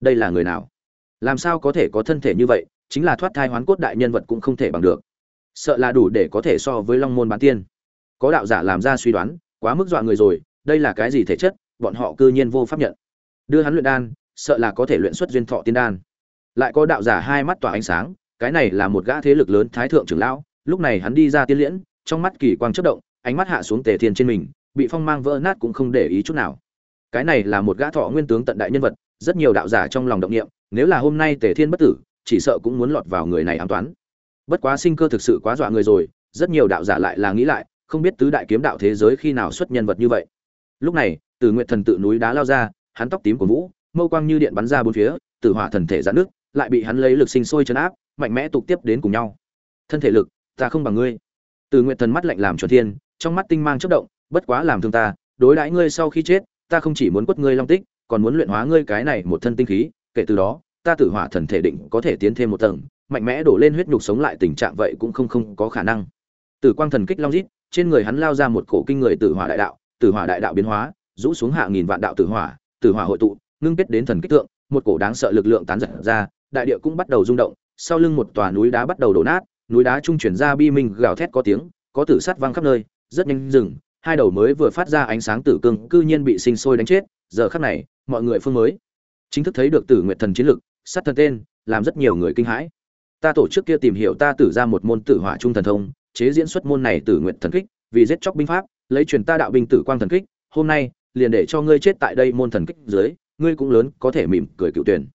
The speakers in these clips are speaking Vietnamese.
đây là người nào? Làm sao có thể có thân thể như vậy, chính là thoát thai hoán cốt đại nhân vật cũng không thể bằng được. Sợ là đủ để có thể so với long môn bán tiên. Có đạo giả làm ra suy đoán, quá mức dọa người rồi, đây là cái gì thể chất, bọn họ cư nhiên vô pháp nhận. Đưa hắn luyện đan, sợ là có thể luyện xuất duyên thọ tiên đan. Lại có đạo giả hai mắt tỏa ánh sáng, cái này là một gã thế lực lớn thái thượng trưởng lão, lúc này hắn đi ra tiên liễn, trong mắt kỳ quang chất động, ánh mắt hạ xuống tề thiên trên mình, bị phong mang vỡ nát cũng không để ý chút nào. Cái này là một gã thọ nguyên tướng tận đại nhân vật rất nhiều đạo giả trong lòng động niệm, nếu là hôm nay tề thiên bất tử, chỉ sợ cũng muốn lọt vào người này ám toán. Bất quá sinh cơ thực sự quá dọa người rồi, rất nhiều đạo giả lại là nghĩ lại, không biết tứ đại kiếm đạo thế giới khi nào xuất nhân vật như vậy. Lúc này, từ nguyện thần tự núi đá lao ra, hắn tóc tím của vũ, mâu quang như điện bắn ra bốn phía, tử hỏa thần thể giãn nước, lại bị hắn lấy lực sinh sôi chấn áp, mạnh mẽ tục tiếp đến cùng nhau. Thân thể lực, ta không bằng ngươi. Từ nguyện thần mắt lạnh làm chuẩn thiên, trong mắt tinh mang chất động, bất quá làm thương ta, đối đãi ngươi sau khi chết, ta không chỉ muốn quất ngươi long tích còn muốn luyện hóa ngươi cái này một thân tinh khí, kể từ đó, ta tử hỏa thần thể định có thể tiến thêm một tầng, mạnh mẽ đổ lên huyết nhục sống lại tình trạng vậy cũng không không có khả năng. Tử quang thần kích long rít trên người hắn lao ra một cổ kinh người tử hỏa đại đạo, tử hỏa đại đạo biến hóa, rũ xuống hạ nghìn vạn đạo tử hỏa tử hỏa hội tụ, ngưng kết đến thần kích tượng, một cổ đáng sợ lực lượng tán dật ra, đại địa cũng bắt đầu rung động, sau lưng một tòa núi đá bắt đầu đổ nát, núi đá trung chuyển ra bi minh gào thét có tiếng, có tử sắt vang khắp nơi, rất nhanh dừng, hai đầu mới vừa phát ra ánh sáng tử cương cư nhiên bị sinh sôi đánh chết, giờ khắc này mọi người phương mới. Chính thức thấy được tử nguyệt thần chiến lực, sát thần tên, làm rất nhiều người kinh hãi. Ta tổ chức kia tìm hiểu ta tử ra một môn tử hỏa trung thần thông, chế diễn xuất môn này tử nguyệt thần kích, vì giết chóc binh pháp, lấy truyền ta đạo binh tử quang thần kích, hôm nay, liền để cho ngươi chết tại đây môn thần kích dưới, ngươi cũng lớn, có thể mỉm cười cựu tuyển.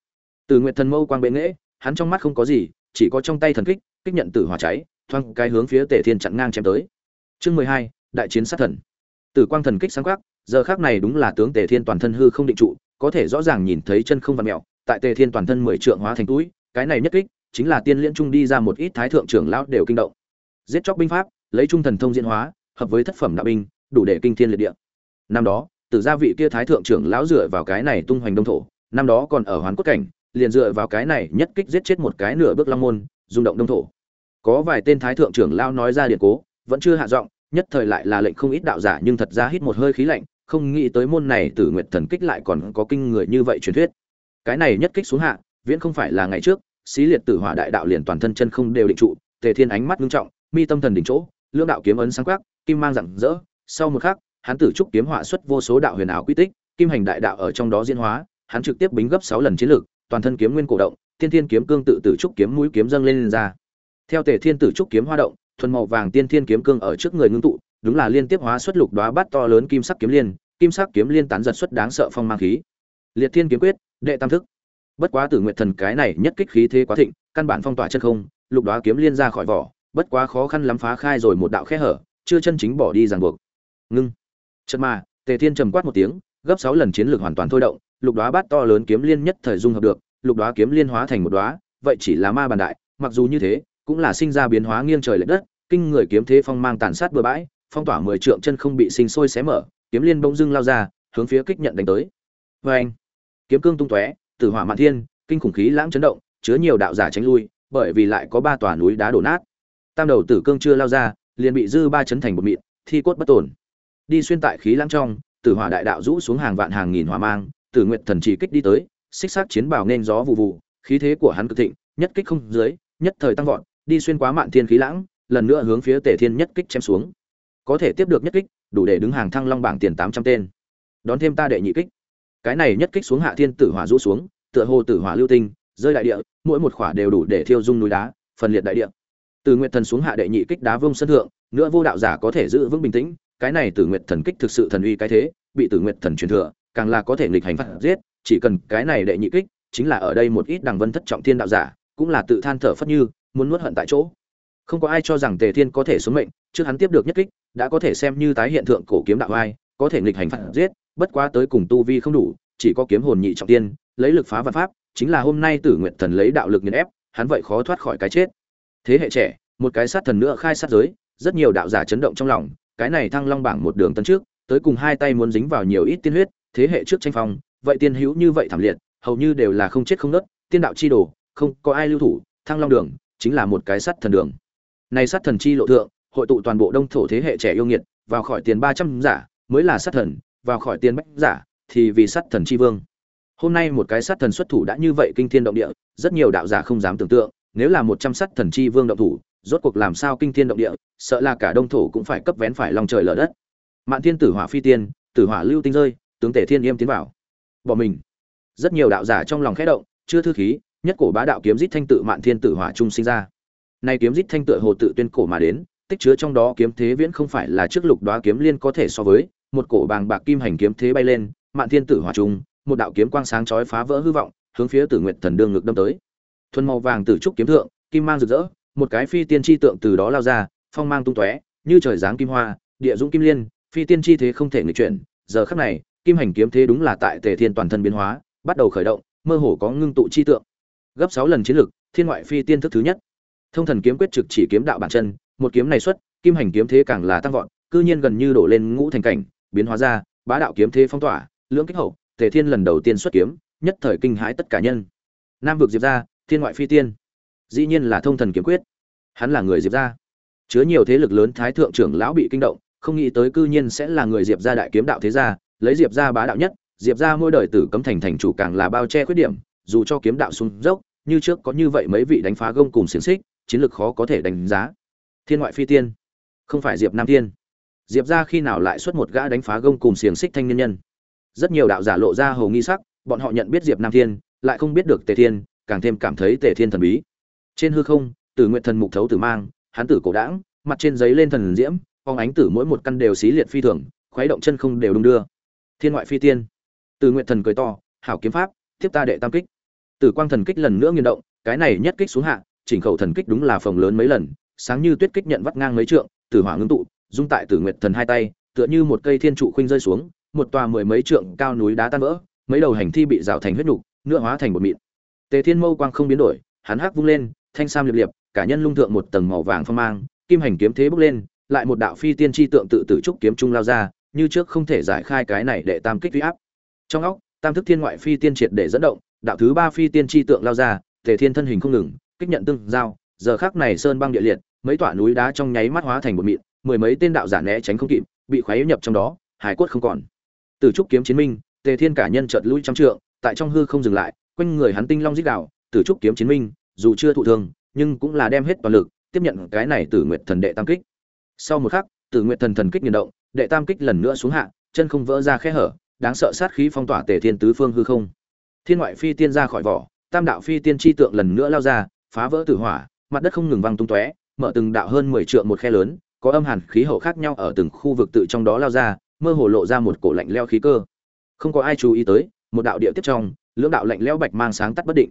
Tử nguyệt thần mâu quang bệ nghễ, hắn trong mắt không có gì, chỉ có trong tay thần kích kích nhận tử hỏa cháy thoang cái hướng phía tề thiên chặn ngang chém tới. Chương mười hai, đại chiến sát thần. Tử quang thần kích sáng quắc giờ khác này đúng là tướng tề thiên toàn thân hư không định trụ có thể rõ ràng nhìn thấy chân không vặn mèo, tại tề thiên toàn thân mười trượng hóa thành túi cái này nhất kích chính là tiên liên trung đi ra một ít thái thượng trưởng lão đều kinh động. Giết chóc binh pháp lấy trung thần thông diễn hóa hợp với thất phẩm đạo binh đủ để kinh thiên liệt địa. Năm đó từ gia vị kia thái thượng trưởng lão dựa vào cái này tung hoành đông thổ năm đó còn ở hoán quốc cảnh liền dựa vào cái này nhất kích giết chết một cái nửa bước long môn rung động đông thổ. Có vài tên thái thượng trưởng lão nói ra điện cố vẫn chưa hạ giọng nhất thời lại là lệnh không ít đạo giả nhưng thật ra hít một hơi khí lạnh không nghĩ tới môn này tử nguyệt thần kích lại còn có kinh người như vậy truyền thuyết. Cái này nhất kích xuống hạ viễn không phải là ngày trước xí liệt tử hỏa đại đạo liền toàn thân chân không đều định trụ tề thiên ánh mắt ngưng trọng mi tâm thần đỉnh chỗ lương đạo kiếm ấn sáng quắc kim mang rạng rỡ. Sau một khắc hắn tử trúc kiếm họa xuất vô số đạo huyền ảo quy tích kim hành đại đạo ở trong đó diễn hóa hắn trực tiếp bính gấp sáu lần chiến lược toàn thân kiếm nguyên cổ động tiên thiên kiếm cương tự tử trúc kiếm mũi kiếm dâng lên, lên ra. Theo tề thiên tử trúc kiếm hoa động thuần màu vàng tiên thiên kiếm cương ở trước người ngưng tụ đúng là liên tiếp hóa xuất lục đóa bát to lớn kim sắc kiếm liên, kim sắc kiếm liên tán giật xuất đáng sợ phong mang khí. Liệt thiên kiếm quyết, đệ tam thức. Bất quá tử nguyệt thần cái này nhất kích khí thế quá thịnh, căn bản phong tỏa chân không, lục đóa kiếm liên ra khỏi vỏ, bất quá khó khăn lắm phá khai rồi một đạo khe hở, chưa chân chính bỏ đi ràng buộc. Ngưng. Chợt mà, tề thiên trầm quát một tiếng, gấp sáu lần chiến lược hoàn toàn thôi động, lục đóa bát to lớn kiếm liên nhất thời dung hợp được, lục đóa kiếm liên hóa thành một đóa, vậy chỉ là ma bàn đại, mặc dù như thế, cũng là sinh ra biến hóa nghiêng trời lệch đất, kinh người kiếm thế phong mang tàn sát bừa bãi phong tỏa mười trượng chân không bị sinh sôi xé mở, kiếm liên bỗng dưng lao ra, hướng phía kích nhận đánh tới. Vê anh. Kiếm cương tung tóe, tử hỏa mạn thiên, kinh khủng khí lãng chấn động, chứa nhiều đạo giả tránh lui, bởi vì lại có ba tòa núi đá đổ nát. Tam đầu tử cương chưa lao ra, liền bị dư ba chấn thành một mịn, thi cốt bất tổn. Đi xuyên tại khí lãng trong, tử hỏa đại đạo rũ xuống hàng vạn hàng nghìn hỏa mang, tử nguyện thần chỉ kích đi tới, xích sát chiến bào nên gió vụ vụ, khí thế của hắn cực thịnh, nhất kích không dưới, nhất thời tăng vọt, đi xuyên quá mạn thiên khí lãng, lần nữa hướng phía tề thiên nhất kích chém xuống có thể tiếp được nhất kích, đủ để đứng hàng thăng long bảng tiền tám trăm tên. Đón thêm ta đệ nhị kích. Cái này nhất kích xuống hạ thiên tử hỏa rũ xuống, tựa hồ tử hỏa lưu tinh, rơi đại địa, mỗi một khỏa đều đủ để thiêu dung núi đá, phần liệt đại địa. Từ nguyệt thần xuống hạ đệ nhị kích đá vương sân thượng, nữa vô đạo giả có thể giữ vững bình tĩnh, cái này tử nguyệt thần kích thực sự thần uy cái thế, bị tử nguyệt thần truyền thừa, càng là có thể nghịch hành phát giết, chỉ cần cái này đệ nhị kích, chính là ở đây một ít đằng vân thất trọng thiên đạo giả, cũng là tự than thở phất như, muốn nuốt hận tại chỗ. Không có ai cho rằng tề thiên có thể xuống mệnh trước hắn tiếp được nhất kích, đã có thể xem như tái hiện thượng cổ kiếm đạo ai có thể nghịch hành phạt giết, bất quá tới cùng tu vi không đủ, chỉ có kiếm hồn nhị trọng tiên, lấy lực phá vạn pháp, chính là hôm nay tử nguyện thần lấy đạo lực nghiền ép, hắn vậy khó thoát khỏi cái chết. Thế hệ trẻ, một cái sát thần nữa khai sát giới, rất nhiều đạo giả chấn động trong lòng, cái này thăng long bảng một đường tân trước, tới cùng hai tay muốn dính vào nhiều ít tiên huyết, thế hệ trước tranh phong, vậy tiên hữu như vậy thảm liệt, hầu như đều là không chết không nứt, tiên đạo chi đồ, không có ai lưu thủ, thăng long đường, chính là một cái sát thần đường. Này sát thần chi lộ thượng hội tụ toàn bộ đông thổ thế hệ trẻ yêu nghiệt, vào khỏi tiền ba trăm giả, mới là sát thần, vào khỏi tiền bách giả, thì vì sát thần chi vương. Hôm nay một cái sát thần xuất thủ đã như vậy kinh thiên động địa, rất nhiều đạo giả không dám tưởng tượng, nếu là một trăm sát thần chi vương động thủ, rốt cuộc làm sao kinh thiên động địa, sợ là cả đông thổ cũng phải cấp vén phải lòng trời lở đất. Mạn thiên tử hỏa phi tiên, tử hỏa lưu tinh rơi, tướng tể thiên yêm tiến vào. Bỏ mình. Rất nhiều đạo giả trong lòng khẽ động, chưa thư khí, nhất cổ bá đạo kiếm giết thanh tự mạn thiên tử hỏa trung sinh ra. Nay kiếm giết thanh tựa hồ tự tuyên cổ mà đến tích chứa trong đó kiếm thế viễn không phải là trước lục đoá kiếm liên có thể so với, một cổ bàng bạc kim hành kiếm thế bay lên, mạn thiên tử hỏa trung, một đạo kiếm quang sáng chói phá vỡ hư vọng, hướng phía tử nguyện thần đương ngực đâm tới. Thuần màu vàng tử trúc kiếm thượng, kim mang rực rỡ, một cái phi tiên chi tượng từ đó lao ra, phong mang tung tóe, như trời giáng kim hoa, địa dũng kim liên, phi tiên chi thế không thể nghịch chuyển. Giờ khắc này, kim hành kiếm thế đúng là tại tề thiên toàn thân biến hóa, bắt đầu khởi động, mơ hồ có ngưng tụ chi tượng. Gấp sáu lần chiến lực, thiên ngoại phi tiên thức thứ nhất. Thông thần kiếm quyết trực chỉ kiếm đạo bản chân một kiếm này xuất, kim hành kiếm thế càng là tăng vọt, cư nhiên gần như đổ lên ngũ thành cảnh, biến hóa ra, bá đạo kiếm thế phong tỏa, lưỡng kích hậu, tề thiên lần đầu tiên xuất kiếm, nhất thời kinh hãi tất cả nhân. Nam vực diệp ra thiên ngoại phi tiên. Dĩ nhiên là thông thần kiếm quyết. Hắn là người diệp ra chứa nhiều thế lực lớn thái thượng trưởng lão bị kinh động, không nghĩ tới cư nhiên sẽ là người diệp ra đại kiếm đạo thế gia, lấy diệp ra bá đạo nhất, diệp ra mỗi đời tử cấm thành thành chủ càng là bao che khuyết điểm, dù cho kiếm đạo xuống dốc, như trước có như vậy mấy vị đánh phá gông cùng xiềng xích, chiến lược khó có thể đánh giá thiên ngoại phi tiên. Không phải diệp nam Thiên. diệp ra khi nào lại xuất một gã đánh phá gông cùng xiềng xích thanh nhân nhân? Rất nhiều đạo giả lộ ra hầu nghi sắc, bọn họ nhận biết diệp nam thiên, lại không biết được tề thiên, càng thêm cảm thấy tề thiên thần bí. Trên hư không, tử nguyện thần mục thấu tử mang, hán tử cổ đãng, mặt trên giấy lên thần diễm, phong ánh tử mỗi một căn đều xí liệt phi thường, khuấy động chân không đều đung đưa. Thiên ngoại phi tiên. Tử nguyện thần cười to, hảo kiếm pháp, tiếp ta đệ tam kích. Tử quang thần kích lần nữa nghiền động, cái này nhất kích xuống hạ, chỉnh khẩu thần kích đúng là phòng lớn mấy lần sáng như tuyết kích nhận vắt ngang mấy trượng, tử hỏa ngưng tụ dung tại tử nguyệt thần hai tay, tựa như một cây thiên trụ khuynh rơi xuống, một tòa mười mấy trượng cao núi đá tan vỡ, mấy đầu hành thi bị rào thành huyết nục, nửa hóa thành một mịn. Tề thiên mâu quang không biến đổi, hắn hắc vung lên, thanh sam liệp liệp, cả nhân lung thượng một tầng màu vàng phong mang, kim hành kiếm thế bốc lên, lại một đạo phi tiên tri tượng tự tử trúc kiếm trung lao ra, như trước không thể giải khai cái này để tam kích uy áp. Trong óc, tam thức thiên ngoại phi tiên triệt để dẫn động, đạo thứ ba phi tiên tri tượng lao ra, tề thiên thân hình không ngừng, kích nhận tương giao giờ khắc này sơn băng địa liệt, mấy tỏa núi đá trong nháy mắt hóa thành một mịn, mười mấy tên đạo giả né tránh không kịp, bị khoáy nhập trong đó, hải quất không còn. Từ trúc kiếm chiến minh, tề thiên cả nhân chợt lui trăm trượng, tại trong hư không dừng lại, quanh người hắn tinh long dích đạo, từ trúc kiếm chiến minh, dù chưa thụ thương, nhưng cũng là đem hết toàn lực, tiếp nhận cái này từ nguyệt thần đệ tam kích. Sau một khắc từ nguyệt thần thần kích nghiền động, đệ tam kích lần nữa xuống hạ, chân không vỡ ra khe hở, đáng sợ sát khí phong tỏa tề thiên tứ phương hư không. Thiên ngoại phi tiên ra khỏi vỏ, tam đạo phi tiên chi tượng lần nữa lao ra, phá vỡ tử hỏa mặt đất không ngừng văng tung tóe, mở từng đạo hơn mười trượng một khe lớn, có âm hàn khí hậu khác nhau ở từng khu vực tự trong đó lao ra, mơ hồ lộ ra một cổ lạnh leo khí cơ. Không có ai chú ý tới, một đạo địa tiếp trong, lưỡng đạo lạnh leo bạch mang sáng tắt bất định.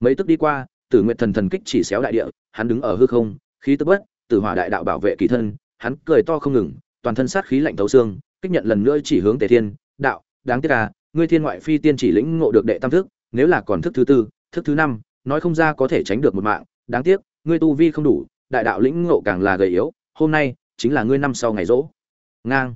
Mấy tức đi qua, tử nguyện thần thần kích chỉ xéo đại địa, hắn đứng ở hư không, khí tức bất, tử hỏa đại đạo bảo vệ kỳ thân, hắn cười to không ngừng, toàn thân sát khí lạnh thấu xương, kích nhận lần nữa chỉ hướng tề thiên, đạo, đáng tiếc à ngươi thiên ngoại phi tiên chỉ lĩnh ngộ được đệ tam thức, nếu là còn thức thứ tư, thức thứ năm, nói không ra có thể tránh được một mạng, đáng tiếc ngươi tu vi không đủ đại đạo lĩnh ngộ càng là gầy yếu hôm nay chính là ngươi năm sau ngày rỗ. Ngang.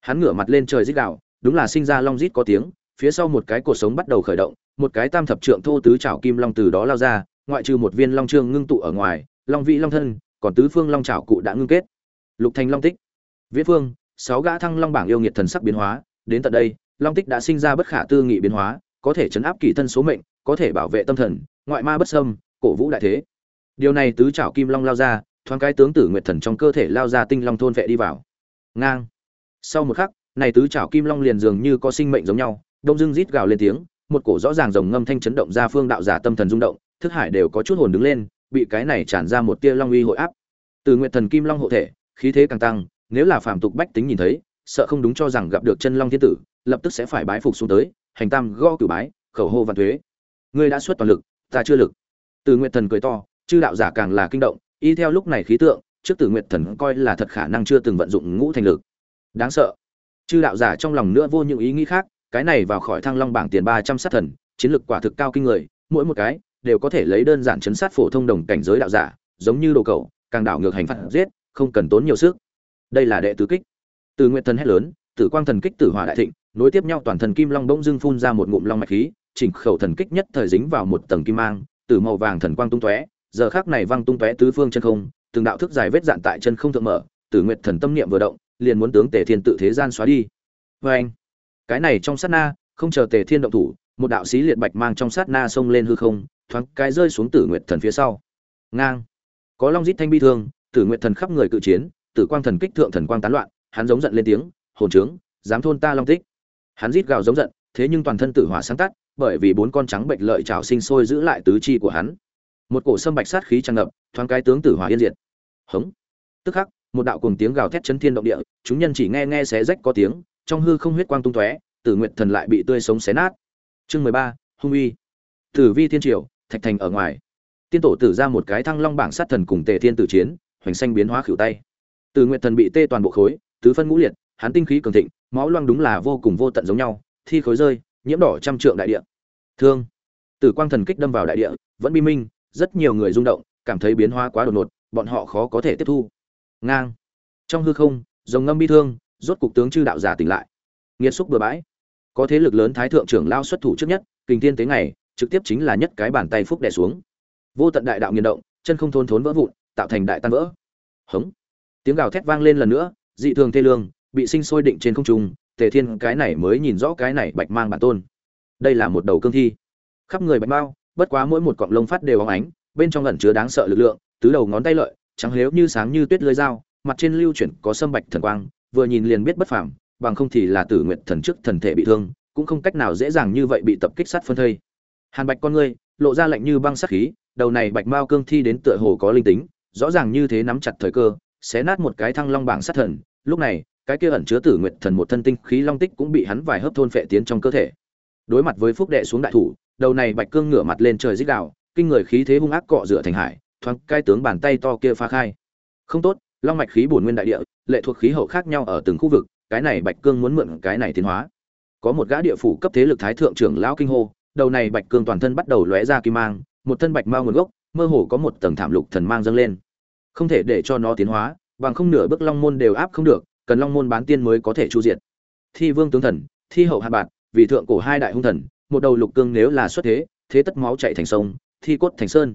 Hắn ngửa mặt lên trời rít đạo, đúng là sinh ra long rít có tiếng phía sau một cái cột sống bắt đầu khởi động một cái tam thập trượng thô tứ trảo kim long từ đó lao ra ngoại trừ một viên long trương ngưng tụ ở ngoài long vị long thân còn tứ phương long trảo cụ đã ngưng kết. Lục thành long tích. Viễn phương sáu gã thăng long bảng yêu nghiệt thần sắc biến hóa đến tận đây long tích đã sinh ra bất khả tư nghị biến hóa có thể chấn áp kỳ thân số mệnh có thể bảo vệ tâm thần ngoại ma bất sâm cổ vũ đại thế điều này tứ chảo kim long lao ra, thoáng cái tướng tử nguyệt thần trong cơ thể lao ra tinh long thôn vệ đi vào. Ngang. Sau một khắc, này tứ chảo kim long liền dường như có sinh mệnh giống nhau, đông dưng rít gào lên tiếng, một cổ rõ ràng rồng ngâm thanh chấn động ra phương đạo giả tâm thần rung động, thức hải đều có chút hồn đứng lên, bị cái này tràn ra một tia long uy hội áp. Từ nguyệt thần kim long hộ thể, khí thế càng tăng, nếu là phàm tục bách tính nhìn thấy, sợ không đúng cho rằng gặp được chân long thiên tử, lập tức sẽ phải bái phục xuống tới, hành tam go cửu bái, khẩu hô văn thuế. Ngươi đã xuất toàn lực, ta chưa lực. Từ nguyệt thần cười to chư đạo giả càng là kinh động, y theo lúc này khí tượng, trước tử nguyệt thần coi là thật khả năng chưa từng vận dụng ngũ thành lực. Đáng sợ. Chư đạo giả trong lòng nữa vô những ý nghĩ khác, cái này vào khỏi thăng long bảng tiền ba trăm sát thần, chiến lực quả thực cao kinh người, mỗi một cái đều có thể lấy đơn giản chấn sát phổ thông đồng cảnh giới đạo giả, giống như đồ cầu, càng đảo ngược hành phạt giết, không cần tốn nhiều sức. Đây là đệ tứ kích. Từ nguyệt thần hét lớn, tử quang thần kích tử hỏa đại thịnh, nối tiếp nhau toàn thần kim long bỗng dưng phun ra một ngụm long mạch khí, chỉnh khẩu thần kích nhất thời dính vào một tầng kim mang từ màu vàng thần quang tung tóe giờ khác này văng tung tóe tứ phương chân không, từng đạo thức dài vết dạn tại chân không thượng mở, tử nguyệt thần tâm niệm vừa động, liền muốn tướng tề thiên tự thế gian xóa đi. Vê anh cái này trong sát na, không chờ tề thiên động thủ, một đạo sĩ liệt bạch mang trong sát na xông lên hư không, thoáng cái rơi xuống tử nguyệt thần phía sau. Ngang! Có long rít thanh bi thương, tử nguyệt thần khắp người cự chiến, tử quang thần kích thượng thần quang tán loạn, hắn giống giận lên tiếng, hồn trướng, dám thôn ta long tích. Hắn rít gào giống giận, thế nhưng toàn thân tử hỏa sáng tắt, bởi vì bốn con trắng bệnh lợi trào sinh sôi giữ lại tứ chi của hắn một cổ sâm bạch sát khí tràn ngập, thoáng cái tướng tử hỏa yên diệt. Hống. Tức khắc, một đạo cùng tiếng gào thét chấn thiên động địa, chúng nhân chỉ nghe nghe xé rách có tiếng, trong hư không huyết quang tung tóe, tử nguyện thần lại bị tươi sống xé nát. Chương mười ba, hung uy. Tử vi thiên triều, thạch thành ở ngoài. Tiên tổ tử ra một cái thăng long bảng sát thần cùng tề thiên tử chiến, hoành xanh biến hóa khỉu tay. Tử nguyện thần bị tê toàn bộ khối, tứ phân ngũ liệt, hắn tinh khí cường thịnh, máu loang đúng là vô cùng vô tận giống nhau, thi khối rơi, nhiễm đỏ trăm trượng đại địa. Thương. Tử quang thần kích đâm vào đại địa, vẫn bi minh rất nhiều người rung động, cảm thấy biến hóa quá đột ngột, bọn họ khó có thể tiếp thu. Ngang. Trong hư không, rồng ngâm bi thương, rốt cục tướng chư đạo giả tỉnh lại. Nghiệt xúc bừa bãi. Có thế lực lớn thái thượng trưởng lao xuất thủ trước nhất kinh thiên tế ngày, trực tiếp chính là nhất cái bàn tay phúc đè xuống. Vô tận đại đạo nghiền động, chân không thôn thốn vỡ vụn, tạo thành đại tan vỡ. Hống. Tiếng gào thét vang lên lần nữa, dị thường thê lương, bị sinh sôi định trên không trung, tề thiên cái này mới nhìn rõ cái này bạch mang bản tôn. Đây là một đầu cương thi. Khắp người bạch bao bất quá mỗi một cọng lông phát đều óng ánh, bên trong ẩn chứa đáng sợ lực lượng, tứ đầu ngón tay lợi, trắng liếu như sáng như tuyết lưỡi dao, mặt trên lưu chuyển có sâm bạch thần quang, vừa nhìn liền biết bất phàm, bằng không thì là tử nguyệt thần trước thần thể bị thương, cũng không cách nào dễ dàng như vậy bị tập kích sát phân thây. Hàn bạch con ngươi, lộ ra lạnh như băng sát khí, đầu này bạch mao cương thi đến tựa hồ có linh tính, rõ ràng như thế nắm chặt thời cơ, xé nát một cái thăng long bảng sát thần, lúc này, cái kia ẩn chứa tử nguyệt thần một thân tinh khí long tích cũng bị hắn vài hớp thôn phệ tiến trong cơ thể. Đối mặt với phúc đệ xuống đại thủ đầu này bạch cương ngửa mặt lên trời dích đạo kinh người khí thế hung ác cọ rửa thành hải, thoáng cai tướng bàn tay to kia phá khai. Không tốt, long mạch khí bổn nguyên đại địa, lệ thuộc khí hậu khác nhau ở từng khu vực, cái này bạch cương muốn mượn cái này tiến hóa. Có một gã địa phủ cấp thế lực thái thượng trưởng lão kinh hô, đầu này bạch cương toàn thân bắt đầu lóe ra kim mang, một thân bạch mao nguồn gốc, mơ hồ có một tầng thảm lục thần mang dâng lên. Không thể để cho nó tiến hóa, bằng không nửa bước long môn đều áp không được, cần long môn bán tiên mới có thể chu diệt. Thi vương tướng thần, thi hậu hạ bạt, vì thượng cổ hai đại hung thần một đầu lục cương nếu là xuất thế thế tất máu chạy thành sông, thi cốt thành sơn.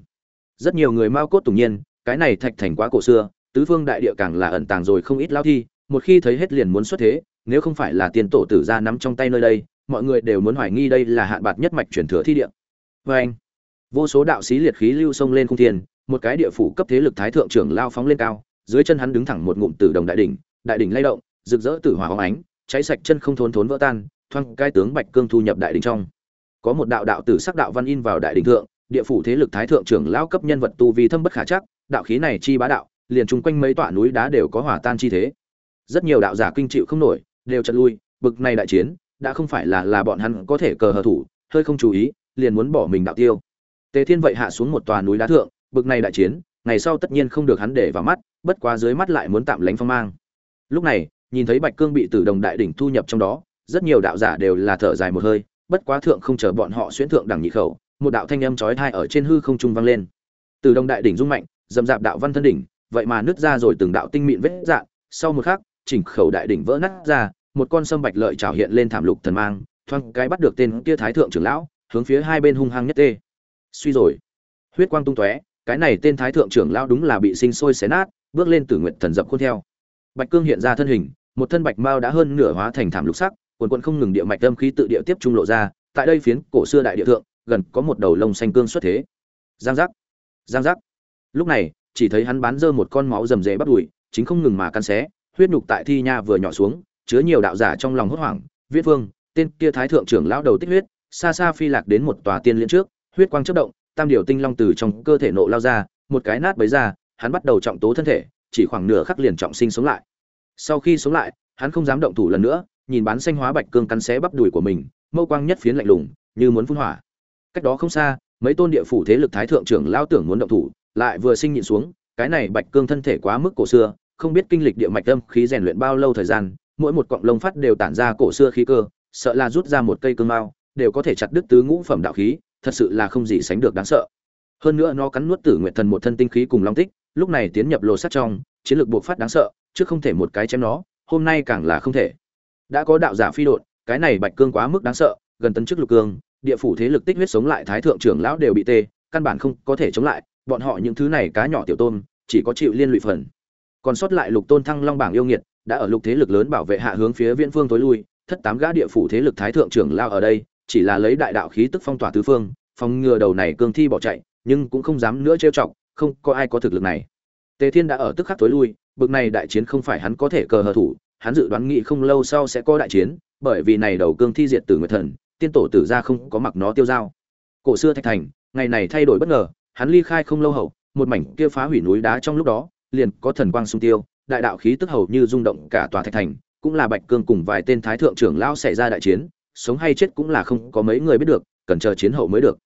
Rất nhiều người mao cốt tủng nhiên, cái này thạch thành quá cổ xưa, tứ phương đại địa càng là ẩn tàng rồi không ít lao thi, một khi thấy hết liền muốn xuất thế, nếu không phải là tiền tổ tử ra nắm trong tay nơi đây, mọi người đều muốn hoài nghi đây là hạn bạc nhất mạch truyền thừa thi địa. Vê anh, vô số đạo sĩ liệt khí lưu sông lên không thiên, một cái địa phủ cấp thế lực thái thượng trưởng lao phóng lên cao, dưới chân hắn đứng thẳng một ngụm tử đồng đại đỉnh đại đỉnh lay động, rực rỡ tử hỏa hóng ánh, cháy sạch chân không thốn thốn vỡ tan, thoang cai tướng bạch cương thu nhập đại đỉnh trong có một đạo đạo tử sắc đạo văn in vào đại đỉnh thượng, địa phủ thế lực thái thượng trưởng lão cấp nhân vật tu vi thâm bất khả chắc, đạo khí này chi bá đạo, liền chung quanh mấy tọa núi đá đều có hỏa tan chi thế. Rất nhiều đạo giả kinh chịu không nổi, đều chật lui, bực này đại chiến, đã không phải là là bọn hắn có thể cờ hờ thủ, hơi không chú ý, liền muốn bỏ mình đạo tiêu. Tề thiên vậy hạ xuống một tòa núi đá thượng, bực này đại chiến, ngày sau tất nhiên không được hắn để vào mắt, bất quá dưới mắt lại muốn tạm lánh phong mang. Lúc này, nhìn thấy bạch cương bị tử đồng đại đỉnh thu nhập trong đó, rất nhiều đạo giả đều là thở dài một hơi bất quá thượng không chờ bọn họ xuyên thượng đẳng nhị khẩu, một đạo thanh âm chói tai ở trên hư không trung vang lên. Từ đồng đại đỉnh rung mạnh, dầm dạp đạo văn thân đỉnh, vậy mà nứt ra rồi từng đạo tinh mịn vết dạng, sau một khắc, chỉnh khẩu đại đỉnh vỡ nát ra, một con sâm bạch lợi trào hiện lên thảm lục thần mang thoang cái bắt được tên kia thái thượng trưởng lão, hướng phía hai bên hung hăng nhất tê. Suy rồi. Huyết quang tung tóe, cái này tên thái thượng trưởng lão đúng là bị sinh sôi xé nát, bước lên tử nguyện thần dập khuôn theo. Bạch cương hiện ra thân hình, một thân bạch mao đã hơn nửa hóa thành thảm lục sắc quần quần không ngừng địa mạch âm khí tự địa tiếp trung lộ ra, tại đây phiến cổ xưa đại địa thượng, gần có một đầu lông xanh cương xuất thế. Giang giác giang giác. Lúc này, chỉ thấy hắn bán dơ một con máu rầm rề bắt đùi, chính không ngừng mà căn xé, huyết nhục tại thi nha vừa nhỏ xuống, chứa nhiều đạo giả trong lòng hốt hoảng. Viễn vương, tên kia thái thượng trưởng lão đầu tích huyết, xa xa phi lạc đến một tòa tiên liên trước, huyết quang chớp động, tam điều tinh long từ trong cơ thể nộ lao ra, một cái nát bấy ra, hắn bắt đầu trọng tố thân thể, chỉ khoảng nửa khắc liền trọng sinh sống lại. Sau khi sống lại, hắn không dám động thủ lần nữa nhìn bán xanh hóa bạch cương cắn xé bắp đùi của mình, mâu quang nhất phiến lạnh lùng, như muốn phun hỏa. Cách đó không xa, mấy tôn địa phủ thế lực thái thượng trưởng lao tưởng muốn động thủ, lại vừa sinh nhịn xuống, cái này bạch cương thân thể quá mức cổ xưa, không biết kinh lịch địa mạch âm khí rèn luyện bao lâu thời gian, mỗi một cọng lông phát đều tản ra cổ xưa khí cơ, sợ là rút ra một cây cương mao, đều có thể chặt đứt tứ ngũ phẩm đạo khí, thật sự là không gì sánh được đáng sợ. Hơn nữa nó cắn nuốt tử nguyện thần một thân tinh khí cùng long tích, lúc này tiến nhập lồ sắt trong, chiến lược buộc phát đáng sợ, chứ không thể một cái chém nó, hôm nay càng là không thể đã có đạo giả phi đột cái này bạch cương quá mức đáng sợ, gần tấn chức lục cương, địa phủ thế lực tích huyết sống lại thái thượng trưởng lão đều bị tê, căn bản không có thể chống lại, bọn họ những thứ này cá nhỏ tiểu tôn, chỉ có chịu liên lụy phần. Còn sót lại lục tôn thăng long bảng yêu nghiệt, đã ở lục thế lực lớn bảo vệ hạ hướng phía viễn phương tối lui, thất tám gã địa phủ thế lực thái thượng trưởng lao ở đây, chỉ là lấy đại đạo khí tức phong tỏa tứ phương, phòng ngừa đầu này cương thi bỏ chạy, nhưng cũng không dám nữa trêu chọc, không có ai có thực lực này. Tề thiên đã ở tức khắc tối lui, bực này đại chiến không phải hắn có thể cờ hờ thủ hắn dự đoán nghĩ không lâu sau sẽ có đại chiến, bởi vì này đầu cương thi diệt tử nguyệt thần, tiên tổ tử gia không có mặc nó tiêu dao. Cổ xưa thạch thành, ngày này thay đổi bất ngờ, hắn ly khai không lâu hậu, một mảnh kia phá hủy núi đá trong lúc đó, liền có thần quang xung tiêu, đại đạo khí tức hầu như rung động cả tòa thạch thành, cũng là bạch cương cùng vài tên thái thượng trưởng lão xảy ra đại chiến, sống hay chết cũng là không có mấy người biết được, cần chờ chiến hậu mới được.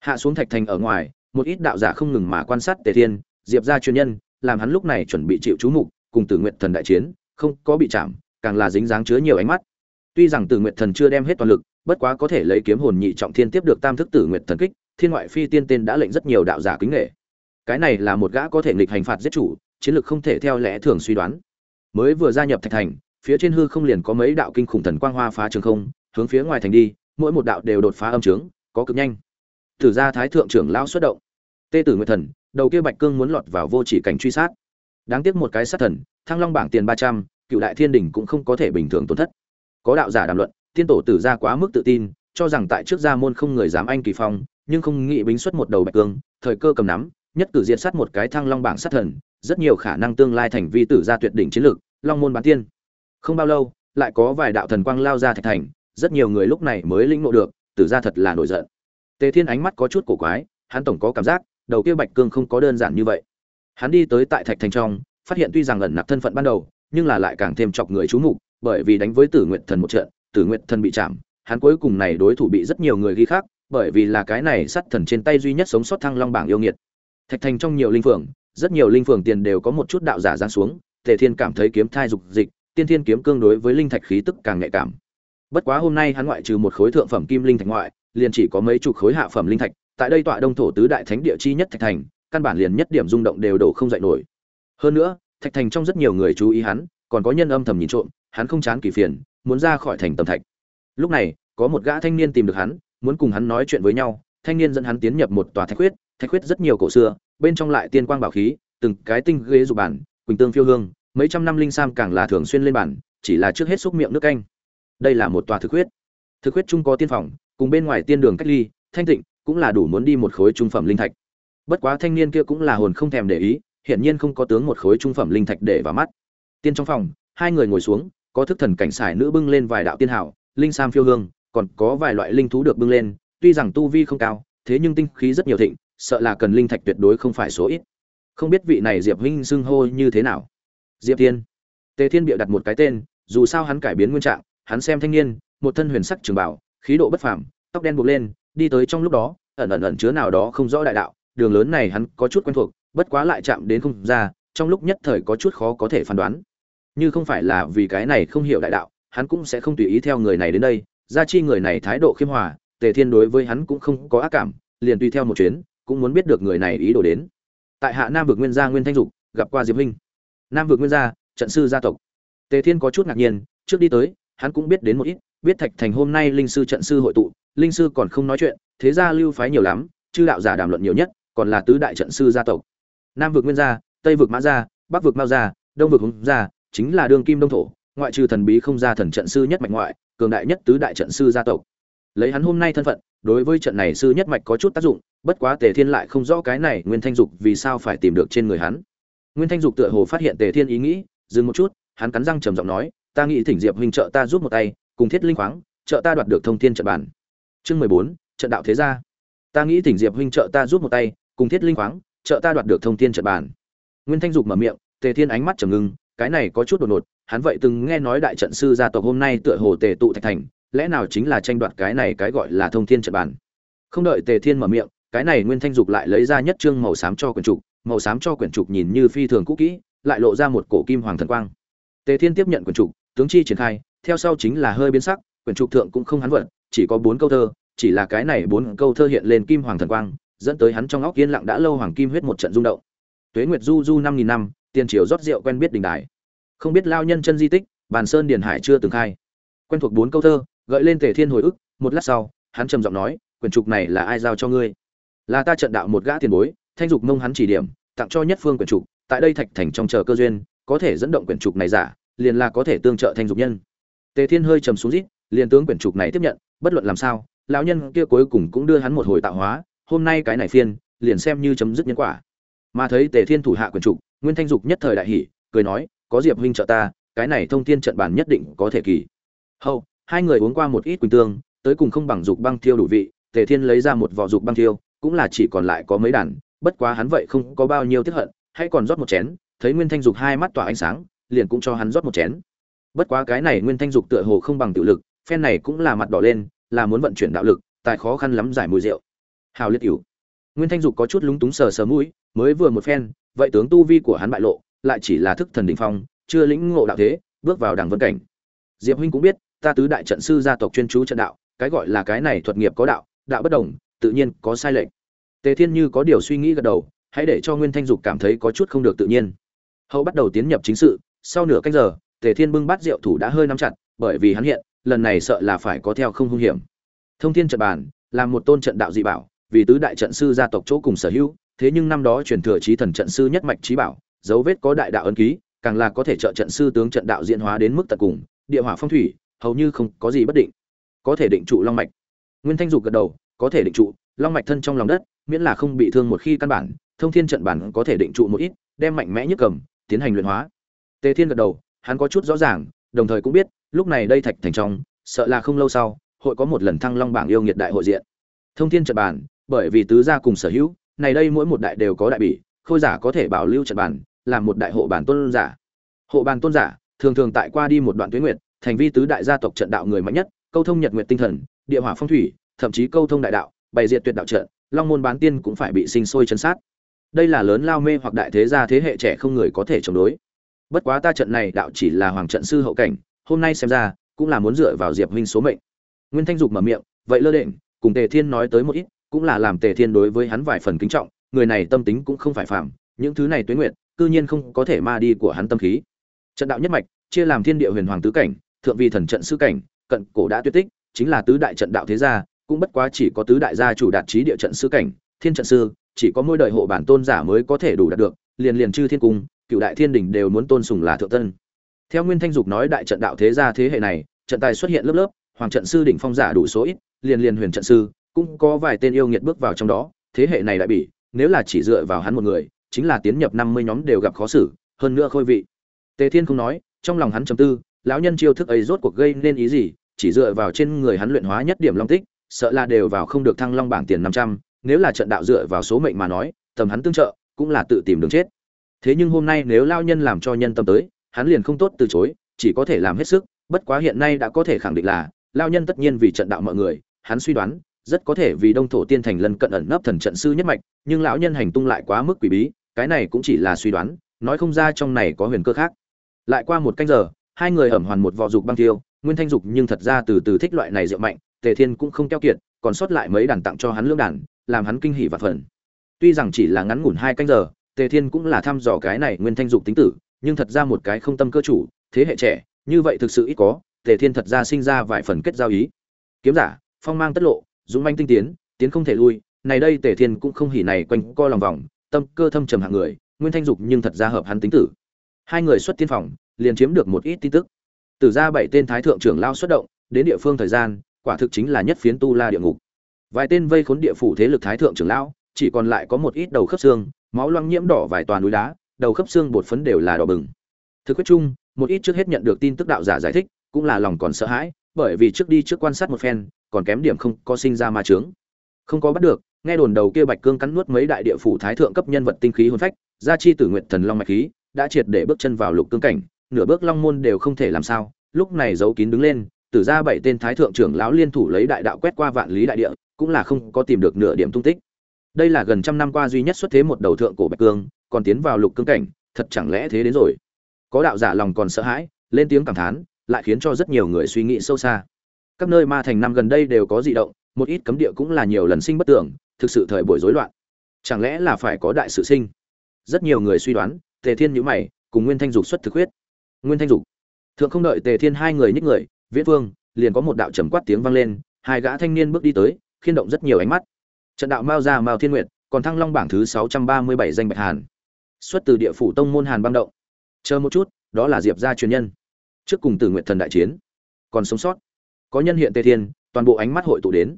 Hạ xuống thạch thành ở ngoài, một ít đạo giả không ngừng mà quan sát tề thiên, diệp gia chuyên nhân, làm hắn lúc này chuẩn bị chịu chú mục, cùng tử Nguyệt thần đại chiến không có bị chạm, càng là dính dáng chứa nhiều ánh mắt. Tuy rằng tử nguyện thần chưa đem hết toàn lực, bất quá có thể lấy kiếm hồn nhị trọng thiên tiếp được tam thức tử nguyện thần kích, thiên ngoại phi tiên tên đã lệnh rất nhiều đạo giả kính nghệ cái này là một gã có thể nghịch hành phạt giết chủ, chiến lược không thể theo lẽ thường suy đoán. Mới vừa gia nhập thạch thành, phía trên hư không liền có mấy đạo kinh khủng thần quang hoa phá trường không, hướng phía ngoài thành đi, mỗi một đạo đều đột phá âm trướng, có cực nhanh. Tử gia thái thượng trưởng lão xuất động. Tê tử nguyệt thần, đầu kia bạch cương muốn lọt vào vô chỉ cảnh truy sát đáng tiếc một cái sát thần, thăng long bảng tiền ba trăm, cựu đại thiên đình cũng không có thể bình thường tổn thất. Có đạo giả đàm luận, tiên tổ tử gia quá mức tự tin, cho rằng tại trước gia môn không người dám anh kỳ phong, nhưng không nghĩ bính xuất một đầu bạch cương, thời cơ cầm nắm, nhất cử diện sát một cái thăng long bảng sát thần, rất nhiều khả năng tương lai thành vi tử gia tuyệt đỉnh chiến lược, long môn bán tiên. Không bao lâu, lại có vài đạo thần quang lao ra thạch thành, rất nhiều người lúc này mới lĩnh ngộ được, tử gia thật là nổi giận. Tề thiên ánh mắt có chút cổ quái, hắn tổng có cảm giác, đầu kia bạch cương không có đơn giản như vậy hắn đi tới tại thạch thành trong, phát hiện tuy rằng ẩn nặc thân phận ban đầu, nhưng là lại càng thêm chọc người chú mục, bởi vì đánh với tử nguyện thần một trận, tử nguyện thần bị chạm, hắn cuối cùng này đối thủ bị rất nhiều người ghi khác bởi vì là cái này sắt thần trên tay duy nhất sống sót thăng long bảng yêu nghiệt. Thạch thành trong nhiều linh phượng, rất nhiều linh phượng tiền đều có một chút đạo giả giáng xuống, tề thiên cảm thấy kiếm thai dục dịch, tiên thiên kiếm cương đối với linh thạch khí tức càng nhạy cảm. Bất quá hôm nay hắn ngoại trừ một khối thượng phẩm kim linh thạch ngoại, liền chỉ có mấy chục khối hạ phẩm linh thạch, tại đây tọa đông thổ tứ đại thánh địa chi nhất thạch thành căn bản liền nhất điểm rung động đều đổ không dậy nổi. Hơn nữa, thạch thành trong rất nhiều người chú ý hắn, còn có nhân âm thầm nhìn trộm, hắn không chán kỳ phiền, muốn ra khỏi thành tầm thạch. Lúc này, có một gã thanh niên tìm được hắn, muốn cùng hắn nói chuyện với nhau, thanh niên dẫn hắn tiến nhập một tòa thạch huyết thạch huyết rất nhiều cổ xưa, bên trong lại tiên quang bảo khí, từng cái tinh ghế dục bản, quỳnh tương phiêu hương, mấy trăm năm linh sam càng là thường xuyên lên bản, chỉ là trước hết xúc miệng nước canh. Đây là một tòa thực huyết thực huyết chung có tiên phòng, cùng bên ngoài tiên đường cách ly, thanh tịnh, cũng là đủ muốn đi một khối trung phẩm linh thạch bất quá thanh niên kia cũng là hồn không thèm để ý, hiển nhiên không có tướng một khối trung phẩm linh thạch để vào mắt. Tiên trong phòng, hai người ngồi xuống, có thức thần cảnh xài nữ bưng lên vài đạo tiên hảo linh sam phiêu hương, còn có vài loại linh thú được bưng lên, tuy rằng tu vi không cao, thế nhưng tinh khí rất nhiều thịnh, sợ là cần linh thạch tuyệt đối không phải số ít. Không biết vị này diệp huynh xưng hô như thế nào? Diệp tiên. Tề thiên bịa đặt một cái tên, dù sao hắn cải biến nguyên trạng, hắn xem thanh niên, một thân huyền sắc trường bảo khí độ bất phàm, tóc đen buộc lên, đi tới trong lúc đó, ẩn ẩn ẩn chứa nào đó không rõ đại đạo đường lớn này hắn có chút quen thuộc, bất quá lại chạm đến không ra, trong lúc nhất thời có chút khó có thể phán đoán. Như không phải là vì cái này không hiểu đại đạo, hắn cũng sẽ không tùy ý theo người này đến đây, gia chi người này thái độ khiêm hòa, tề thiên đối với hắn cũng không có ác cảm, liền tùy theo một chuyến, cũng muốn biết được người này ý đồ đến. Tại hạ nam vực nguyên gia nguyên thanh dục, gặp qua diệp huynh. Nam vực nguyên gia, trận sư gia tộc. Tề thiên có chút ngạc nhiên, trước đi tới, hắn cũng biết đến một ít, biết thạch thành hôm nay linh sư trận sư hội tụ, linh sư còn không nói chuyện, thế gia lưu phái nhiều lắm, chư đạo giả đàm luận nhiều nhất còn là tứ đại trận sư gia tộc. Nam vực nguyên gia, tây vực mã gia, bắc vực mao gia, đông vực hùng gia, chính là đương kim đông thổ, ngoại trừ thần bí không gia thần trận sư nhất mạch ngoại, cường đại nhất tứ đại trận sư gia tộc. Lấy hắn hôm nay thân phận, đối với trận này sư nhất mạch có chút tác dụng, bất quá tề thiên lại không rõ cái này nguyên thanh dục vì sao phải tìm được trên người hắn. Nguyên thanh dục tựa hồ phát hiện tề thiên ý nghĩ, dừng một chút, hắn cắn răng trầm giọng nói, ta nghĩ thỉnh diệp huynh trợ ta giúp một tay, cùng thiết linh khoáng, trợ ta đoạt được thông thiên trận bản chương mười bốn, trận đạo thế gia. Ta nghĩ thỉnh diệp huynh trợ ta giúp một tay cùng thiết linh khoáng, trợ ta đoạt được thông thiên trận bản nguyên thanh dục mở miệng, tề thiên ánh mắt trầm ngưng, cái này có chút đột ngột, hắn vậy từng nghe nói đại trận sư gia tộc hôm nay tựa hồ tề tụ thạch thành, lẽ nào chính là tranh đoạt cái này cái gọi là thông thiên trận bản không đợi tề thiên mở miệng, cái này nguyên thanh dục lại lấy ra nhất trương màu xám cho quyển trục, màu xám cho quyển trục nhìn như phi thường cũ kỹ, lại lộ ra một cổ kim hoàng thần quang. Tề thiên tiếp nhận quyển trục, tướng chi triển khai, theo sau chính là hơi biến sắc, quyển trục thượng cũng không hắn vận, chỉ có bốn câu thơ, chỉ là cái này bốn câu thơ hiện lên kim hoàng thần quang dẫn tới hắn trong óc yên lặng đã lâu hoàng kim huyết một trận rung động. Tuế nguyệt du du năm nghìn năm, tiền triều rót rượu quen biết đình đài. Không biết lao nhân chân di tích, bàn sơn điền hải chưa từng khai. Quen thuộc bốn câu thơ, gợi lên tề thiên hồi ức, một lát sau, hắn trầm giọng nói, quyển trục này là ai giao cho ngươi? Là ta trận đạo một gã tiền bối, thanh dục mông hắn chỉ điểm, tặng cho nhất phương quyển trục, tại đây thạch thành trong chờ cơ duyên, có thể dẫn động quyển trục này giả, liền là có thể tương trợ thanh dục nhân. Tề thiên hơi trầm xuống rít, liền tướng quyển trục này tiếp nhận, bất luận làm sao, lão nhân kia cuối cùng cũng đưa hắn một hồi tạo hóa hôm nay cái này phiên, liền xem như chấm dứt nhân quả. Mà thấy tề thiên thủ hạ quyền trục, nguyên thanh dục nhất thời đại hỷ cười nói, có diệp huynh trợ ta, cái này thông thiên trận bản nhất định có thể kỳ. Hậu hai người uống qua một ít quỳnh tương, tới cùng không bằng dục băng thiêu đủ vị, tề thiên lấy ra một vỏ dục băng thiêu, cũng là chỉ còn lại có mấy đàn, bất quá hắn vậy không có bao nhiêu tiếp hận, hãy còn rót một chén, thấy nguyên thanh dục hai mắt tỏa ánh sáng, liền cũng cho hắn rót một chén. Bất quá cái này nguyên thanh dục tựa hồ không bằng tự lực, phen này cũng là mặt đỏ lên, là muốn vận chuyển đạo lực tại khó khăn lắm giải mùi rượu hào liệt cửu. Nguyên thanh dục có chút lúng túng sờ sờ mũi, mới vừa một phen, vậy tướng tu vi của hắn bại lộ, lại chỉ là thức thần đỉnh phong, chưa lĩnh ngộ đạo thế, bước vào đằng vân cảnh. Diệp huynh cũng biết, ta tứ đại trận sư gia tộc chuyên chú trận đạo, cái gọi là cái này thuật nghiệp có đạo đạo bất đồng, tự nhiên có sai lệch. Tề thiên như có điều suy nghĩ gật đầu, hãy để cho nguyên thanh dục cảm thấy có chút không được tự nhiên. Hậu bắt đầu tiến nhập chính sự, sau nửa canh giờ, tề thiên bưng bát rượu thủ đã hơi nắm chặt, bởi vì hắn hiện, lần này sợ là phải có theo không hung hiểm. Thông thiên trận bàn, là một tôn trận đạo dị bảo vì tứ đại trận sư gia tộc chỗ cùng sở hữu, thế nhưng năm đó truyền thừa trí thần trận sư nhất mạch trí bảo, dấu vết có đại đạo ấn ký, càng là có thể trợ trận sư tướng trận đạo diễn hóa đến mức tận cùng, địa hỏa phong thủy, hầu như không có gì bất định. Có thể định trụ long mạch. Nguyên thanh dục gật đầu, có thể định trụ, long mạch thân trong lòng đất, miễn là không bị thương một khi căn bản, thông thiên trận bản có thể định trụ một ít, đem mạnh mẽ nhất cầm, tiến hành luyện hóa. Tề thiên gật đầu, hắn có chút rõ ràng, đồng thời cũng biết, lúc này đây thạch thành trong, sợ là không lâu sau, hội có một lần thăng long bảng yêu nghiệt đại hội diện. Thông thiên trận bản bởi vì tứ gia cùng sở hữu, này đây mỗi một đại đều có đại bỉ, khôi giả có thể bảo lưu trận bản làm một đại hộ bản tôn giả. Hộ bản tôn giả, thường thường tại qua đi một đoạn tuyến nguyệt, thành vi tứ đại gia tộc trận đạo người mạnh nhất, câu thông nhật nguyệt tinh thần, địa hỏa phong thủy, thậm chí câu thông đại đạo, bày diệt tuyệt đạo trận, long môn bán tiên cũng phải bị sinh sôi chân sát. Đây là lớn lao mê hoặc đại thế gia thế hệ trẻ không người có thể chống đối. Bất quá ta trận này đạo chỉ là hoàng trận sư hậu cảnh, hôm nay xem ra, cũng là muốn dựa vào diệp huynh số mệnh. Nguyên thanh dục mở miệng, vậy lơ định cùng tề thiên nói tới một ít cũng là làm tề thiên đối với hắn vài phần kính trọng người này tâm tính cũng không phải phàm, những thứ này tuế nguyện cư nhiên không có thể ma đi của hắn tâm khí. Trận đạo nhất mạch chia làm thiên địa huyền hoàng tứ cảnh thượng vi thần trận sư cảnh cận cổ đã tuyệt tích chính là tứ đại trận đạo thế gia cũng bất quá chỉ có tứ đại gia chủ đạt trí địa trận sư cảnh thiên trận sư chỉ có mỗi đời hộ bản tôn giả mới có thể đủ đạt được liền liền chư thiên cung cựu đại thiên đỉnh đều muốn tôn sùng là thượng tân. Theo nguyên thanh dục nói đại trận đạo thế gia thế hệ này trận tài xuất hiện lớp lớp hoàng trận sư đỉnh phong giả đủ số ít liền liền huyền trận sư cũng có vài tên yêu nghiệt bước vào trong đó, thế hệ này lại bị nếu là chỉ dựa vào hắn một người, chính là tiến nhập năm mươi nhóm đều gặp khó xử, hơn nữa khôi vị. Tề thiên không nói, trong lòng hắn trầm tư, lão nhân chiêu thức ấy rốt cuộc gây nên ý gì, chỉ dựa vào trên người hắn luyện hóa nhất điểm long tích, sợ là đều vào không được thăng long bảng tiền năm trăm, nếu là trận đạo dựa vào số mệnh mà nói, tầm hắn tương trợ, cũng là tự tìm đường chết. Thế nhưng hôm nay nếu lão nhân làm cho nhân tâm tới, hắn liền không tốt từ chối, chỉ có thể làm hết sức, bất quá hiện nay đã có thể khẳng định là, lão nhân tất nhiên vì trận đạo mọi người, hắn suy đoán rất có thể vì đông thổ tiên thành lân cận ẩn nấp thần trận sư nhất mạch, nhưng lão nhân hành tung lại quá mức quỷ bí, cái này cũng chỉ là suy đoán, nói không ra trong này có huyền cơ khác. Lại qua một canh giờ, hai người ẩm hoàn một vò dục băng tiêu, nguyên thanh dục nhưng thật ra từ từ thích loại này rượu mạnh, tề thiên cũng không keo kiệt, còn sót lại mấy đàn tặng cho hắn lương đàn, làm hắn kinh hỉ và phần tuy rằng chỉ là ngắn ngủn hai canh giờ, tề thiên cũng là thăm dò cái này nguyên thanh dục tính tử, nhưng thật ra một cái không tâm cơ chủ, thế hệ trẻ, như vậy thực sự ít có, tề thiên thật ra sinh ra vài phần kết giao ý. Kiếm giả, phong mang tất lộ dũng manh tinh tiến tiến không thể lui. Này đây tề thiên cũng không hỉ này quanh co lòng vòng, tâm cơ thâm trầm hạng người, nguyên thanh dục nhưng thật ra hợp hắn tính tử. Hai người xuất tiên phòng, liền chiếm được một ít tin tức. Từ ra bảy tên thái thượng trưởng lao xuất động, đến địa phương thời gian, quả thực chính là nhất phiến tu la địa ngục. Vài tên vây khốn địa phủ thế lực thái thượng trưởng lão, chỉ còn lại có một ít đầu khớp xương, máu loang nhiễm đỏ vài toàn núi đá, đầu khớp xương bột phấn đều là đỏ bừng. Thực quyết chung, một ít trước hết nhận được tin tức đạo giả giải thích, cũng là lòng còn sợ hãi, bởi vì trước đi trước quan sát một phen còn kém điểm không có sinh ra ma trướng không có bắt được, nghe đồn đầu kia bạch cương cắn nuốt mấy đại địa phủ thái thượng cấp nhân vật tinh khí hồn phách, gia chi tử nguyện thần long mạch khí, đã triệt để bước chân vào lục cương cảnh, nửa bước long môn đều không thể làm sao, lúc này giấu kín đứng lên, tử ra bảy tên thái thượng trưởng lão liên thủ lấy đại đạo quét qua vạn lý đại địa, cũng là không có tìm được nửa điểm tung tích. Đây là gần trăm năm qua duy nhất xuất thế một đầu thượng cổ bạch cương, còn tiến vào lục cương cảnh, thật chẳng lẽ thế đến rồi? Có đạo giả lòng còn sợ hãi, lên tiếng cảm thán, lại khiến cho rất nhiều người suy nghĩ sâu xa các nơi ma thành năm gần đây đều có dị động, một ít cấm địa cũng là nhiều lần sinh bất tưởng, thực sự thời buổi rối loạn. Chẳng lẽ là phải có đại sự sinh? Rất nhiều người suy đoán, tề thiên nhữ mày, cùng nguyên thanh dục xuất thực huyết. Nguyên thanh dục. Thượng không đợi tề thiên hai người nhích người, viễn vương, liền có một đạo trầm quát tiếng vang lên, hai gã thanh niên bước đi tới, khiên động rất nhiều ánh mắt. Trận đạo mao ra mao thiên nguyệt, còn thăng long bảng thứ sáu trăm ba mươi bảy danh bạch hàn. Xuất từ địa phủ tông môn hàn băng động. Chờ một chút, đó là diệp gia truyền nhân. Trước cùng tử nguyện thần đại chiến. Còn sống sót có nhân hiện tề thiên, toàn bộ ánh mắt hội tụ đến.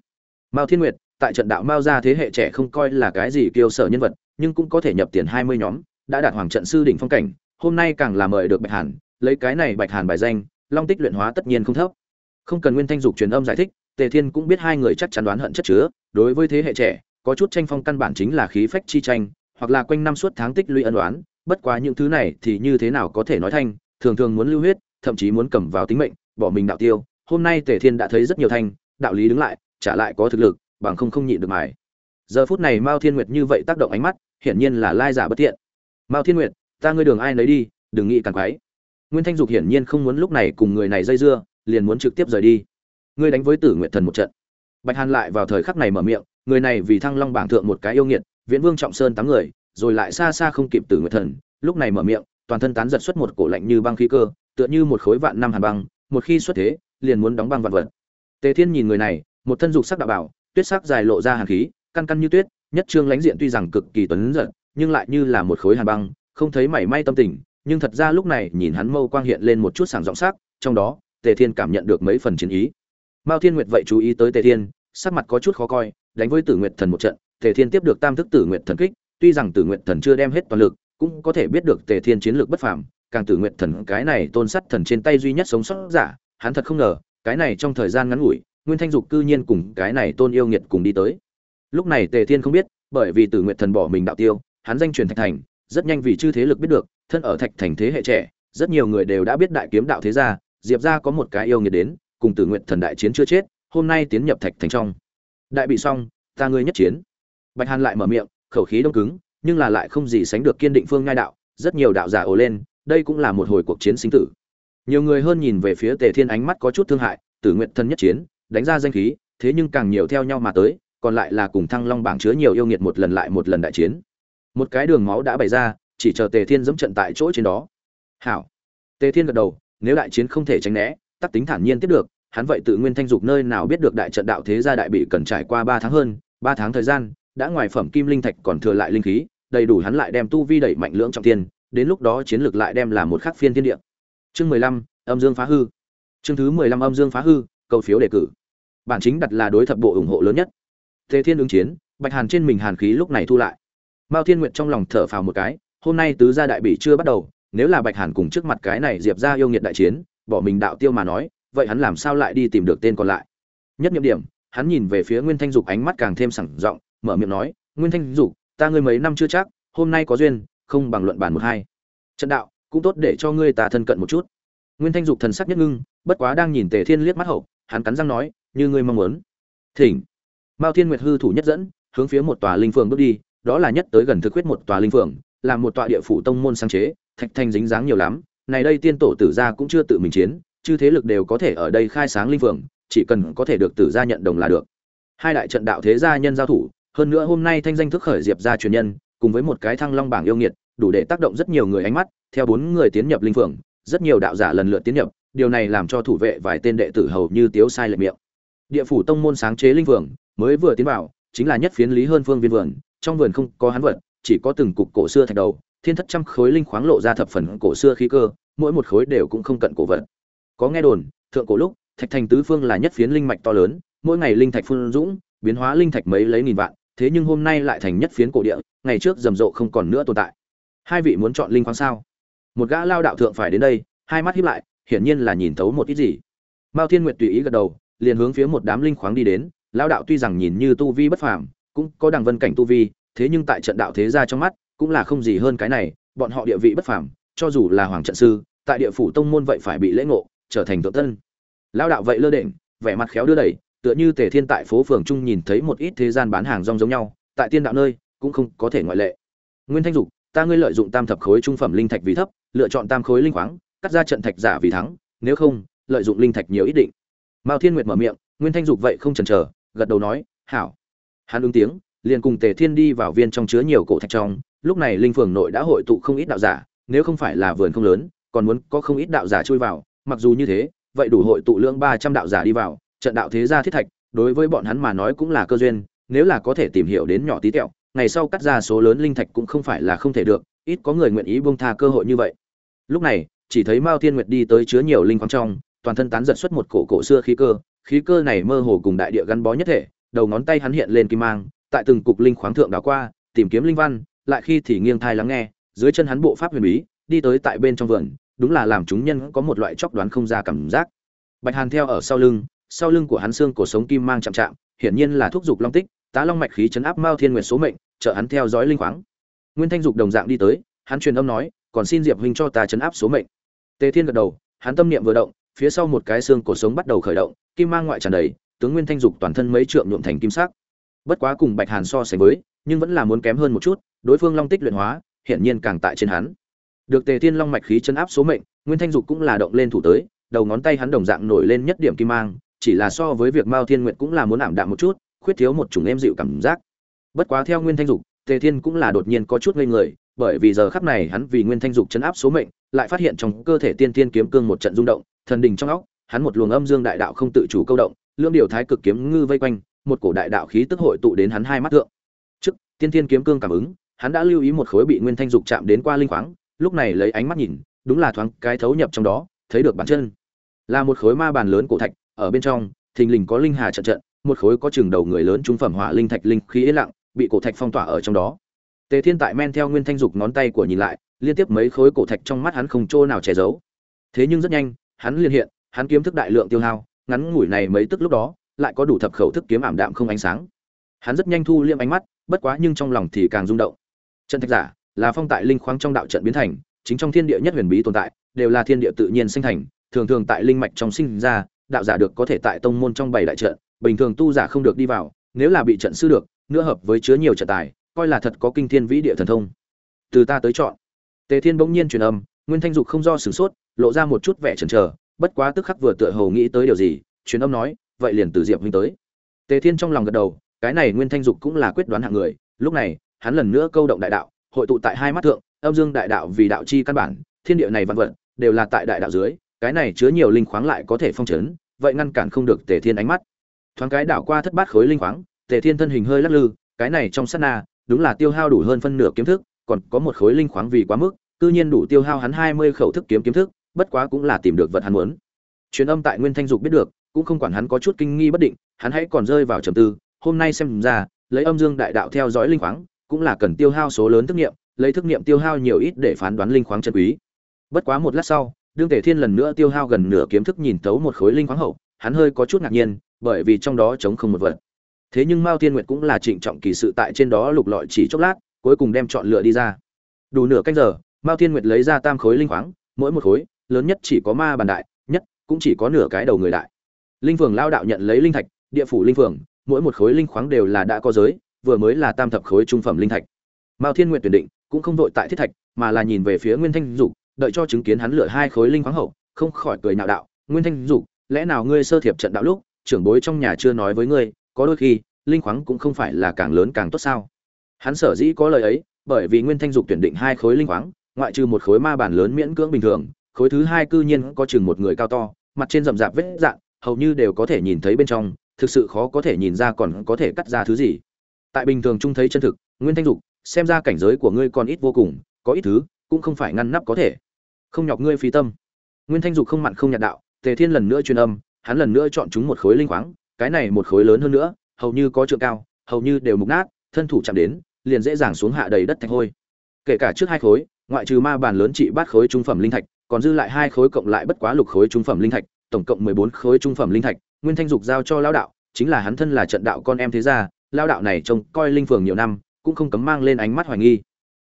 Mao thiên nguyệt, tại trận đạo mao gia thế hệ trẻ không coi là cái gì kiêu sở nhân vật, nhưng cũng có thể nhập tiền hai mươi nhóm, đã đạt hoàng trận sư đỉnh phong cảnh, hôm nay càng là mời được bạch hàn, lấy cái này bạch hàn bài danh, long tích luyện hóa tất nhiên không thấp. Không cần nguyên thanh dục truyền âm giải thích, tề thiên cũng biết hai người chắc chắn đoán hận chất chứa, đối với thế hệ trẻ, có chút tranh phong căn bản chính là khí phách chi tranh, hoặc là quanh năm suốt tháng tích lũy ân đoán bất quá những thứ này thì như thế nào có thể nói thanh, thường thường muốn lưu huyết, thậm chí muốn cầm vào tính mệnh, bỏ mình đạo tiêu hôm nay tề thiên đã thấy rất nhiều thanh, đạo lý đứng lại, trả lại có thực lực, bằng không không nhịn được mài. Giờ phút này mao thiên nguyệt như vậy tác động ánh mắt, hiển nhiên là lai giả bất thiện. Mao thiên nguyệt, ta ngươi đường ai nấy đi, đừng nghĩ càng quái. Nguyên thanh dục hiển nhiên không muốn lúc này cùng người này dây dưa, liền muốn trực tiếp rời đi. Ngươi đánh với tử nguyệt thần một trận. Bạch hàn lại vào thời khắc này mở miệng, người này vì thăng long bảng thượng một cái yêu nghiệt, viễn vương trọng sơn tám người, rồi lại xa xa không kịp tử nguyệt thần, lúc này mở miệng, toàn thân tán giật xuất một cổ lạnh như băng khí cơ, tựa như một khối vạn năm hàn băng, một khi xuất thế liền muốn đóng băng vạn vật. Tề thiên nhìn người này, một thân dục sắc đạo bảo, tuyết sắc dài lộ ra hàn khí, căn căn như tuyết, nhất trương lãnh diện tuy rằng cực kỳ tuấn giận nhưng lại như là một khối hàn băng, không thấy mảy may tâm tình, nhưng thật ra lúc này nhìn hắn mâu quang hiện lên một chút sảng giọng sắc, trong đó, tề thiên cảm nhận được mấy phần chiến ý. Mao thiên nguyệt vậy chú ý tới tề thiên, sắc mặt có chút khó coi, đánh với tử nguyệt thần một trận, tề thiên tiếp được tam thức tử nguyệt thần kích, tuy rằng tử nguyệt thần chưa đem hết toàn lực, cũng có thể biết được tề thiên chiến lược bất phàm, càng tử nguyệt thần cái này tôn sắt thần trên tay duy nhất sống sót giả hắn thật không ngờ, cái này trong thời gian ngắn ngủi, nguyên thanh dục cư nhiên cùng cái này tôn yêu nghiệt cùng đi tới. Lúc này tề thiên không biết, bởi vì tử nguyệt thần bỏ mình đạo tiêu, hắn danh truyền thạch thành, rất nhanh vì chư thế lực biết được, thân ở thạch thành thế hệ trẻ, rất nhiều người đều đã biết đại kiếm đạo thế gia, diệp gia có một cái yêu nghiệt đến, cùng tử nguyệt thần đại chiến chưa chết, hôm nay tiến nhập thạch thành trong. Đại bị xong, ta ngươi nhất chiến. Bạch hàn lại mở miệng, khẩu khí đông cứng, nhưng là lại không gì sánh được kiên định phương ngai đạo, rất nhiều đạo giả ồ lên, đây cũng là một hồi cuộc chiến sinh tử nhiều người hơn nhìn về phía tề thiên ánh mắt có chút thương hại, tử nguyện thân nhất chiến, đánh ra danh khí, thế nhưng càng nhiều theo nhau mà tới, còn lại là cùng thăng long bảng chứa nhiều yêu nghiệt một lần lại một lần đại chiến. Một cái đường máu đã bày ra, chỉ chờ tề thiên dẫm trận tại chỗ trên đó. Hảo. Tề thiên gật đầu, nếu đại chiến không thể tránh né, tắc tính thản nhiên tiếp được, hắn vậy tự nguyên thanh dục nơi nào biết được đại trận đạo thế gia đại bị cần trải qua ba tháng hơn, ba tháng thời gian, đã ngoài phẩm kim linh thạch còn thừa lại linh khí, đầy đủ hắn lại đem tu vi đẩy mạnh lưỡng trọng tiên đến lúc đó chiến lược lại đem là một khắc phiên thiên địa chương mười lăm, âm dương phá hư. Chương thứ mười lăm, âm dương phá hư, cầu phiếu đề cử. Bản chính đặt là đối thập bộ ủng hộ lớn nhất. Tề thiên ứng chiến, bạch hàn trên mình hàn khí lúc này thu lại. Mao thiên nguyện trong lòng thở phào một cái, hôm nay tứ gia đại bị chưa bắt đầu, nếu là bạch hàn cùng trước mặt cái này diệp ra yêu nghiệt đại chiến, bỏ mình đạo tiêu mà nói, vậy hắn làm sao lại đi tìm được tên còn lại? Nhất nhiệm điểm, hắn nhìn về phía nguyên thanh dục ánh mắt càng thêm sảng giọng mở miệng nói, nguyên thanh dục, ta ngươi mấy năm chưa chắc, hôm nay có duyên, không bằng luận bàn một hai. Trận đạo cũng tốt để cho ngươi ta thân cận một chút. Nguyên thanh dục thần sắc nhất ngưng, bất quá đang nhìn tề thiên liếc mắt hậu, hắn cắn răng nói, như ngươi mong muốn. Thỉnh. Mao thiên nguyệt hư thủ nhất dẫn, hướng phía một tòa linh phường bước đi, đó là nhất tới gần thực huyết một tòa linh phường làm một tòa địa phủ tông môn sáng chế, thạch thanh dính dáng nhiều lắm, này đây tiên tổ tử gia cũng chưa tự mình chiến, chư thế lực đều có thể ở đây khai sáng linh phường, chỉ cần có thể được tử gia nhận đồng là được. Hai đại trận đạo thế gia nhân giao thủ, hơn nữa hôm nay thanh danh thức khởi diệp gia truyền nhân, cùng với một cái thăng long bảng yêu nghiệt đủ để tác động rất nhiều người ánh mắt, theo bốn người tiến nhập linh phượng rất nhiều đạo giả lần lượt tiến nhập, điều này làm cho thủ vệ vài tên đệ tử hầu như tiếu sai lệch miệng. Địa phủ tông môn sáng chế linh phượng mới vừa tiến vào, chính là nhất phiến lý hơn phương viên vườn, trong vườn không có hắn vật, chỉ có từng cục cổ xưa thạch đầu, thiên thất trăm khối linh khoáng lộ ra thập phần cổ xưa khí cơ, mỗi một khối đều cũng không cận cổ vật. Có nghe đồn, thượng cổ lúc, thạch thành tứ phương là nhất phiến linh mạch to lớn, mỗi ngày linh thạch phun dũng, biến hóa linh thạch mấy lấy nghìn vạn, thế nhưng hôm nay lại thành nhất phiến cổ địa, ngày trước rầm rộ không còn nữa tồn tại hai vị muốn chọn linh khoáng sao? Một gã lao đạo thượng phải đến đây, hai mắt hiếp lại, hiển nhiên là nhìn thấu một ít gì. Mao thiên nguyệt tùy ý gật đầu, liền hướng phía một đám linh khoáng đi đến. Lao đạo tuy rằng nhìn như tu vi bất phàm, cũng có đằng vân cảnh tu vi, thế nhưng tại trận đạo thế gia trong mắt, cũng là không gì hơn cái này. Bọn họ địa vị bất phàm, cho dù là hoàng trận sư, tại địa phủ tông môn vậy phải bị lễ ngộ, trở thành tượng tân lao đạo vậy lơ đễnh, vẻ mặt khéo đưa đẩy, tựa như tề thiên tại phố phường trung nhìn thấy một ít thế gian bán hàng rong giống nhau, tại tiên đạo nơi, cũng không có thể ngoại lệ. Nguyên thanh dục ta ngươi lợi dụng tam thập khối trung phẩm linh thạch vì thấp, lựa chọn tam khối linh khoáng, cắt ra trận thạch giả vì thắng, nếu không, lợi dụng linh thạch nhiều ít định. Mao thiên nguyệt mở miệng, nguyên thanh dục vậy không chần chờ, gật đầu nói, hảo. Hắn ứng tiếng, liền cùng tề thiên đi vào viên trong chứa nhiều cổ thạch trong, lúc này linh phường nội đã hội tụ không ít đạo giả, nếu không phải là vườn không lớn, còn muốn có không ít đạo giả chui vào, mặc dù như thế, vậy đủ hội tụ lượng ba trăm đạo giả đi vào, trận đạo thế gia thiết thạch, đối với bọn hắn mà nói cũng là cơ duyên, nếu là có thể tìm hiểu đến nhỏ tí tẹo ngày sau cắt ra số lớn linh thạch cũng không phải là không thể được, ít có người nguyện ý buông tha cơ hội như vậy. Lúc này, chỉ thấy mao thiên nguyệt đi tới chứa nhiều linh khoáng trong, toàn thân tán giật xuất một cổ cổ xưa khí cơ khí cơ này mơ hồ cùng đại địa gắn bó nhất thể, đầu ngón tay hắn hiện lên kim mang, tại từng cục linh khoáng thượng đảo qua, tìm kiếm linh văn, lại khi thì nghiêng thai lắng nghe, dưới chân hắn bộ pháp huyền bí, đi tới tại bên trong vườn, đúng là làm chúng nhân có một loại chốc đoán không ra cảm giác. Bạch hàn theo ở sau lưng sau lưng của hắn xương cổ sống kim mang chạm chạm, hiển nhiên là thúc dục long tích tá long mạch khí chấn áp mao thiên nguyệt số mệnh, trợ hắn theo dõi linh khoáng. Nguyên thanh dục đồng dạng đi tới, hắn truyền âm nói, còn xin diệp huynh cho ta chấn áp số mệnh. Tề thiên gật đầu, hắn tâm niệm vừa động, phía sau một cái xương cổ sống bắt đầu khởi động, kim mang ngoại tràn đầy, tướng nguyên thanh dục toàn thân mấy trượng nhuộm thành kim sắc. Bất quá cùng bạch hàn so sánh với, nhưng vẫn là muốn kém hơn một chút, đối phương long tích luyện hóa, hiển nhiên càng tại trên hắn. Được tề thiên long mạch khí chấn áp số mệnh, nguyên thanh dục cũng là động lên thủ tới, đầu ngón tay hắn đồng dạng nổi lên nhất điểm kim mang, chỉ là so với việc mao thiên nguyện cũng là muốn ảm đạm một chút khuyết thiếu một chủng êm dịu cảm giác. Bất quá theo nguyên thanh dục, tề thiên cũng là đột nhiên có chút ngây người, bởi vì giờ khắc này hắn vì nguyên thanh dục chấn áp số mệnh, lại phát hiện trong cơ thể tiên tiên kiếm cương một trận rung động, thần đình trong óc, hắn một luồng âm dương đại đạo không tự chủ câu động, lưỡng điều thái cực kiếm ngư vây quanh, một cổ đại đạo khí tức hội tụ đến hắn hai mắt thượng. Trước, tiên tiên kiếm cương cảm ứng, hắn đã lưu ý một khối bị nguyên thanh dục chạm đến qua linh khoáng, lúc này lấy ánh mắt nhìn, đúng là thoáng cái thấu nhập trong đó, thấy được bản chân. Là một khối ma bàn lớn cổ thạch, ở bên trong, thình lình có linh hà trận trận một khối có chừng đầu người lớn trung phẩm hỏa linh thạch linh khí yên lặng, bị cổ thạch phong tỏa ở trong đó. Tề thiên tại men theo nguyên thanh dục ngón tay của nhìn lại, liên tiếp mấy khối cổ thạch trong mắt hắn không chỗ nào che giấu. Thế nhưng rất nhanh, hắn liên hiện, hắn kiếm thức đại lượng tiêu hao, ngắn ngủi này mấy tức lúc đó, lại có đủ thập khẩu thức kiếm ảm đạm không ánh sáng. Hắn rất nhanh thu liêm ánh mắt, bất quá nhưng trong lòng thì càng rung động. Trận thạch giả, là phong tại linh khoáng trong đạo trận biến thành, chính trong thiên địa nhất huyền bí tồn tại, đều là thiên địa tự nhiên sinh thành, thường thường tại linh mạch trong sinh ra, đạo giả được có thể tại tông môn trong bảy đại trận bình thường tu giả không được đi vào, nếu là bị trận sư được, nữa hợp với chứa nhiều trận tài, coi là thật có kinh thiên vĩ địa thần thông. Từ ta tới chọn. Tề thiên bỗng nhiên truyền âm, nguyên thanh dục không do sửng sốt, lộ ra một chút vẻ chần chờ, bất quá tức khắc vừa tựa hồ nghĩ tới điều gì, truyền âm nói, vậy liền từ diệp huynh tới. Tề thiên trong lòng gật đầu, cái này nguyên thanh dục cũng là quyết đoán hạng người, lúc này, hắn lần nữa câu động đại đạo, hội tụ tại hai mắt thượng, âm dương đại đạo vì đạo chi căn bản, thiên địa này vạn vật, đều là tại đại đạo dưới, cái này chứa nhiều linh khoáng lại có thể phong trấn vậy ngăn cản không được tề thiên ánh mắt thoáng cái đảo qua thất bát khối linh khoáng, tề thiên thân hình hơi lắc lư, cái này trong sát na, đúng là tiêu hao đủ hơn phân nửa kiếm thức, còn có một khối linh khoáng vì quá mức tự nhiên đủ tiêu hao hắn hai mươi khẩu thức kiếm kiếm thức, bất quá cũng là tìm được vật hắn muốn. Truyền âm tại nguyên thanh dục biết được, cũng không quản hắn có chút kinh nghi bất định, hắn hãy còn rơi vào trầm tư, hôm nay xem ra, lấy âm dương đại đạo theo dõi linh khoáng, cũng là cần tiêu hao số lớn thức nghiệm, lấy thức nghiệm tiêu hao nhiều ít để phán đoán linh khoáng chân quý. Bất quá một lát sau, đương tề thiên lần nữa tiêu hao gần nửa kiếm thức nhìn tấu một khối linh khoáng hậu, hắn hơi có chút ngạc nhiên bởi vì trong đó chống không một vật. Thế nhưng mao Thiên nguyệt cũng là trịnh trọng kỳ sự tại trên đó lục lọi chỉ chốc lát, cuối cùng đem chọn lựa đi ra. Đủ nửa canh giờ, mao Thiên nguyệt lấy ra tam khối linh khoáng, mỗi một khối, lớn nhất chỉ có ma bàn đại, nhất cũng chỉ có nửa cái đầu người đại. Linh phường lao đạo nhận lấy linh thạch, địa phủ linh phường, mỗi một khối linh khoáng đều là đã có giới, vừa mới là tam thập khối trung phẩm linh thạch. Mao thiên Nguyệt tuyển định, cũng không vội tại thiết thạch, mà là nhìn về phía nguyên thanh dục, đợi cho chứng kiến hắn lựa hai khối linh khoáng hậu, không khỏi cười nạo đạo, nguyên thanh dục, lẽ nào ngươi sơ thiệp trận đạo lúc trưởng bối trong nhà chưa nói với ngươi, có đôi khi, linh khoáng cũng không phải là càng lớn càng tốt sao. Hắn sở dĩ có lời ấy, bởi vì nguyên thanh dục tuyển định hai khối linh khoáng, ngoại trừ một khối ma bản lớn miễn cưỡng bình thường, khối thứ hai cư nhiên có chừng một người cao to, mặt trên rậm rạp vết dạng, hầu như đều có thể nhìn thấy bên trong, thực sự khó có thể nhìn ra còn có thể cắt ra thứ gì. Tại bình thường trung thấy chân thực, nguyên thanh dục, xem ra cảnh giới của ngươi còn ít vô cùng, có ít thứ, cũng không phải ngăn nắp có thể. Không nhọc ngươi phí tâm. Nguyên thanh dục không mặn không nhạt đạo, tề thiên lần nữa truyền âm hắn lần nữa chọn chúng một khối linh khoáng, cái này một khối lớn hơn nữa, hầu như có trượng cao, hầu như đều mục nát, thân thủ chạm đến, liền dễ dàng xuống hạ đầy đất thạch hôi. Kể cả trước hai khối, ngoại trừ ma bàn lớn trị bát khối trung phẩm linh thạch, còn dư lại hai khối cộng lại bất quá lục khối trung phẩm linh thạch, tổng cộng mười bốn khối trung phẩm linh thạch, nguyên thanh dục giao cho lão đạo, chính là hắn thân là trận đạo con em thế gia, lão đạo này trông coi linh phường nhiều năm, cũng không cấm mang lên ánh mắt hoài nghi.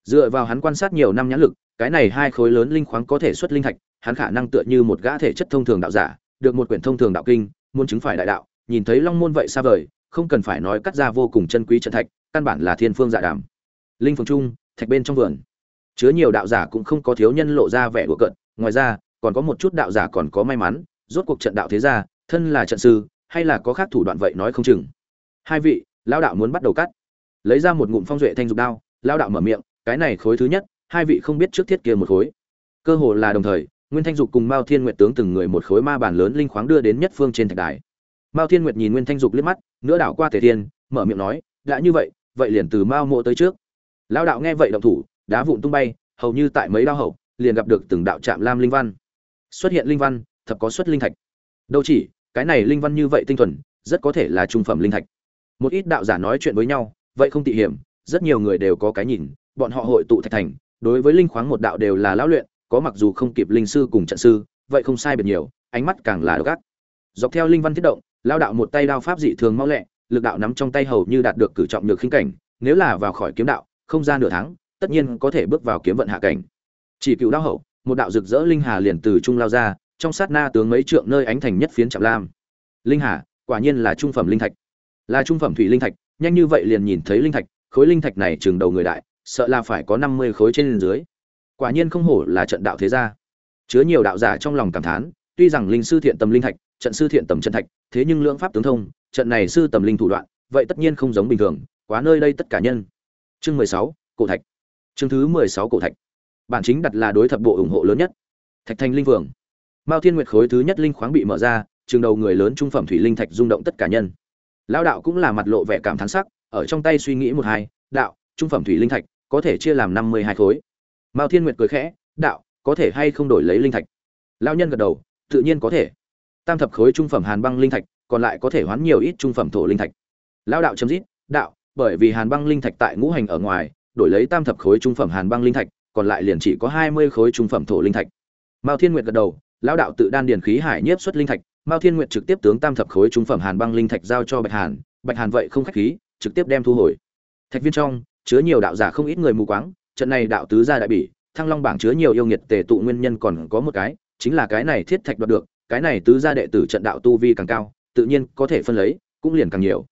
Dựa vào hắn quan sát nhiều năm nhãn lực, cái này hai khối lớn linh khoáng có thể xuất linh thạch, hắn khả năng tựa như một gã thể chất thông thường đạo giả được một quyển thông thường đạo kinh muốn chứng phải đại đạo nhìn thấy long môn vậy xa vời không cần phải nói cắt ra vô cùng chân quý trận thạch căn bản là thiên phương dạ đàm. Linh phường trung thạch bên trong vườn. Chứa nhiều đạo giả cũng không có thiếu nhân lộ ra vẻ của cợt, ngoài ra còn có một chút đạo giả còn có may mắn rốt cuộc trận đạo thế gia thân là trận sư hay là có khác thủ đoạn vậy nói không chừng. Hai vị lão đạo muốn bắt đầu cắt. Lấy ra một ngụm phong duệ thanh dục đao lão đạo mở miệng cái này khối thứ nhất hai vị không biết trước thiết kia một khối. Cơ hồ là đồng thời nguyên thanh dục cùng mao thiên nguyệt tướng từng người một khối ma bản lớn linh khoáng đưa đến nhất phương trên thạch đài. Mao thiên nguyệt nhìn nguyên thanh dục liếc mắt nữa đảo qua tề thiên, mở miệng nói, đã như vậy vậy liền từ mao mộ tới trước. Lão đạo nghe vậy động thủ, đá vụn tung bay, hầu như tại mấy đao hậu, liền gặp được từng đạo trạm lam linh văn. Xuất hiện linh văn, thập có xuất linh thạch. Đâu chỉ, cái này linh văn như vậy tinh thuần, rất có thể là trung phẩm linh thạch. Một ít đạo giả nói chuyện với nhau, vậy không tị hiểm, rất nhiều người đều có cái nhìn, bọn họ hội tụ thạch thành, đối với linh khoáng một đạo đều là lão luyện có mặc dù không kịp linh sư cùng trận sư, vậy không sai biệt nhiều, ánh mắt càng là độc ác. Dọc theo linh văn thiết động, lao đạo một tay đao pháp dị thường mau lẹ, lực đạo nắm trong tay hầu như đạt được cử trọng nhược khinh cảnh, nếu là vào khỏi kiếm đạo, không ra nửa tháng, tất nhiên có thể bước vào kiếm vận hạ cảnh. Chỉ cựu đao hậu, một đạo rực rỡ linh hà liền từ trung lao ra, trong sát na tướng mấy trượng nơi ánh thành nhất phiến chạm lam. Linh hà, quả nhiên là trung phẩm linh thạch. Là trung phẩm thủy linh thạch, nhanh như vậy liền nhìn thấy linh thạch, khối linh thạch này chừng đầu người đại, sợ là phải có năm mươi khối trên dưới quả nhiên không hổ là trận đạo thế gia. Chứa nhiều đạo giả trong lòng cảm thán tuy rằng linh sư thiện tâm linh thạch trận sư thiện tầm trận thạch thế nhưng lưỡng pháp tướng thông trận này sư tầm linh thủ đoạn vậy tất nhiên không giống bình thường quá nơi đây tất cả nhân. Chương mười sáu cổ thạch. Chương thứ mười sáu cổ thạch. Bản chính đặt là đối thập bộ ủng hộ lớn nhất. Thạch thành linh vượng, mao thiên nguyệt khối thứ nhất linh khoáng bị mở ra trường đầu người lớn trung phẩm thủy linh thạch rung động tất cả nhân. Lão đạo cũng là mặt lộ vẻ cảm thán sắc ở trong tay suy nghĩ một hai đạo trung phẩm thủy linh thạch có thể chia làm năm mươi hai khối mao thiên nguyệt cười khẽ, đạo, có thể hay không đổi lấy linh thạch? Lão nhân gật đầu, tự nhiên có thể. Tam thập khối trung phẩm hàn băng linh thạch, còn lại có thể hoán nhiều ít trung phẩm thổ linh thạch. Lão đạo chấm dít đạo, bởi vì hàn băng linh thạch tại ngũ hành ở ngoài, đổi lấy tam thập khối trung phẩm hàn băng linh thạch, còn lại liền chỉ có hai mươi khối trung phẩm thổ linh thạch. Mao thiên nguyệt gật đầu, lão đạo tự đan điền khí hải nhiếp xuất linh thạch, mao thiên nguyệt trực tiếp tướng tam thập khối trung phẩm hàn băng linh thạch giao cho bạch hàn bạch hàn vậy không khách khí, trực tiếp đem thu hồi. Thạch viên trong, chứa nhiều đạo giả không ít người mù quáng trận này đạo tứ gia đại bỉ, thăng long bảng chứa nhiều yêu nghiệt tề tụ nguyên nhân còn có một cái, chính là cái này thiết thạch đoạt được, cái này tứ gia đệ tử trận đạo tu vi càng cao, tự nhiên có thể phân lấy, cũng liền càng nhiều.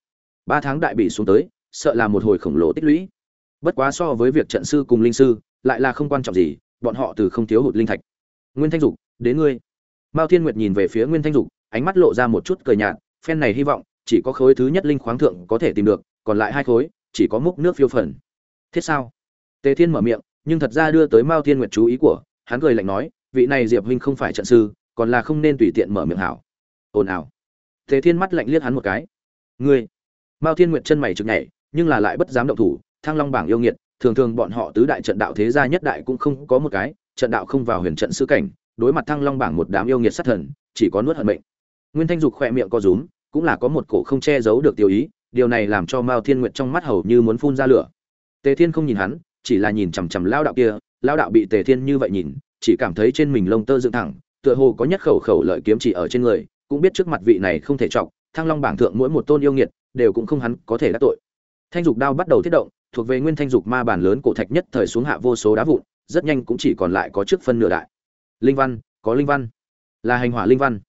Ba tháng đại bỉ xuống tới, sợ là một hồi khổng lồ tích lũy. Bất quá so với việc trận sư cùng linh sư, lại là không quan trọng gì, bọn họ từ không thiếu hụt linh thạch. Nguyên thanh dục, đến ngươi. Mao thiên nguyệt nhìn về phía nguyên thanh dục, ánh mắt lộ ra một chút cười nhạt, phen này hy vọng, chỉ có khối thứ nhất linh khoáng thượng có thể tìm được, còn lại hai khối, chỉ có múc nước phiêu phần. Thiết sao? Tề thiên mở miệng, nhưng thật ra đưa tới mao thiên nguyệt chú ý của, hắn cười lạnh nói, vị này diệp huynh không phải trận sư, còn là không nên tùy tiện mở miệng hảo. Ồn ào. Tề thiên mắt lạnh liếc hắn một cái. Ngươi. Mao thiên nguyệt chân mày trực nhảy, nhưng là lại bất dám động thủ, thăng long bảng yêu nghiệt, thường thường bọn họ tứ đại trận đạo thế gia nhất đại cũng không có một cái, trận đạo không vào huyền trận sư cảnh, đối mặt thăng long bảng một đám yêu nghiệt sát thần, chỉ có nuốt hận mệnh. Nguyên thanh dục khỏe miệng co rúm, cũng là có một cổ không che giấu được tiêu ý, điều này làm cho mao thiên nguyệt trong mắt hầu như muốn phun ra lửa. Tề thiên không nhìn hắn chỉ là nhìn chằm chằm lao đạo kia, lao đạo bị tề thiên như vậy nhìn, chỉ cảm thấy trên mình lông tơ dựng thẳng, tựa hồ có nhất khẩu khẩu lợi kiếm chỉ ở trên người, cũng biết trước mặt vị này không thể chọc, thăng long bảng thượng mỗi một tôn yêu nghiệt, đều cũng không hắn có thể đắc tội. Thanh dục đao bắt đầu thiết động, thuộc về nguyên thanh dục ma bản lớn cổ thạch nhất thời xuống hạ vô số đá vụn, rất nhanh cũng chỉ còn lại có trước phân nửa đại. Linh văn, có linh văn. Là hành hỏa linh văn.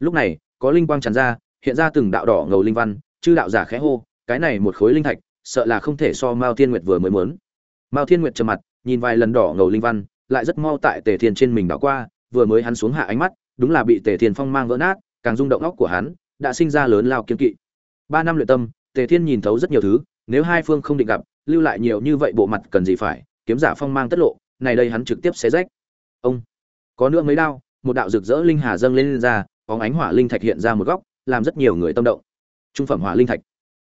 Lúc này, có linh quang tràn ra, hiện ra từng đạo đỏ ngầu linh văn, chư đạo giả khẽ hô, cái này một khối linh thạch, sợ là không thể so mao thiên nguyệt vừa mới muốn mao thiên nguyệt trầm mặt nhìn vài lần đỏ ngầu linh văn lại rất mau tại tề thiên trên mình đảo qua vừa mới hắn xuống hạ ánh mắt đúng là bị tề thiên phong mang vỡ nát càng rung động óc của hắn đã sinh ra lớn lao kiên kỵ. Ba năm luyện tâm tề thiên nhìn thấu rất nhiều thứ nếu hai phương không định gặp lưu lại nhiều như vậy bộ mặt cần gì phải kiếm giả phong mang tất lộ này đây hắn trực tiếp xé rách. Ông có nữa mấy đao một đạo rực rỡ linh hà dâng lên, lên ra bóng ánh hỏa linh thạch hiện ra một góc làm rất nhiều người tâm động. Trung phẩm hỏa linh thạch.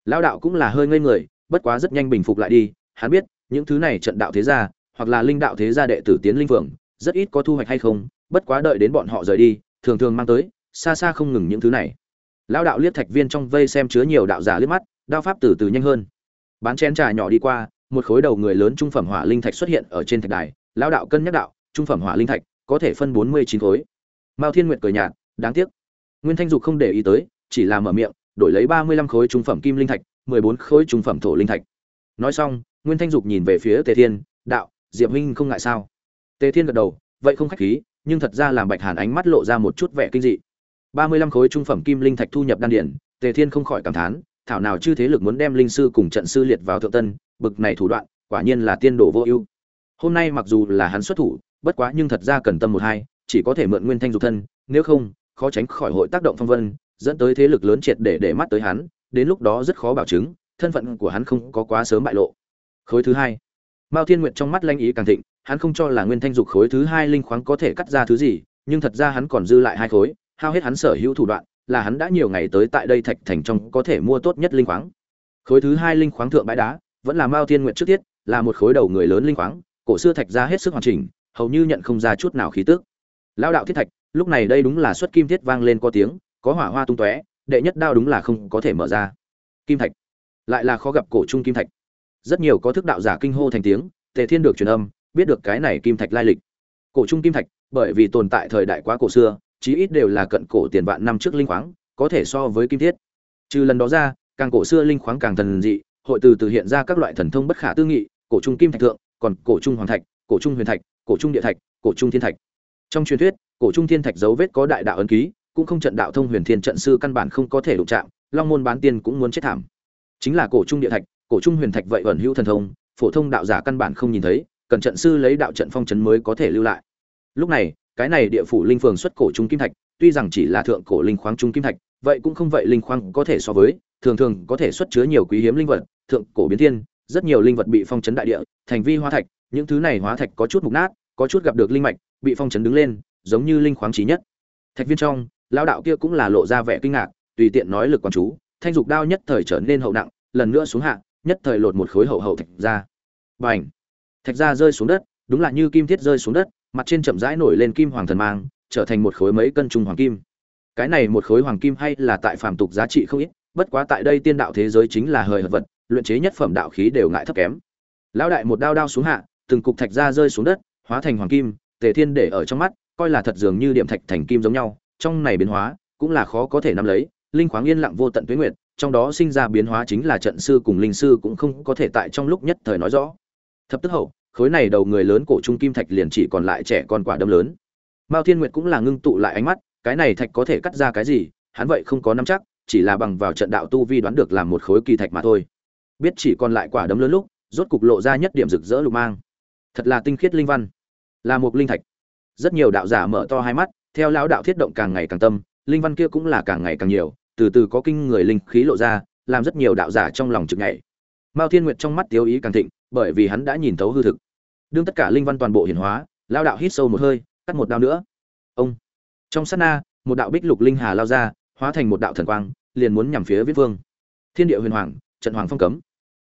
Lão đạo cũng là hơi ngây người bất quá rất nhanh bình phục lại đi hắn biết những thứ này trận đạo thế gia, hoặc là linh đạo thế gia đệ tử tiến linh phượng, rất ít có thu hoạch hay không, bất quá đợi đến bọn họ rời đi, thường thường mang tới, xa xa không ngừng những thứ này. Lão đạo liếc thạch viên trong vây xem chứa nhiều đạo giả liếc mắt, đao pháp từ từ nhanh hơn. Bán chén trà nhỏ đi qua, một khối đầu người lớn trung phẩm hỏa linh thạch xuất hiện ở trên thạch đài. Lão đạo cân nhắc đạo, trung phẩm hỏa linh thạch, có thể phân bốn mươi chín khối. Mao thiên nguyệt cười nhạt, đáng tiếc. Nguyên thanh dục không để ý tới, chỉ là mở miệng, đổi lấy ba mươi lăm khối trung phẩm kim linh thạch, mười bốn khối trung phẩm thổ linh thạch. Nói xong nguyên thanh dục nhìn về phía tề thiên, đạo, diệp huynh không ngại sao? Tề thiên gật đầu, vậy không khách khí, nhưng thật ra làm bạch hàn ánh mắt lộ ra một chút vẻ kinh dị. Ba mươi lăm khối trung phẩm kim linh thạch thu nhập đan điển tề thiên không khỏi cảm thán, thảo nào chư thế lực muốn đem linh sư cùng trận sư liệt vào thượng tân, bực này thủ đoạn, quả nhiên là tiên đồ vô ưu. Hôm nay mặc dù là hắn xuất thủ, bất quá nhưng thật ra cần tâm một hai, chỉ có thể mượn nguyên thanh dục thân, nếu không, khó tránh khỏi hội tác động phong vân, dẫn tới thế lực lớn triệt để để mắt tới hắn, đến lúc đó rất khó bảo chứng, thân phận của hắn không có quá sớm bại lộ khối thứ hai. Mao thiên nguyệt trong mắt lanh ý càng thịnh, hắn không cho là nguyên thanh dục khối thứ hai linh khoáng có thể cắt ra thứ gì, nhưng thật ra hắn còn dư lại hai khối, hao hết hắn sở hữu thủ đoạn, là hắn đã nhiều ngày tới tại đây thạch thành trong có thể mua tốt nhất linh khoáng. Khối thứ hai linh khoáng thượng bãi đá, vẫn là mao thiên nguyện trước tiết, là một khối đầu người lớn linh khoáng, cổ xưa thạch ra hết sức hoàn chỉnh, hầu như nhận không ra chút nào khí tức. Lao đạo thiết thạch, lúc này đây đúng là xuất kim thiết vang lên có tiếng, có hỏa hoa tung tóe, đệ nhất đao đúng là không có thể mở ra. Kim thạch, lại là khó gặp cổ trung kim thạch rất nhiều có thức đạo giả kinh hô thành tiếng, tề thiên được truyền âm, biết được cái này kim thạch lai lịch. Cổ trung kim thạch, bởi vì tồn tại thời đại quá cổ xưa, chí ít đều là cận cổ tiền vạn năm trước linh khoáng, có thể so với kim thiết. Trừ lần đó ra, càng cổ xưa linh khoáng càng thần dị, hội từ từ hiện ra các loại thần thông bất khả tư nghị, cổ trung kim thạch thượng, còn cổ trung hoàng thạch, cổ trung huyền thạch, cổ trung địa thạch, cổ trung thiên thạch. Trong truyền thuyết, cổ trung thiên thạch dấu vết có đại đạo ấn ký, cũng không trận đạo thông huyền thiên trận sư căn bản không có thể đụng chạm, long môn bán tiên cũng muốn chết thảm. Chính là cổ trung địa thạch cổ trung huyền thạch vậy ẩn hữu thần thông, phổ thông đạo giả căn bản không nhìn thấy, cần trận sư lấy đạo trận phong trấn mới có thể lưu lại. Lúc này, cái này địa phủ linh phường xuất cổ trung kim thạch, tuy rằng chỉ là thượng cổ linh khoáng trung kim thạch, vậy cũng không vậy linh khoáng có thể so với, thường thường có thể xuất chứa nhiều quý hiếm linh vật, thượng cổ biến thiên, rất nhiều linh vật bị phong trấn đại địa, thành vi hóa thạch, những thứ này hóa thạch có chút mục nát, có chút gặp được linh mạch, bị phong trấn đứng lên, giống như linh khoáng trí nhất. Thạch viên trong, lão đạo kia cũng là lộ ra vẻ kinh ngạc, tùy tiện nói lực quan chú, thanh dục đao nhất thời trở nên hậu nặng, lần nữa xuống hạ nhất thời lột một khối hậu hậu thạch ra. Bành! Thạch ra rơi xuống đất, đúng là như kim thiết rơi xuống đất, mặt trên chậm rãi nổi lên kim hoàng thần mang, trở thành một khối mấy cân trung hoàng kim. Cái này một khối hoàng kim hay là tại phàm tục giá trị không ít, bất quá tại đây tiên đạo thế giới chính là hời hợt vật, luyện chế nhất phẩm đạo khí đều ngại thấp kém. Lão đại một đao đao xuống hạ, từng cục thạch ra rơi xuống đất, hóa thành hoàng kim, tề thiên để ở trong mắt, coi là thật dường như điểm thạch thành kim giống nhau, trong này biến hóa, cũng là khó có thể nắm lấy, linh khoáng yên lặng vô tận tuyến nguyệt trong đó sinh ra biến hóa chính là trận sư cùng linh sư cũng không có thể tại trong lúc nhất thời nói rõ. Thập tức hậu, khối này đầu người lớn cổ trung kim thạch liền chỉ còn lại trẻ con quả đâm lớn. Mao thiên nguyệt cũng là ngưng tụ lại ánh mắt, cái này thạch có thể cắt ra cái gì, hắn vậy không có nắm chắc, chỉ là bằng vào trận đạo tu vi đoán được làm một khối kỳ thạch mà thôi. Biết chỉ còn lại quả đấm lớn lúc, rốt cục lộ ra nhất điểm rực rỡ lục mang. Thật là tinh khiết linh văn. Là một linh thạch. Rất nhiều đạo giả mở to hai mắt, theo lão đạo thiết động càng ngày càng tâm, linh văn kia cũng là càng ngày càng nhiều từ từ có kinh người linh khí lộ ra, làm rất nhiều đạo giả trong lòng trực nhảy mao thiên nguyệt trong mắt tiêu ý càng thịnh, bởi vì hắn đã nhìn thấu hư thực. Đương tất cả linh văn toàn bộ hiển hóa, lao đạo hít sâu một hơi, cắt một đao nữa. Ông. Trong sát na, một đạo bích lục linh hà lao ra, hóa thành một đạo thần quang, liền muốn nhằm phía viết vương. Thiên địa huyền hoàng, trận hoàng phong cấm.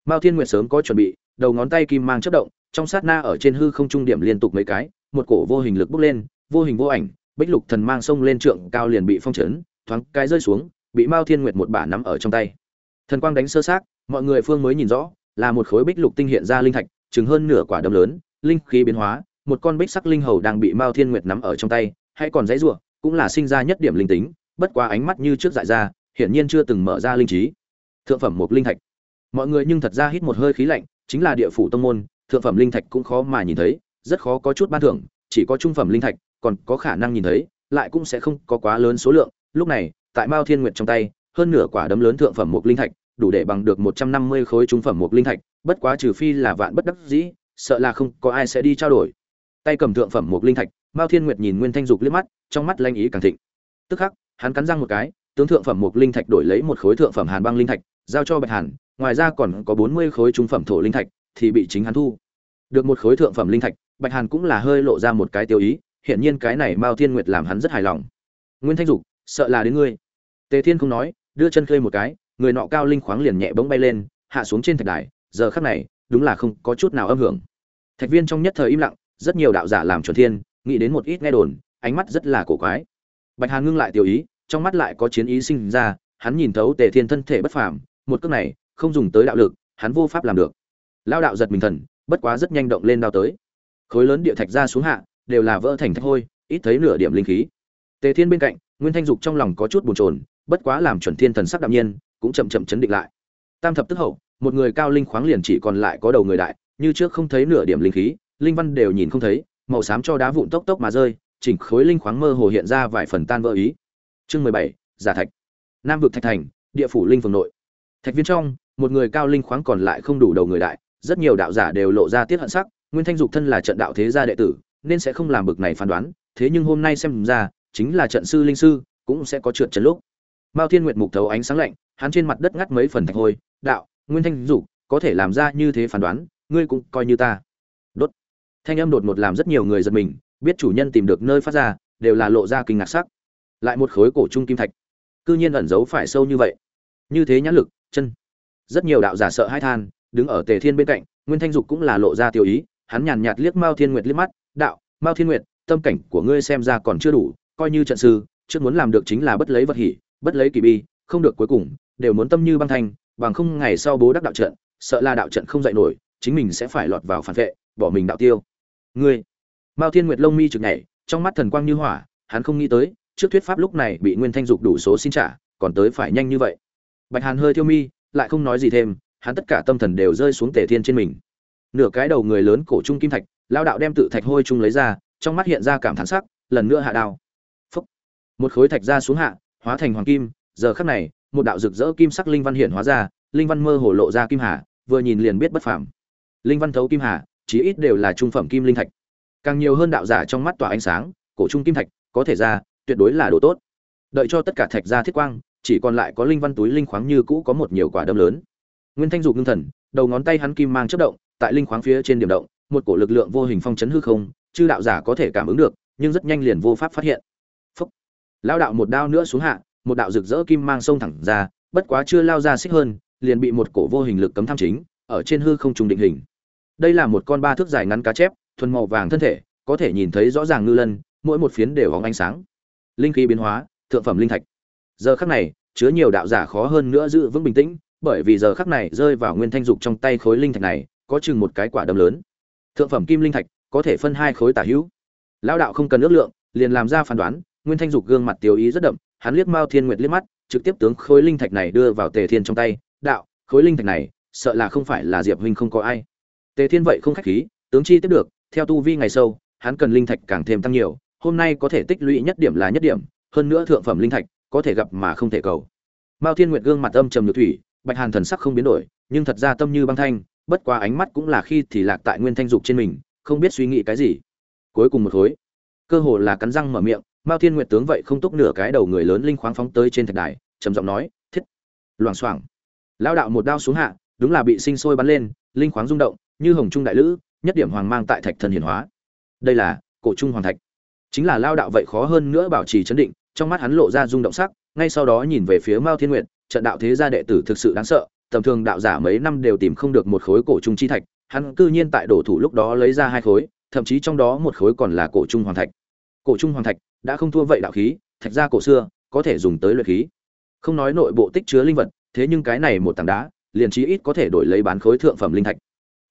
Mao thiên nguyệt sớm có chuẩn bị, đầu ngón tay kim mang chất động, trong sát na ở trên hư không trung điểm liên tục mấy cái, một cổ vô hình lực bốc lên, vô hình vô ảnh, bích lục thần mang sông lên trượng cao liền bị phong trấn thoáng cái rơi xuống bị mao thiên nguyệt một bả nắm ở trong tay. Thần quang đánh sơ xác, mọi người phương mới nhìn rõ là một khối bích lục tinh hiện ra linh thạch chừng hơn nửa quả đấm lớn linh khí biến hóa một con bích sắc linh hầu đang bị mao thiên nguyệt nắm ở trong tay hay còn dãy rủa cũng là sinh ra nhất điểm linh tính bất quá ánh mắt như trước dại ra hiển nhiên chưa từng mở ra linh trí. Thượng phẩm một linh thạch. Mọi người nhưng thật ra hít một hơi khí lạnh chính là địa phủ tông môn thượng phẩm linh thạch cũng khó mà nhìn thấy rất khó có chút ban thưởng chỉ có trung phẩm linh thạch còn có khả năng nhìn thấy lại cũng sẽ không có quá lớn số lượng. Lúc này tại mao thiên nguyệt trong tay, hơn nửa quả đấm lớn thượng phẩm một linh thạch, đủ để bằng được một trăm năm mươi khối trung phẩm một linh thạch, bất quá trừ phi là vạn bất đắc dĩ, sợ là không có ai sẽ đi trao đổi. Tay cầm thượng phẩm một linh thạch, mao thiên nguyệt nhìn nguyên thanh dục liếc mắt, trong mắt lanh ý càng thịnh. Tức khắc, hắn cắn răng một cái, tướng thượng phẩm một linh thạch đổi lấy một khối thượng phẩm hàn băng linh thạch, giao cho bạch hàn, ngoài ra còn có bốn mươi khối trung phẩm thổ linh thạch, thì bị chính hắn thu. Được một khối thượng phẩm linh thạch, bạch hàn cũng là hơi lộ ra một cái tiêu ý, hiển nhiên cái này mao thiên nguyệt làm hắn rất hài lòng. Nguyên thanh dục, sợ là đến ngươi tề thiên không nói, đưa chân khơi một cái, người nọ cao linh khoáng liền nhẹ bỗng bay lên, hạ xuống trên thạch đài, giờ khắc này, đúng là không có chút nào âm hưởng. Thạch viên trong nhất thời im lặng, rất nhiều đạo giả làm chuẩn thiên, nghĩ đến một ít nghe đồn, ánh mắt rất là cổ quái. Bạch hàn ngưng lại tiểu ý, trong mắt lại có chiến ý sinh ra, hắn nhìn thấu tề thiên thân thể bất phàm, một cước này, không dùng tới đạo lực, hắn vô pháp làm được. Lao đạo giật mình thần, bất quá rất nhanh động lên đao tới. Khối lớn địa thạch ra xuống hạ, đều là vỡ thành thạch hôi, ít thấy nửa điểm linh khí. Tề thiên bên cạnh, nguyên thanh dục trong lòng có chút buồn chồn bất quá làm chuẩn thiên thần sắc đạm nhiên, cũng chậm chậm chấn định lại. Tam thập tức hậu, một người cao linh khoáng liền chỉ còn lại có đầu người đại, như trước không thấy nửa điểm linh khí, linh văn đều nhìn không thấy, màu xám cho đá vụn tốc tốc mà rơi, chỉnh khối linh khoáng mơ hồ hiện ra vài phần tan vỡ ý. Chương mười bảy, giả thạch. Nam vực thạch thành, địa phủ linh phường nội. Thạch viên trong, một người cao linh khoáng còn lại không đủ đầu người đại, rất nhiều đạo giả đều lộ ra tiết hận sắc, nguyên thanh dục thân là trận đạo thế gia đệ tử, nên sẽ không làm bực này phán đoán, thế nhưng hôm nay xem ra, chính là trận sư linh sư, cũng sẽ có trượt trần lúc mao thiên nguyệt mục thấu ánh sáng lạnh, hắn trên mặt đất ngắt mấy phần thạch hôi, đạo, nguyên thanh dục, có thể làm ra như thế phán đoán, ngươi cũng coi như ta. Đốt. Thanh âm đột ngột làm rất nhiều người giật mình, biết chủ nhân tìm được nơi phát ra, đều là lộ ra kinh ngạc sắc. Lại một khối cổ trung kim thạch. Cư nhiên ẩn giấu phải sâu như vậy. Như thế nhãn lực, chân. Rất nhiều đạo giả sợ hai than, đứng ở tề thiên bên cạnh, nguyên thanh dục cũng là lộ ra tiêu ý, hắn nhàn nhạt liếc mao thiên nguyệt liếc mắt, đạo, mao thiên nguyệt, tâm cảnh của ngươi xem ra còn chưa đủ, coi như trận sư, trước muốn làm được chính là bất lấy vật hỉ bất lấy kỳ bi, không được cuối cùng, đều muốn tâm như băng thanh, bằng không ngày sau bố đắc đạo trận, sợ là đạo trận không dạy nổi, chính mình sẽ phải lọt vào phản vệ, bỏ mình đạo tiêu. Ngươi, mao thiên nguyệt lông mi trực nhảy, trong mắt thần quang như hỏa, hắn không nghĩ tới, trước thuyết pháp lúc này bị nguyên thanh dục đủ số xin trả, còn tới phải nhanh như vậy. Bạch hàn hơi thiêu mi, lại không nói gì thêm, hắn tất cả tâm thần đều rơi xuống tề thiên trên mình. Nửa cái đầu người lớn cổ trung kim thạch, lao đạo đem tự thạch hôi trung lấy ra, trong mắt hiện ra cảm thán sắc, lần nữa hạ đao. Phúc. một khối thạch ra xuống hạ hóa thành hoàng kim, giờ khắc này, một đạo rực rỡ kim sắc linh văn hiện hóa ra, linh văn mơ hồ lộ ra kim hà, vừa nhìn liền biết bất phàm. Linh văn thấu kim hà, chí ít đều là trung phẩm kim linh thạch. Càng nhiều hơn đạo giả trong mắt tỏa ánh sáng, cổ trung kim thạch, có thể ra, tuyệt đối là đồ tốt. Đợi cho tất cả thạch ra thiết quang, chỉ còn lại có linh văn túi linh khoáng như cũ có một nhiều quả đâm lớn. Nguyên thanh dục ngưng thần, đầu ngón tay hắn kim mang chất động, tại linh khoáng phía trên điểm động, một cổ lực lượng vô hình phong chấn hư không, chư đạo giả có thể cảm ứng được, nhưng rất nhanh liền vô pháp phát hiện lao đạo một đao nữa xuống hạ, một đạo rực rỡ kim mang sông thẳng ra, bất quá chưa lao ra xích hơn, liền bị một cổ vô hình lực cấm tham chính, ở trên hư không trùng định hình. Đây là một con ba thước dài ngắn cá chép, thuần màu vàng thân thể, có thể nhìn thấy rõ ràng ngư lân, mỗi một phiến đều hóng ánh sáng. Linh khí biến hóa, thượng phẩm linh thạch. Giờ khắc này, chứa nhiều đạo giả khó hơn nữa giữ vững bình tĩnh, bởi vì giờ khắc này rơi vào nguyên thanh dục trong tay khối linh thạch này, có chừng một cái quả đấm lớn. Thượng phẩm kim linh thạch, có thể phân hai khối tả hữu. Lão đạo không cần ước lượng, liền làm ra phán đoán nguyên thanh dục gương mặt tiêu ý rất đậm, hắn liếc mao thiên nguyệt liếc mắt, trực tiếp tướng khối linh thạch này đưa vào tề thiên trong tay, đạo, khối linh thạch này, sợ là không phải là diệp huynh không có ai. Tề thiên vậy không khách khí, tướng chi tiếp được, theo tu vi ngày sâu, hắn cần linh thạch càng thêm tăng nhiều, hôm nay có thể tích lũy nhất điểm là nhất điểm, hơn nữa thượng phẩm linh thạch, có thể gặp mà không thể cầu. Mao thiên nguyệt gương mặt âm trầm như thủy, bạch hàn thần sắc không biến đổi, nhưng thật ra tâm như băng thanh, bất quá ánh mắt cũng là khi thì lạc tại nguyên thanh dục trên mình, không biết suy nghĩ cái gì. Cuối cùng một khối. Cơ hồ là cắn răng mở miệng mao thiên nguyệt tướng vậy không túc nửa cái đầu người lớn linh khoáng phóng tới trên thạch đài, trầm giọng nói, thiết! Loảng xoảng. Lao đạo một đao xuống hạ, đúng là bị sinh sôi bắn lên, linh khoáng rung động, như hồng trung đại lữ, nhất điểm hoàng mang tại thạch thần hiển hóa. Đây là cổ trung hoàng thạch. Chính là lao đạo vậy khó hơn nữa bảo trì chấn định, trong mắt hắn lộ ra rung động sắc, ngay sau đó nhìn về phía mao thiên nguyệt, trận đạo thế gia đệ tử thực sự đáng sợ, tầm thường đạo giả mấy năm đều tìm không được một khối cổ trung chi thạch, hắn cư nhiên tại đổ thủ lúc đó lấy ra hai khối, thậm chí trong đó một khối còn là cổ trung hoàng thạch. Cổ trung hoàng thạch đã không thua vậy đạo khí, thạch gia cổ xưa, có thể dùng tới luyện khí. Không nói nội bộ tích chứa linh vật, thế nhưng cái này một tảng đá, liền chí ít có thể đổi lấy bán khối thượng phẩm linh thạch.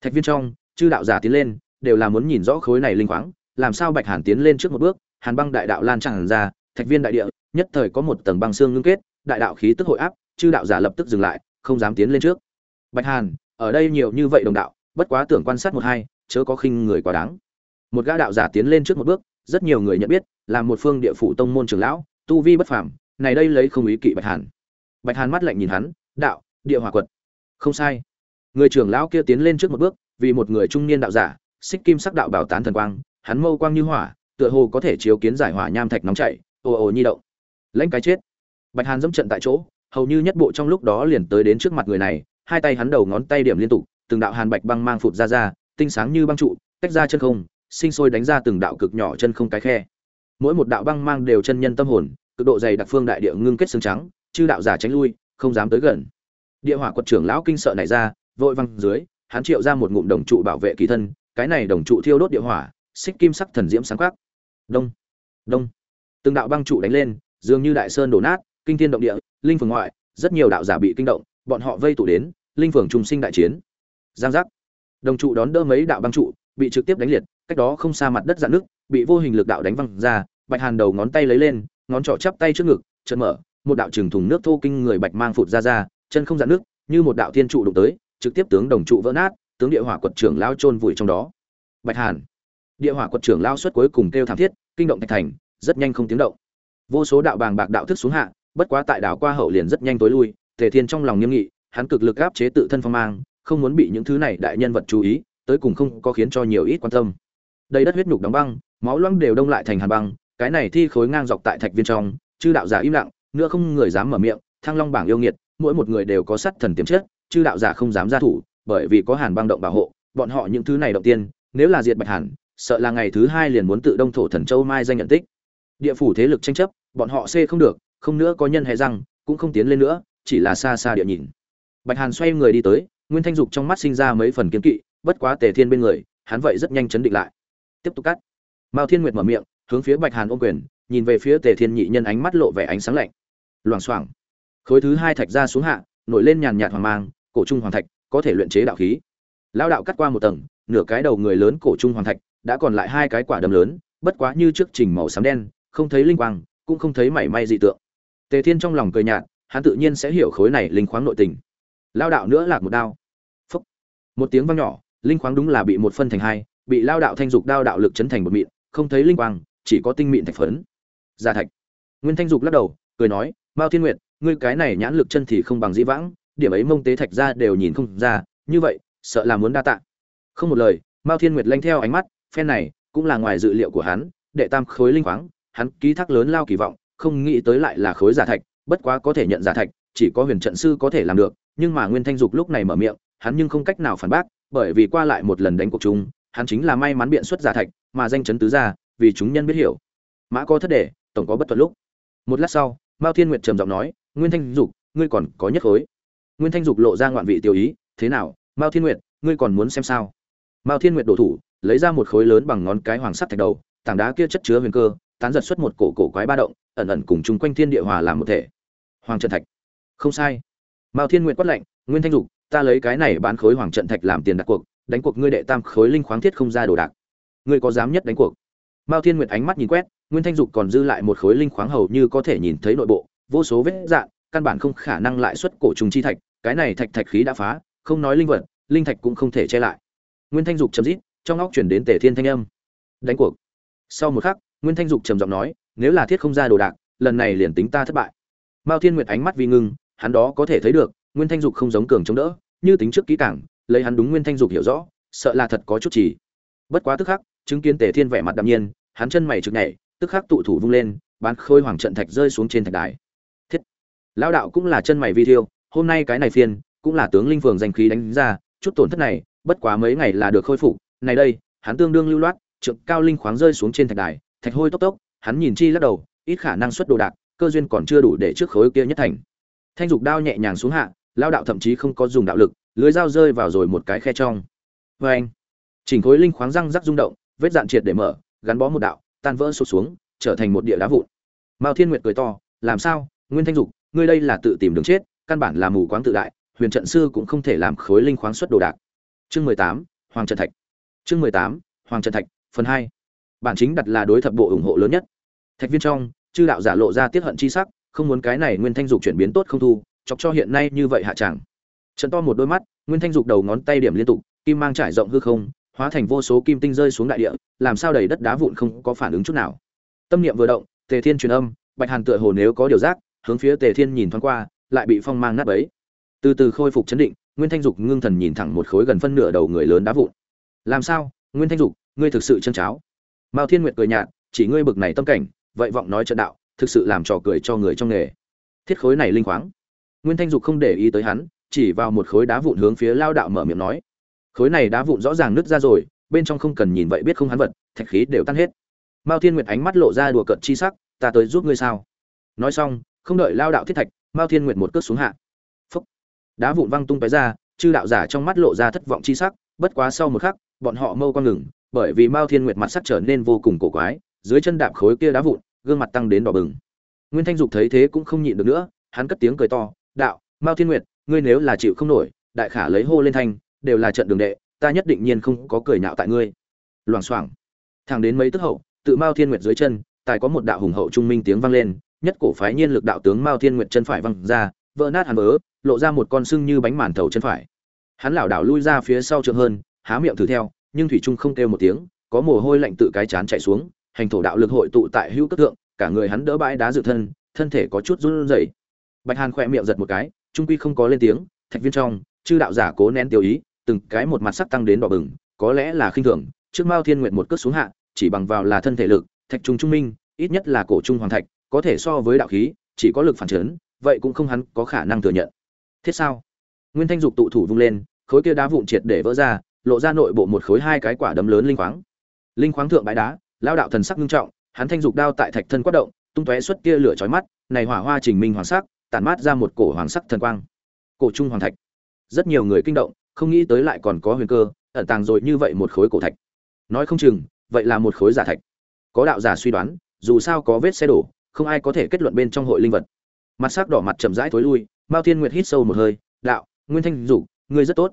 Thạch viên trong, chư đạo giả tiến lên, đều là muốn nhìn rõ khối này linh khoáng, làm sao bạch hàn tiến lên trước một bước, hàn băng đại đạo lan tràn ra, thạch viên đại địa, nhất thời có một tầng băng xương ngưng kết, đại đạo khí tức hội áp, chư đạo giả lập tức dừng lại, không dám tiến lên trước. Bạch hàn, ở đây nhiều như vậy đồng đạo, bất quá tưởng quan sát một hai, chớ có khinh người quá đáng. Một gã đạo giả tiến lên trước một bước, rất nhiều người nhận biết là một phương địa phủ tông môn trưởng lão, tu vi bất phàm, này đây lấy không ý kỵ bạch hàn. Bạch hàn mắt lạnh nhìn hắn, đạo, địa hỏa quật. Không sai. Người trưởng lão kia tiến lên trước một bước, vì một người trung niên đạo giả, xích kim sắc đạo bảo tán thần quang, hắn mâu quang như hỏa, tựa hồ có thể chiếu kiến giải hỏa nham thạch nóng chảy ồ ồ nhi động. Lãnh cái chết. Bạch hàn dẫm trận tại chỗ, hầu như nhất bộ trong lúc đó liền tới đến trước mặt người này, hai tay hắn đầu ngón tay điểm liên tục, từng đạo hàn bạch băng mang phụt ra ra, tinh sáng như băng trụ, tách ra chân không, sinh sôi đánh ra từng đạo cực nhỏ chân không cái khe mỗi một đạo băng mang đều chân nhân tâm hồn, cực độ dày đặc phương đại địa ngưng kết xương trắng, chư đạo giả tránh lui, không dám tới gần. Địa hỏa quật trưởng lão kinh sợ này ra, vội văng dưới, hắn triệu ra một ngụm đồng trụ bảo vệ kỳ thân, cái này đồng trụ thiêu đốt địa hỏa, xích kim sắc thần diễm sáng khắc đông đông. Từng đạo băng trụ đánh lên, dường như đại sơn đổ nát, kinh thiên động địa, linh phường ngoại, rất nhiều đạo giả bị kinh động, bọn họ vây tụ đến, linh phường trùng sinh đại chiến. Giang giác. Đồng trụ đón đỡ mấy đạo băng trụ, bị trực tiếp đánh liệt, cách đó không xa mặt đất dạn nước bị vô hình lực đạo đánh văng ra bạch hàn đầu ngón tay lấy lên, ngón trỏ chắp tay trước ngực chân mở, một đạo trừng thùng nước thô kinh người bạch mang phụt ra ra, chân không dạn nước, như một đạo thiên trụ đụng tới, trực tiếp tướng đồng trụ vỡ nát, tướng địa hỏa quật trưởng lao chôn vùi trong đó. Bạch hàn, địa hỏa quật trưởng lao xuất cuối cùng kêu thảm thiết, kinh động thạch thành, rất nhanh không tiếng động. Vô số đạo bàng bạc đạo thức xuống hạ, bất quá tại đảo qua hậu liền rất nhanh tối lui, tề thiên trong lòng nghiêm nghị, hắn cực lực áp chế tự thân phong mang, không muốn bị những thứ này đại nhân vật chú ý, tới cùng không có khiến cho nhiều ít quan tâm. Đây đất huyết nhục đóng băng, máu loãng đều đông lại thành hàn băng cái này thi khối ngang dọc tại thạch viên trong, chư đạo giả im lặng, nữa không người dám mở miệng, thăng long bảng yêu nghiệt, mỗi một người đều có sắt thần tiềm chất, chư đạo giả không dám ra thủ, bởi vì có hàn băng động bảo hộ, bọn họ những thứ này động tiên, nếu là diệt bạch hàn, sợ là ngày thứ hai liền muốn tự đông thổ thần châu mai danh nhận tích. Địa phủ thế lực tranh chấp, bọn họ xê không được, không nữa có nhân hay răng, cũng không tiến lên nữa, chỉ là xa xa địa nhìn. Bạch hàn xoay người đi tới, nguyên thanh dục trong mắt sinh ra mấy phần kiến kỵ, bất quá tề thiên bên người, hắn vậy rất nhanh chấn định lại. Tiếp tục cắt. Mao thiên nguyệt mở miệng hướng phía bạch hàn ôm quyền, nhìn về phía tề thiên nhị nhân ánh mắt lộ vẻ ánh sáng lạnh. Loảng xoảng, khối thứ hai thạch ra xuống hạ, nổi lên nhàn nhạt hoàng mang, cổ trung hoàng thạch có thể luyện chế đạo khí. Lao đạo cắt qua một tầng, nửa cái đầu người lớn cổ trung hoàng thạch, đã còn lại hai cái quả đấm lớn, bất quá như trước trình màu xám đen, không thấy linh quang, cũng không thấy mảy may dị tượng. Tề thiên trong lòng cười nhạt, hắn tự nhiên sẽ hiểu khối này linh khoáng nội tình. Lao đạo nữa lạc một đao. Phúc. Một tiếng vang nhỏ, linh khoáng đúng là bị một phân thành hai, bị lao đạo thanh dục đao đạo lực chấn thành một mịn, không thấy linh quang chỉ có tinh mịn thạch phấn. Gia thạch. Nguyên thanh dục lắc đầu, cười nói, mao thiên nguyệt, ngươi cái này nhãn lực chân thì không bằng dĩ vãng, điểm ấy mông tế thạch ra đều nhìn không ra, như vậy, sợ là muốn đa tạ. Không một lời, mao thiên nguyệt lanh theo ánh mắt, phen này cũng là ngoài dự liệu của hắn, đệ tam khối linh khoáng, hắn ký thác lớn lao kỳ vọng, không nghĩ tới lại là khối giả thạch, bất quá có thể nhận giả thạch, chỉ có huyền trận sư có thể làm được. Nhưng mà nguyên thanh dục lúc này mở miệng, hắn nhưng không cách nào phản bác, bởi vì qua lại một lần đánh cuộc chung, hắn chính là may mắn biện xuất giả thạch, mà danh chấn tứ gia vì chúng nhân biết hiểu. Mã có thất đề, tổng có bất tuật lúc. Một lát sau, mao thiên nguyệt trầm giọng nói, nguyên thanh dục, ngươi còn có nhất khối. Nguyên thanh dục lộ ra ngoạn vị tiểu ý, thế nào, mao thiên nguyệt, ngươi còn muốn xem sao? Mao thiên nguyệt đổ thủ, lấy ra một khối lớn bằng ngón cái hoàng sắt thạch đầu, tảng đá kia chất chứa huyền cơ, tán giật xuất một cổ cổ quái ba động, ẩn ẩn cùng chung quanh thiên địa hòa làm một thể. Hoàng trận thạch. Không sai. Mao thiên nguyệt quát lệnh nguyên thanh dục, ta lấy cái này bán khối hoàng trận thạch làm tiền đặt cuộc, đánh cuộc ngươi đệ tam khối linh khoáng thiết không ra đồ đạc. Ngươi có dám nhất đánh cuộc? Mao thiên nguyệt ánh mắt nhìn quét nguyên thanh dục còn dư lại một khối linh khoáng hầu như có thể nhìn thấy nội bộ vô số vết dạn căn bản không khả năng lại xuất cổ trùng chi thạch cái này thạch thạch khí đã phá không nói linh vật linh thạch cũng không thể che lại. Nguyên thanh dục chấm rít, trong óc chuyển đến tề thiên thanh âm. Đánh cuộc. Sau một khắc nguyên thanh dục trầm giọng nói nếu là thiết không ra đồ đạc lần này liền tính ta thất bại. Mao thiên nguyệt ánh mắt vi ngưng hắn đó có thể thấy được nguyên thanh dục không giống cường chống đỡ như tính trước kỹ càng, lấy hắn đúng nguyên thanh dục hiểu rõ sợ là thật có chút chỉ. Bất quá tức khắc chứng kiến tề thiên vẻ mặt đạm nhiên, hắn chân mày trực nhảy, tức khắc tụ thủ vung lên, bán khôi hoàng trận thạch rơi xuống trên thạch đài. Thiết! Lão đạo cũng là chân mày vi thiêu, hôm nay cái này phiên, cũng là tướng linh phường danh khí đánh ra, chút tổn thất này, bất quá mấy ngày là được khôi phục. Này đây, hắn tương đương lưu loát trượng cao linh khoáng rơi xuống trên thạch đài, thạch hôi tốc tốc, hắn nhìn chi lắc đầu, ít khả năng xuất đồ đạc, cơ duyên còn chưa đủ để trước khối kia nhất thành. Thanh dục đao nhẹ nhàng xuống hạ lao đạo thậm chí không có dùng đạo lực, lưới dao rơi vào rồi một cái khe trong. Vê anh chỉnh khối linh khoáng răng rắc rung động vết dạn triệt để mở, gắn bó một đạo, tan vỡ sụt xuống, trở thành một địa đá vụn. Mao thiên nguyệt cười to, làm sao? Nguyên thanh dục, ngươi đây là tự tìm đường chết, căn bản là mù quáng tự đại, huyền trận sư cũng không thể làm khối linh khoáng xuất đồ đạc. Chương mười tám, hoàng Trần thạch. Chương mười tám, hoàng Trần thạch, phần hai. Bản chính đặt là đối thập bộ ủng hộ lớn nhất. Thạch viên trong, chư đạo giả lộ ra tiết hận chi sắc, không muốn cái này nguyên thanh dục chuyển biến tốt không thu, chọc cho hiện nay như vậy hạ tràng trận to một đôi mắt, nguyên thanh dục đầu ngón tay điểm liên tục, kim mang trải rộng hư không hóa thành vô số kim tinh rơi xuống đại địa, làm sao đầy đất đá vụn không có phản ứng chút nào. Tâm niệm vừa động, tề thiên truyền âm, bạch hàn tựa hồ nếu có điều giác, hướng phía tề thiên nhìn thoáng qua, lại bị phong mang nát bấy. Từ từ khôi phục chấn định, nguyên thanh dục ngưng thần nhìn thẳng một khối gần phân nửa đầu người lớn đá vụn. Làm sao, nguyên thanh dục, ngươi thực sự chân cháo? Mao thiên nguyệt cười nhạt, chỉ ngươi bực này tâm cảnh, vậy vọng nói trận đạo, thực sự làm trò cười cho người trong nghề. Thiết khối này linh khoáng. Nguyên thanh dục không để ý tới hắn, chỉ vào một khối đá vụn hướng phía lao đạo mở miệng nói khối này đá vụn rõ ràng nứt ra rồi, bên trong không cần nhìn vậy biết không hắn vật, thạch khí đều tan hết. Mao thiên nguyệt ánh mắt lộ ra đùa cợt chi sắc, ta tới giúp ngươi sao? Nói xong, không đợi lao đạo thiết thạch, mao thiên nguyệt một cước xuống hạ. Phúc. Đá vụn văng tung tóe ra, chư đạo giả trong mắt lộ ra thất vọng chi sắc, bất quá sau một khắc, bọn họ mâu con ngừng, bởi vì mao thiên nguyệt mặt sắc trở nên vô cùng cổ quái, dưới chân đạp khối kia đá vụn, gương mặt tăng đến đỏ bừng. Nguyên thanh dục thấy thế cũng không nhịn được nữa, hắn cất tiếng cười to, đạo, mao thiên nguyệt, ngươi nếu là chịu không nổi, đại khả lấy hô lên thanh đều là trận đường đệ, ta nhất định nhiên không có cười nhạo tại ngươi. Loảng xoảng. Thẳng đến mấy tức hậu, tự mao thiên nguyệt dưới chân, tài có một đạo hùng hậu trung minh tiếng vang lên, nhất cổ phái nhiên lực đạo tướng mao thiên nguyệt chân phải văng ra, vỡ nát hàn vỡ lộ ra một con sưng như bánh màn thầu chân phải. Hắn lảo đảo lui ra phía sau trượng hơn, há miệng thử theo, nhưng thủy trung không kêu một tiếng, có mồ hôi lạnh tự cái chán chạy xuống, hành thổ đạo lực hội tụ tại hữu cất thượng, cả người hắn đỡ bãi đá dự thân thân thể có chút run rẩy. Bạch hàn khỏe miệng giật một cái, trung quy không có lên tiếng, thạch viên trong, chư đạo giả cố nén tiêu ý từng cái một mặt sắc tăng đến đỏ bừng, có lẽ là khinh thường, trước mao thiên nguyện một cước xuống hạ, chỉ bằng vào là thân thể lực, thạch trung trung minh, ít nhất là cổ trung hoàng thạch, có thể so với đạo khí, chỉ có lực phản chấn, vậy cũng không hắn có khả năng thừa nhận. Thiết sao? Nguyên thanh dục tụ thủ vung lên, khối kia đá vụn triệt để vỡ ra, lộ ra nội bộ một khối hai cái quả đấm lớn linh khoáng. Linh khoáng thượng bãi đá lao đạo thần sắc nghiêm trọng, hắn thanh dục đao tại thạch thân quát động, tung tóe xuất tia lửa chói mắt, này hỏa hoa trình minh hoàng sắc, tản mát ra một cổ hoàng sắc thần quang. Cổ trung hoàng thạch. Rất nhiều người kinh động không nghĩ tới lại còn có huyền cơ, ẩn tàng rồi như vậy một khối cổ thạch. Nói không chừng, vậy là một khối giả thạch. Có đạo giả suy đoán, dù sao có vết xe đổ, không ai có thể kết luận bên trong hội linh vật. Mặt sắc đỏ mặt chậm rãi thối lui, mao thiên nguyệt hít sâu một hơi, đạo, nguyên thanh dục, ngươi rất tốt.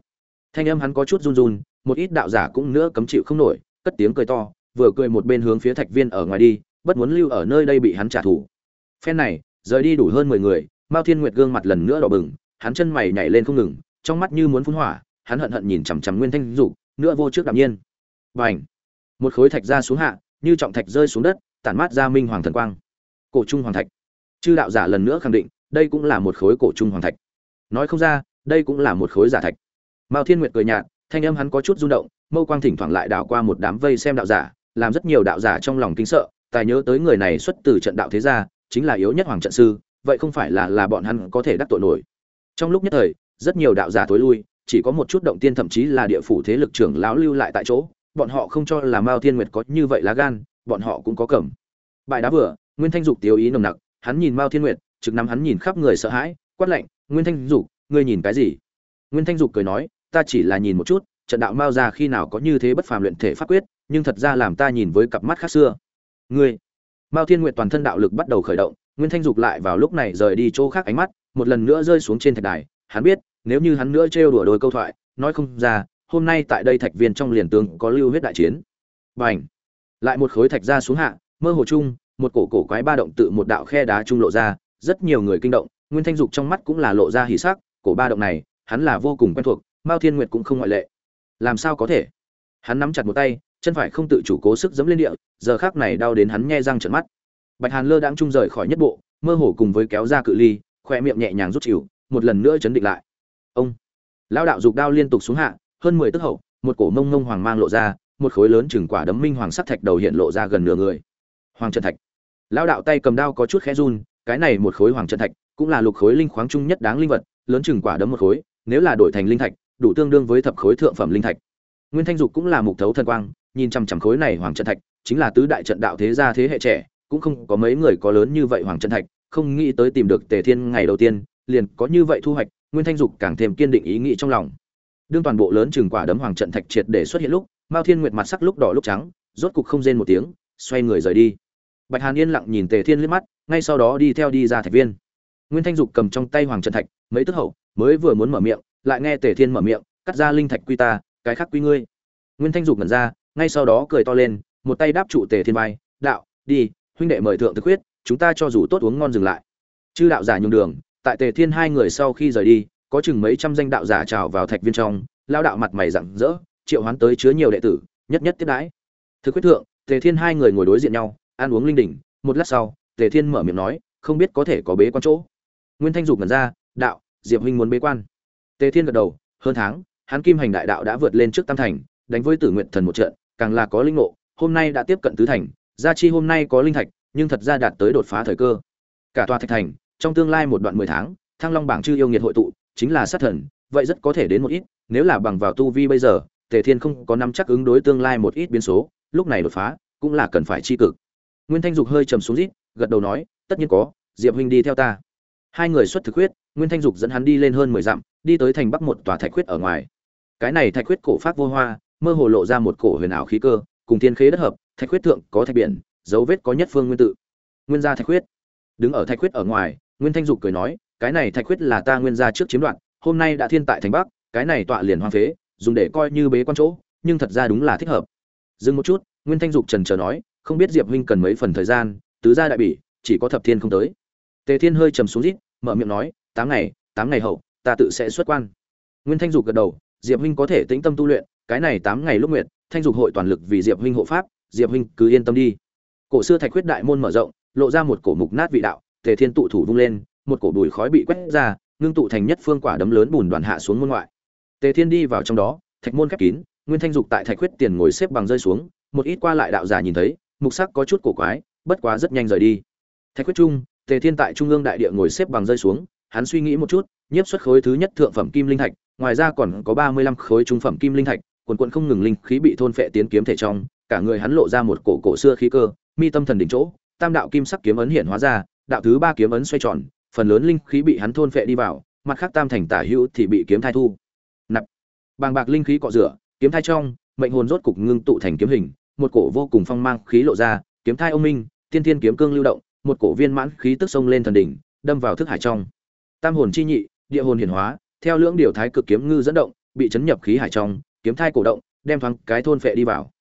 Thanh âm hắn có chút run run, một ít đạo giả cũng nữa cấm chịu không nổi, cất tiếng cười to, vừa cười một bên hướng phía thạch viên ở ngoài đi, bất muốn lưu ở nơi đây bị hắn trả thù. Phen này, rời đi đủ hơn mười người, mao thiên nguyệt gương mặt lần nữa đỏ bừng, hắn chân mày nhảy lên không ngừng, trong mắt như muốn phun hỏa hắn hận hận nhìn chằm chằm nguyên thanh dục, nữa vô trước đạm nhiên. Bành! Một khối thạch ra xuống hạ, như trọng thạch rơi xuống đất, tản mát ra minh hoàng thần quang. Cổ trung hoàng thạch. Chư đạo giả lần nữa khẳng định, đây cũng là một khối cổ trung hoàng thạch. Nói không ra, đây cũng là một khối giả thạch. Mao thiên nguyệt cười nhạt, thanh âm hắn có chút rung động, mâu quang thỉnh thoảng lại đảo qua một đám vây xem đạo giả, làm rất nhiều đạo giả trong lòng kinh sợ, tài nhớ tới người này xuất từ trận đạo thế gia, chính là yếu nhất hoàng trận sư, vậy không phải là là bọn hắn có thể đắc tội nổi. Trong lúc nhất thời, rất nhiều đạo giả tối lui chỉ có một chút động tiên thậm chí là địa phủ thế lực trưởng lão lưu lại tại chỗ, bọn họ không cho là mao thiên nguyệt có như vậy lá gan, bọn họ cũng có cẩm bài đá vừa, nguyên thanh dục tiêu ý nồng nặc, hắn nhìn mao thiên nguyệt, trực nắm hắn nhìn khắp người sợ hãi, quát lạnh, nguyên thanh dục, ngươi nhìn cái gì? Nguyên thanh dục cười nói, ta chỉ là nhìn một chút, trận đạo mao ra khi nào có như thế bất phàm luyện thể pháp quyết, nhưng thật ra làm ta nhìn với cặp mắt khác xưa. Ngươi? Mao thiên nguyệt toàn thân đạo lực bắt đầu khởi động, nguyên thanh dục lại vào lúc này rời đi chỗ khác ánh mắt, một lần nữa rơi xuống trên thạch đài, hắn biết nếu như hắn nữa trêu đùa đôi câu thoại, nói không ra, hôm nay tại đây thạch viên trong liền tướng có lưu huyết đại chiến. Bành! Lại một khối thạch ra xuống hạ, mơ hồ chung, một cổ cổ quái ba động tự một đạo khe đá trung lộ ra, rất nhiều người kinh động, nguyên thanh dục trong mắt cũng là lộ ra hỉ sắc, cổ ba động này, hắn là vô cùng quen thuộc, mao thiên nguyệt cũng không ngoại lệ. Làm sao có thể? Hắn nắm chặt một tay, chân phải không tự chủ cố sức giẫm lên địa, giờ khắc này đau đến hắn nghe răng trợn mắt. Bạch hàn lơ đang trung rời khỏi nhất bộ, mơ hồ cùng với kéo ra cự ly khoe miệng nhẹ nhàng rút chịu, một lần nữa chấn định lại ông. Lão đạo dục đao liên tục xuống hạ, hơn mười tức hậu, một cổ mông mông hoàng mang lộ ra, một khối lớn chừng quả đấm minh hoàng sắc thạch đầu hiện lộ ra gần nửa người. Hoàng trần thạch. Lão đạo tay cầm đao có chút khẽ run, cái này một khối hoàng trần thạch cũng là lục khối linh khoáng trung nhất đáng linh vật, lớn chừng quả đấm một khối, nếu là đổi thành linh thạch, đủ tương đương với thập khối thượng phẩm linh thạch. Nguyên thanh dục cũng là mục thấu thần quang, nhìn chằm chằm khối này hoàng trần thạch, chính là tứ đại trận đạo thế gia thế hệ trẻ, cũng không có mấy người có lớn như vậy hoàng trần thạch, không nghĩ tới tìm được tề thiên ngày đầu tiên, liền có như vậy thu hoạch nguyên thanh dục càng thêm kiên định ý nghĩ trong lòng. Đương toàn bộ lớn chừng quả đấm hoàng trận thạch triệt để xuất hiện lúc, mao thiên nguyệt mặt sắc lúc đỏ lúc trắng, rốt cục không rên một tiếng, xoay người rời đi. Bạch hàn yên lặng nhìn tề thiên liếc mắt, ngay sau đó đi theo đi ra thạch viên. Nguyên thanh dục cầm trong tay hoàng trận thạch, mấy tức hậu, mới vừa muốn mở miệng, lại nghe tề thiên mở miệng, cắt ra linh thạch quy ta, cái khác quy ngươi. Nguyên thanh dục ngẩn ra, ngay sau đó cười to lên, một tay đáp trụ tề thiên vai, đạo, đi, huynh đệ mời thượng thực huyết chúng ta cho dù tốt uống ngon dừng lại. Chư đạo giả nhường đường tại tề thiên hai người sau khi rời đi, có chừng mấy trăm danh đạo giả trào vào thạch viên trong, lao đạo mặt mày rặng rỡ, triệu hoán tới chứa nhiều đệ tử, nhất nhất tiếp đãi. Thực quyết thượng, tề thiên hai người ngồi đối diện nhau, ăn uống linh đỉnh một lát sau, tề thiên mở miệng nói, không biết có thể có bế quan chỗ. Nguyên thanh dục ngẩn ra, đạo, diệp huynh muốn bế quan. Tề thiên gật đầu, hơn tháng, hắn kim hành đại đạo đã vượt lên trước tam thành, đánh với tử nguyện thần một trận, càng là có linh ngộ, hôm nay đã tiếp cận tứ thành, gia chi hôm nay có linh thạch, nhưng thật ra đạt tới đột phá thời cơ. Cả tòa thạch thành trong tương lai một đoạn mười tháng, thăng long bảng chư yêu nghiệt hội tụ, chính là sát thần, vậy rất có thể đến một ít, nếu là bằng vào tu vi bây giờ, tề thiên không có nắm chắc ứng đối tương lai một ít biến số, lúc này đột phá, cũng là cần phải chi cực. Nguyên thanh dục hơi trầm xuống rít, gật đầu nói, tất nhiên có, diệp huynh đi theo ta. Hai người xuất thực huyết, nguyên thanh dục dẫn hắn đi lên hơn mười dặm, đi tới thành bắc một tòa thạch huyết ở ngoài. Cái này thạch huyết cổ phát vô hoa, mơ hồ lộ ra một cổ huyền ảo khí cơ, cùng thiên khế đất hợp, thạch huyết thượng có thạch biển, dấu vết có nhất phương nguyên tự. Nguyên gia thạch huyết đứng ở thạch huyết ở ngoài nguyên thanh dục cười nói, cái này thạch khuyết là ta nguyên gia trước chiếm đoạt, hôm nay đã thiên tại thành bắc, cái này tọa liền hoang phế, dùng để coi như bế quan chỗ, nhưng thật ra đúng là thích hợp. Dừng một chút, nguyên thanh dục trần chờ nói, không biết diệp huynh cần mấy phần thời gian, tứ gia đại bỉ, chỉ có thập thiên không tới. Tề thiên hơi trầm xuống rít, mở miệng nói, tám ngày tám ngày hậu, ta tự sẽ xuất quan. Nguyên thanh dục gật đầu, diệp huynh có thể tĩnh tâm tu luyện, cái này tám ngày lúc nguyện thanh dục hội toàn lực vì diệp huynh hộ pháp, diệp huynh cứ yên tâm đi. Cổ xưa thạch khuyết đại môn mở rộng, lộ ra một cổ mục nát vị đạo tề thiên tụ thủ vung lên, một cổ bùi khói bị quét ra, ngưng tụ thành nhất phương quả đấm lớn bùn đoàn hạ xuống môn ngoại. Tề thiên đi vào trong đó, thạch môn khép kín, nguyên thanh dục tại thạch huyết tiền ngồi xếp bằng rơi xuống, một ít qua lại đạo giả nhìn thấy, mục sắc có chút cổ quái, bất quá rất nhanh rời đi. Thạch huyết trung, tề thiên tại trung ương đại địa ngồi xếp bằng rơi xuống, hắn suy nghĩ một chút, nhiếp xuất khối thứ nhất thượng phẩm kim linh thạch, ngoài ra còn có ba mươi lăm khối trung phẩm kim linh thạch, quần quận không ngừng linh khí bị thôn phệ tiến kiếm thể trong, cả người hắn lộ ra một cổ cổ xưa khí cơ, mi tâm thần đỉnh chỗ, tam đạo kim sắc kiếm ấn hiện hóa ra đạo thứ ba kiếm ấn xoay tròn, phần lớn linh khí bị hắn thôn phệ đi vào, mặt khác tam thành tả hữu thì bị kiếm thai thu. Nạp. Bàng bạc linh khí cọ rửa, kiếm thai trong, mệnh hồn rốt cục ngưng tụ thành kiếm hình, một cổ vô cùng phong mang khí lộ ra, kiếm thai ông minh, tiên thiên kiếm cương lưu động, một cổ viên mãn khí tức sông lên thần đỉnh, đâm vào thức hải trong. Tam hồn chi nhị, địa hồn hiển hóa, theo lưỡng điều thái cực kiếm ngư dẫn động, bị chấn nhập khí hải trong, kiếm thai cổ động, đem thoáng cái thôn phệ đi vào.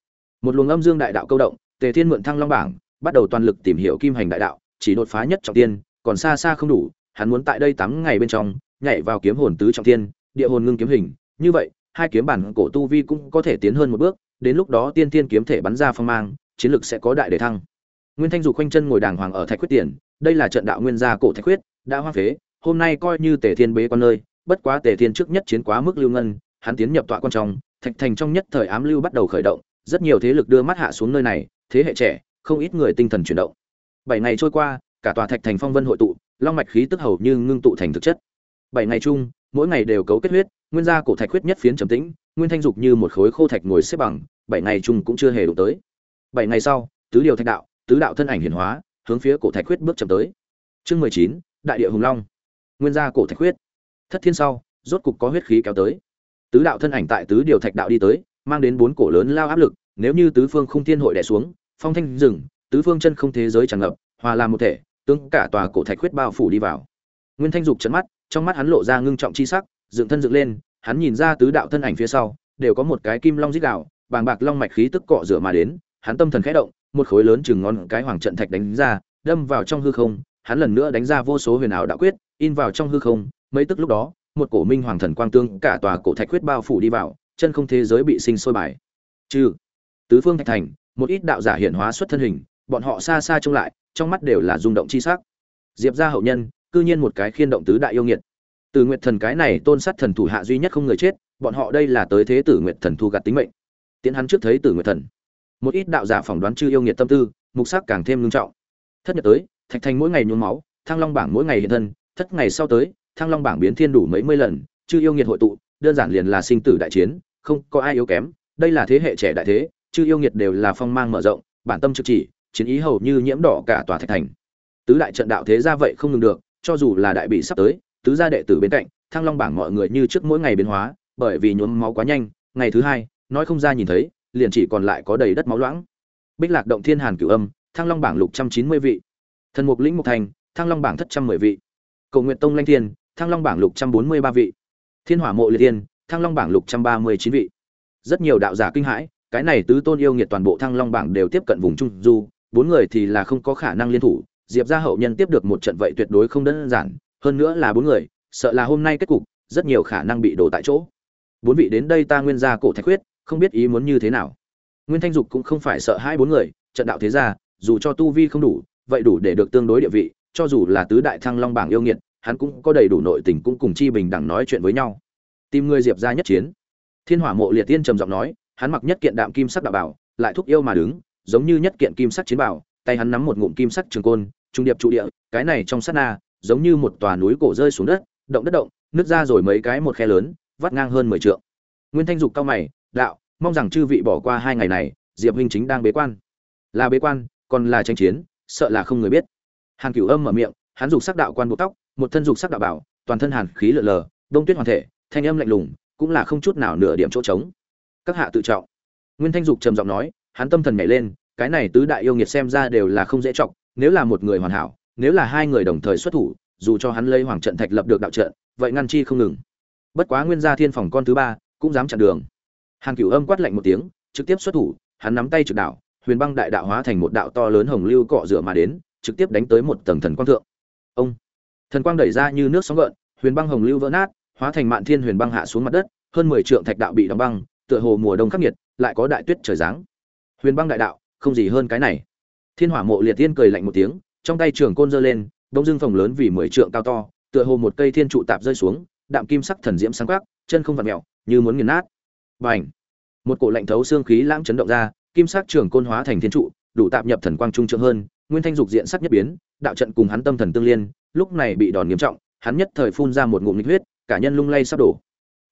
Một luồng âm dương đại đạo câu động, tề thiên mượn thăng long bảng, bắt đầu toàn lực tìm hiểu kim hành đại đạo chỉ đột phá nhất trọng tiên, còn xa xa không đủ, hắn muốn tại đây 8 ngày bên trong, nhảy vào kiếm hồn tứ trọng tiên, địa hồn ngưng kiếm hình. Như vậy, hai kiếm bản cổ tu vi cũng có thể tiến hơn một bước, đến lúc đó tiên tiên kiếm thể bắn ra phong mang, chiến lực sẽ có đại đề thăng. Nguyên thanh dù quanh chân ngồi đàng hoàng ở thạch quyết tiền, đây là trận đạo nguyên gia cổ thạch quyết đã hoa phế, hôm nay coi như tề thiên bế quan nơi, bất quá tề thiên trước nhất chiến quá mức lưu ngân, hắn tiến nhập tọa quan trọng thạch thành trong nhất thời ám lưu bắt đầu khởi động, rất nhiều thế lực đưa mắt hạ xuống nơi này, thế hệ trẻ, không ít người tinh thần chuyển động bảy ngày trôi qua, cả tòa thạch thành phong vân hội tụ, long mạch khí tức hầu như ngưng tụ thành thực chất. Bảy ngày chung, mỗi ngày đều cấu kết huyết, nguyên gia cổ thạch huyết nhất phiến trầm tĩnh, nguyên thanh dục như một khối khô thạch ngồi xếp bằng, bảy ngày chung cũng chưa hề đụng tới. Bảy ngày sau, tứ điều thạch đạo, tứ đạo thân ảnh hiển hóa, hướng phía cổ thạch huyết bước chậm tới. Chương mười chín, đại địa hùng long. Nguyên gia cổ thạch huyết. Thất thiên sau, rốt cục có huyết khí kéo tới. Tứ đạo thân ảnh tại tứ điều thạch đạo đi tới, mang đến bốn cổ lớn lao áp lực, nếu như tứ phương không thiên hội đè xuống, phong thanh rừng tứ phương chân không thế giới tràn ngập, hòa làm một thể tương cả tòa cổ thạch huyết bao phủ đi vào. Nguyên thanh dục trận mắt, trong mắt hắn lộ ra ngưng trọng chi sắc, dựng thân dựng lên, hắn nhìn ra tứ đạo thân ảnh phía sau, đều có một cái kim long dích đạo, bàng bạc long mạch khí tức cọ rửa mà đến, hắn tâm thần khẽ động, một khối lớn chừng ngón cái hoàng trận thạch đánh ra, đâm vào trong hư không, hắn lần nữa đánh ra vô số huyền ảo đạo quyết, in vào trong hư không, mấy tức lúc đó, một cổ minh hoàng thần quang tương cả tòa cổ thạch huyết bao phủ đi vào, chân không thế giới bị sinh sôi bài trừ tứ phương thạch thành, một ít đạo giả hiện hóa xuất thân hình bọn họ xa xa trông lại, trong mắt đều là rung động chi sắc. Diệp gia hậu nhân, cư nhiên một cái khiên động tứ đại yêu nghiệt. Từ nguyệt thần cái này tôn sát thần thủ hạ duy nhất không người chết, bọn họ đây là tới thế tử nguyệt thần thu gặt tính mệnh. Tiến hắn trước thấy tử nguyệt thần. Một ít đạo giả phỏng đoán chư yêu nghiệt tâm tư, mục sắc càng thêm ngưng trọng. Thất nhật tới, thạch thành mỗi ngày nhuốm máu, thăng long bảng mỗi ngày hiện thân, thất ngày sau tới, thăng long bảng biến thiên đủ mấy mươi lần, chư yêu nghiệt hội tụ, đơn giản liền là sinh tử đại chiến, không có ai yếu kém, đây là thế hệ trẻ đại thế, chư yêu nghiệt đều là phong mang mở rộng, bản tâm trực chỉ chiến ý hầu như nhiễm đỏ cả tòa thạch thành. Tứ đại trận đạo thế ra vậy không ngừng được, cho dù là đại bị sắp tới, tứ gia đệ tử bên cạnh, thăng long bảng mọi người như trước mỗi ngày biến hóa, bởi vì nhuốm máu quá nhanh, ngày thứ hai, nói không ra nhìn thấy, liền chỉ còn lại có đầy đất máu loãng. Bích lạc động thiên hàn cửu âm, thăng long bảng lục trăm chín mươi vị. Thần mục lĩnh mục thành, thăng long bảng thất trăm mười vị. Cầu nguyện tông lanh thiên, thăng long bảng lục trăm bốn mươi ba vị. Thiên hỏa mộ liệt thiên, thăng long bảng lục trăm ba mươi chín vị. Rất nhiều đạo giả kinh hãi, cái này tứ tôn yêu nghiệt toàn bộ thăng long bảng đều tiếp cận vùng trung du bốn người thì là không có khả năng liên thủ, diệp gia hậu nhân tiếp được một trận vậy tuyệt đối không đơn giản, hơn nữa là bốn người, sợ là hôm nay kết cục, rất nhiều khả năng bị đổ tại chỗ. Bốn vị đến đây ta nguyên gia cổ thạch huyết không biết ý muốn như thế nào. Nguyên thanh dục cũng không phải sợ hai bốn người, trận đạo thế gia, dù cho tu vi không đủ, vậy đủ để được tương đối địa vị, cho dù là tứ đại thăng long bảng yêu nghiệt, hắn cũng có đầy đủ nội tình cũng cùng chi bình đẳng nói chuyện với nhau. Tìm người diệp ra nhất chiến. Thiên hỏa mộ liệt tiên trầm giọng nói, hắn mặc nhất kiện đạm kim sắc đạo bảo, lại thúc yêu mà đứng giống như nhất kiện kim sắc chiến bảo, tay hắn nắm một ngụm kim sắc trường côn, trung điệp trụ địa, cái này trong sát na, giống như một tòa núi cổ rơi xuống đất, động đất động, nứt ra rồi mấy cái một khe lớn, vắt ngang hơn mười trượng. Nguyên thanh dục cao mày, đạo, mong rằng chư vị bỏ qua hai ngày này, diệp huynh chính đang bế quan. Là bế quan, còn là tranh chiến, sợ là không người biết. Hàn cửu âm mở miệng, hắn dục sắc đạo quan buộc tóc, một thân dục sắc đạo bảo, toàn thân hàn khí lở lờ, đông tuyết hoàn thể, thanh âm lạnh lùng, cũng là không chút nào nửa điểm chỗ trống. Các hạ tự trọng. Nguyên thanh dục trầm giọng nói hắn tâm thần nhảy lên, cái này tứ đại yêu nghiệt xem ra đều là không dễ trọng nếu là một người hoàn hảo, nếu là hai người đồng thời xuất thủ, dù cho hắn lấy hoàng trận thạch lập được đạo trận, vậy ngăn chi không ngừng. Bất quá nguyên gia thiên phòng con thứ ba, cũng dám chặn đường. Hàn cửu âm quát lạnh một tiếng, trực tiếp xuất thủ, hắn nắm tay trực đạo, huyền băng đại đạo hóa thành một đạo to lớn hồng lưu cọ rửa mà đến, trực tiếp đánh tới một tầng thần quang thượng. Ông! Thần quang đẩy ra như nước sóng gợn, huyền băng hồng lưu vỡ nát, hóa thành mạn thiên huyền băng hạ xuống mặt đất, hơn mười trượng thạch đạo bị đóng băng, tựa hồ mùa đông khắc nghiệt, lại có đại tuyết trời giáng huyền băng đại đạo, không gì hơn cái này. Thiên hỏa mộ liệt tiên cười lạnh một tiếng, trong tay trường côn giơ lên đông dương phòng lớn vì mười trượng cao to, tựa hồ một cây thiên trụ tạp rơi xuống, đạm kim sắc thần diễm sáng quắc, chân không vặt mèo, như muốn nghiền nát. Bành! Một cổ lạnh thấu xương khí lãng chấn động ra, kim sắc trường côn hóa thành thiên trụ, đủ tạp nhập thần quang trung trượng hơn, nguyên thanh dục diện sắc nhất biến, đạo trận cùng hắn tâm thần tương liên, lúc này bị đòn nghiêm trọng, hắn nhất thời phun ra một ngụm nghịch huyết, cả nhân lung lay sắp đổ.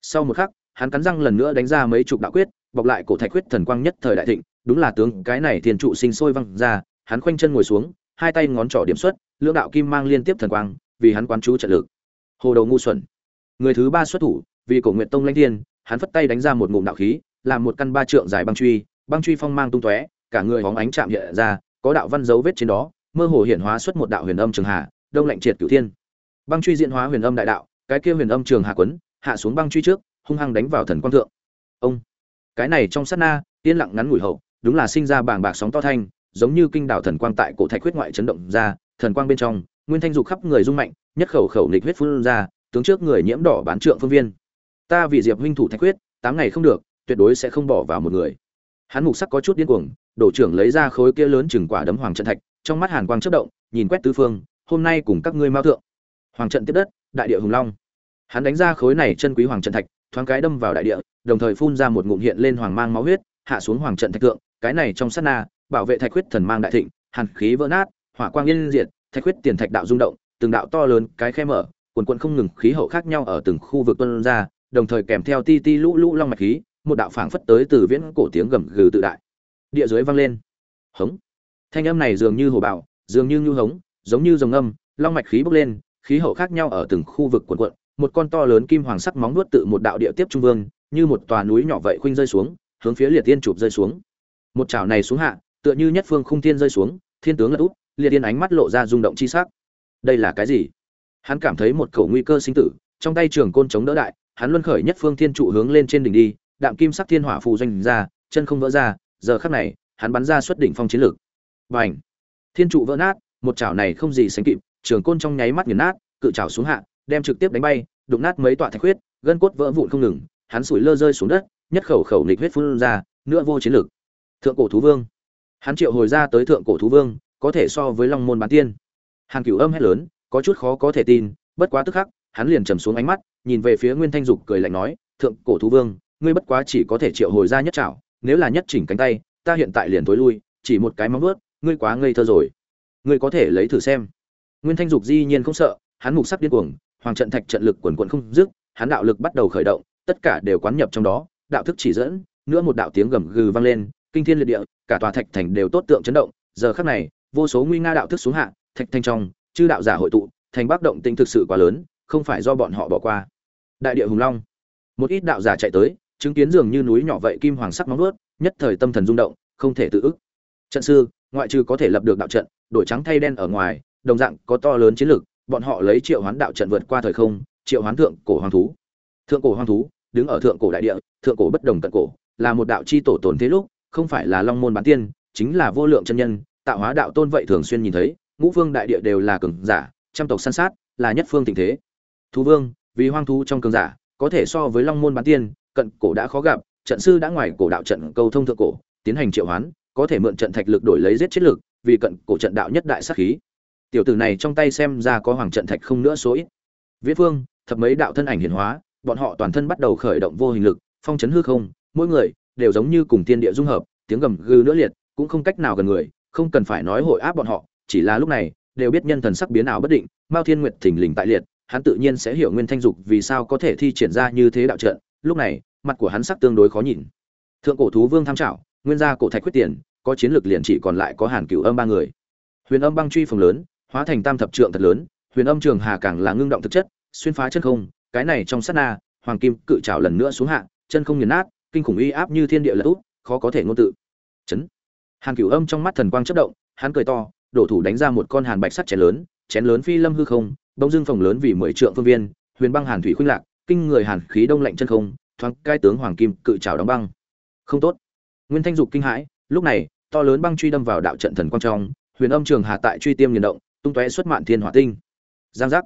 Sau một khắc, hắn cắn răng lần nữa đánh ra mấy chục đạo quyết, bọc lại cổ thạch huyết thần quang nhất thời đại thịnh đúng là tướng cái này thiên trụ sinh sôi văng ra hắn khoanh chân ngồi xuống hai tay ngón trỏ điểm xuất lưỡng đạo kim mang liên tiếp thần quang vì hắn quán chú trận lực. Hồ đầu ngu xuẩn người thứ ba xuất thủ vì cổ nguyện tông lãnh thiên hắn phất tay đánh ra một ngụm đạo khí làm một căn ba trượng dài băng truy băng truy phong mang tung tóe cả người hóng ánh chạm hiện ra có đạo văn dấu vết trên đó mơ hồ hiện hóa xuất một đạo huyền âm trường hà, đông lạnh triệt cửu thiên. Băng truy diễn hóa huyền âm đại đạo cái kia huyền âm trường hà quấn hạ xuống băng truy trước hung hăng đánh vào thần quang thượng. Ông cái này trong sát na yên lặng ngắn ngủi hậu đúng là sinh ra bảng bạc sóng to thanh, giống như kinh đảo thần quang tại cổ thạch huyết ngoại chấn động ra, thần quang bên trong, nguyên thanh dục khắp người rung mạnh, nhất khẩu khẩu nghịch huyết phun ra, tướng trước người nhiễm đỏ bán trượng phương viên. Ta vì diệp huynh thủ thạch huyết, tám ngày không được, tuyệt đối sẽ không bỏ vào một người. Hắn mục sắc có chút điên cuồng, đổ trưởng lấy ra khối kia lớn chừng quả đấm hoàng trận thạch, trong mắt hàn quang chớp động, nhìn quét tứ phương, hôm nay cùng các ngươi mao thượng. Hoàng trận tiếp đất, đại địa hùng long. Hắn đánh ra khối này chân quý hoàng trận thạch, thoáng cái đâm vào đại địa, đồng thời phun ra một ngụm hiện lên hoàng mang máu huyết, hạ xuống hoàng trận thạch tượng cái này trong sát na, bảo vệ thạch huyết thần mang đại thịnh, hàn khí vỡ nát, hỏa quang yên diệt, thạch huyết tiền thạch đạo rung động, từng đạo to lớn cái khe mở, quần quần không ngừng khí hậu khác nhau ở từng khu vực tuôn ra, đồng thời kèm theo ti ti lũ lũ long mạch khí, một đạo phảng phất tới từ viễn cổ tiếng gầm gừ tự đại. Địa dưới vang lên. Hống. Thanh âm này dường như hồ bảo dường như nhu hống, giống như rồng âm long mạch khí bốc lên, khí hậu khác nhau ở từng khu vực quần quận, một con to lớn kim hoàng sắc móng nuốt tự một đạo địa tiếp trung vương, như một tòa núi nhỏ vậy khuynh rơi xuống, hướng phía liệt tiên chụp rơi xuống một chảo này xuống hạ, tựa như nhất phương khung thiên rơi xuống, thiên tướng lật úp, liệt tiên ánh mắt lộ ra rung động chi sắc. Đây là cái gì? Hắn cảm thấy một khẩu nguy cơ sinh tử, trong tay trường côn chống đỡ đại, hắn luân khởi nhất phương thiên trụ hướng lên trên đỉnh đi, đạm kim sắc thiên hỏa phù doanh ra, chân không vỡ ra, giờ khắc này, hắn bắn ra xuất đỉnh phong chiến lược. Và thiên trụ vỡ nát, một chảo này không gì sánh kịp, trường côn trong nháy mắt nghiền nát, cự chảo xuống hạ, đem trực tiếp đánh bay, đụng nát mấy tọa thạch huyết, gân cốt vỡ vụn không ngừng, hắn sủi lơ rơi xuống đất, nhất khẩu khẩu nịch huyết phun ra nữa vô chiến lược thượng cổ thú vương. Hắn triệu hồi ra tới thượng cổ thú vương, có thể so với long môn bán tiên. Hàn cửu âm hét lớn, có chút khó có thể tin, bất quá tức khắc, hắn liền trầm xuống ánh mắt, nhìn về phía nguyên thanh dục cười lạnh nói, thượng cổ thú vương, ngươi bất quá chỉ có thể triệu hồi ra nhất trảo, nếu là nhất chỉnh cánh tay, ta hiện tại liền tối lui, chỉ một cái móng vuốt, ngươi quá ngây thơ rồi. Ngươi có thể lấy thử xem. Nguyên thanh dục di nhiên không sợ, hắn mục sắc điên cuồng, hoàng trận thạch trận lực quần quần không dứt, hắn đạo lực bắt đầu khởi động, tất cả đều quán nhập trong đó, đạo thức chỉ dẫn, nữa một đạo tiếng gầm gừ vang lên kinh thiên liệt địa, cả tòa thạch thành đều tốt tượng chấn động. Giờ khắc này, vô số nguy nga đạo thức xuống hạ, thạch thanh trong, chư đạo giả hội tụ, thành bắc động tinh thực sự quá lớn, không phải do bọn họ bỏ qua. Đại địa hùng long. Một ít đạo giả chạy tới, chứng kiến dường như núi nhỏ vậy kim hoàng sắc nóng nuốt nhất thời tâm thần rung động, không thể tự ức. Trận sư, ngoại trừ có thể lập được đạo trận, đổi trắng thay đen ở ngoài, đồng dạng có to lớn chiến lược bọn họ lấy triệu hoán đạo trận vượt qua thời không, triệu hoán thượng cổ hoàng thú. Thượng cổ hoàng thú, đứng ở thượng cổ đại địa, thượng cổ bất đồng tận cổ, là một đạo chi tổ tồn thế lúc không phải là long môn bán tiên, chính là vô lượng chân nhân, tạo hóa đạo tôn vậy thường xuyên nhìn thấy, ngũ Vương đại địa đều là cường giả, trăm tộc săn sát, là nhất phương tình thế. Thú vương, vì hoang thú trong cường giả, có thể so với long môn bán tiên, cận cổ đã khó gặp, trận sư đã ngoài cổ đạo trận câu thông thượng cổ, tiến hành triệu hoán, có thể mượn trận thạch lực đổi lấy giết chết lực, vì cận cổ trận đạo nhất đại sát khí. Tiểu tử này trong tay xem ra có hoàng trận thạch không nữa số ít. Viễn phương thập mấy đạo thân ảnh hiển hóa, bọn họ toàn thân bắt đầu khởi động vô hình lực, phong chấn hư không, mỗi người đều giống như cùng tiên địa dung hợp, tiếng gầm gừ nữa liệt, cũng không cách nào gần người, không cần phải nói hội áp bọn họ, chỉ là lúc này, đều biết nhân thần sắc biến ảo bất định, mao thiên nguyệt thỉnh lình tại liệt, hắn tự nhiên sẽ hiểu nguyên thanh dục vì sao có thể thi triển ra như thế đạo trận, lúc này, mặt của hắn sắc tương đối khó nhìn. Thượng cổ thú vương tham trảo, nguyên gia cổ thạch quyết tiền, có chiến lược liền chỉ còn lại có hàn cửu âm ba người. Huyền âm băng truy phòng lớn, hóa thành tam thập trượng thật lớn, huyền âm trường hà càng là ngưng động thực chất, xuyên phá chân không, cái này trong sát na, hoàng kim cự trảo lần nữa xuống hạ, chân không nghiền nát kinh khủng uy áp như thiên địa lật úp khó có thể ngôn tự. Chấn. Hàn cửu âm trong mắt thần quang chất động, hắn cười to, đổ thủ đánh ra một con hàn bạch sắt chén lớn chén lớn phi lâm hư không bông dương phồng lớn vì mười trượng phương viên, huyền băng hàn thủy khuynh lạc, kinh người hàn khí đông lạnh chân không, thoáng cai tướng hoàng kim cự trào đóng băng. Không tốt. Nguyên thanh dục kinh hãi, lúc này, to lớn băng truy đâm vào đạo trận thần quang trong, huyền âm trường hà tại truy tiêm nhiệt động, tung tóe xuất mạn thiên hỏa tinh. Giang giác.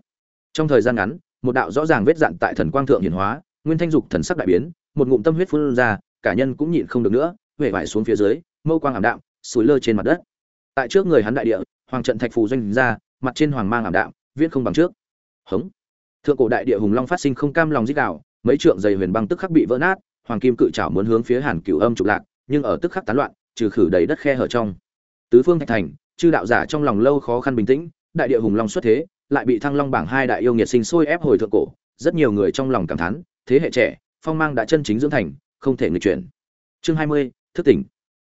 Trong thời gian ngắn, một đạo rõ ràng vết dạn tại thần quang thượng hiển hóa, nguyên thanh dục thần sắc đại biến một ngụm tâm huyết phun ra, cả nhân cũng nhịn không được nữa huệ vải xuống phía dưới, mâu quang ảm đạm, sủi lơ trên mặt đất. Tại trước người hắn đại địa, hoàng trận thạch phù doanh ra, mặt trên hoàng mang ảm đạm, viễn không bằng trước. Hống. Thượng cổ đại địa hùng long phát sinh không cam lòng dích đạo, mấy trượng dày huyền băng tức khắc bị vỡ nát, hoàng kim cự trảo muốn hướng phía hàn cửu âm trục lạc, nhưng ở tức khắc tán loạn, trừ khử đầy đất khe hở trong. Tứ phương thạch thành, chư đạo giả trong lòng lâu khó khăn bình tĩnh, đại địa hùng long xuất thế, lại bị thăng long bảng hai đại yêu nghiệt sinh sôi ép hồi thượng cổ, rất nhiều người trong lòng cảm thán, thế hệ trẻ phong mang đã chân chính dưỡng thành, không thể nghịch chuyển. Chương hai mươi, thức tỉnh.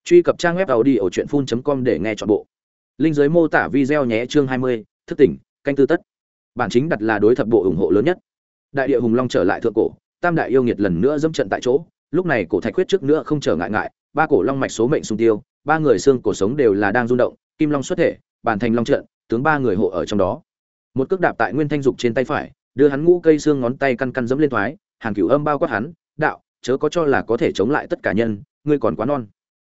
Truy cập trang web audiochuyenphun.com để nghe trọn bộ. Linh giới mô tả video nhé, chương hai mươi, thức tỉnh, canh tư tất. Bản chính đặt là đối thập bộ ủng hộ lớn nhất. Đại địa hùng long trở lại thượng cổ, tam đại yêu nghiệt lần nữa dẫm trận tại chỗ, lúc này cổ thạch quyết trước nữa không trở ngại ngại, ba cổ long mạch số mệnh xung tiêu, ba người xương cổ sống đều là đang rung động, kim long xuất thể bản thành long trận, tướng ba người hộ ở trong đó. Một cước đạp tại nguyên thanh dục trên tay phải, đưa hắn ngũ cây xương ngón tay căn căn dẫm lên thoái hàn cửu âm bao quát hắn đạo chớ có cho là có thể chống lại tất cả nhân ngươi còn quá non.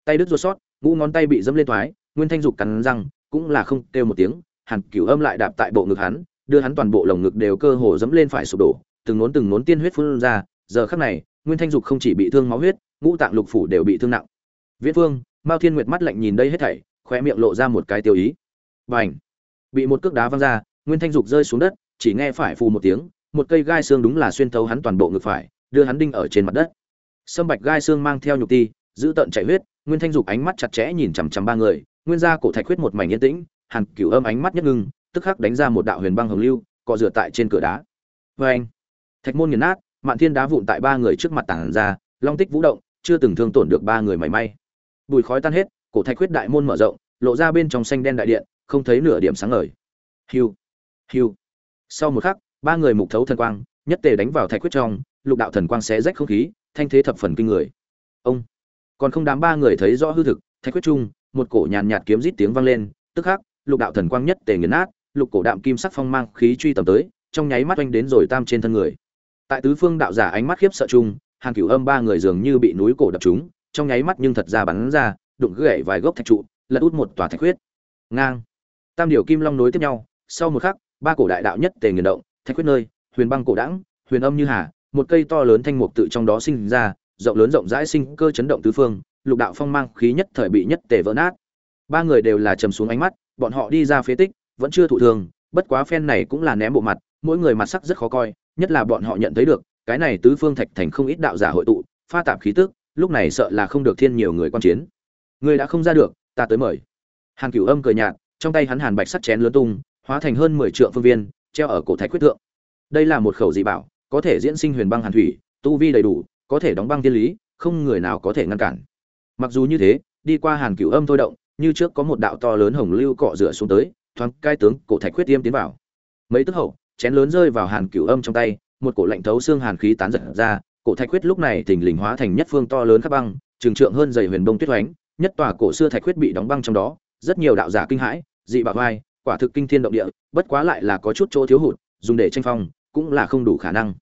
Tay đứt ruột sót ngũ ngón tay bị dẫm lên thoái nguyên thanh dục cắn răng cũng là không kêu một tiếng hàn cửu âm lại đạp tại bộ ngực hắn đưa hắn toàn bộ lồng ngực đều cơ hồ dẫm lên phải sụp đổ từng nốn từng nốn tiên huyết phun ra giờ khắc này nguyên thanh dục không chỉ bị thương máu huyết ngũ tạng lục phủ đều bị thương nặng. Viễn phương mao thiên nguyệt mắt lạnh nhìn đây hết thảy khoe miệng lộ ra một cái tiêu ý. Bành, bị một cước đá văng ra nguyên thanh dục rơi xuống đất chỉ nghe phải phù một tiếng một cây gai xương đúng là xuyên thấu hắn toàn bộ ngực phải, đưa hắn đinh ở trên mặt đất. Sâm bạch gai xương mang theo nhục ti, giữ tận chảy huyết, nguyên thanh dục ánh mắt chặt chẽ nhìn chằm chằm ba người, nguyên gia cổ thạch huyết một mảnh yên tĩnh, hàn cửu âm ánh mắt nhất ngưng, tức khắc đánh ra một đạo huyền băng hồng lưu cọ rửa tại trên cửa đá. Oeng! anh, thạch môn nghiền nát, mạn thiên đá vụn tại ba người trước mặt tản ra, long tích vũ động, chưa từng thương tổn được ba người mảy may. Bùi khói tan hết, cổ thạch huyết đại môn mở rộng, lộ ra bên trong xanh đen đại điện, không thấy nửa điểm sáng ngời. Hiu hiu. Sau một khắc ba người mục thấu thần quang, nhất tề đánh vào thạch huyết trong, lục đạo thần quang xé rách không khí, thanh thế thập phần kinh người. Ông! Còn không đám ba người thấy rõ hư thực, thạch huyết trung, một cổ nhàn nhạt kiếm rít tiếng vang lên, tức khắc, lục đạo thần quang nhất tề nghiền nát, lục cổ đạm kim sắc phong mang khí truy tầm tới, trong nháy mắt oanh đến rồi tam trên thân người. Tại tứ phương đạo giả ánh mắt khiếp sợ chung, hàng cửu âm ba người dường như bị núi cổ đập chúng trong nháy mắt nhưng thật ra bắn ra, đụng gãy vài gốc thạch trụ, lật út một tòa thạch huyết ngang! Tam điều kim long nối tiếp nhau, sau một khắc, ba cổ đại đạo nhất tề nghiền động thạch Quyết nơi, huyền băng cổ đẳng huyền âm như hà, một cây to lớn thanh mục tự trong đó sinh ra, rộng lớn rộng rãi sinh cơ chấn động tứ phương, lục đạo phong mang khí nhất thời bị nhất tề vỡ nát. Ba người đều là trầm xuống ánh mắt, bọn họ đi ra phế tích, vẫn chưa thụ thương bất quá phen này cũng là ném bộ mặt, mỗi người mặt sắc rất khó coi, nhất là bọn họ nhận thấy được, cái này tứ phương thạch thành không ít đạo giả hội tụ, pha tạp khí tức, lúc này sợ là không được thiên nhiều người quan chiến. Người đã không ra được, ta tới mời. Hàn cửu âm cười nhạt, trong tay hắn hàn bạch sắt chén lớn tung, hóa thành hơn mười trượng phương viên treo ở cổ thạch quyết thượng. Đây là một khẩu dị bảo, có thể diễn sinh huyền băng hàn thủy, tu vi đầy đủ, có thể đóng băng tiên lý, không người nào có thể ngăn cản. Mặc dù như thế, đi qua hàn cửu âm thôi động, như trước có một đạo to lớn hồng lưu cọ rửa xuống tới, thoáng cai tướng cổ thạch Quyết tiêm tiến vào. Mấy tức hậu, chén lớn rơi vào hàn cửu âm trong tay, một cổ lạnh thấu xương hàn khí tán giật ra, cổ thạch Quyết lúc này thình lình hóa thành nhất phương to lớn khắp băng, trường trượng hơn dày huyền đông tuyết hoánh, nhất tòa cổ xưa thạch Quyết bị đóng băng trong đó, rất nhiều đạo giả kinh hãi, dị bảo vai quả thực kinh thiên động địa, bất quá lại là có chút chỗ thiếu hụt, dùng để tranh phong cũng là không đủ khả năng.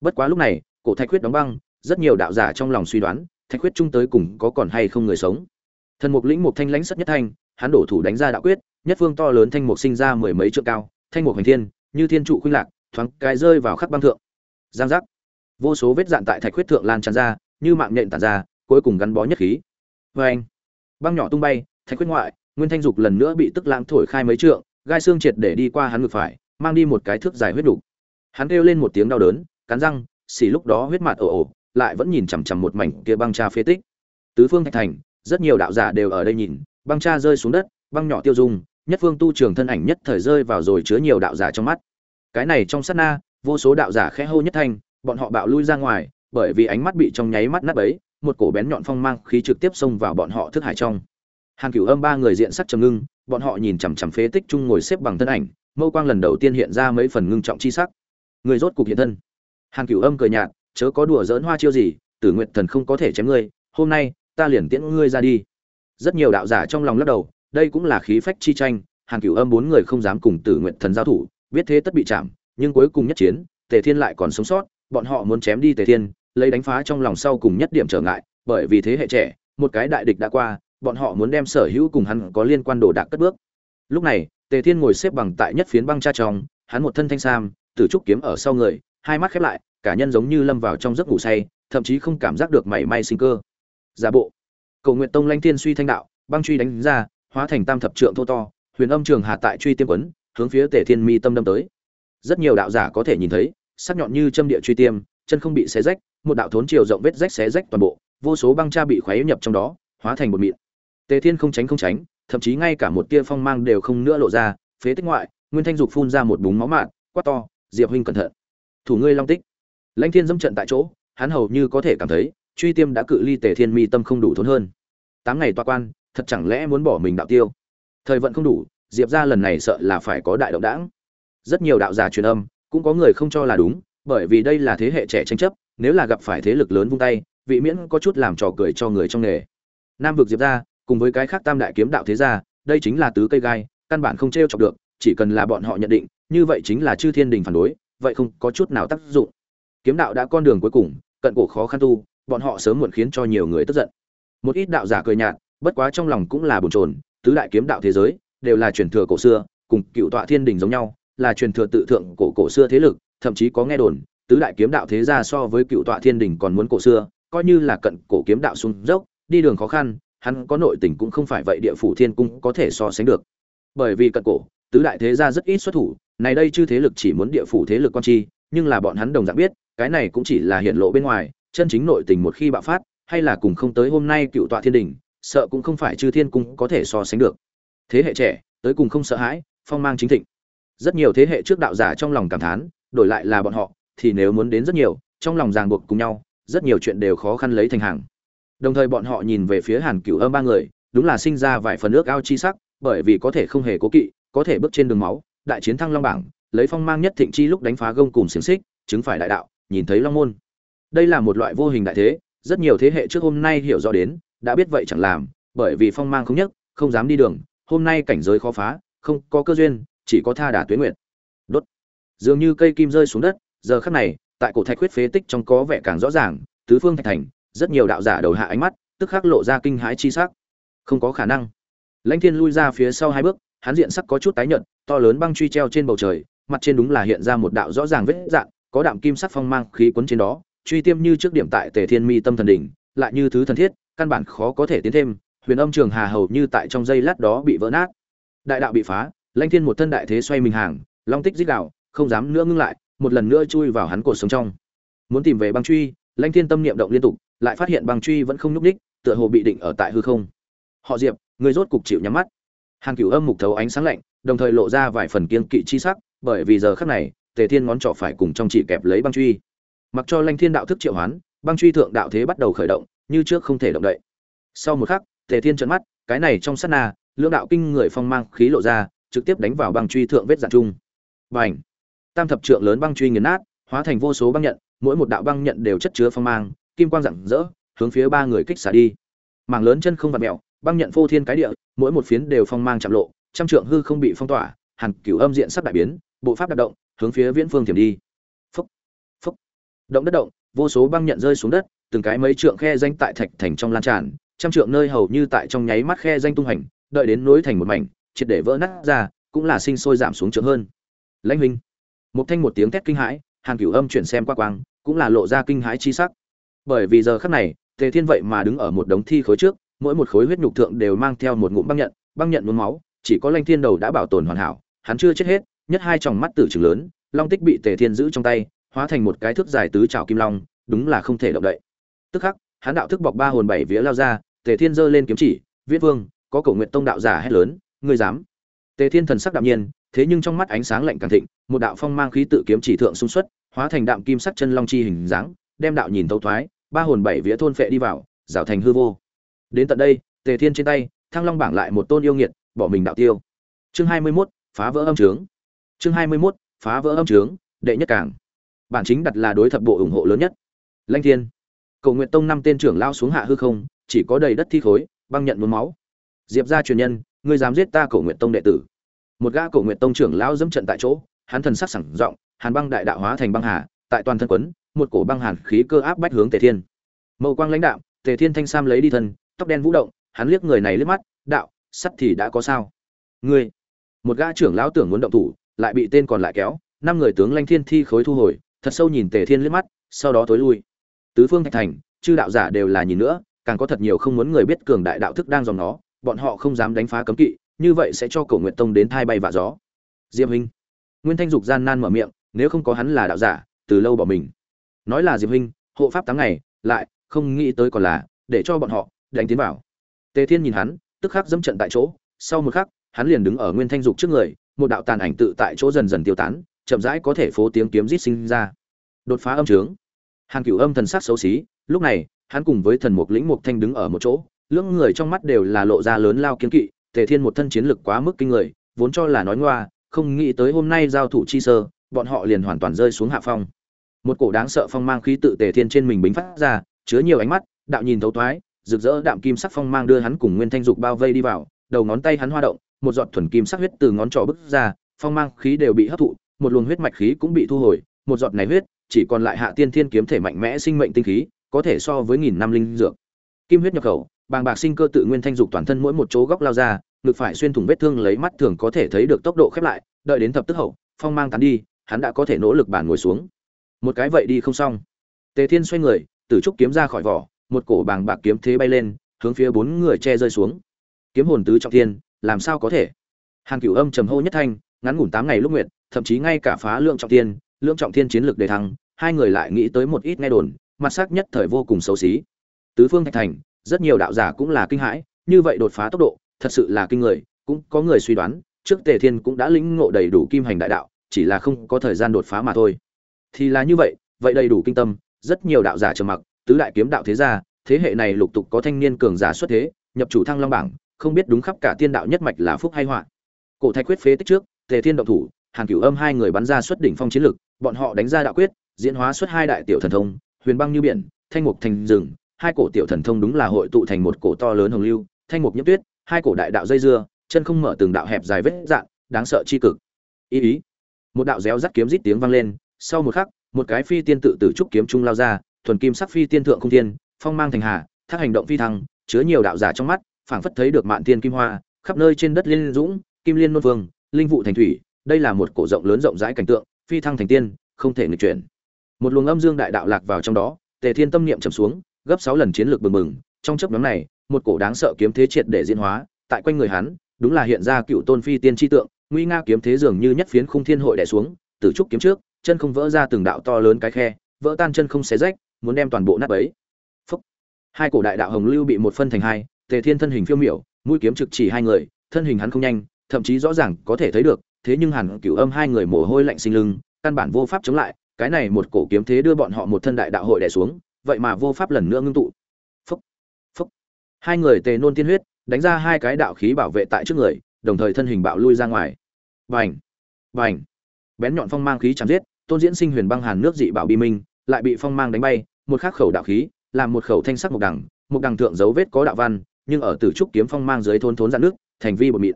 Bất quá lúc này, cổ thạch huyết đóng băng, rất nhiều đạo giả trong lòng suy đoán, thạch huyết trung tới cùng có còn hay không người sống. Thần mục lĩnh một thanh lãnh sắt nhất thanh, hắn đổ thủ đánh ra đạo quyết, nhất phương to lớn thanh mục sinh ra mười mấy trượng cao, thanh mục hành thiên, như thiên trụ khuynh lạc, thoáng cái rơi vào khắc băng thượng. Giang giác. Vô số vết dạn tại thạch huyết thượng lan tràn ra, như mạng nhện tàn ra, cuối cùng gắn bó nhất khí. Oeng. băng nhỏ tung bay, thạch huyết ngoại nguyên thanh dục lần nữa bị tức lãng thổi khai mấy trượng, gai xương triệt để đi qua hắn ngực phải, mang đi một cái thước dài huyết đủ. hắn kêu lên một tiếng đau đớn, cắn răng, xỉ lúc đó huyết mạt ồ ồ, lại vẫn nhìn chằm chằm một mảnh kia băng cha phế tích. Tứ phương thạch thành, rất nhiều đạo giả đều ở đây nhìn, băng cha rơi xuống đất, băng nhỏ tiêu dung, nhất phương tu trường thân ảnh nhất thời rơi vào rồi chứa nhiều đạo giả trong mắt. Cái này trong sát na, vô số đạo giả khẽ hô nhất thanh, bọn họ bạo lui ra ngoài, bởi vì ánh mắt bị trong nháy mắt nát bấy, một cổ bén nhọn phong mang khí trực tiếp xông vào bọn họ thức hải trong hàn cửu âm ba người diện sắc trầm ngưng, bọn họ nhìn chằm chằm phế tích chung ngồi xếp bằng thân ảnh, mâu quang lần đầu tiên hiện ra mấy phần ngưng trọng chi sắc. Người rốt cục hiện thân. Hàn cửu âm cười nhạt, chớ có đùa giỡn hoa chiêu gì, tử nguyện thần không có thể chém ngươi, hôm nay, ta liền tiễn ngươi ra đi. Rất nhiều đạo giả trong lòng lắc đầu, đây cũng là khí phách chi tranh, hàn cửu âm bốn người không dám cùng tử nguyện thần giao thủ, biết thế tất bị chạm, nhưng cuối cùng nhất chiến, tề thiên lại còn sống sót, bọn họ muốn chém đi tề thiên, lấy đánh phá trong lòng sau cùng nhất điểm trở ngại, bởi vì thế hệ trẻ, một cái đại địch đã qua bọn họ muốn đem sở hữu cùng hắn có liên quan đồ đạc cất bước. Lúc này, tề thiên ngồi xếp bằng tại nhất phiến băng cha trong, hắn một thân thanh sam, tử trúc kiếm ở sau người, hai mắt khép lại, cả nhân giống như lâm vào trong giấc ngủ say, thậm chí không cảm giác được mảy may sinh cơ. Giả bộ. Cầu nguyện tông Lãnh thiên suy thanh đạo, băng truy đánh ra, hóa thành tam thập trượng thô to, huyền âm trường hà tại truy tiêm quấn, hướng phía tề thiên mi tâm đâm tới. Rất nhiều đạo giả có thể nhìn thấy, sắc nhọn như châm địa truy tiêm, chân không bị xé rách, một đạo thốn chiều rộng vết rách xé rách toàn bộ, vô số băng cha bị khoé nhập trong đó, hóa thành một mịn tề thiên không tránh không tránh thậm chí ngay cả một tia phong mang đều không nữa lộ ra phế tích ngoại nguyên thanh dục phun ra một búng máu mạn quát to diệp huynh cẩn thận thủ ngươi long tích. Lãnh thiên dẫm trận tại chỗ hắn hầu như có thể cảm thấy truy tiêm đã cự ly tề thiên mi tâm không đủ thốn hơn. Tám ngày tọa quan thật chẳng lẽ muốn bỏ mình đạo tiêu? Thời vận không đủ diệp gia lần này sợ là phải có đại động đãng, rất nhiều đạo giả truyền âm cũng có người không cho là đúng bởi vì đây là thế hệ trẻ tranh chấp nếu là gặp phải thế lực lớn vung tay vị miễn có chút làm trò cười cho người trong nghề. Nam vực diệp gia cùng với cái khác tam đại kiếm đạo thế gia, đây chính là tứ cây gai, căn bản không t r e o chọc được, chỉ cần là bọn họ nhận định, như vậy chính là chư thiên đình phản đối, vậy không có chút nào tác dụng. Kiếm đạo đã con đường cuối cùng, cận cổ khó khăn tu, bọn họ sớm muộn khiến cho nhiều người tức giận. Một ít đạo giả cười nhạt, bất quá trong lòng cũng là bồn chồn, tứ đại kiếm đạo thế giới, đều là truyền thừa cổ xưa, cùng cựu tọa thiên đình giống nhau, là truyền thừa tự thượng cổ cổ xưa thế lực, thậm chí có nghe đồn, tứ đại kiếm đạo thế gia so với cựu tọa thiên đình còn muốn cổ xưa, coi như là cận cổ kiếm đạo xuống dốc, đi đường khó khăn hắn có nội tình cũng không phải vậy địa phủ thiên cung có thể so sánh được. Bởi vì cận cổ, tứ đại thế gia rất ít xuất thủ, này đây chư thế lực chỉ muốn địa phủ thế lực con chi, nhưng là bọn hắn đồng dạng biết, cái này cũng chỉ là hiện lộ bên ngoài, chân chính nội tình một khi bạo phát, hay là cùng không tới hôm nay cựu tọa thiên đình, sợ cũng không phải chư thiên cung có thể so sánh được. Thế hệ trẻ, tới cùng không sợ hãi, phong mang chính thịnh. Rất nhiều thế hệ trước đạo giả trong lòng cảm thán, đổi lại là bọn họ, thì nếu muốn đến rất nhiều, trong lòng ràng buộc cùng nhau, rất nhiều chuyện đều khó khăn lấy thành hàng đồng thời bọn họ nhìn về phía hàn cửu âm ba người, đúng là sinh ra vài phần ước ao chi sắc, bởi vì có thể không hề cố kỵ, có thể bước trên đường máu, đại chiến thăng long bảng, lấy phong mang nhất thịnh chi lúc đánh phá gông cùng xiềng xích, chứng phải đại đạo, nhìn thấy long môn. Đây là một loại vô hình đại thế, rất nhiều thế hệ trước hôm nay hiểu rõ đến, đã biết vậy chẳng làm, bởi vì phong mang không nhất, không dám đi đường, hôm nay cảnh giới khó phá, không có cơ duyên, chỉ có tha đà tuyến nguyện đốt. Dường như cây kim rơi xuống đất, giờ khắc này, tại cổ thạch huyết phế tích trong có vẻ càng rõ ràng, tứ phương thạch thành rất nhiều đạo giả đầu hạ ánh mắt tức khắc lộ ra kinh hãi chi sắc. Không có khả năng. Lãnh thiên lui ra phía sau hai bước hắn diện sắc có chút tái nhợt to lớn băng truy treo trên bầu trời mặt trên đúng là hiện ra một đạo rõ ràng vết dạng, có đạm kim sắc phong mang khí cuốn trên đó truy tiêm như trước điểm tại tề thiên mi tâm thần đỉnh lại như thứ thần thiết căn bản khó có thể tiến thêm huyền âm trường hà hầu như tại trong giây lát đó bị vỡ nát. Đại đạo bị phá lãnh thiên một thân đại thế xoay mình hàng long tích dích đạo không dám nữa ngưng lại một lần nữa chui vào hắn cột sống trong. Muốn tìm về băng truy lãnh thiên tâm niệm động liên tục lại phát hiện băng truy vẫn không nhúc ních tựa hồ bị định ở tại hư không. Họ diệp, người rốt cục chịu nhắm mắt. Hàn cửu âm mục thấu ánh sáng lạnh, đồng thời lộ ra vài phần kiên kỵ chi sắc, bởi vì giờ khắc này, tề thiên ngón trỏ phải cùng trong chỉ kẹp lấy băng truy. Mặc cho lanh thiên đạo thức triệu hoán, băng truy thượng đạo thế bắt đầu khởi động, như trước không thể động đậy. Sau một khắc, tề thiên trợn mắt, cái này trong sát na, lưỡng đạo kinh người phong mang khí lộ ra, trực tiếp đánh vào băng truy thượng vết dạn trung bành! Tam thập trượng lớn băng truy nghiền nát, hóa thành vô số băng nhận, mỗi một đạo băng nhận đều chất chứa phong mang kim quang rạng rỡ, hướng phía ba người kích xả đi. Mảng lớn chân không vặt mẹo băng nhận phô thiên cái địa, mỗi một phiến đều phong mang chạm lộ, trăm trượng hư không bị phong tỏa, hàn cửu âm diện sắp đại biến, bộ pháp đạp động, hướng phía viễn phương thiểm đi. Phúc phúc. Động đất động, vô số băng nhận rơi xuống đất, từng cái mấy trượng khe danh tại thạch thành trong lan tràn, trăm trượng nơi hầu như tại trong nháy mắt khe danh tung hành đợi đến nối thành một mảnh, triệt để vỡ nát ra, cũng là sinh sôi giảm xuống trượng hơn. Lãnh huynh. Một thanh một tiếng thét kinh hãi, hàn cửu âm chuyển xem qua quang, cũng là lộ ra kinh hãi chi sắc bởi vì giờ khắc này, tề thiên vậy mà đứng ở một đống thi khối trước, mỗi một khối huyết nhục thượng đều mang theo một ngụm băng nhận băng nhận muốn máu, chỉ có lanh thiên đầu đã bảo tồn hoàn hảo, hắn chưa chết hết, nhất hai tròng mắt tử trường lớn, long tích bị tề thiên giữ trong tay, hóa thành một cái thước dài tứ trào kim long, đúng là không thể động đậy. Tức khắc, hắn đạo thức bọc ba hồn bảy vía lao ra, tề thiên giơ lên kiếm chỉ viết vương, có cổ nguyện tông đạo giả hét lớn, ngươi dám? Tề thiên thần sắc đạm nhiên, thế nhưng trong mắt ánh sáng lạnh càng thịnh, một đạo phong mang khí tự kiếm chỉ thượng xung xuất, hóa thành đạm kim sắc chân long chi hình dáng, đem đạo nhìn tấu thoái ba hồn bảy vía thôn phệ đi vào rào thành hư vô. Đến tận đây tề thiên trên tay thăng long bảng lại một tôn yêu nghiệt bỏ mình đạo tiêu. Chương hai mươi 21, phá vỡ âm trướng chương hai mươi 21, phá vỡ âm trướng đệ nhất cảng. Bản chính đặt là đối thập bộ ủng hộ lớn nhất. Lanh thiên. Cầu nguyện tông năm tên trưởng lao xuống hạ hư không chỉ có đầy đất thi khối băng nhận muốn máu. Diệp ra truyền nhân ngươi dám giết ta cầu nguyện tông đệ tử. Một gã cầu nguyện tông trưởng lao dẫm trận tại chỗ hắn thần sắc sẳng giọng hàn băng đại đạo hóa thành băng hà tại toàn thân quấn một cổ băng hàn khí cơ áp bách hướng tề thiên. Mâu quang lãnh đạo tề thiên thanh sam lấy đi thân, tóc đen vũ động, hắn liếc người này liếc mắt, đạo sắt thì đã có sao? Ngươi. Một gã trưởng lão tưởng muốn động thủ, lại bị tên còn lại kéo, năm người tướng lanh thiên thi khối thu hồi, thật sâu nhìn tề thiên liếc mắt, sau đó tối lui. Tứ phương thạch thành, chư đạo giả đều là nhìn nữa, càng có thật nhiều không muốn người biết cường đại đạo thức đang dòng nó, bọn họ không dám đánh phá cấm kỵ, như vậy sẽ cho cổ nguyện tông đến thai bay vạ gió. Diệp huynh nguyên thanh dục gian nan mở miệng, nếu không có hắn là đạo giả, từ lâu bỏ mình nói là diệp huynh, hộ pháp tám ngày, lại không nghĩ tới còn là để cho bọn họ đánh tiến vào. Tề thiên nhìn hắn, tức khắc dẫm trận tại chỗ, sau một khắc, hắn liền đứng ở nguyên thanh dục trước người, một đạo tàn ảnh tự tại chỗ dần dần tiêu tán, chậm rãi có thể phố tiếng kiếm rít sinh ra. Đột phá âm trướng. Hàn cửu âm thần sắc xấu xí, lúc này, hắn cùng với thần mục lĩnh mục thanh đứng ở một chỗ, lưỡng người trong mắt đều là lộ ra lớn lao kiếm kỵ, tề thiên một thân chiến lực quá mức kinh người, vốn cho là nói ngoa, không nghĩ tới hôm nay giao thủ chi sơ, bọn họ liền hoàn toàn rơi xuống hạ phong một cổ đáng sợ phong mang khí tự tề thiên trên mình bính phát ra, chứa nhiều ánh mắt, đạo nhìn thấu thoái, rực rỡ đạm kim sắc phong mang đưa hắn cùng nguyên thanh dục bao vây đi vào, đầu ngón tay hắn hoa động, một giọt thuần kim sắc huyết từ ngón trỏ bứt ra, phong mang khí đều bị hấp thụ, một luồng huyết mạch khí cũng bị thu hồi, một giọt này huyết, chỉ còn lại hạ tiên thiên kiếm thể mạnh mẽ sinh mệnh tinh khí, có thể so với nghìn năm linh dược. Kim huyết nhập khẩu, bàng bạc sinh cơ tự nguyên thanh dục toàn thân mỗi một chỗ góc lao ra, ngực phải xuyên thủng vết thương lấy mắt thường có thể thấy được tốc độ khép lại, đợi đến thập tức hậu, phong mang tán đi, hắn đã có thể nỗ lực bản ngồi xuống một cái vậy đi không xong. Tề thiên xoay người, tử trúc kiếm ra khỏi vỏ, một cổ bàng bạc kiếm thế bay lên, hướng phía bốn người che rơi xuống. Kiếm hồn tứ trọng thiên, làm sao có thể? Hàng cửu âm trầm hô nhất thanh, ngắn ngủn tám ngày lúc nguyệt, thậm chí ngay cả phá lượng trọng thiên, lượng trọng thiên chiến lược đề thăng, hai người lại nghĩ tới một ít nghe đồn, mặt sắc nhất thời vô cùng xấu xí. Tứ phương thạch thành, rất nhiều đạo giả cũng là kinh hãi, như vậy đột phá tốc độ, thật sự là kinh người, cũng có người suy đoán, trước tề thiên cũng đã lĩnh ngộ đầy đủ kim hành đại đạo, chỉ là không có thời gian đột phá mà thôi thì là như vậy vậy đầy đủ kinh tâm, rất nhiều đạo giả trầm mặc, tứ đại kiếm đạo thế gia, thế hệ này lục tục có thanh niên cường giả xuất thế, nhập chủ thăng long bảng, không biết đúng khắp cả tiên đạo nhất mạch là phúc hay họa. Cổ thạch quyết phế tích trước, tề thiên động thủ, hàn cửu âm hai người bắn ra xuất đỉnh phong chiến lực, bọn họ đánh ra đạo quyết, diễn hóa xuất hai đại tiểu thần thông, huyền băng như biển, thanh mục thành rừng, hai cổ tiểu thần thông đúng là hội tụ thành một cổ to lớn hồng lưu, thanh mục nhiễm tuyết, hai cổ đại đạo dây dưa, chân không mở từng đạo hẹp dài vết dạn, đáng sợ chi cực. Ý ý. Một đạo réo rắt kiếm rít tiếng vang lên sau một khắc, một cái phi tiên tự tử trúc kiếm trung lao ra, thuần kim sắc phi tiên thượng không thiên, phong mang thành hà, thác hành động phi thăng, chứa nhiều đạo giả trong mắt, phảng phất thấy được mạn tiên kim hoa, khắp nơi trên đất liên dũng, kim liên nôn vương, linh vụ thành thủy, đây là một cổ rộng lớn rộng rãi cảnh tượng, phi thăng thành tiên, không thể nghịch chuyển. Một luồng âm dương đại đạo lạc vào trong đó, tề thiên tâm niệm trầm xuống, gấp sáu lần chiến lược bừng bừng, trong chớp nhóm này, một cổ đáng sợ kiếm thế triệt để diễn hóa, tại quanh người hắn, đúng là hiện ra cựu tôn phi tiên tri tượng, nguy nga kiếm thế dường như nhất phiến khung thiên hội đè xuống tử trúc kiếm trước chân không vỡ ra từng đạo to lớn cái khe, vỡ tan chân không xé rách, muốn đem toàn bộ nát bấy. Phúc. hai cổ đại đạo hồng lưu bị một phân thành hai, tề thiên thân hình phiêu miểu, mũi kiếm trực chỉ hai người, thân hình hắn không nhanh, thậm chí rõ ràng có thể thấy được, thế nhưng hàn cửu âm hai người mồ hôi lạnh sinh lưng, căn bản vô pháp chống lại, cái này một cổ kiếm thế đưa bọn họ một thân đại đạo hội đè xuống, vậy mà vô pháp lần nữa ngưng tụ. Phúc. Phúc. Hai người tề nôn tiên huyết, đánh ra hai cái đạo khí bảo vệ tại trước người, đồng thời thân hình bạo lui ra ngoài. Vành vành bén nhọn phong mang khí chạm giết, tôn diễn sinh huyền băng hàn nước dị bảo bi minh, lại bị phong mang đánh bay, một khắc khẩu đạo khí, làm một khẩu thanh sắc mục đằng mục đằng thượng dấu vết có đạo văn, nhưng ở tử trúc kiếm phong mang dưới thôn thốn dạn nước, thành vi bột mịn.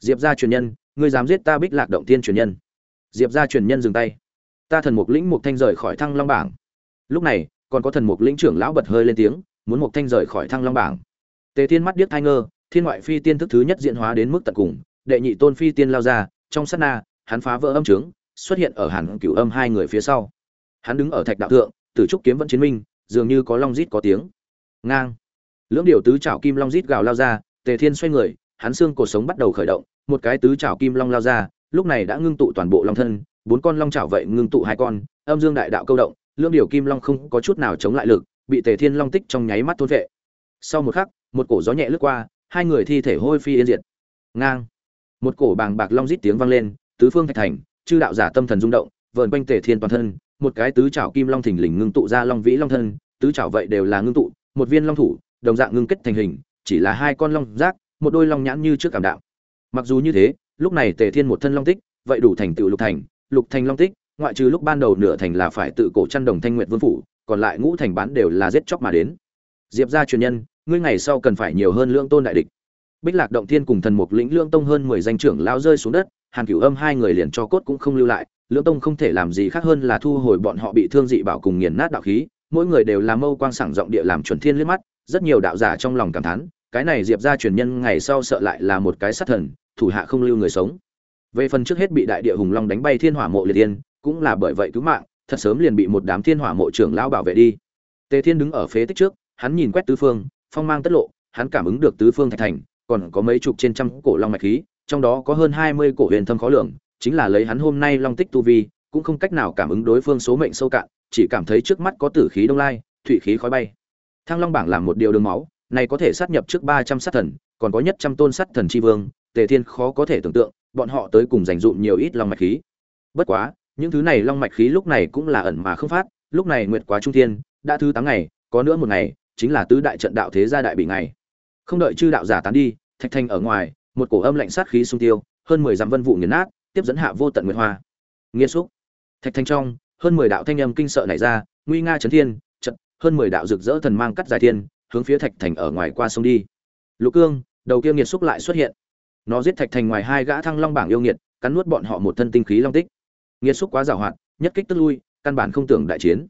Diệp gia truyền nhân, ngươi dám giết ta bích lạc động tiên truyền nhân. Diệp gia truyền nhân dừng tay. Ta thần mục lĩnh mục thanh rời khỏi thăng long bảng. Lúc này, còn có thần mục lĩnh trưởng lão bật hơi lên tiếng, muốn mục thanh rời khỏi thăng long bảng. Tề thiên mắt điếc thai ngơ, thiên ngoại phi tiên thức thứ nhất diễn hóa đến mức tận cùng, đệ nhị tôn phi tiên lao ra, trong sát na hắn phá vỡ âm trướng, xuất hiện ở hàn cửu âm hai người phía sau. Hắn đứng ở thạch đạo thượng, tử trúc kiếm vẫn chiến minh, dường như có long rít có tiếng. Ngang. Lưỡng điều tứ trảo kim long rít gào lao ra, tề thiên xoay người, hắn xương cổ sống bắt đầu khởi động, một cái tứ trảo kim long lao ra, lúc này đã ngưng tụ toàn bộ long thân, bốn con long trảo vậy ngưng tụ hai con, âm dương đại đạo câu động, lưỡng điều kim long không có chút nào chống lại lực, bị tề thiên long tích trong nháy mắt thôn vệ. Sau một khắc, một cổ gió nhẹ lướt qua, hai người thi thể hôi phi yên diệt. Ngang. Một cổ bàng bạc long rít tiếng vang lên tứ phương thạch thành, chư đạo giả tâm thần rung động, vờn quanh tề thiên toàn thân, một cái tứ trảo kim long thình lình ngưng tụ ra long vĩ long thân, tứ trảo vậy đều là ngưng tụ, một viên long thủ, đồng dạng ngưng kết thành hình, chỉ là hai con long giác một đôi long nhãn như trước cảm đạo mặc dù như thế, lúc này tề thiên một thân long tích, vậy đủ thành tựu lục thành lục thành long tích, ngoại trừ lúc ban đầu nửa thành là phải tự cổ chăn đồng thanh nguyện vương phủ, còn lại ngũ thành bán đều là giết chóc mà đến. Diệp gia truyền nhân, ngươi ngày sau cần phải nhiều hơn lương tôn đại địch. Bích lạc động thiên cùng thần mục lĩnh lương tông hơn mười danh trưởng lao rơi xuống đất hàn cửu âm hai người liền cho cốt cũng không lưu lại, lưỡng tông không thể làm gì khác hơn là thu hồi bọn họ bị thương dị bảo cùng nghiền nát đạo khí, mỗi người đều làm mâu quang sảng giọng địa làm chuẩn thiên liếc mắt, rất nhiều đạo giả trong lòng cảm thán, cái này diệp gia truyền nhân ngày sau sợ lại là một cái sát thần, thủ hạ không lưu người sống. Về phần trước hết bị đại địa hùng long đánh bay thiên hỏa mộ liệt tiên cũng là bởi vậy cứu mạng, thật sớm liền bị một đám thiên hỏa mộ trưởng lão bảo vệ đi. Tề thiên đứng ở phế tích trước, hắn nhìn quét tứ phương, phong mang tất lộ, hắn cảm ứng được tứ phương thạch thành, còn có mấy chục trên trăm cổ long mạch khí trong đó có hơn hai mươi cổ huyền thâm khó lường, chính là lấy hắn hôm nay long tích tu vi, cũng không cách nào cảm ứng đối phương số mệnh sâu cạn, chỉ cảm thấy trước mắt có tử khí đông lai, thủy khí khói bay. Thăng long bảng làm một điều đường máu, này có thể sát nhập trước ba trăm sát thần, còn có nhất trăm tôn sát thần chi vương, tề thiên khó có thể tưởng tượng, bọn họ tới cùng dành dụm nhiều ít long mạch khí. Bất quá, những thứ này long mạch khí lúc này cũng là ẩn mà không phát, lúc này nguyệt quá trung thiên, đã thứ tám ngày, có nữa một ngày, chính là tứ đại trận đạo thế gia đại bị ngày. Không đợi chư đạo giả tán đi, thạch thanh ở ngoài một cổ âm lạnh sát khí xung tiêu hơn mười dặm vân vụ nghiền nát tiếp dẫn hạ vô tận nguyệt hoa. Nghiên xúc. Thạch thanh trong hơn mười đạo thanh âm kinh sợ nảy ra nguy nga chấn thiên chợt, hơn mười đạo rực rỡ thần mang cắt dài thiên hướng phía thạch thành ở ngoài qua sông đi. Lục cương đầu kia nghiệt xúc lại xuất hiện. Nó giết thạch thành ngoài hai gã thăng long bảng yêu nghiệt cắn nuốt bọn họ một thân tinh khí long tích. Nghiệt xúc quá giàu hoạt nhất kích tức lui căn bản không tưởng đại chiến.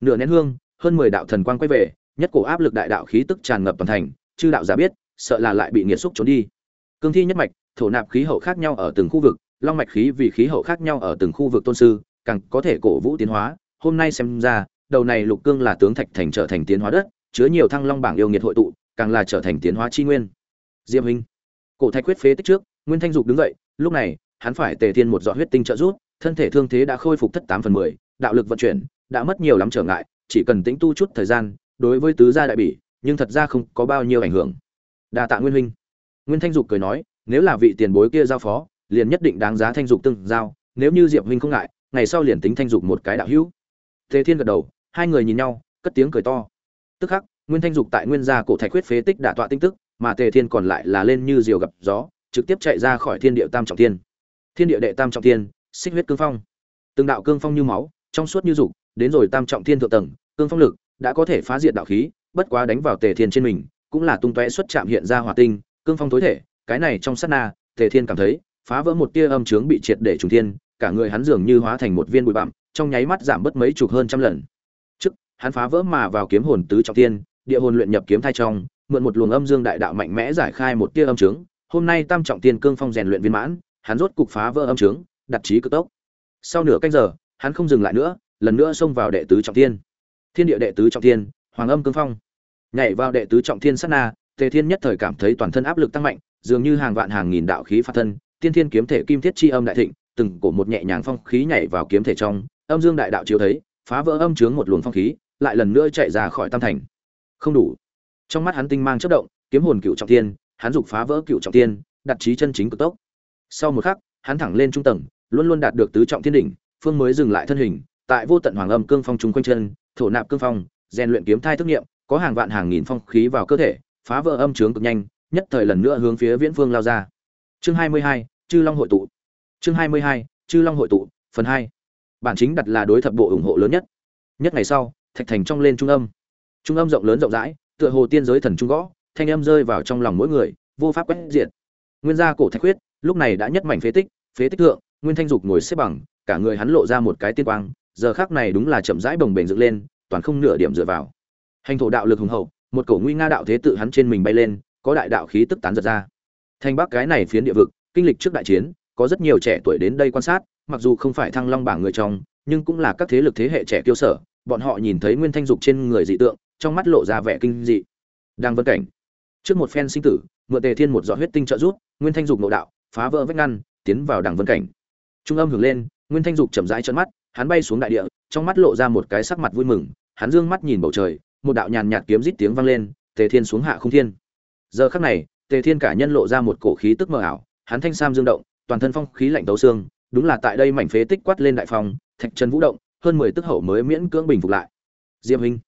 Nửa nén hương hơn mười đạo thần quang quay về nhất cổ áp lực đại đạo khí tức tràn ngập toàn thành chư đạo giả biết sợ là lại bị nghiệt xúc trốn đi cương thi nhất mạch, thổ nạp khí hậu khác nhau ở từng khu vực, long mạch khí vì khí hậu khác nhau ở từng khu vực tôn sư, càng có thể cổ vũ tiến hóa. Hôm nay xem ra, đầu này lục cương là tướng thạch thành trở thành tiến hóa đất, chứa nhiều thăng long bảng yêu nghiệt hội tụ, càng là trở thành tiến hóa chi nguyên. Diêm huynh cổ thạch huyết phế tích trước, nguyên thanh dục đứng dậy, lúc này, hắn phải tề thiên một giọt huyết tinh trợ rút thân thể thương thế đã khôi phục thất tám phần mười, đạo lực vận chuyển, đã mất nhiều lắm trở ngại, chỉ cần tĩnh tu chút thời gian, đối với tứ gia đại bỉ, nhưng thật ra không có bao nhiêu ảnh hưởng. Đa tạ nguyên huynh nguyên thanh dục cười nói, nếu là vị tiền bối kia giao phó, liền nhất định đáng giá thanh dục từng giao, nếu như diệp huynh không ngại, ngày sau liền tính thanh dục một cái đạo hữu. Tề thiên gật đầu, hai người nhìn nhau, cất tiếng cười to. Tức khắc, nguyên thanh dục tại nguyên gia cổ thạch huyết phế tích đả tọa tinh tức, mà tề thiên còn lại là lên như diều gặp gió, trực tiếp chạy ra khỏi thiên địa tam trọng thiên. Thiên địa đệ tam trọng thiên, xích huyết cương phong. Từng đạo cương phong như máu, trong suốt như dục, đến rồi tam trọng thiên thượng tầng, cương phong lực đã có thể phá diệt đạo khí, bất quá đánh vào tề thiên trên mình, cũng là tung tóe xuất chạm hiện ra hỏa tinh cương phong tối thể, cái này trong sát na, tề thiên cảm thấy, phá vỡ một tia âm trướng bị triệt để trùng thiên, cả người hắn dường như hóa thành một viên bụi bặm, trong nháy mắt giảm bớt mấy chục hơn trăm lần. Trước, hắn phá vỡ mà vào kiếm hồn tứ trọng thiên, địa hồn luyện nhập kiếm thai trong, mượn một luồng âm dương đại đạo mạnh mẽ giải khai một tia âm trướng hôm nay tam trọng thiên cương phong rèn luyện viên mãn, hắn rốt cục phá vỡ âm trướng đặt trí cực tốc. Sau nửa canh giờ, hắn không dừng lại nữa, lần nữa xông vào đệ tứ trọng thiên. Thiên địa đệ tứ trọng thiên, hoàng âm cương phong. Nhảy vào đệ tứ trọng thiên sát na tề thiên nhất thời cảm thấy toàn thân áp lực tăng mạnh, dường như hàng vạn hàng nghìn đạo khí phạt thân, tiên thiên kiếm thể kim thiết chi âm đại thịnh, từng cổ một nhẹ nhàng phong khí nhảy vào kiếm thể trong, âm dương đại đạo chiếu thấy, phá vỡ âm chướng một luồng phong khí, lại lần nữa chạy ra khỏi tam thành. Không đủ. Trong mắt hắn tinh mang chớp động, kiếm hồn cựu trọng thiên, hắn dục phá vỡ cựu trọng thiên, đặt chí chân chính cực tốc. Sau một khắc, hắn thẳng lên trung tầng, luôn luôn đạt được tứ trọng thiên đỉnh, phương mới dừng lại thân hình, tại vô tận hoàng âm cương phong trùng quanh chân, thổ nạp cương phong, rèn luyện kiếm thai thức nghiệm, có hàng vạn hàng nghìn phong khí vào cơ thể phá vỡ âm trướng cực nhanh nhất thời lần nữa hướng phía viễn vương lao ra. Chương 22, chư long hội tụ. Chương 22, chư long hội tụ phần hai. Bản chính đặt là đối thập bộ ủng hộ lớn nhất. Nhất ngày sau thạch thành trong lên trung âm. Trung âm rộng lớn rộng rãi tựa hồ tiên giới thần trung gõ thanh âm rơi vào trong lòng mỗi người vô pháp quét diệt. Nguyên gia cổ thạch huyết lúc này đã nhất mảnh phế tích phế tích thượng nguyên thanh dục ngồi xếp bằng cả người hắn lộ ra một cái tiên quang giờ khắc này đúng là chậm rãi bồng bềnh dựng lên toàn không nửa điểm dựa vào. Hành thổ đạo lực hùng hậu một cổ nguy nga đạo thế tự hắn trên mình bay lên, có đại đạo khí tức tán giật ra. Thanh bắc cái này phiến địa vực, kinh lịch trước đại chiến, có rất nhiều trẻ tuổi đến đây quan sát, mặc dù không phải thăng long bảng người trong, nhưng cũng là các thế lực thế hệ trẻ tiêu sở, bọn họ nhìn thấy nguyên thanh dục trên người dị tượng, trong mắt lộ ra vẻ kinh dị. Đang vân cảnh, trước một phen sinh tử, mượn tề thiên một giọt huyết tinh trợ rút nguyên thanh dục nội đạo, phá vỡ vách ngăn, tiến vào đằng vân cảnh. Trung âm hưởng lên, nguyên thanh dục chậm rãi chân mắt, hắn bay xuống đại địa, trong mắt lộ ra một cái sắc mặt vui mừng, hắn dương mắt nhìn bầu trời một đạo nhàn nhạt kiếm rít tiếng vang lên tề thiên xuống hạ không thiên. Giờ khắc này tề thiên cả nhân lộ ra một cổ khí tức mờ ảo hắn thanh sam dương động toàn thân phong khí lạnh tấu xương đúng là tại đây mảnh phế tích quát lên đại phong thạch trần vũ động hơn mười tức hậu mới miễn cưỡng bình phục lại. Diệp huynh,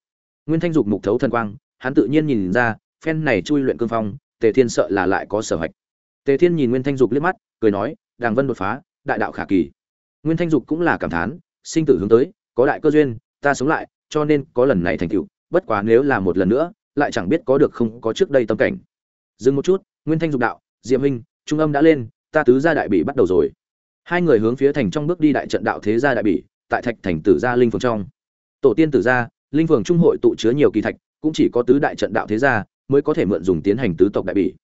nguyên thanh dục mục thấu thần quang hắn tự nhiên nhìn ra phen này chui luyện cương phong tề thiên sợ là lại có sở hạch tề thiên nhìn nguyên thanh dục liếc mắt cười nói đàng vân đột phá đại đạo khả kỳ. Nguyên thanh dục cũng là cảm thán sinh tử hướng tới có đại cơ duyên ta sống lại cho nên có lần này thành tựu bất quá nếu là một lần nữa, lại chẳng biết có được không có trước đây tâm cảnh. Dừng một chút, nguyên thanh dục đạo diệm huynh, trung âm đã lên, ta tứ gia đại bị bắt đầu rồi. Hai người hướng phía thành trong bước đi đại trận đạo thế gia đại bị tại thạch thành tử gia linh phường trong. Tổ tiên tử gia, linh phường trung hội tụ chứa nhiều kỳ thạch, cũng chỉ có tứ đại trận đạo thế gia mới có thể mượn dùng tiến hành tứ tộc đại bị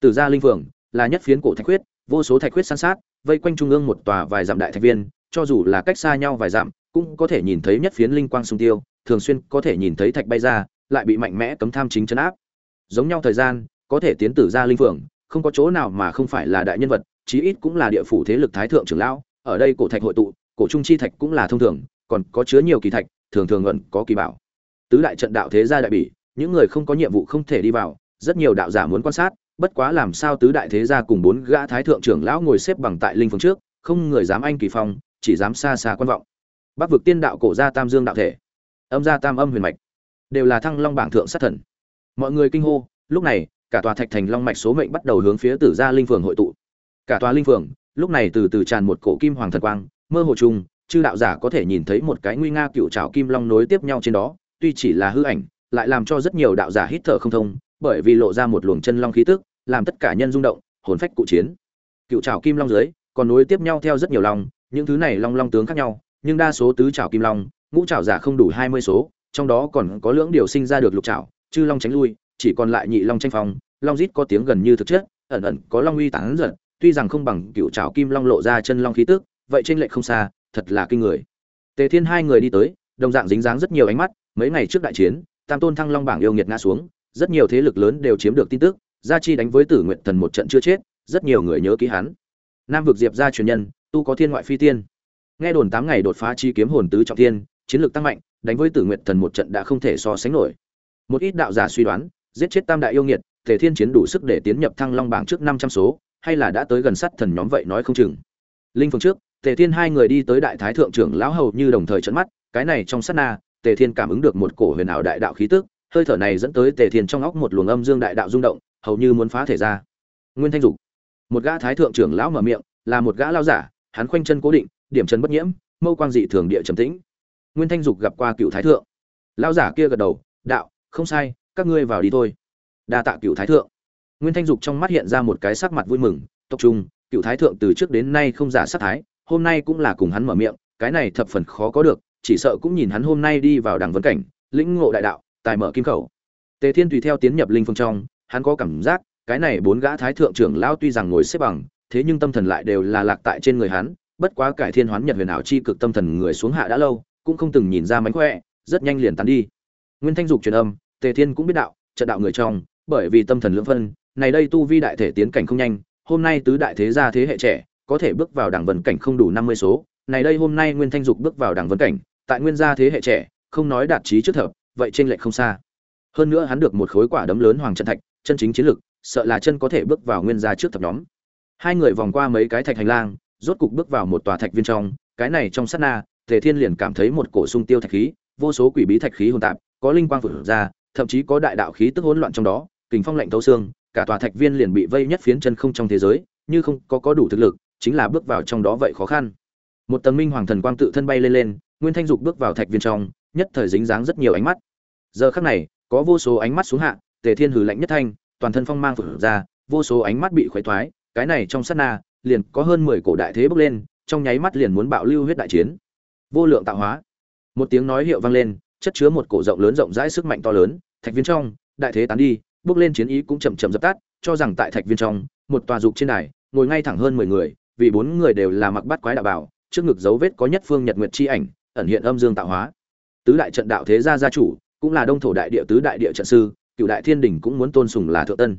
tử gia linh phường là nhất phiến cổ thạch huyết, vô số thạch huyết san sát, vây quanh trung ương một tòa vài dặm đại thạch viên, cho dù là cách xa nhau vài dặm, cũng có thể nhìn thấy nhất phiến linh quang sung tiêu thường xuyên có thể nhìn thấy thạch bay ra, lại bị mạnh mẽ cấm tham chính chấn áp. Giống nhau thời gian, có thể tiến tử ra linh phượng, không có chỗ nào mà không phải là đại nhân vật, chí ít cũng là địa phủ thế lực thái thượng trưởng lão, ở đây cổ thạch hội tụ, cổ trung chi thạch cũng là thông thường, còn có chứa nhiều kỳ thạch, thường thường ẩn có kỳ bảo. Tứ đại trận đạo thế gia đại bỉ, những người không có nhiệm vụ không thể đi vào, rất nhiều đạo giả muốn quan sát, bất quá làm sao tứ đại thế gia cùng bốn gã thái thượng trưởng lão ngồi xếp bằng tại linh phượng trước, không người dám anh kỳ phong, chỉ dám xa xa quan vọng. Bắc vực tiên đạo cổ gia tam dương đạo thể âm gia tam âm huyền mạch, đều là thăng long bảng thượng sát thần. Mọi người kinh hô, lúc này, cả tòa thạch thành long mạch số mệnh bắt đầu hướng phía tử gia linh phường hội tụ. Cả tòa linh phường, lúc này từ từ tràn một cổ kim hoàng thần quang, mơ hồ chung chư đạo giả có thể nhìn thấy một cái nguy nga cựu trào kim long nối tiếp nhau trên đó, tuy chỉ là hư ảnh, lại làm cho rất nhiều đạo giả hít thở không thông, bởi vì lộ ra một luồng chân long khí tức, làm tất cả nhân rung động, hồn phách cụ chiến. Cựu trào kim long dưới, còn nối tiếp nhau theo rất nhiều long, những thứ này long long tướng khác nhau, nhưng đa số tứ trảo kim long ngũ trảo giả không đủ hai mươi số trong đó còn có lưỡng điều sinh ra được lục trảo chư long tránh lui chỉ còn lại nhị long tranh phòng, long rít có tiếng gần như thực chất ẩn ẩn có long uy tán giật tuy rằng không bằng cựu trảo kim long lộ ra chân long khí tức vậy trên lệch không xa thật là kinh người. Tề thiên hai người đi tới đồng dạng dính dáng rất nhiều ánh mắt mấy ngày trước đại chiến tam tôn thăng long bảng yêu nghiệt ngã xuống rất nhiều thế lực lớn đều chiếm được tin tức gia chi đánh với tử nguyện thần một trận chưa chết rất nhiều người nhớ ký hắn. Nam vực diệp gia truyền nhân tu có thiên ngoại phi tiên. Nghe đồn tám ngày đột phá chi kiếm hồn tứ trọng thiên chiến lược tăng mạnh, đánh với tử nguyện thần một trận đã không thể so sánh nổi. Một ít đạo giả suy đoán, giết chết tam đại yêu nghiệt thể thiên chiến đủ sức để tiến nhập thăng long bảng trước năm trăm số, hay là đã tới gần sát thần nhóm vậy nói không chừng. Linh phương trước, tề thiên hai người đi tới đại thái thượng trưởng lão hầu như đồng thời trận mắt, cái này trong sát na, tề thiên cảm ứng được một cổ huyền ảo đại đạo khí tức, hơi thở này dẫn tới tề thiên trong óc một luồng âm dương đại đạo rung động, hầu như muốn phá thể ra. Nguyên thanh dục, một gã thái thượng trưởng lão mở miệng, là một gã lao giả, hắn khoanh chân cố định, điểm chân bất nhiễm, mâu quang dị thường địa trầm tĩnh nguyên thanh dục gặp qua cựu thái thượng. Lao giả kia gật đầu, đạo, không sai, các ngươi vào đi thôi. Đa tạ cựu thái thượng. Nguyên thanh dục trong mắt hiện ra một cái sắc mặt vui mừng, tộc trung, cựu thái thượng từ trước đến nay không giả sát thái, hôm nay cũng là cùng hắn mở miệng, cái này thập phần khó có được, chỉ sợ cũng nhìn hắn hôm nay đi vào đảng vấn cảnh, lĩnh ngộ đại đạo, tài mở kim khẩu. Tề thiên tùy theo tiến nhập linh phương trong, hắn có cảm giác, cái này bốn gã thái thượng trưởng lão tuy rằng ngồi xếp bằng, thế nhưng tâm thần lại đều là lạc tại trên người hắn, bất quá cải thiên hoán nhật huyền ảo chi cực tâm thần người xuống hạ đã lâu cũng không từng nhìn ra mánh khỏe, rất nhanh liền tán đi. Nguyên thanh dục truyền âm, tề thiên cũng biết đạo, trận đạo người trong, bởi vì tâm thần lưỡng phân, này đây tu vi đại thể tiến cảnh không nhanh, hôm nay tứ đại thế gia thế hệ trẻ, có thể bước vào đẳng vân cảnh không đủ năm mươi số, này đây hôm nay nguyên thanh dục bước vào đẳng vân cảnh, tại nguyên gia thế hệ trẻ, không nói đạt trí trước thập, vậy trên lệch không xa. Hơn nữa hắn được một khối quả đấm lớn hoàng trận thạch, chân chính chiến lực, sợ là chân có thể bước vào nguyên gia trước thập nhóm. Hai người vòng qua mấy cái thạch hành lang, rốt cục bước vào một tòa thạch viên trong, cái này trong sát na tề thiên liền cảm thấy một cổ sung tiêu thạch khí, vô số quỷ bí thạch khí hỗn tạp, có linh quang vụt ra, thậm chí có đại đạo khí tức hỗn loạn trong đó, kình phong lạnh thấu xương, cả tòa thạch viên liền bị vây nhất phiến chân không trong thế giới, như không có có đủ thực lực, chính là bước vào trong đó vậy khó khăn. Một tầng minh hoàng thần quang tự thân bay lên lên, nguyên thanh dục bước vào thạch viên trong, nhất thời dính dáng rất nhiều ánh mắt. Giờ khắc này, có vô số ánh mắt xuống hạ, tề thiên hừ lạnh nhất thanh, toàn thân phong mang vụt ra, vô số ánh mắt bị khuấy thoái, cái này trong sát na, liền có hơn mười cổ đại thế bước lên, trong nháy mắt liền muốn bạo lưu huyết đại chiến vô lượng tạo hóa. Một tiếng nói hiệu vang lên, chất chứa một cổ rộng lớn rộng rãi sức mạnh to lớn, thạch viên trong, đại thế tán đi, bước lên chiến ý cũng chậm chậm dập tắt, cho rằng tại thạch viên trong, một tòa dục trên đài, ngồi ngay thẳng hơn mười người, vì bốn người đều là mặc bắt quái đạo bảo, trước ngực dấu vết có nhất phương nhật nguyệt chi ảnh, ẩn hiện âm dương tạo hóa. Tứ đại trận đạo thế gia gia chủ, cũng là đông thổ đại địa tứ đại địa trận sư cựu đại thiên đình cũng muốn tôn sùng là thượng tân.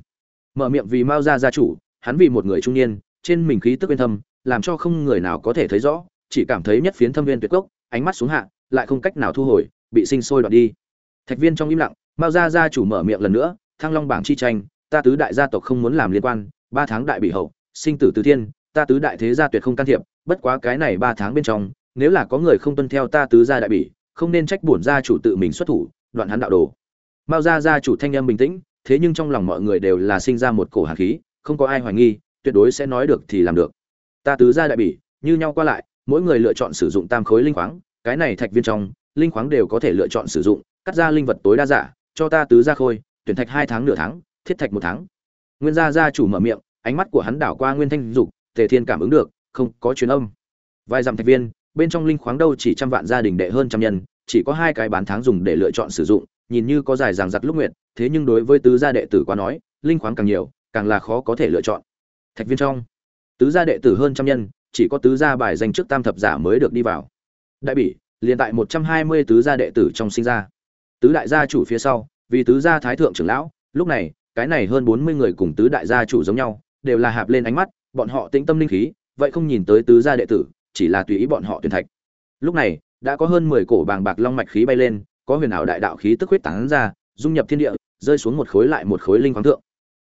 Mở miệng vì mao gia gia chủ, hắn vì một người trung niên, trên mình khí tức bên thâm, làm cho không người nào có thể thấy rõ chỉ cảm thấy nhất phiến thâm viên tuyệt cốc, ánh mắt xuống hạ, lại không cách nào thu hồi, bị sinh sôi đoạt đi. Thạch viên trong im lặng, mao gia gia chủ mở miệng lần nữa, thăng long bảng chi tranh, ta tứ đại gia tộc không muốn làm liên quan, ba tháng đại bị hậu, sinh tử tứ thiên, ta tứ đại thế gia tuyệt không can thiệp, bất quá cái này ba tháng bên trong, nếu là có người không tuân theo ta tứ gia đại bị, không nên trách bổn gia chủ tự mình xuất thủ, đoạn hắn đạo đồ. Mao gia gia chủ thanh âm bình tĩnh, thế nhưng trong lòng mọi người đều là sinh ra một cổ hàn khí, không có ai hoài nghi, tuyệt đối sẽ nói được thì làm được. Ta tứ gia đại bỉ như nhau qua lại mỗi người lựa chọn sử dụng tam khối linh khoáng, cái này thạch viên trong, linh khoáng đều có thể lựa chọn sử dụng, cắt ra linh vật tối đa giả cho ta tứ gia khôi, tuyển thạch hai tháng nửa tháng, thiết thạch một tháng. Nguyên gia gia chủ mở miệng, ánh mắt của hắn đảo qua nguyên thanh dục, tề thiên cảm ứng được, không có truyền âm. Vài dặm thạch viên, bên trong linh khoáng đâu chỉ trăm vạn gia đình đệ hơn trăm nhân, chỉ có hai cái bán tháng dùng để lựa chọn sử dụng, nhìn như có dài ràng giặc lúc nguyện thế nhưng đối với tứ gia đệ tử quá nói, linh khoáng càng nhiều, càng là khó có thể lựa chọn. Thạch viên trong, tứ gia đệ tử hơn trăm nhân chỉ có tứ gia bài danh trước tam thập giả mới được đi vào. Đại bỉ, liền tại một trăm hai mươi tứ gia đệ tử trong sinh ra. Tứ đại gia chủ phía sau, vì tứ gia thái thượng trưởng lão, lúc này, cái này hơn bốn mươi người cùng tứ đại gia chủ giống nhau, đều là hạp lên ánh mắt, bọn họ tĩnh tâm linh khí, vậy không nhìn tới tứ gia đệ tử, chỉ là tùy ý bọn họ tuyển thạch. Lúc này, đã có hơn mười cổ bàng bạc long mạch khí bay lên, có huyền ảo đại đạo khí tức huyết tán ra, dung nhập thiên địa, rơi xuống một khối lại một khối linh khoáng thượng.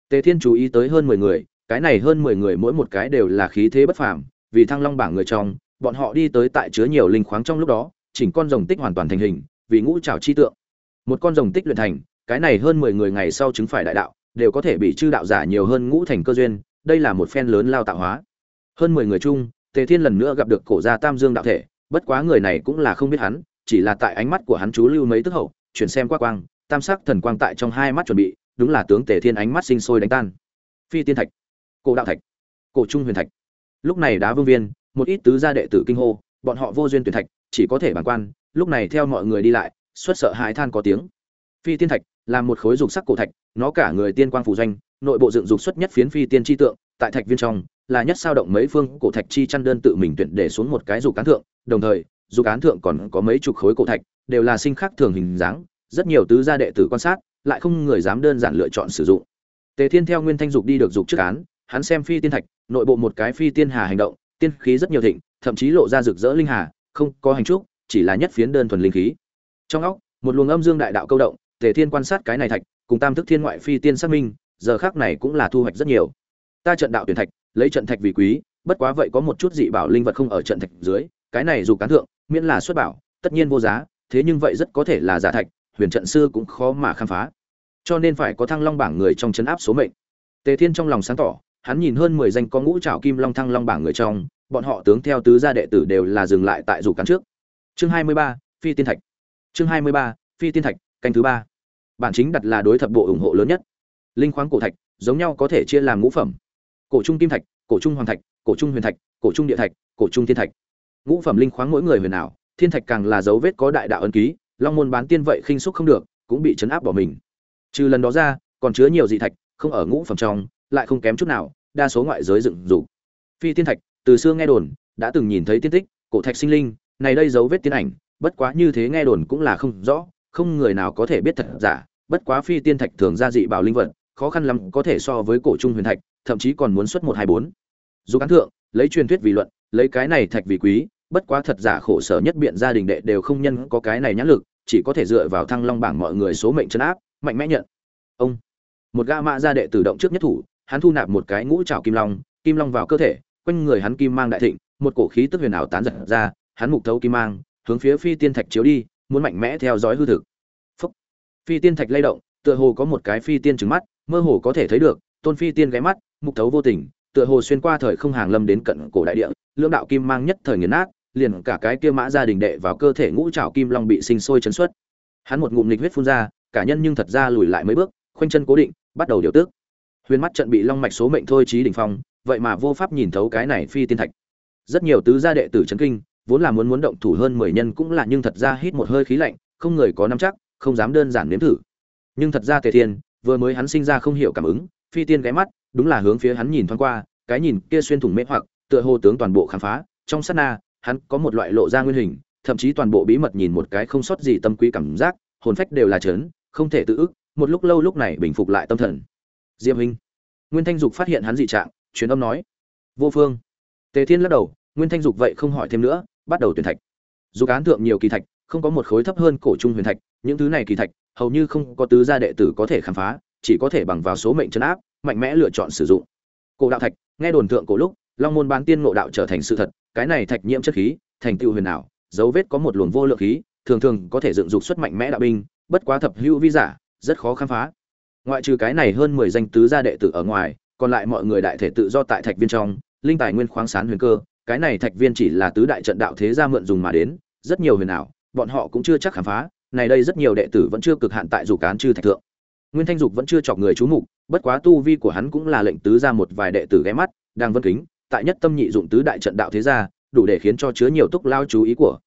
Tề thiên chú ý tới hơn mười người, cái này hơn mười người mỗi một cái đều là khí thế bất phàm vì thăng long bảng người trong, bọn họ đi tới tại chứa nhiều linh khoáng trong lúc đó, chỉnh con rồng tích hoàn toàn thành hình, vì ngũ trảo chi tượng. Một con rồng tích luyện thành, cái này hơn mười người ngày sau chứng phải đại đạo, đều có thể bị chư đạo giả nhiều hơn ngũ thành cơ duyên, đây là một phen lớn lao tạo hóa. Hơn mười người chung, tề thiên lần nữa gặp được cổ gia tam dương đạo thể, bất quá người này cũng là không biết hắn, chỉ là tại ánh mắt của hắn chú lưu mấy tức hậu, chuyển xem qua quang, tam sắc thần quang tại trong hai mắt chuẩn bị, đúng là tướng tề thiên ánh mắt sinh sôi đánh tan. Phi tiên thạch, cổ đạo thạch, cổ trung huyền thạch lúc này đá vương viên, một ít tứ gia đệ tử kinh hô, bọn họ vô duyên tuyển thạch, chỉ có thể bản quan, lúc này theo mọi người đi lại, xuất sợ hãi than có tiếng. Phi tiên thạch là một khối dục sắc cổ thạch, nó cả người tiên quang phủ doanh, nội bộ dựng dục xuất nhất phiến phi tiên chi tượng, tại thạch viên trong là nhất sao động mấy phương cổ thạch chi chăn đơn tự mình tuyển để xuống một cái dục cán thượng, đồng thời, dục cán thượng còn có mấy chục khối cổ thạch, đều là sinh khác thường hình dáng, rất nhiều tứ gia đệ tử quan sát, lại không người dám đơn giản lựa chọn sử dụng. Tề thiên theo nguyên thanh dục đi được dục trước án hắn xem phi tiên thạch, nội bộ một cái phi tiên hà hành động, tiên khí rất nhiều thịnh, thậm chí lộ ra rực rỡ linh hà, không có hành trúc, chỉ là nhất phiến đơn thuần linh khí. Trong óc, một luồng âm dương đại đạo câu động, tề thiên quan sát cái này thạch, cùng tam thức thiên ngoại phi tiên xác minh, giờ khác này cũng là thu hoạch rất nhiều. Ta trận đạo tuyển thạch, lấy trận thạch vì quý, bất quá vậy có một chút dị bảo linh vật không ở trận thạch dưới, cái này dù cán thượng, miễn là xuất bảo, tất nhiên vô giá, thế nhưng vậy rất có thể là giả thạch, huyền trận sư cũng khó mà khám phá. Cho nên phải có thăng long bảng người trong chấn áp số mệnh. Tề thiên trong lòng sáng tỏ hắn nhìn hơn mười danh có ngũ trảo kim long thăng long bảng người trong, bọn họ tướng theo tứ gia đệ tử đều là dừng lại tại dù cán trước. Chương hai mươi ba, phi tiên thạch. Chương hai mươi ba, phi tiên thạch, canh thứ ba. Bản chính đặt là đối thập bộ ủng hộ lớn nhất. Linh khoáng cổ thạch, giống nhau có thể chia làm ngũ phẩm. Cổ trung kim thạch, cổ trung hoàng thạch, cổ trung huyền thạch, cổ trung địa thạch, cổ trung thiên thạch. Ngũ phẩm linh khoáng mỗi người huyền ảo, thiên thạch càng là dấu vết có đại đạo ân ký, long môn bán tiên vậy khinh xúc không được, cũng bị chấn áp bỏ mình. Trừ lần đó ra, còn chứa nhiều dị thạch, không ở ngũ phẩm trong lại không kém chút nào, đa số ngoại giới dựng dục. Phi tiên thạch, từ xưa nghe đồn, đã từng nhìn thấy tiên tích, cổ thạch sinh linh, này đây dấu vết tiên ảnh, bất quá như thế nghe đồn cũng là không rõ, không người nào có thể biết thật giả, bất quá phi tiên thạch thường ra dị bảo linh vật, khó khăn lắm có thể so với cổ trung huyền thạch, thậm chí còn muốn xuất một hai bốn. Dù cán thượng, lấy truyền thuyết vì luận, lấy cái này thạch vì quý, bất quá thật giả khổ sở nhất biện gia đình đệ đều không nhân có cái này nhãn lực, chỉ có thể dựa vào thăng long bảng mọi người số mệnh chân áp, mạnh mẽ nhận. Ông, một gã mã gia đệ tử động trước nhất thủ hắn thu nạp một cái ngũ trảo kim long kim long vào cơ thể, quanh người hắn kim mang đại thịnh, một cổ khí tức huyền ảo tán giật ra, hắn mục thấu kim mang, hướng phía phi tiên thạch chiếu đi, muốn mạnh mẽ theo dõi hư thực. Phúc. phi tiên thạch lay động, tựa hồ có một cái phi tiên trừng mắt, mơ hồ có thể thấy được, tôn phi tiên ghé mắt, mục thấu vô tình, tựa hồ xuyên qua thời không hàng lâm đến cận cổ đại địa, lưỡng đạo kim mang nhất thời nghiền nát, liền cả cái kia mã gia đình đệ vào cơ thể ngũ trảo kim long bị sinh sôi chấn xuất. Hắn một ngụm nghịch huyết phun ra, cả nhân nhưng thật ra lùi lại mấy bước, khoanh chân cố định, bắt đầu điều tức huyền mắt trận bị long mạch số mệnh thôi trí đỉnh phong, vậy mà vô pháp nhìn thấu cái này phi tiên thạch. Rất nhiều tứ gia đệ tử chấn kinh, vốn là muốn muốn động thủ hơn mười nhân cũng là nhưng thật ra hít một hơi khí lạnh, không người có nắm chắc, không dám đơn giản nếm thử. Nhưng thật ra tề thiên, vừa mới hắn sinh ra không hiểu cảm ứng, phi tiên ghé mắt, đúng là hướng phía hắn nhìn thoáng qua, cái nhìn kia xuyên thủng mê hoặc, tựa hồ tướng toàn bộ khám phá, trong sát na, hắn có một loại lộ ra nguyên hình, thậm chí toàn bộ bí mật nhìn một cái không sót gì tâm quý cảm giác, hồn phách đều là chấn không thể tự ức, một lúc lâu lúc này bình phục lại tâm thần diệp huynh. Nguyên thanh dục phát hiện hắn dị trạng, truyền âm nói. Vô phương. Tề thiên lắc đầu, nguyên thanh dục vậy không hỏi thêm nữa, bắt đầu tuyển thạch. Dục án thượng nhiều kỳ thạch, không có một khối thấp hơn cổ trung huyền thạch, những thứ này kỳ thạch, hầu như không có tứ gia đệ tử có thể khám phá, chỉ có thể bằng vào số mệnh chấn áp, mạnh mẽ lựa chọn sử dụng. Cổ đạo thạch, nghe đồn thượng cổ lúc, long môn bán tiên ngộ đạo trở thành sự thật, cái này thạch nhiễm chất khí, thành tựu huyền ảo, dấu vết có một luồng vô lượng khí, thường thường có thể dựng dục xuất mạnh mẽ đạo binh, bất quá thập hữu vi giả, rất khó khám phá ngoại trừ cái này hơn mười danh tứ gia đệ tử ở ngoài, còn lại mọi người đại thể tự do tại thạch viên trong, linh tài nguyên khoáng sán huyền cơ, cái này thạch viên chỉ là tứ đại trận đạo thế gia mượn dùng mà đến, rất nhiều huyền ảo, bọn họ cũng chưa chắc khám phá, này đây rất nhiều đệ tử vẫn chưa cực hạn tại dù cán chư thạch thượng. Nguyên thanh dục vẫn chưa chọc người chú mục, bất quá tu vi của hắn cũng là lệnh tứ ra một vài đệ tử ghé mắt, đang vân kính, tại nhất tâm nhị dụng tứ đại trận đạo thế gia, đủ để khiến cho chứa nhiều túc lao chú ý của.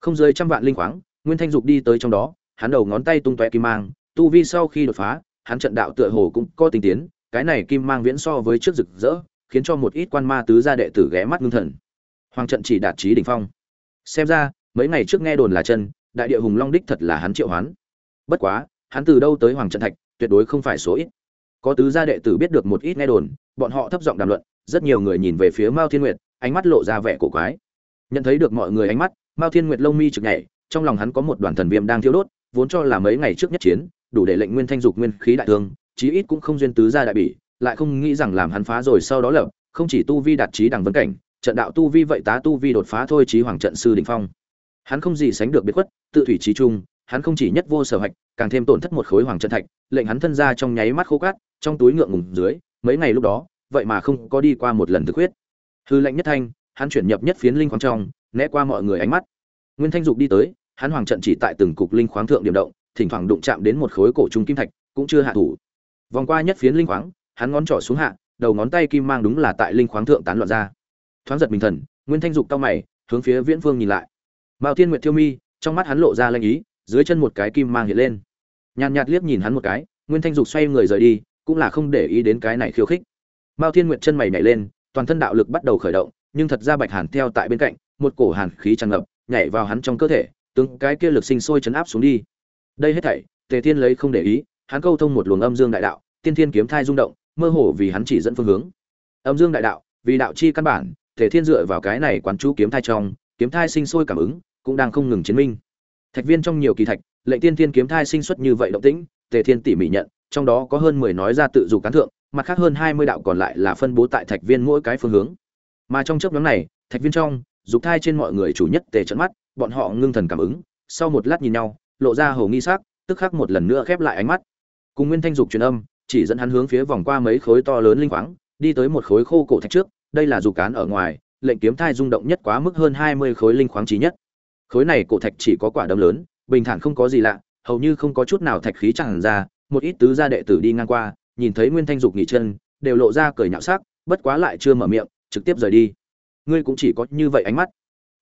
Không dưới trăm vạn linh khoáng, nguyên thanh dục đi tới trong đó, hắn đầu ngón tay tung tóe kim mang, tu vi sau khi đột phá hắn trận đạo tựa hồ cũng có tinh tiến, cái này kim mang viễn so với trước rực rỡ, khiến cho một ít quan ma tứ gia đệ tử ghé mắt ngưng thần. Hoàng trận chỉ đạt chí đỉnh phong. Xem ra, mấy ngày trước nghe đồn là chân, đại địa hùng long đích thật là hắn triệu hoán. Bất quá, hắn từ đâu tới hoàng trận thạch, tuyệt đối không phải số ít. Có tứ gia đệ tử biết được một ít nghe đồn, bọn họ thấp giọng đàm luận, rất nhiều người nhìn về phía mao thiên nguyệt, ánh mắt lộ ra vẻ cổ quái. Nhận thấy được mọi người ánh mắt, mao thiên nguyệt lông mi trực nhảy, trong lòng hắn có một đoàn thần viêm đang thiêu đốt, vốn cho là mấy ngày trước nhất chiến đủ để lệnh nguyên thanh dục nguyên khí đại thương, chí ít cũng không duyên tứ gia đại bỉ, lại không nghĩ rằng làm hắn phá rồi sau đó lập, không chỉ tu vi đạt trí đẳng vấn cảnh, trận đạo tu vi vậy tá tu vi đột phá thôi trí hoàng trận sư đỉnh phong. Hắn không gì sánh được biệt khuất, tự thủy trí trung, hắn không chỉ nhất vô sở hạch, càng thêm tổn thất một khối hoàng trận thạch, lệnh hắn thân ra trong nháy mắt khô cát, trong túi ngượng ngùng dưới, mấy ngày lúc đó, vậy mà không có đi qua một lần thực huyết. Hư lệnh nhất thanh, hắn chuyển nhập nhất phiến linh khoáng trong, né qua mọi người ánh mắt. Nguyên thanh dục đi tới, hắn hoàng trận chỉ tại từng cục linh khoáng thượng điểm động thỉnh thoảng đụng chạm đến một khối cổ trung kim thạch, cũng chưa hạ thủ. Vòng qua nhất phiến linh khoáng, hắn ngón trỏ xuống hạ, đầu ngón tay kim mang đúng là tại linh khoáng thượng tán loạn ra. Thoáng giật mình thần, nguyên thanh dục cao mày, hướng phía viễn vương nhìn lại. Mao thiên nguyệt thiêu mi, trong mắt hắn lộ ra lanh ý, dưới chân một cái kim mang hiện lên. Nhàn nhạt liếc nhìn hắn một cái, nguyên thanh dục xoay người rời đi, cũng là không để ý đến cái này khiêu khích. Mao thiên nguyệt chân mày nhảy lên, toàn thân đạo lực bắt đầu khởi động, nhưng thật ra bạch hàn theo tại bên cạnh, một cổ hàn khí tràn ngập, nhảy vào hắn trong cơ thể tướng cái kia lực sinh sôi chấn áp xuống đi đây hết thảy, tề thiên lấy không để ý, hắn câu thông một luồng âm dương đại đạo, tiên thiên kiếm thai rung động, mơ hồ vì hắn chỉ dẫn phương hướng. Âm dương đại đạo, vì đạo chi căn bản, tề thiên dựa vào cái này quán chú kiếm thai trong, kiếm thai sinh sôi cảm ứng, cũng đang không ngừng chiến minh. Thạch viên trong nhiều kỳ thạch, lệnh tiên thiên kiếm thai sinh xuất như vậy động tĩnh, tề thiên tỉ mỉ nhận, trong đó có hơn mười nói ra tự dù cán thượng, mặt khác hơn hai mươi đạo còn lại là phân bố tại thạch viên mỗi cái phương hướng. Mà trong chớp nhóm này, thạch viên trong, dục thai trên mọi người chủ nhất tề trận mắt, bọn họ ngưng thần cảm ứng, sau một lát nhìn nhau lộ ra hầu nghi sắc, tức khắc một lần nữa khép lại ánh mắt. Cùng nguyên thanh dục truyền âm, chỉ dẫn hắn hướng phía vòng qua mấy khối to lớn linh khoáng, đi tới một khối khô cổ thạch trước, đây là dục cán ở ngoài, lệnh kiếm thai rung động nhất quá mức hơn hai mươi khối linh khoáng trí nhất. Khối này cổ thạch chỉ có quả đấm lớn, bình thản không có gì lạ, hầu như không có chút nào thạch khí tràn ra, một ít tứ gia đệ tử đi ngang qua, nhìn thấy nguyên thanh dục nghỉ chân, đều lộ ra cười nhạo sắc, bất quá lại chưa mở miệng, trực tiếp rời đi. Ngươi cũng chỉ có như vậy ánh mắt.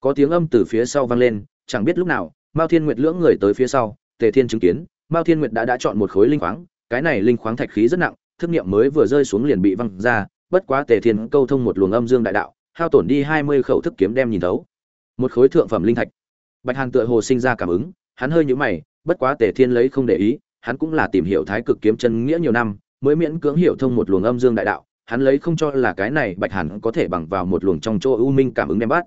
Có tiếng âm từ phía sau vang lên, chẳng biết lúc nào mao thiên nguyệt lưỡng người tới phía sau, tề thiên chứng kiến, mao thiên nguyệt đã đã chọn một khối linh khoáng, cái này linh khoáng thạch khí rất nặng, thức nghiệm mới vừa rơi xuống liền bị văng ra, bất quá tề thiên câu thông một luồng âm dương đại đạo, hao tổn đi hai mươi khẩu thức kiếm đem nhìn thấu. Một khối thượng phẩm linh thạch. Bạch hàn tựa hồ sinh ra cảm ứng, hắn hơi nhíu mày, bất quá tề thiên lấy không để ý, hắn cũng là tìm hiểu thái cực kiếm chân nghĩa nhiều năm, mới miễn cưỡng hiểu thông một luồng âm dương đại đạo, hắn lấy không cho là cái này bạch hàn có thể bằng vào một luồng trong chỗ u minh cảm ứng đem bắt.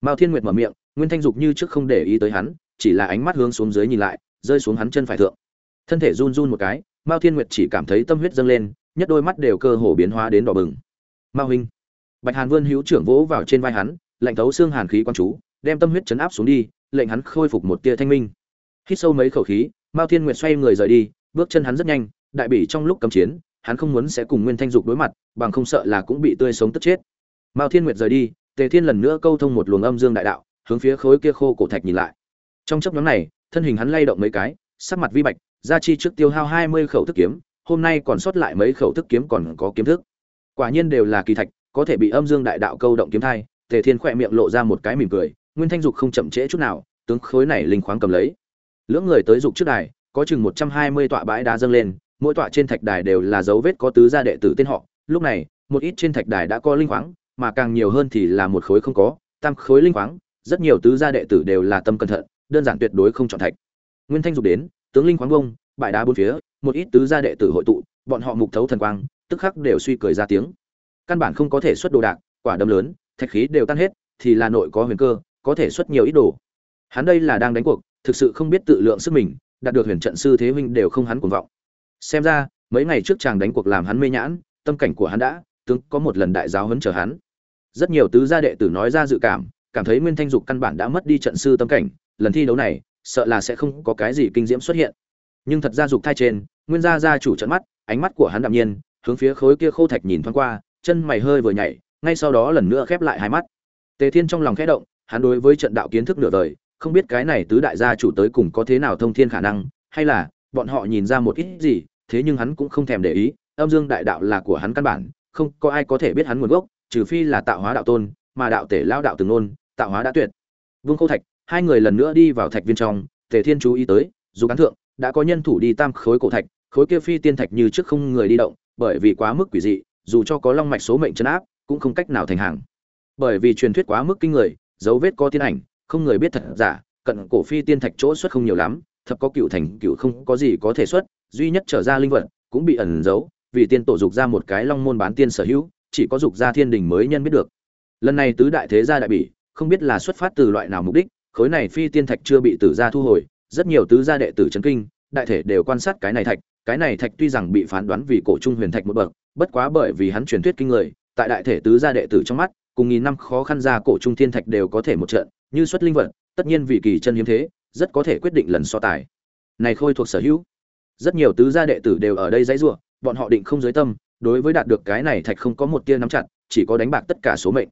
Mao thiên nguyệt mở miệng, nguyên thanh dục như trước không để ý tới hắn chỉ là ánh mắt hướng xuống dưới nhìn lại, rơi xuống hắn chân phải thượng. Thân thể run run một cái, mao thiên nguyệt chỉ cảm thấy tâm huyết dâng lên, nhất đôi mắt đều cơ hồ biến hóa đến đỏ bừng. Mao huynh. Bạch hàn vươn hữu trưởng vỗ vào trên vai hắn, lạnh thấu xương hàn khí quan chú, đem tâm huyết chấn áp xuống đi, lệnh hắn khôi phục một tia thanh minh. Hít sâu mấy khẩu khí, mao thiên nguyệt xoay người rời đi, bước chân hắn rất nhanh, đại bỉ trong lúc cầm chiến, hắn không muốn sẽ cùng nguyên thanh dục đối mặt, bằng không sợ là cũng bị tươi sống tức chết. Mao thiên nguyệt rời đi, tề thiên lần nữa câu thông một luồng âm dương đại đạo, hướng phía khối kia khô cổ thạch nhìn lại trong chấp nhóm này, thân hình hắn lay động mấy cái, sắc mặt vi bạch, gia chi trước tiêu hao hai mươi khẩu thức kiếm, hôm nay còn sót lại mấy khẩu thức kiếm còn có kiếm thức. Quả nhiên đều là kỳ thạch, có thể bị âm dương đại đạo câu động kiếm thai, tề thiên khỏe miệng lộ ra một cái mỉm cười, nguyên thanh dục không chậm trễ chút nào, tướng khối này linh khoáng cầm lấy. Lưỡng người tới dục trước đài, có chừng một trăm hai mươi tọa bãi đá dâng lên, mỗi tọa trên thạch đài đều là dấu vết có tứ gia đệ tử tên họ. Lúc này, một ít trên thạch đài đã có linh khoáng, mà càng nhiều hơn thì là một khối không có, tam khối linh khoáng, rất nhiều tứ gia đệ tử đều là tâm cẩn thận đơn giản tuyệt đối không chọn thạch. Nguyên thanh dục đến, tướng linh khoáng bông bãi đá bốn phía, một ít tứ gia đệ tử hội tụ, bọn họ mục thấu thần quang, tức khắc đều suy cười ra tiếng. Căn bản không có thể xuất đồ đạc, quả đấm lớn, thạch khí đều tan hết, thì là nội có huyền cơ, có thể xuất nhiều ít đồ. Hắn đây là đang đánh cuộc, thực sự không biết tự lượng sức mình, đạt được huyền trận sư thế huynh đều không hắn cuồng vọng. Xem ra, mấy ngày trước chàng đánh cuộc làm hắn mê nhãn, tâm cảnh của hắn đã, tướng có một lần đại giáo huấn chờ hắn. Rất nhiều tứ gia đệ tử nói ra dự cảm cảm thấy nguyên thanh dục căn bản đã mất đi trận sư tâm cảnh lần thi đấu này, sợ là sẽ không có cái gì kinh diễm xuất hiện. Nhưng thật ra dục thai trên, nguyên gia gia chủ trận mắt, ánh mắt của hắn đạm nhiên, hướng phía khối kia khô thạch nhìn thoáng qua, chân mày hơi vừa nhảy, ngay sau đó lần nữa khép lại hai mắt. Tề thiên trong lòng khẽ động, hắn đối với trận đạo kiến thức nửa đời, không biết cái này tứ đại gia chủ tới cùng có thế nào thông thiên khả năng, hay là bọn họ nhìn ra một ít gì, thế nhưng hắn cũng không thèm để ý, âm dương đại đạo là của hắn căn bản, không có ai có thể biết hắn nguồn gốc, trừ phi là tạo hóa đạo tôn, mà đạo tể lao đạo từng nôn, tạo hóa đã tuyệt. Vương khâu thạch hai người lần nữa đi vào thạch viên trong, tề thiên chú ý tới, dù cán thượng, đã có nhân thủ đi tam khối cổ thạch, khối kia phi tiên thạch như trước không người đi động, bởi vì quá mức quỷ dị, dù cho có long mạch số mệnh chấn áp, cũng không cách nào thành hàng. Bởi vì truyền thuyết quá mức kinh người, dấu vết có tiên ảnh, không người biết thật giả, cận cổ phi tiên thạch chỗ xuất không nhiều lắm, thập có cựu thành, cựu không, có gì có thể xuất, duy nhất trở ra linh vật, cũng bị ẩn giấu, vì tiên tổ dục ra một cái long môn bán tiên sở hữu, chỉ có dục ra thiên đình mới nhân biết được. Lần này tứ đại thế gia đại bỉ, không biết là xuất phát từ loại nào mục đích khối này phi tiên thạch chưa bị tử gia thu hồi, rất nhiều tứ gia đệ tử chấn kinh, đại thể đều quan sát cái này thạch, cái này thạch tuy rằng bị phán đoán vì cổ trung huyền thạch một bậc, bất quá bởi vì hắn truyền thuyết kinh người, tại đại thể tứ gia đệ tử trong mắt, cùng nghìn năm khó khăn ra cổ trung thiên thạch đều có thể một trận, như xuất linh vật, tất nhiên vì kỳ chân hiếm thế, rất có thể quyết định lần so tài. Này khôi thuộc sở hữu. Rất nhiều tứ gia đệ tử đều ở đây dãy rủa, bọn họ định không giới tâm, đối với đạt được cái này thạch không có một tia nắm chặt, chỉ có đánh bạc tất cả số mệnh.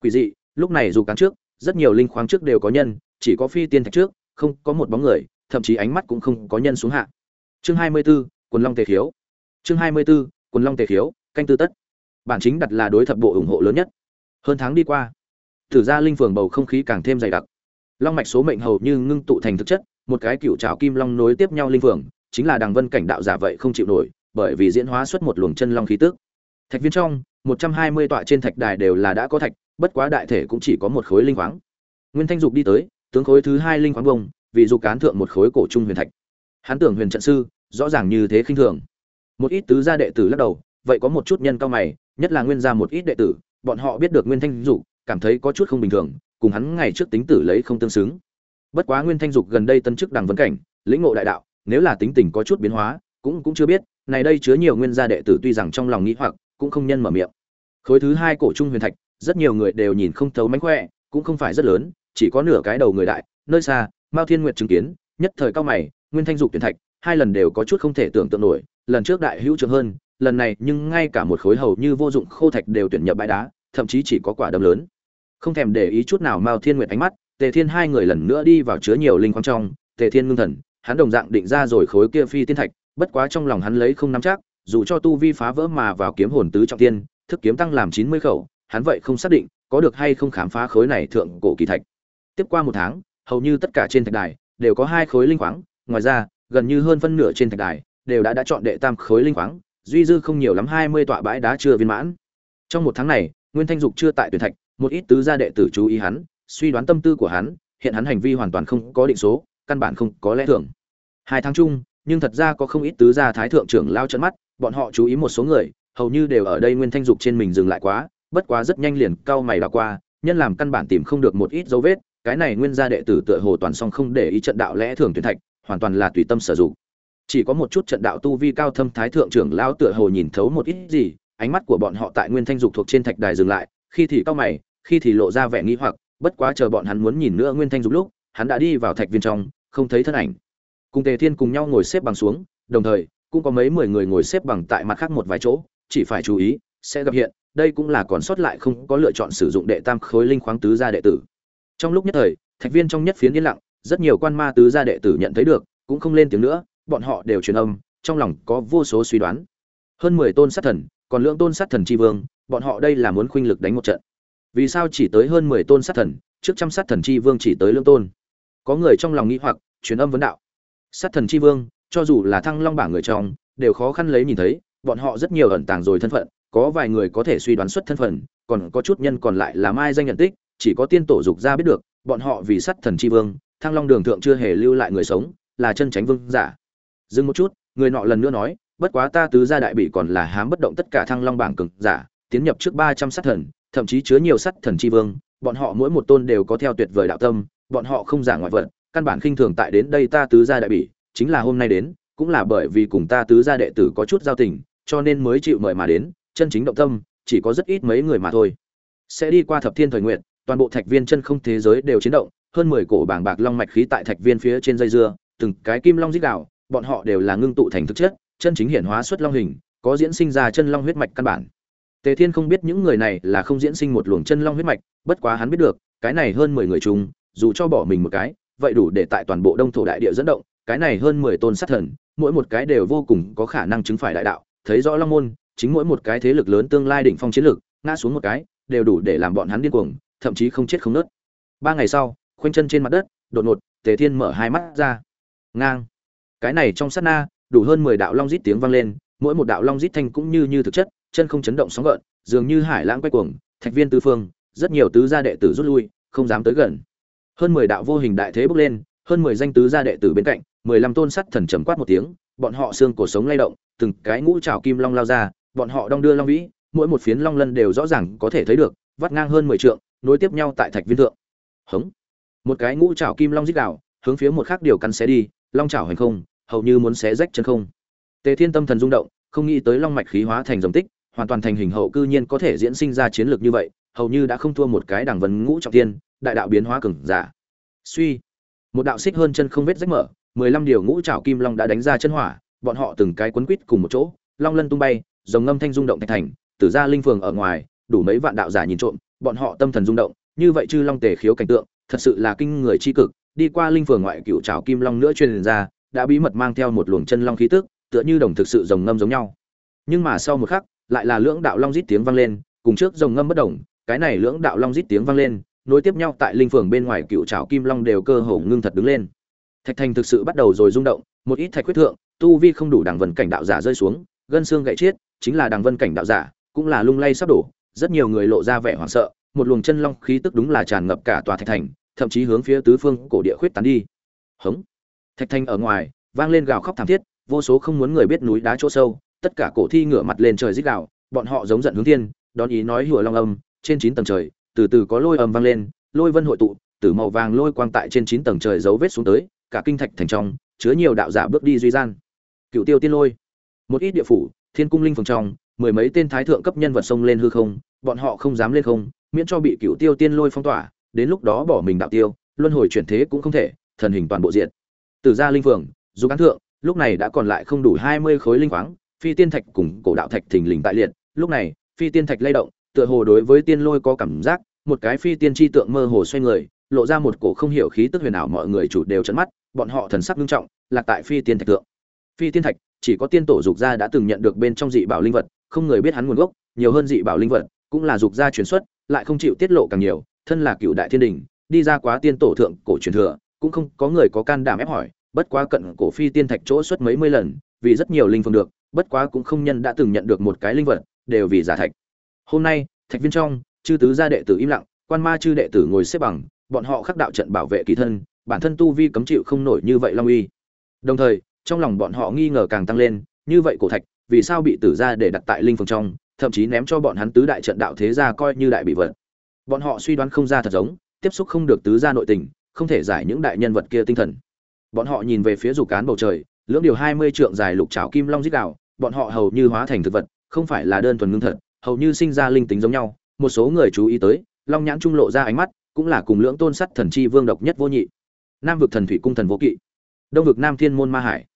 Quỷ dị, lúc này dù cắn trước rất nhiều linh khoáng trước đều có nhân chỉ có phi tiên thạch trước không có một bóng người thậm chí ánh mắt cũng không có nhân xuống hạ. Chương hai mươi 24, quần long tề khiếu. Chương hai mươi 24, quần long tề khiếu canh tư tất. Bản chính đặt là đối thập bộ ủng hộ lớn nhất. Hơn tháng đi qua thử ra linh phường bầu không khí càng thêm dày đặc. Long mạch số mệnh hầu như ngưng tụ thành thực chất một cái cựu trào kim long nối tiếp nhau linh phường chính là đằng vân cảnh đạo giả vậy không chịu nổi bởi vì diễn hóa xuất một luồng chân long khí tức thạch viên trong, một trăm hai mươi tọa trên thạch đài đều là đã có thạch, bất quá đại thể cũng chỉ có một khối linh khoáng. Nguyên thanh dục đi tới, tướng khối thứ hai linh khoáng bông, vì dục cán thượng một khối cổ trung huyền thạch. Hắn tưởng huyền trận sư, rõ ràng như thế khinh thường. Một ít tứ gia đệ tử lắc đầu, vậy có một chút nhân cao mày, nhất là nguyên gia một ít đệ tử, bọn họ biết được nguyên thanh dục, cảm thấy có chút không bình thường, cùng hắn ngày trước tính tử lấy không tương xứng. Bất quá nguyên thanh dục gần đây tân chức đằng vấn cảnh, lĩnh ngộ đại đạo, nếu là tính tình có chút biến hóa, cũng cũng chưa biết, này đây chứa nhiều nguyên gia đệ tử tuy rằng trong lòng nghĩ hoặc cũng không nhân mở miệng. Khối thứ hai cổ trung huyền thạch, rất nhiều người đều nhìn không thấu mánh khỏe, cũng không phải rất lớn, chỉ có nửa cái đầu người đại, nơi xa, mao thiên nguyệt chứng kiến, nhất thời cao mày, nguyên thanh dục tuyển thạch, hai lần đều có chút không thể tưởng tượng nổi, lần trước đại hữu trường hơn, lần này nhưng ngay cả một khối hầu như vô dụng khô thạch đều tuyển nhập bãi đá, thậm chí chỉ có quả đấm lớn. Không thèm để ý chút nào mao thiên nguyệt ánh mắt, tề thiên hai người lần nữa đi vào chứa nhiều linh khoáng trong, tề thiên ngưng thần, hắn đồng dạng định ra rồi khối kia phi tiên thạch, bất quá trong lòng hắn lấy không nắm chắc dù cho tu vi phá vỡ mà vào kiếm hồn tứ trọng tiên, thức kiếm tăng làm chín mươi khẩu, hắn vậy không xác định có được hay không khám phá khối này thượng cổ kỳ thạch. Tiếp qua một tháng, hầu như tất cả trên thạch đài đều có hai khối linh khoáng, ngoài ra, gần như hơn phân nửa trên thạch đài đều đã đã chọn đệ tam khối linh khoáng, duy dư không nhiều lắm hai mươi tọa bãi đá chưa viên mãn. Trong một tháng này, nguyên thanh dục chưa tại tuyển thạch, một ít tứ gia đệ tử chú ý hắn, suy đoán tâm tư của hắn, hiện hắn hành vi hoàn toàn không có định số, căn bản không có lẽ thường hai tháng chung, nhưng thật ra có không ít tứ gia thái thượng trưởng lao trận mắt bọn họ chú ý một số người, hầu như đều ở đây nguyên thanh dục trên mình dừng lại quá, bất quá rất nhanh liền cau mày đào qua, nhân làm căn bản tìm không được một ít dấu vết, cái này nguyên gia đệ tử tựa hồ toàn song không để ý trận đạo lẽ thường tuyển thạch, hoàn toàn là tùy tâm sử dụng. Chỉ có một chút trận đạo tu vi cao thâm thái thượng trưởng lao tựa hồ nhìn thấu một ít gì, ánh mắt của bọn họ tại nguyên thanh dục thuộc trên thạch đài dừng lại, khi thì cao mày, khi thì lộ ra vẻ nghi hoặc, bất quá chờ bọn hắn muốn nhìn nữa nguyên thanh dục lúc, hắn đã đi vào thạch viên trong, không thấy thân ảnh. Cùng tề thiên cùng nhau ngồi xếp bằng xuống, đồng thời cũng có mấy mười người ngồi xếp bằng tại mặt khác một vài chỗ, chỉ phải chú ý, sẽ gặp hiện, đây cũng là còn sót lại không có lựa chọn sử dụng đệ tam khối linh khoáng tứ gia đệ tử. Trong lúc nhất thời, thạch viên trong nhất phiến yên lặng, rất nhiều quan ma tứ gia đệ tử nhận thấy được, cũng không lên tiếng nữa, bọn họ đều truyền âm, trong lòng có vô số suy đoán. Hơn mười tôn sát thần, còn lượng tôn sát thần tri vương, bọn họ đây là muốn khuynh lực đánh một trận. Vì sao chỉ tới hơn mười tôn sát thần, trước trăm sát thần tri vương chỉ tới lương tôn? Có người trong lòng nghĩ hoặc, truyền âm vấn đạo. Sát thần tri vương cho dù là thăng long bảng người trong, đều khó khăn lấy nhìn thấy, bọn họ rất nhiều ẩn tàng rồi thân phận, có vài người có thể suy đoán xuất thân phận, còn có chút nhân còn lại là mai danh nhận tích, chỉ có tiên tổ dục ra biết được, bọn họ vì sắt thần tri vương, thăng long đường thượng chưa hề lưu lại người sống, là chân tránh vương giả. Dừng một chút, người nọ lần nữa nói, bất quá ta tứ gia đại bị còn là hám bất động tất cả thăng long bảng cực giả, tiến nhập trước ba trăm sát thần, thậm chí chứa nhiều sát thần tri vương, bọn họ mỗi một tôn đều có theo tuyệt vời đạo tâm, bọn họ không giả ngoại vật, căn bản khinh thường tại đến đây ta tứ gia đại bỉ chính là hôm nay đến cũng là bởi vì cùng ta tứ gia đệ tử có chút giao tình cho nên mới chịu mời mà đến chân chính động tâm chỉ có rất ít mấy người mà thôi. Sẽ đi qua thập thiên thời nguyện toàn bộ thạch viên chân không thế giới đều chiến động hơn mười cổ bảng bạc long mạch khí tại thạch viên phía trên dây dưa từng cái kim long rít gào, bọn họ đều là ngưng tụ thành thực chất chân chính hiển hóa xuất long hình có diễn sinh ra chân long huyết mạch căn bản. Tề thiên không biết những người này là không diễn sinh một luồng chân long huyết mạch bất quá hắn biết được cái này hơn mười người chung dù cho bỏ mình một cái vậy đủ để tại toàn bộ đông thổ đại địa dẫn động cái này hơn mười tôn sát thần, mỗi một cái đều vô cùng có khả năng chứng phải đại đạo. Thấy rõ long môn, chính mỗi một cái thế lực lớn tương lai đỉnh phong chiến lược, ngã xuống một cái, đều đủ để làm bọn hắn điên cuồng, thậm chí không chết không nứt. ba ngày sau, khoanh chân trên mặt đất, đột ngột, tề thiên mở hai mắt ra. Ngang. Cái này trong sát na, đủ hơn mười đạo long rít tiếng vang lên, mỗi một đạo long rít thanh cũng như như thực chất, chân không chấn động sóng gợn, dường như hải lãng quay cuồng, thạch viên tứ phương, rất nhiều tứ gia đệ tử rút lui, không dám tới gần. Hơn mười đạo vô hình đại thế bốc lên, hơn mười danh tứ gia đệ tử bên cạnh mười lăm tôn sắt thần trầm quát một tiếng, bọn họ xương cổ sống lay động, từng cái ngũ trào kim long lao ra, bọn họ đong đưa long vĩ, mỗi một phiến long lân đều rõ ràng có thể thấy được, vắt ngang hơn mười trượng, nối tiếp nhau tại thạch viên thượng. Hống! Một cái ngũ trào kim long dích đạo hướng phía một khác điều cắn xé đi, long trào hành không, hầu như muốn xé rách chân không. Tề thiên tâm thần rung động, không nghĩ tới long mạch khí hóa thành dòng tích, hoàn toàn thành hình hậu cư nhiên có thể diễn sinh ra chiến lược như vậy, hầu như đã không thua một cái đảng vấn ngũ trọng tiên, đại đạo biến hóa cường giả. Suy! Một đạo xích hơn chân không vết rách mở mười lăm điều ngũ trảo kim long đã đánh ra chân hỏa, bọn họ từng cái quấn quít cùng một chỗ, long lân tung bay dòng ngâm thanh rung động thành thành, tử ra linh phường ở ngoài, đủ mấy vạn đạo giả nhìn trộm, bọn họ tâm thần rung động, như vậy chư long tề khiếu cảnh tượng, thật sự là kinh người chi cực, đi qua linh phường ngoại cựu trảo kim long nữa truyền ra, đã bí mật mang theo một luồng chân long khí tức, tựa như đồng thực sự rồng ngâm giống nhau. Nhưng mà sau một khắc, lại là lưỡng đạo long rít tiếng vang lên, cùng trước rồng ngâm bất động cái này lưỡng đạo long rít tiếng vang lên, nối tiếp nhau tại linh phường bên ngoài cựu trảo kim long đều cơ hồ ngưng thật đứng lên thạch thành thực sự bắt đầu rồi rung động, một ít thạch quyết thượng, tu vi không đủ đằng vân cảnh đạo giả rơi xuống, gân xương gãy chết chính là đằng vân cảnh đạo giả, cũng là lung lay sắp đổ, rất nhiều người lộ ra vẻ hoảng sợ, một luồng chân long khí tức đúng là tràn ngập cả tòa thạch thành, thậm chí hướng phía tứ phương cổ địa khuyết tán đi. Hống! Thạch thành ở ngoài, vang lên gào khóc thảm thiết, vô số không muốn người biết núi đá chỗ sâu, tất cả cổ thi ngửa mặt lên trời rít gào, bọn họ giống giận hướng thiên, đón ý nói hùa long âm, trên chín tầng trời, từ từ có lôi âm vang lên, lôi vân hội tụ từ màu vàng lôi quang tại trên chín tầng trời dấu vết xuống tới cả kinh thạch thành trong, chứa nhiều đạo giả bước đi duy gian. Cựu tiêu tiên lôi, một ít địa phủ, thiên cung linh phường trong, mười mấy tên thái thượng cấp nhân vật xông lên hư không, bọn họ không dám lên không, miễn cho bị cựu tiêu tiên lôi phong tỏa, đến lúc đó bỏ mình đạo tiêu, luân hồi chuyển thế cũng không thể, thần hình toàn bộ diện từ gia linh phường, dù cán thượng, lúc này đã còn lại không đủ hai mươi khối linh khoáng, phi tiên thạch cùng cổ đạo thạch thình lình tại liệt, lúc này, phi tiên thạch lay động, tựa hồ đối với tiên lôi có cảm giác, một cái phi tiên chi tượng mơ hồ xoay người lộ ra một cổ không hiểu khí tức huyền ảo mọi người chủ đều chấn mắt, bọn họ thần sắc nghiêm trọng lạc tại phi tiên thạch tượng phi tiên thạch, chỉ có tiên tổ dục gia đã từng nhận được bên trong dị bảo linh vật, không người biết hắn nguồn gốc, nhiều hơn dị bảo linh vật, cũng là dục gia truyền xuất, lại không chịu tiết lộ càng nhiều, thân là cựu đại thiên đình, đi ra quá tiên tổ thượng cổ truyền thừa, cũng không có người có can đảm ép hỏi, bất quá cận cổ phi tiên thạch chỗ xuất mấy mươi lần, vì rất nhiều linh phương được, bất quá cũng không nhân đã từng nhận được một cái linh vật, đều vì giả thạch. Hôm nay, thạch viên trong, chư tứ gia đệ tử im lặng, quan ma chư đệ tử ngồi xếp bằng bọn họ khắc đạo trận bảo vệ kỳ thân, bản thân tu vi cấm chịu không nổi như vậy long uy. Đồng thời, trong lòng bọn họ nghi ngờ càng tăng lên, như vậy cổ thạch, vì sao bị tử ra để đặt tại linh phương trong, thậm chí ném cho bọn hắn tứ đại trận đạo thế gia coi như đại bị vật. Bọn họ suy đoán không ra thật giống, tiếp xúc không được tứ gia nội tình, không thể giải những đại nhân vật kia tinh thần. Bọn họ nhìn về phía dục cán bầu trời, lưỡng điều hai mươi trượng dài lục trảo kim long dít đạo bọn họ hầu như hóa thành thực vật, không phải là đơn thuần ngưng thật, hầu như sinh ra linh tính giống nhau, một số người chú ý tới, long nhãn trung lộ ra ánh mắt cũng là cùng lưỡng tôn sắt thần chi vương độc nhất vô nhị. Nam vực thần thủy cung thần vô kỵ. Đông vực nam thiên môn ma hải.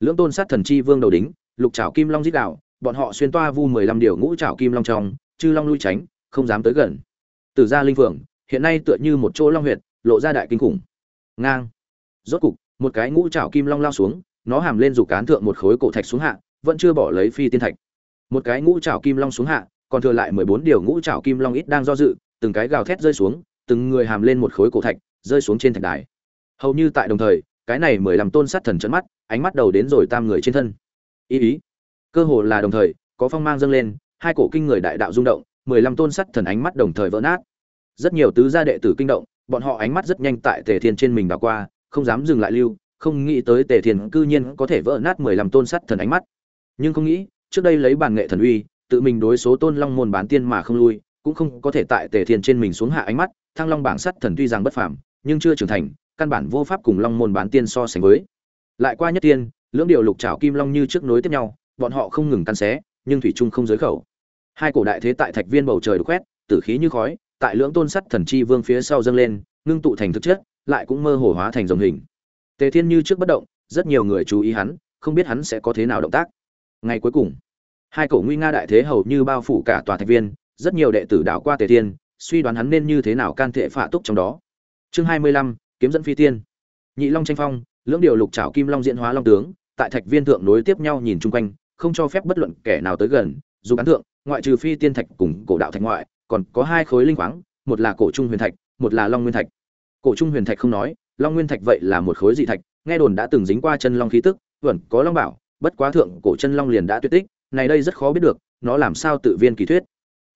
Lưỡng tôn sát thần chi vương đầu đính, lục trảo kim long dít đạo bọn họ xuyên toa vu mười lăm điều ngũ trảo kim long trong, chư long lui tránh, không dám tới gần. Từ gia linh phượng, hiện nay tựa như một chỗ long huyệt, lộ ra đại kinh khủng. Ngang. Rốt cục, một cái ngũ trảo kim long lao xuống, nó hàm lên rủ cán thượng một khối cổ thạch xuống hạ, vẫn chưa bỏ lấy phi tiên thạch. Một cái ngũ trảo kim long xuống hạ, còn thừa lại mười bốn điều ngũ trảo kim long ít đang do dự, từng cái gào thét rơi xuống từng người hàm lên một khối cổ thạch, rơi xuống trên thạch đài. Hầu như tại đồng thời, cái này mười lăm tôn sát thần trận mắt, ánh mắt đầu đến rồi tam người trên thân. Ý ý. Cơ hồ là đồng thời, có phong mang dâng lên, hai cổ kinh người đại đạo rung động, mười lăm tôn sắt thần ánh mắt đồng thời vỡ nát. Rất nhiều tứ gia đệ tử kinh động, bọn họ ánh mắt rất nhanh tại tề thiên trên mình đảo qua, không dám dừng lại lưu, không nghĩ tới tề thiên cư nhiên có thể vỡ nát mười lăm tôn sắt thần ánh mắt. Nhưng không nghĩ, trước đây lấy bản nghệ thần uy, tự mình đối số tôn long môn bán tiên mà không lui, cũng không có thể tại tề thiên trên mình xuống hạ ánh mắt thăng long bảng sắt thần tuy rằng bất phàm, nhưng chưa trưởng thành, căn bản vô pháp cùng long môn bán tiên so sánh với. Lại qua nhất tiên, lưỡng điều lục trảo kim long như trước nối tiếp nhau, bọn họ không ngừng căn xé, nhưng thủy trung không giới khẩu. Hai cổ đại thế tại thạch viên bầu trời được quét tử khí như khói, tại lưỡng tôn sắt thần chi vương phía sau dâng lên, ngưng tụ thành thực chất, lại cũng mơ hồ hóa thành dòng hình. Tề thiên như trước bất động, rất nhiều người chú ý hắn, không biết hắn sẽ có thế nào động tác. Ngày cuối cùng, hai cổ nguy nga đại thế hầu như bao phủ cả tòa thạch viên, rất nhiều đệ tử đảo qua tề thiên suy đoán hắn nên như thế nào can thiệp phạ túc trong đó. Chương hai mươi lăm, kiếm dẫn phi tiên. Nhị long tranh phong, lưỡng điều lục trảo kim long diễn hóa long tướng, tại thạch viên thượng nối tiếp nhau nhìn chung quanh, không cho phép bất luận kẻ nào tới gần, dù bán thượng, ngoại trừ phi tiên thạch cùng cổ đạo thạch ngoại, còn có hai khối linh khoáng, một là cổ trung huyền thạch, một là long nguyên thạch. Cổ trung huyền thạch không nói, long nguyên thạch vậy là một khối dị thạch, nghe đồn đã từng dính qua chân long khí tức, vẫn có long bảo, bất quá thượng cổ chân long liền đã tuyệt tích, này đây rất khó biết được, nó làm sao tự viên kỳ thuyết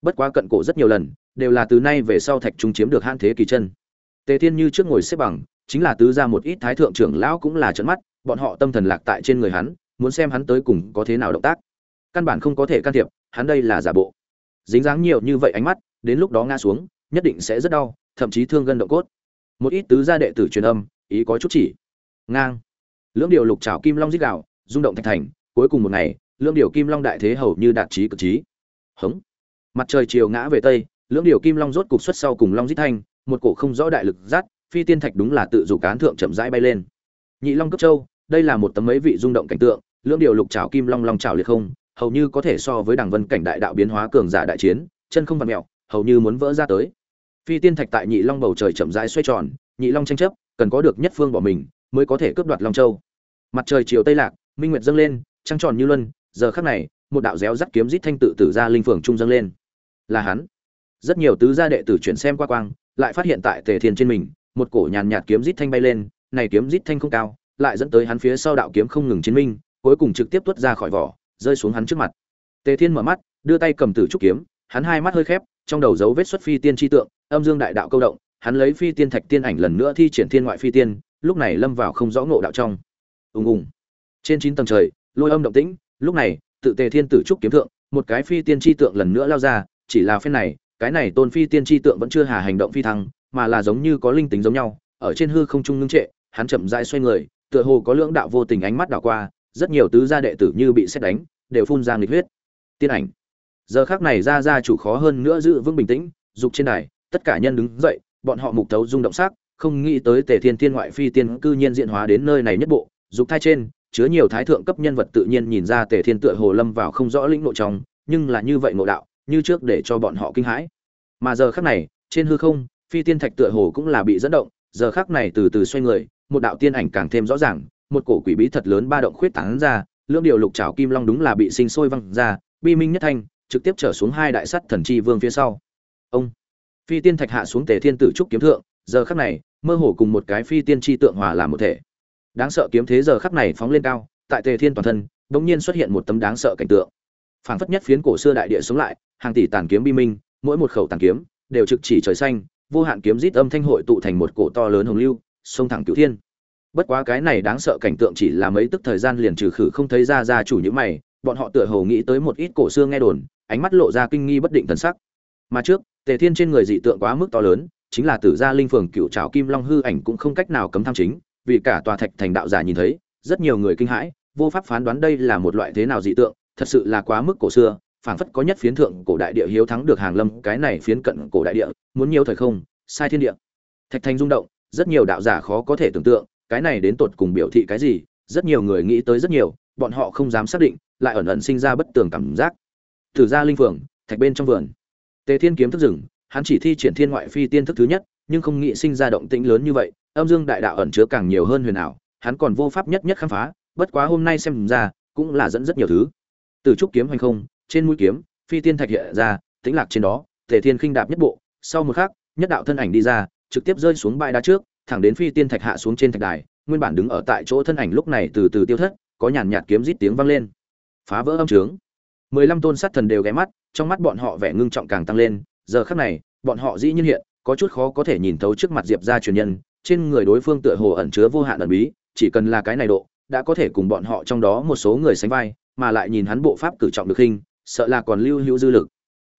bất quá cận cổ rất nhiều lần, đều là từ nay về sau thạch trung chiếm được Han thế kỳ chân. Tề thiên như trước ngồi xếp bằng, chính là tứ ra một ít thái thượng trưởng lão cũng là trận mắt, bọn họ tâm thần lạc tại trên người hắn, muốn xem hắn tới cùng có thế nào động tác. Căn bản không có thể can thiệp, hắn đây là giả bộ. Dính dáng nhiều như vậy ánh mắt, đến lúc đó ngã xuống, nhất định sẽ rất đau, thậm chí thương gân động cốt. Một ít tứ gia đệ tử truyền âm, ý có chút chỉ. Ngang. Lưỡng điều lục trào kim long giết gạo rung động thạch thành, cuối cùng một ngày, lưỡng điều kim long đại thế hầu như đạt trí cực trí. Hống mặt trời chiều ngã về tây lưỡng điều kim long rốt cục xuất sau cùng long dít thanh một cổ không rõ đại lực giát, phi tiên thạch đúng là tự dù cán thượng chậm rãi bay lên. Nhị long cấp châu đây là một tấm mấy vị rung động cảnh tượng lưỡng điều lục trảo kim long long trảo liệt không hầu như có thể so với đằng vân cảnh đại đạo biến hóa cường giả đại chiến chân không vặn mẹo hầu như muốn vỡ ra tới. Phi tiên thạch tại nhị long bầu trời chậm rãi xoay tròn nhị long tranh chấp cần có được nhất phương bỏ mình mới có thể cướp đoạt long châu. Mặt trời chiều tây lạc minh nguyệt dâng lên trăng tròn như luân giờ khắc này một đạo réo rắt kiếm rít thanh tự tử ra linh phượng trung dâng lên là hắn. Rất nhiều tứ gia đệ tử chuyển xem qua quang, lại phát hiện tại tề thiên trên mình, một cổ nhàn nhạt kiếm rít thanh bay lên, này kiếm rít thanh không cao, lại dẫn tới hắn phía sau đạo kiếm không ngừng chiến minh, cuối cùng trực tiếp tuốt ra khỏi vỏ, rơi xuống hắn trước mặt. Tề thiên mở mắt, đưa tay cầm tử trúc kiếm, hắn hai mắt hơi khép, trong đầu dấu vết xuất phi tiên tri tượng, âm dương đại đạo câu động, hắn lấy phi tiên thạch tiên ảnh lần nữa thi triển thiên ngoại phi tiên, lúc này lâm vào không rõ ngộ đạo trong. Ùng ùng. Trên chín tầng trời, lôi âm động tĩnh, lúc này, tự tề thiên tử trúc kiếm thượng, một cái phi tiên tri tượng lần nữa lao ra chỉ là phen này, cái này tôn phi tiên tri tượng vẫn chưa hà hành động phi thăng, mà là giống như có linh tính giống nhau, ở trên hư không trung ngưng trệ, hắn chậm rãi xoay người, tựa hồ có lưỡng đạo vô tình ánh mắt đảo qua, rất nhiều tứ gia đệ tử như bị xét đánh, đều phun ra nghịch huyết. Tiên ảnh. Giờ khác này ra ra chủ khó hơn nữa giữ vững bình tĩnh, dục trên đài, tất cả nhân đứng dậy, bọn họ mục thấu rung động sắc, không nghĩ tới tề thiên thiên ngoại phi tiên cư nhiên diễn hóa đến nơi này nhất bộ, dục thai trên, chứa nhiều thái thượng cấp nhân vật tự nhiên nhìn ra tề thiên tựa hồ lâm vào không rõ lĩnh nội trong, nhưng là như vậy ngộ đạo như trước để cho bọn họ kinh hãi. Mà giờ khắc này, trên hư không, phi tiên thạch tựa hồ cũng là bị dẫn động, giờ khắc này từ từ xoay người, một đạo tiên ảnh càng thêm rõ ràng, một cổ quỷ bí thật lớn ba động khuyết tán ra, lưỡng điều lục trảo kim long đúng là bị sinh sôi văng ra, bi minh nhất thanh, trực tiếp trở xuống hai đại sắt thần chi vương phía sau. Ông, phi tiên thạch hạ xuống tề thiên tử trúc kiếm thượng, giờ khắc này, mơ hồ cùng một cái phi tiên chi tượng hòa làm một thể. Đáng sợ kiếm thế giờ khắc này phóng lên cao, tại tề thiên toàn thân bỗng nhiên xuất hiện một tấm đáng sợ cảnh tượng. Phảng phất nhất phiến cổ xưa đại địa sống lại hàng tỷ tàn kiếm bi minh, mỗi một khẩu tàn kiếm đều trực chỉ trời xanh, vô hạn kiếm rít âm thanh hội tụ thành một cổ to lớn hồng lưu sông thẳng cửu thiên. Bất quá cái này đáng sợ cảnh tượng chỉ là mấy tức thời gian liền trừ khử không thấy ra ra chủ những mày, bọn họ tựa hồ nghĩ tới một ít cổ xưa nghe đồn, ánh mắt lộ ra kinh nghi bất định thần sắc. Mà trước, tề thiên trên người dị tượng quá mức to lớn, chính là tử gia linh phường cựu trảo kim long hư ảnh cũng không cách nào cấm tham chính, vì cả tòa thạch thành đạo giả nhìn thấy, rất nhiều người kinh hãi, vô pháp phán đoán đây là một loại thế nào dị tượng, thật sự là quá mức cổ xưa phảng phất có nhất phiến thượng cổ đại địa hiếu thắng được hàng lâm, cái này phiến cận cổ đại địa, muốn nhiều thời không, sai thiên địa. Thạch thành rung động, rất nhiều đạo giả khó có thể tưởng tượng, cái này đến tột cùng biểu thị cái gì, rất nhiều người nghĩ tới rất nhiều, bọn họ không dám xác định, lại ẩn ẩn sinh ra bất tường cảm giác. Thử ra linh phượng, thạch bên trong vườn. Tề thiên kiếm thức rừng hắn chỉ thi triển thiên ngoại phi tiên thức thứ nhất, nhưng không nghĩ sinh ra động tĩnh lớn như vậy, âm dương đại đạo ẩn chứa càng nhiều hơn huyền ảo, hắn còn vô pháp nhất nhất khám phá, bất quá hôm nay xem ra, cũng là dẫn rất nhiều thứ. Từ trúc kiếm hoành không trên mũi kiếm, phi tiên thạch hiện ra, tĩnh lạc trên đó, tề thiên khinh đạp nhất bộ, sau một khắc, nhất đạo thân ảnh đi ra, trực tiếp rơi xuống bãi đá trước, thẳng đến phi tiên thạch hạ xuống trên thạch đài, nguyên bản đứng ở tại chỗ thân ảnh lúc này từ từ tiêu thất, có nhàn nhạt kiếm rít tiếng vang lên. Phá vỡ âm trướng. Mười lăm tôn sát thần đều ghé mắt, trong mắt bọn họ vẻ ngưng trọng càng tăng lên, giờ khắc này, bọn họ dĩ nhiên hiện, có chút khó có thể nhìn thấu trước mặt diệp gia truyền nhân, trên người đối phương tựa hồ ẩn chứa vô hạn ẩn bí, chỉ cần là cái này độ, đã có thể cùng bọn họ trong đó một số người sánh vai, mà lại nhìn hắn bộ pháp cử trọng được hình sợ là còn lưu hữu dư lực.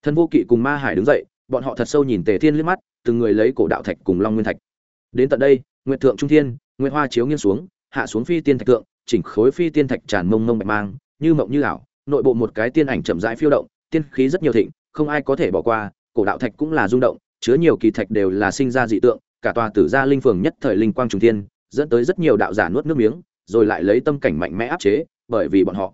Thân vô kỵ cùng ma hải đứng dậy, bọn họ thật sâu nhìn tề thiên liếc mắt, từng người lấy cổ đạo thạch cùng long nguyên thạch. Đến tận đây, nguyệt thượng trung thiên, nguyệt hoa chiếu nghiêng xuống, hạ xuống phi tiên thạch tượng chỉnh khối phi tiên thạch tràn mông mông bạch mang, như mộng như ảo, nội bộ một cái tiên ảnh chậm rãi phiêu động, tiên khí rất nhiều thịnh, không ai có thể bỏ qua, cổ đạo thạch cũng là rung động, chứa nhiều kỳ thạch đều là sinh ra dị tượng, cả tòa tử gia linh phường nhất thời linh quang trùng thiên, dẫn tới rất nhiều đạo giả nuốt nước miếng, rồi lại lấy tâm cảnh mạnh mẽ áp chế, bởi vì bọn họ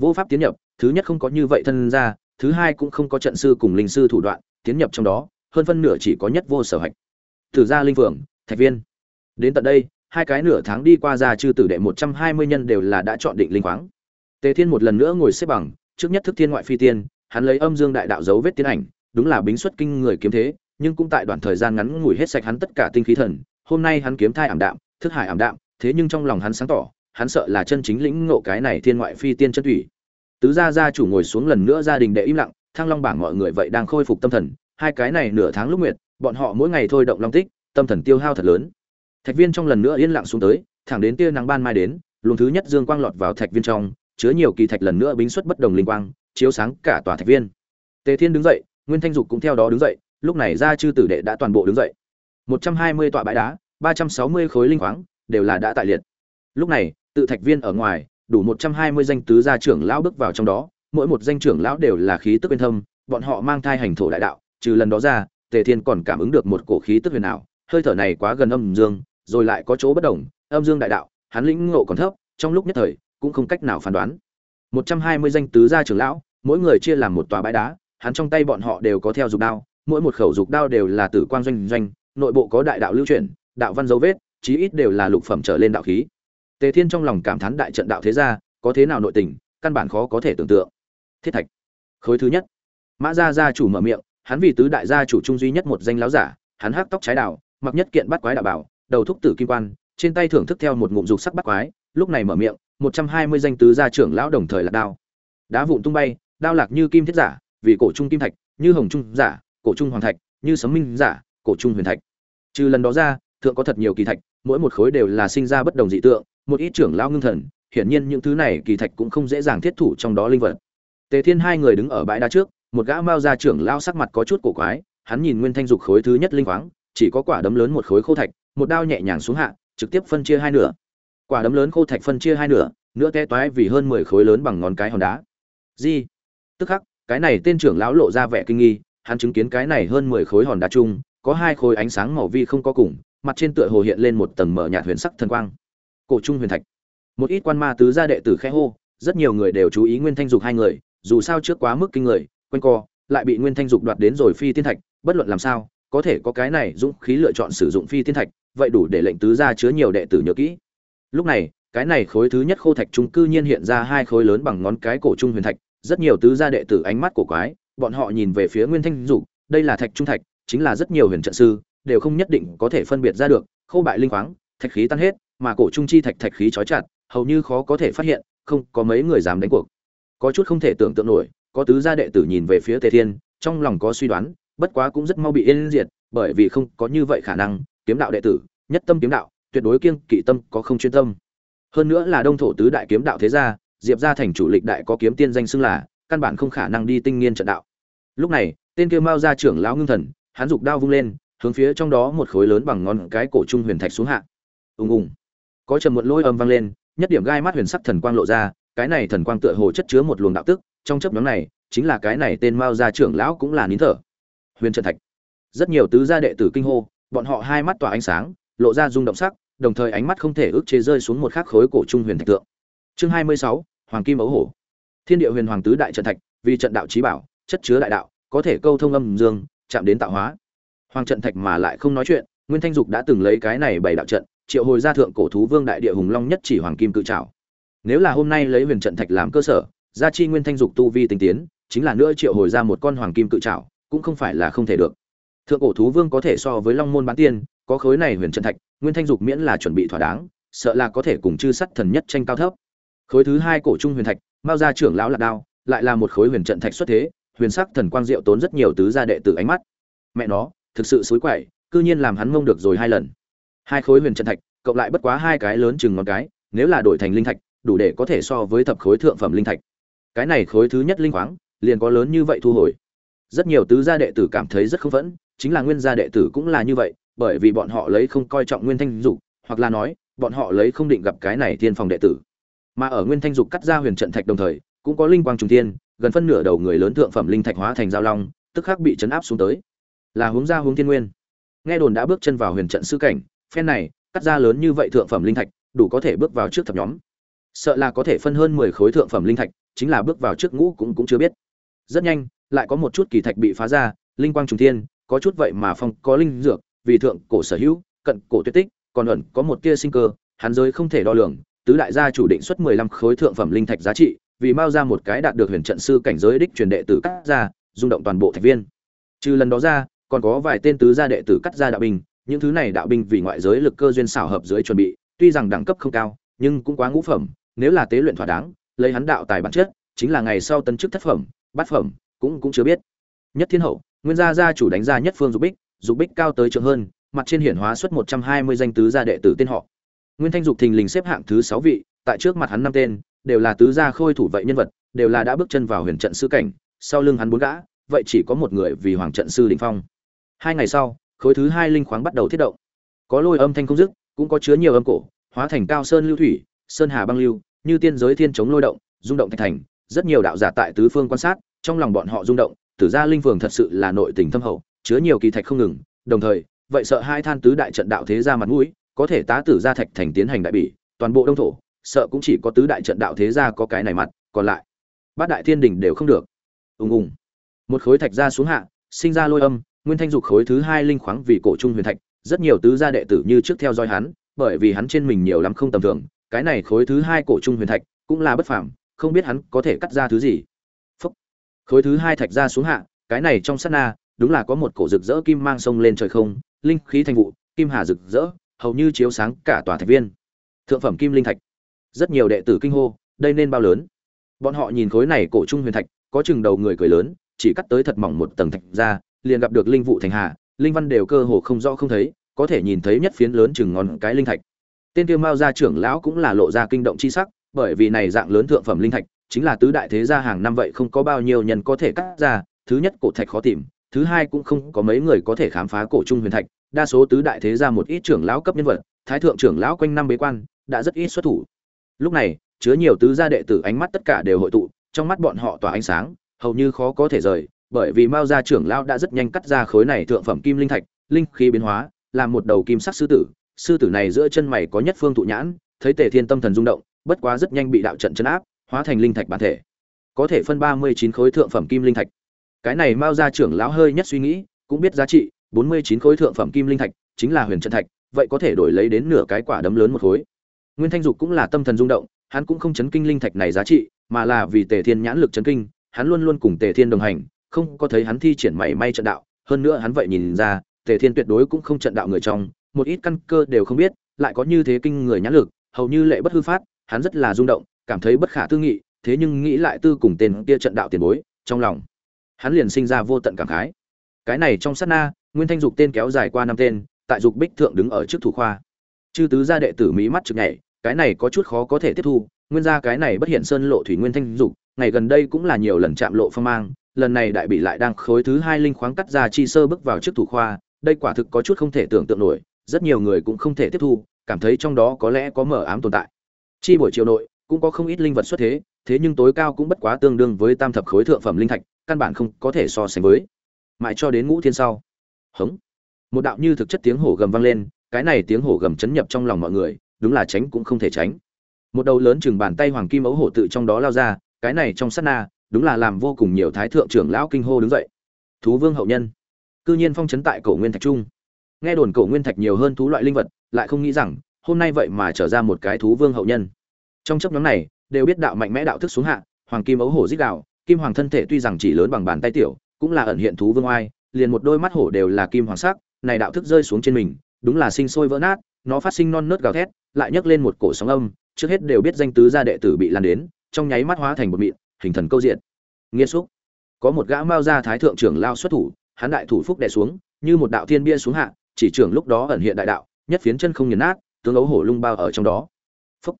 vô pháp tiến nhập thứ nhất không có như vậy thân ra thứ hai cũng không có trận sư cùng linh sư thủ đoạn, tiến nhập trong đó, hơn phân nửa chỉ có nhất vô sở hạch. Thử ra linh phượng, thạch viên. Đến tận đây, hai cái nửa tháng đi qua ra chư tử đệ một trăm hai mươi nhân đều là đã chọn định linh khoáng. Tề thiên một lần nữa ngồi xếp bằng, trước nhất thức thiên ngoại phi tiên, hắn lấy âm dương đại đạo dấu vết tiến ảnh, đúng là bính xuất kinh người kiếm thế, nhưng cũng tại đoạn thời gian ngắn ngủi hết sạch hắn tất cả tinh khí thần, hôm nay hắn kiếm thai ảm đạm, thức hải ảm đạm, thế nhưng trong lòng hắn sáng tỏ, hắn sợ là chân chính lĩnh ngộ cái này thiên ngoại phi tiên chân thủy tứ gia gia chủ ngồi xuống lần nữa gia đình đệ im lặng, thăng long bảng mọi người vậy đang khôi phục tâm thần, hai cái này nửa tháng lúc nguyệt, bọn họ mỗi ngày thôi động long tích, tâm thần tiêu hao thật lớn. Thạch viên trong lần nữa yên lặng xuống tới, thẳng đến tia nắng ban mai đến, luồng thứ nhất dương quang lọt vào thạch viên trong, chứa nhiều kỳ thạch lần nữa bính xuất bất đồng linh quang, chiếu sáng cả tòa thạch viên. Tề thiên đứng dậy, nguyên thanh dục cũng theo đó đứng dậy, lúc này gia chư tử đệ đã toàn bộ đứng dậy. Một trăm hai mươi tọa bãi đá, ba trăm sáu mươi khối linh khoáng, đều là đã tại liệt. Lúc này, tự thạch viên ở ngoài đủ một trăm hai mươi danh tứ gia trưởng lão bước vào trong đó, mỗi một danh trưởng lão đều là khí tức nguyên thâm, bọn họ mang thai hành thổ đại đạo, trừ lần đó ra, tề thiên còn cảm ứng được một cổ khí tức huyền ảo, hơi thở này quá gần âm dương, rồi lại có chỗ bất đồng, âm dương đại đạo, hắn lĩnh ngộ còn thấp, trong lúc nhất thời, cũng không cách nào phán đoán. Một trăm hai mươi danh tứ gia trưởng lão, mỗi người chia làm một tòa bãi đá, hắn trong tay bọn họ đều có theo dục đao, mỗi một khẩu dục đao đều là tử quang doanh doanh, nội bộ có đại đạo lưu chuyển, đạo văn dấu vết, chí ít đều là lục phẩm trở lên đạo khí tề thiên trong lòng cảm thán đại trận đạo thế gia có thế nào nội tình, căn bản khó có thể tưởng tượng. Thiết thạch, khối thứ nhất. Mã gia gia chủ mở miệng, hắn vì tứ đại gia chủ trung duy nhất một danh láo giả, hắn hắc tóc trái đào, mặc nhất kiện bắt quái đạo bảo, đầu thúc tử kim quan, trên tay thưởng thức theo một ngụm dục sắc bắt quái, lúc này mở miệng, một trăm hai mươi danh tứ gia trưởng lão đồng thời là đao. Đá vụn tung bay, đao lạc như kim thiết giả, vì cổ trung kim thạch, như hồng trung giả, cổ trung hoàng thạch, như sấm minh giả, cổ trung huyền thạch. Trừ lần đó ra, thượng có thật nhiều kỳ thạch, mỗi một khối đều là sinh ra bất đồng dị tượng một ít trưởng lão ngưng thần, hiển nhiên những thứ này kỳ thạch cũng không dễ dàng thiết thủ trong đó linh vật. Tề thiên hai người đứng ở bãi đá trước, một gã mao ra trưởng lão sắc mặt có chút cổ quái, hắn nhìn nguyên thanh dục khối thứ nhất linh khoáng, chỉ có quả đấm lớn một khối khô thạch, một đao nhẹ nhàng xuống hạ, trực tiếp phân chia hai nửa. Quả đấm lớn khô thạch phân chia hai nửa nữa té toái vì hơn mười khối lớn bằng ngón cái hòn đá. Gì? Tức khắc, cái này tên trưởng lão lộ ra vẻ kinh nghi, hắn chứng kiến cái này hơn mười khối hòn đá chung, có hai khối ánh sáng màu vi không có cùng, mặt trên tựa hồ hiện lên một tầng mở nhạt huyền sắc thần quang cổ trung huyền thạch. Một ít quan ma tứ gia đệ tử khẽ hô, rất nhiều người đều chú ý nguyên thanh dục hai người, dù sao trước quá mức kinh người, quanh co, lại bị nguyên thanh dục đoạt đến rồi phi tiên thạch, bất luận làm sao, có thể có cái này dũng khí lựa chọn sử dụng phi tiên thạch, vậy đủ để lệnh tứ gia chứa nhiều đệ tử nhớ kỹ. Lúc này, cái này khối thứ nhất khô thạch trung cư nhiên hiện ra hai khối lớn bằng ngón cái cổ trung huyền thạch, rất nhiều tứ gia đệ tử ánh mắt của quái, bọn họ nhìn về phía nguyên thanh dục, đây là thạch trung thạch, chính là rất nhiều huyền trận sư, đều không nhất định có thể phân biệt ra được, khô bại linh khoáng, thạch khí tan hết mà cổ trung chi thạch thạch khí trói chặt, hầu như khó có thể phát hiện, không có mấy người dám đánh cuộc. Có chút không thể tưởng tượng nổi, có tứ gia đệ tử nhìn về phía tề thiên, trong lòng có suy đoán, bất quá cũng rất mau bị yên diệt, bởi vì không có như vậy khả năng, kiếm đạo đệ tử, nhất tâm kiếm đạo, tuyệt đối kiêng kỵ tâm có không chuyên tâm. Hơn nữa là đông thổ tứ đại kiếm đạo thế gia, diệp gia thành chủ lịch đại có kiếm tiên danh xưng là, căn bản không khả năng đi tinh nghiên trận đạo. Lúc này, tên kia mao gia trưởng lão ngưng thần, hắn giục đao vung lên, hướng phía trong đó một khối lớn bằng ngón cái cổ trung huyền thạch xuống hạ. Ùng ùng có trầm muộn lôi âm vang lên, nhất điểm gai mắt huyền sắc thần quang lộ ra, cái này thần quang tựa hồ chất chứa một luồng đạo tức, trong chấp nhóm này, chính là cái này tên mao gia trưởng lão cũng là nín thở. Huyền trận thạch. Rất nhiều tứ gia đệ tử kinh hô, bọn họ hai mắt tỏa ánh sáng, lộ ra rung động sắc, đồng thời ánh mắt không thể ức chế rơi xuống một khắc khối cổ trung huyền thạch tượng. Chương hai mươi sáu, hoàng kim ấu hổ. Thiên địa huyền hoàng tứ đại trận thạch, vì trận đạo trí bảo, chất chứa đại đạo, có thể câu thông âm dương, chạm đến tạo hóa. Hoàng trận thạch mà lại không nói chuyện, nguyên thanh dục đã từng lấy cái này bày đạo trận triệu hồi ra thượng cổ thú vương đại địa hùng long nhất chỉ hoàng kim cự trảo. Nếu là hôm nay lấy huyền trận thạch làm cơ sở, gia chi nguyên thanh dục tu vi tinh tiến, chính là nữa triệu hồi ra một con hoàng kim cự trảo, cũng không phải là không thể được. Thượng cổ thú vương có thể so với long môn bán tiên, có khối này huyền trận thạch, nguyên thanh dục miễn là chuẩn bị thỏa đáng, sợ là có thể cùng chư sắt thần nhất tranh cao thấp. Khối thứ hai cổ trung huyền thạch, mao gia trưởng lão lạc đao, lại là một khối huyền trận thạch xuất thế, huyền sắc thần quang diệu tốn rất nhiều tứ gia đệ tử ánh mắt. Mẹ nó, thực sự xối quậy, cư nhiên làm hắn mông được rồi hai lần hai khối huyền trận thạch, cộng lại bất quá hai cái lớn chừng ngón cái, nếu là đổi thành linh thạch, đủ để có thể so với thập khối thượng phẩm linh thạch. Cái này khối thứ nhất linh khoáng, liền có lớn như vậy thu hồi. Rất nhiều tứ gia đệ tử cảm thấy rất không phẫn, chính là nguyên gia đệ tử cũng là như vậy, bởi vì bọn họ lấy không coi trọng nguyên thanh dục, hoặc là nói, bọn họ lấy không định gặp cái này thiên phòng đệ tử. Mà ở nguyên thanh dục cắt ra huyền trận thạch đồng thời, cũng có linh quang trung thiên, gần phân nửa đầu người lớn thượng phẩm linh thạch hóa thành giao long, tức khắc bị chấn áp xuống tới. Là hướng ra hướng thiên nguyên. Nghe đồn đã bước chân vào huyền trận sư cảnh phen này, cắt ra lớn như vậy thượng phẩm linh thạch, đủ có thể bước vào trước thập nhóm sợ là có thể phân hơn mười khối thượng phẩm linh thạch, chính là bước vào trước ngũ cũng cũng chưa biết rất nhanh, lại có một chút kỳ thạch bị phá ra, linh quang trùng thiên, có chút vậy mà phong, có linh dược, vì thượng cổ sở hữu, cận cổ tuyệt tích, còn ẩn có một tia sinh cơ, hắn giới không thể đo lường, tứ đại gia chủ định xuất mười lăm khối thượng phẩm linh thạch giá trị, vì mao ra một cái đạt được huyền trận sư cảnh giới đích truyền đệ tử cắt ra, rung động toàn bộ thạch viên trừ lần đó ra, còn có vài tên tứ gia đệ tử cắt ra đạo bình những thứ này đạo binh vì ngoại giới lực cơ duyên xảo hợp dưới chuẩn bị, tuy rằng đẳng cấp không cao, nhưng cũng quá ngũ phẩm, nếu là tế luyện thỏa đáng, lấy hắn đạo tài bản chất, chính là ngày sau tân chức thất phẩm, bát phẩm, cũng cũng chưa biết. Nhất thiên hậu, nguyên gia gia chủ đánh ra nhất phương dục bích dục bích cao tới trường hơn, mặt trên hiển hóa xuất một trăm hai mươi danh tứ gia đệ tử tên họ. Nguyên thanh dục thình lình xếp hạng thứ sáu vị, tại trước mặt hắn năm tên, đều là tứ gia khôi thủ vậy nhân vật, đều là đã bước chân vào huyền trận sư cảnh, sau lưng hắn bốn gã, vậy chỉ có một người vì hoàng trận sư đỉnh phong. Hai ngày sau khối thứ hai linh khoáng bắt đầu thiết động. Có lôi âm thanh không dứt, cũng có chứa nhiều âm cổ, hóa thành cao sơn lưu thủy, sơn hà băng lưu, như tiên giới thiên chống lôi động, rung động thành thành, rất nhiều đạo giả tại tứ phương quan sát, trong lòng bọn họ rung động, tử gia linh phường thật sự là nội tình thâm hậu, chứa nhiều kỳ thạch không ngừng, đồng thời, vậy sợ hai than tứ đại trận đạo thế gia mặt mũi, có thể tá tử gia thạch thành tiến hành đại bỉ, toàn bộ đông thổ, sợ cũng chỉ có tứ đại trận đạo thế gia có cái này mặt, còn lại, bát đại thiên đình đều không được. Ùng ùng. Một khối thạch ra xuống hạ, sinh ra lôi âm nguyên thanh dục khối thứ hai linh khoáng vì cổ trung huyền thạch, rất nhiều tứ gia đệ tử như trước theo dõi hắn, bởi vì hắn trên mình nhiều lắm không tầm thường, cái này khối thứ hai cổ trung huyền thạch cũng là bất phàm, không biết hắn có thể cắt ra thứ gì. Phúc. khối thứ hai thạch ra xuống hạ, cái này trong sát na, đúng là có một cổ rực rỡ kim mang sông lên trời không, linh khí thành vụ, kim hà rực rỡ, hầu như chiếu sáng cả tòa thạch viên. Thượng phẩm kim linh thạch. Rất nhiều đệ tử kinh hô, đây nên bao lớn? Bọn họ nhìn khối này cổ trung huyền thạch, có chừng đầu người cười lớn, chỉ cắt tới thật mỏng một tầng thạch ra liền gặp được linh vụ thành hà, linh văn đều cơ hồ không rõ không thấy, có thể nhìn thấy nhất phiến lớn chừng ngón cái linh thạch. Tên tiêu mao gia trưởng lão cũng là lộ ra kinh động chi sắc, bởi vì này dạng lớn thượng phẩm linh thạch, chính là tứ đại thế gia hàng năm vậy không có bao nhiêu nhân có thể cắt ra, thứ nhất cổ thạch khó tìm, thứ hai cũng không có mấy người có thể khám phá cổ trung huyền thạch, đa số tứ đại thế gia một ít trưởng lão cấp nhân vật, thái thượng trưởng lão quanh năm bế quan, đã rất ít xuất thủ. Lúc này, chứa nhiều tứ gia đệ tử ánh mắt tất cả đều hội tụ, trong mắt bọn họ tỏa ánh sáng, hầu như khó có thể rời bởi vì mao gia trưởng lão đã rất nhanh cắt ra khối này thượng phẩm kim linh thạch, linh khí biến hóa, làm một đầu kim sắc sư tử. Sư tử này giữa chân mày có nhất phương tụ nhãn, thấy tề thiên tâm thần rung động, bất quá rất nhanh bị đạo trận trấn áp, hóa thành linh thạch bản thể. Có thể phân ba mươi chín khối thượng phẩm kim linh thạch. Cái này mao gia trưởng lão hơi nhất suy nghĩ, cũng biết giá trị, bốn mươi chín khối thượng phẩm kim linh thạch chính là huyền trận thạch, vậy có thể đổi lấy đến nửa cái quả đấm lớn một khối. Nguyên thanh dục cũng là tâm thần rung động, hắn cũng không chấn kinh linh thạch này giá trị, mà là vì tề thiên nhãn lực chấn kinh, hắn luôn luôn cùng tề thiên đồng hành không có thấy hắn thi triển mảy may trận đạo, hơn nữa hắn vậy nhìn ra, tề thiên tuyệt đối cũng không trận đạo người trong, một ít căn cơ đều không biết, lại có như thế kinh người nhãn lực, hầu như lệ bất hư phát, hắn rất là rung động, cảm thấy bất khả tư nghị, thế nhưng nghĩ lại tư cùng tên kia trận đạo tiền bối, trong lòng, hắn liền sinh ra vô tận cảm khái. Cái này trong sát na, nguyên thanh dục tên kéo dài qua năm tên, tại dục bích thượng đứng ở trước thủ khoa. Chư tứ gia đệ tử mỹ mắt chực nhảy, cái này có chút khó có thể tiếp thu, nguyên gia cái này bất hiện sơn lộ thủy nguyên thanh dục, ngày gần đây cũng là nhiều lần chạm lộ phong mang lần này đại bị lại đang khối thứ hai linh khoáng cắt ra chi sơ bước vào trước thủ khoa, đây quả thực có chút không thể tưởng tượng nổi, rất nhiều người cũng không thể tiếp thu, cảm thấy trong đó có lẽ có mở ám tồn tại. Chi buổi chiều nội, cũng có không ít linh vật xuất thế thế nhưng tối cao cũng bất quá tương đương với tam thập khối thượng phẩm linh thạch, căn bản không có thể so sánh với. Mãi cho đến ngũ thiên sau, hống, một đạo như thực chất tiếng hổ gầm vang lên, cái này tiếng hổ gầm chấn nhập trong lòng mọi người, đúng là tránh cũng không thể tránh. Một đầu lớn chừng bàn tay hoàng kim ấu hổ tự trong đó lao ra, cái này trong sát na đúng là làm vô cùng nhiều thái thượng trưởng lão kinh hô đứng dậy. Thú vương hậu nhân. Cư nhiên phong trấn tại cổ nguyên thạch trung. Nghe đồn cổ nguyên thạch nhiều hơn thú loại linh vật, lại không nghĩ rằng, hôm nay vậy mà trở ra một cái thú vương hậu nhân. Trong chấp nhóm này, đều biết đạo mạnh mẽ đạo thức xuống hạ, hoàng kim ấu hổ dích đạo, kim hoàng thân thể tuy rằng chỉ lớn bằng bàn tay tiểu, cũng là ẩn hiện thú vương oai, liền một đôi mắt hổ đều là kim hoàng sắc, này đạo thức rơi xuống trên mình, đúng là sinh sôi vỡ nát, nó phát sinh non nớt gào thét, lại nhấc lên một cổ sóng âm, trước hết đều biết danh tứ gia đệ tử bị lan đến, trong nháy mắt hóa thành một mịn hình thần câu diện. Nghiêm xúc. Có một gã mao gia thái thượng trưởng lao xuất thủ, hắn đại thủ phúc đè xuống, như một đạo thiên bia xuống hạ, chỉ trưởng lúc đó ẩn hiện đại đạo, nhất phiến chân không nghiền nát, tướng ấu hổ lung bao ở trong đó. Phúc.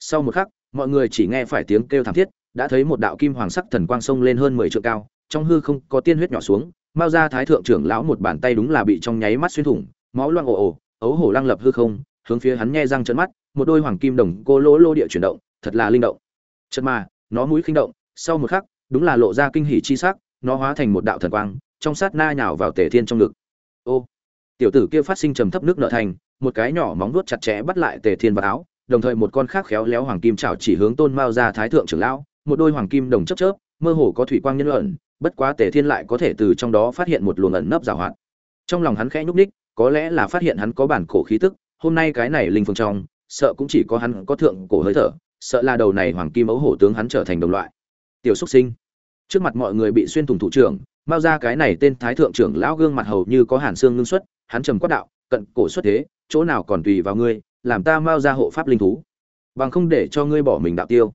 Sau một khắc, mọi người chỉ nghe phải tiếng kêu thảm thiết, đã thấy một đạo kim hoàng sắc thần quang sông lên hơn mười trượng cao, trong hư không có tiên huyết nhỏ xuống, mao gia thái thượng trưởng lão một bàn tay đúng là bị trong nháy mắt xuyên thủng, máu loang ồ ồ, ấu hổ lăng lập hư không, hướng phía hắn nghe răng trợn mắt, một đôi hoàng kim đồng cô lỗ lô địa chuyển động, thật là linh động. Chật mà, nó mũi khinh động sau một khắc, đúng là lộ ra kinh hỉ chi sắc, nó hóa thành một đạo thần quang, trong sát na nhào vào tề thiên trong ngực. Ô, tiểu tử kia phát sinh trầm thấp nước nợ thành, một cái nhỏ móng vuốt chặt chẽ bắt lại tề thiên vào áo, đồng thời một con khác khéo léo hoàng kim chảo chỉ hướng tôn mao ra thái thượng trưởng lão, một đôi hoàng kim đồng chớp chớp, mơ hồ có thủy quang nhân ẩn, bất quá tề thiên lại có thể từ trong đó phát hiện một luồng ẩn nấp giảo hoạt. Trong lòng hắn khẽ nhúc ních có lẽ là phát hiện hắn có bản cổ khí tức, hôm nay cái này linh phương trong, sợ cũng chỉ có hắn có thượng cổ hơi thở, sợ là đầu này hoàng kim ấu hổ tướng hắn trở thành đồng loại tiểu xuất sinh. Trước mặt mọi người bị xuyên thủng thủ trưởng mao ra cái này tên thái thượng trưởng lão gương mặt hầu như có hàn xương ngưng xuất, hắn trầm quát đạo, cận cổ xuất thế, chỗ nào còn tùy vào ngươi, làm ta mao ra hộ pháp linh thú. Bằng không để cho ngươi bỏ mình đạo tiêu.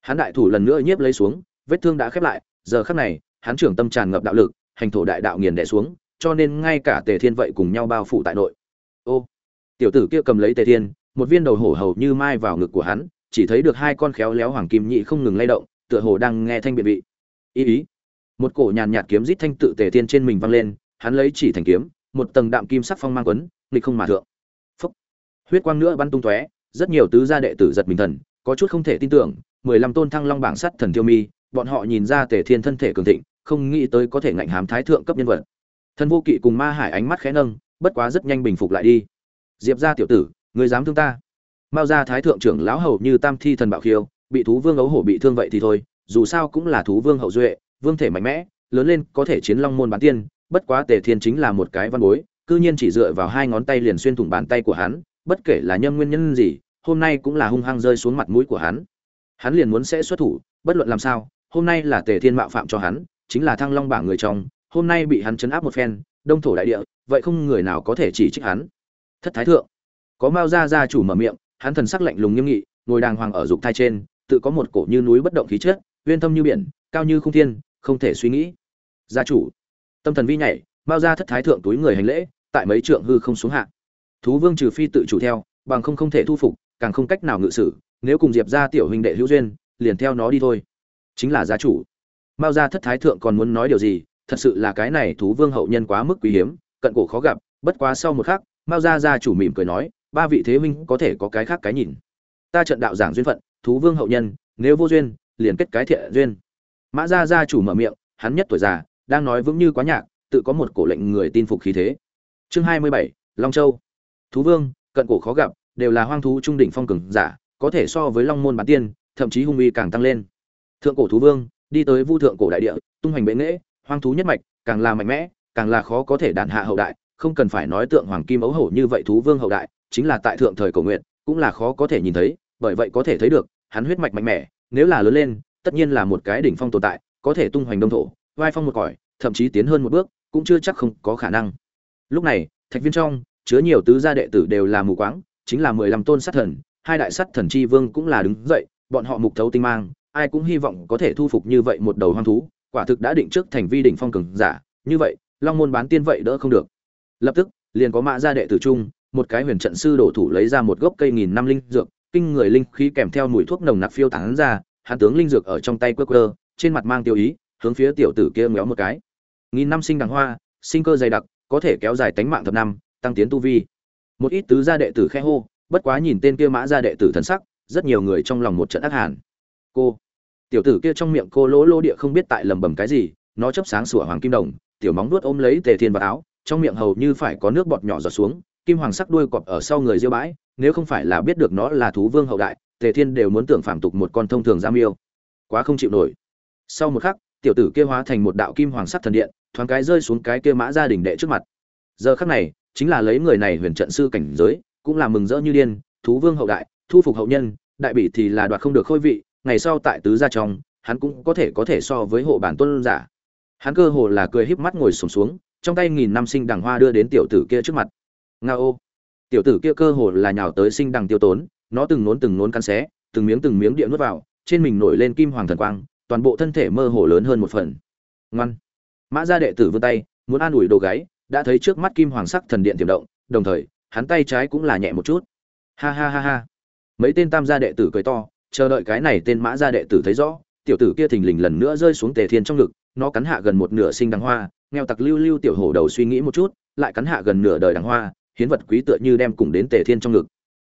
Hắn đại thủ lần nữa nhiếp lấy xuống, vết thương đã khép lại, giờ khắc này, hắn trưởng tâm tràn ngập đạo lực, hành thổ đại đạo nghiền đè xuống, cho nên ngay cả tề thiên vậy cùng nhau bao phủ tại nội. Ô, tiểu tử kia cầm lấy tề thiên, một viên đầu hổ hầu như mai vào ngực của hắn, chỉ thấy được hai con khéo léo hoàng kim nhị không ngừng lay động tựa hồ đang nghe thanh biện vị. Ý ý. Một cổ nhàn nhạt kiếm rít thanh tự tề thiên trên mình văng lên, hắn lấy chỉ thành kiếm, một tầng đạm kim sắc phong mang quấn, nghịch không mà thượng. Phúc. Huyết quang nữa bắn tung tóe, rất nhiều tứ gia đệ tử giật mình thần, có chút không thể tin tưởng, mười lăm tôn thăng long bảng sắt thần tiêu mi, bọn họ nhìn ra tề thiên thân thể cường thịnh, không nghĩ tới có thể ngạnh hám thái thượng cấp nhân vật. Thân vô kỵ cùng ma hải ánh mắt khẽ nâng, bất quá rất nhanh bình phục lại đi. Diệp gia tiểu tử người dám thương ta? Mao gia thái thượng trưởng lão hầu như tam thi thần bạo khiêu bị thú vương ấu hổ bị thương vậy thì thôi, dù sao cũng là thú vương hậu duệ, vương thể mạnh mẽ, lớn lên có thể chiến long môn bán tiên, bất quá tề thiên chính là một cái văn bối, cư nhiên chỉ dựa vào hai ngón tay liền xuyên thủng bàn tay của hắn, bất kể là nhân nguyên nhân gì, hôm nay cũng là hung hăng rơi xuống mặt mũi của hắn. Hắn liền muốn sẽ xuất thủ, bất luận làm sao, hôm nay là tề thiên mạo phạm cho hắn, chính là thăng long bảng người trong, hôm nay bị hắn chấn áp một phen, đông thổ đại địa, vậy không người nào có thể chỉ trích hắn. Thất thái thượng. Có mao gia gia chủ mở miệng, hắn thần sắc lạnh lùng nghiêm nghị, ngồi đàng hoàng ở dục thai trên tự có một cổ như núi bất động khí chất, uyên thâm như biển, cao như không thiên, không thể suy nghĩ. Gia chủ. Tâm thần vi nhảy bao gia thất thái thượng túi người hành lễ, tại mấy trượng hư không xuống hạ. Thú vương trừ phi tự chủ theo, bằng không không thể thu phục, càng không cách nào ngự sử, nếu cùng diệp gia tiểu huynh đệ hữu duyên, liền theo nó đi thôi. Chính là gia chủ. Mao gia thất thái thượng còn muốn nói điều gì, thật sự là cái này thú vương hậu nhân quá mức quý hiếm, cận cổ khó gặp, bất quá sau một khắc, mao gia gia chủ mỉm cười nói, ba vị thế huynh có thể có cái khác cái nhìn. Ta trận đạo giảng duyên phận thú vương hậu nhân, nếu vô duyên, liền kết cái thiện duyên. Mã gia gia chủ mở miệng, hắn nhất tuổi già, đang nói vững như quá nhạc, tự có một cổ lệnh người tin phục khí thế. Chương hai mươi bảy, long châu. Thú vương, cận cổ khó gặp, đều là hoang thú trung đỉnh phong cường giả, có thể so với long môn bán tiên, thậm chí hung uy càng tăng lên. Thượng cổ thú vương, đi tới vu thượng cổ đại địa, tung hoành bệ nghễ, hoang thú nhất mạch, càng là mạnh mẽ, càng là khó có thể đản hạ hậu đại, không cần phải nói tượng hoàng kim ấu hổ như vậy thú vương hậu đại, chính là tại thượng thời cổ nguyện cũng là khó có thể nhìn thấy bởi vậy có thể thấy được, hắn huyết mạch mạnh mẽ, nếu là lớn lên, tất nhiên là một cái đỉnh phong tồn tại, có thể tung hoành đông thổ, vai phong một cõi, thậm chí tiến hơn một bước, cũng chưa chắc không có khả năng. Lúc này, thạch viên trong, chứa nhiều tứ gia đệ tử đều là mù quáng, chính là mười lăm tôn sát thần, hai đại sát thần chi vương cũng là đứng dậy, bọn họ mục thấu tinh mang, ai cũng hy vọng có thể thu phục như vậy một đầu hoang thú, quả thực đã định trước thành vi đỉnh phong cường giả, như vậy, long môn bán tiên vậy đỡ không được. Lập tức, liền có mã gia đệ tử trung một cái huyền trận sư đổ thủ lấy ra một gốc cây nghìn năm linh dược kinh người linh khí kèm theo mùi thuốc nồng nặc phiêu tán ra, hắn tướng linh dược ở trong tay quơ quơ, trên mặt mang tiêu ý, hướng phía tiểu tử kia méo một cái. Nghìn năm sinh đằng hoa, sinh cơ dày đặc, có thể kéo dài tánh mạng thập năm, tăng tiến tu vi. Một ít tứ gia đệ tử khẽ hô, bất quá nhìn tên kia mã gia đệ tử thần sắc, rất nhiều người trong lòng một trận ác hàn. Cô, tiểu tử kia trong miệng cô lỗ lỗ địa không biết tại lầm bầm cái gì, nó chớp sáng sủa hoàng kim đồng, tiểu móng nuốt ôm lấy tề thiên vào áo, trong miệng hầu như phải có nước bọt nhỏ giọt xuống, kim hoàng sắc đuôi cọp ở sau người diêu bãi nếu không phải là biết được nó là thú vương hậu đại tề thiên đều muốn tưởng phạm tục một con thông thường giam yêu. Quá không chịu nổi. Sau một khắc tiểu tử kia hóa thành một đạo kim hoàng sắc thần điện thoáng cái rơi xuống cái kia mã gia đình đệ trước mặt. Giờ khắc này chính là lấy người này huyền trận sư cảnh giới cũng là mừng rỡ như điên thú vương hậu đại thu phục hậu nhân đại bị thì là đoạt không được khôi vị ngày sau tại tứ gia trong hắn cũng có thể có thể so với hộ bản tôn giả. Hắn cơ hồ là cười híp mắt ngồi sùng xuống, xuống trong tay nghìn năm sinh đằng hoa đưa đến tiểu tử kia trước mặt. Nga ô tiểu tử kia cơ hồ là nhào tới sinh đằng tiêu tốn, nó từng nốn từng nốn cắn xé, từng miếng từng miếng địa nuốt vào, trên mình nổi lên kim hoàng thần quang, toàn bộ thân thể mơ hồ lớn hơn một phần. Ngoan. Mã gia đệ tử vươn tay, muốn an ủi đồ gáy đã thấy trước mắt kim hoàng sắc thần điện tiềm động, đồng thời, hắn tay trái cũng là nhẹ một chút. Ha ha ha ha. Mấy tên tam gia đệ tử cười to, chờ đợi cái này tên mã gia đệ tử thấy rõ, tiểu tử kia thình lình lần nữa rơi xuống tề thiên trong ngực, nó cắn hạ gần một nửa sinh đằng hoa, nghèo tặc lưu lưu tiểu hổ đầu suy nghĩ một chút, lại cắn hạ gần nửa đời đằng hoa hiến vật quý tựa như đem cùng đến tề thiên trong ngực.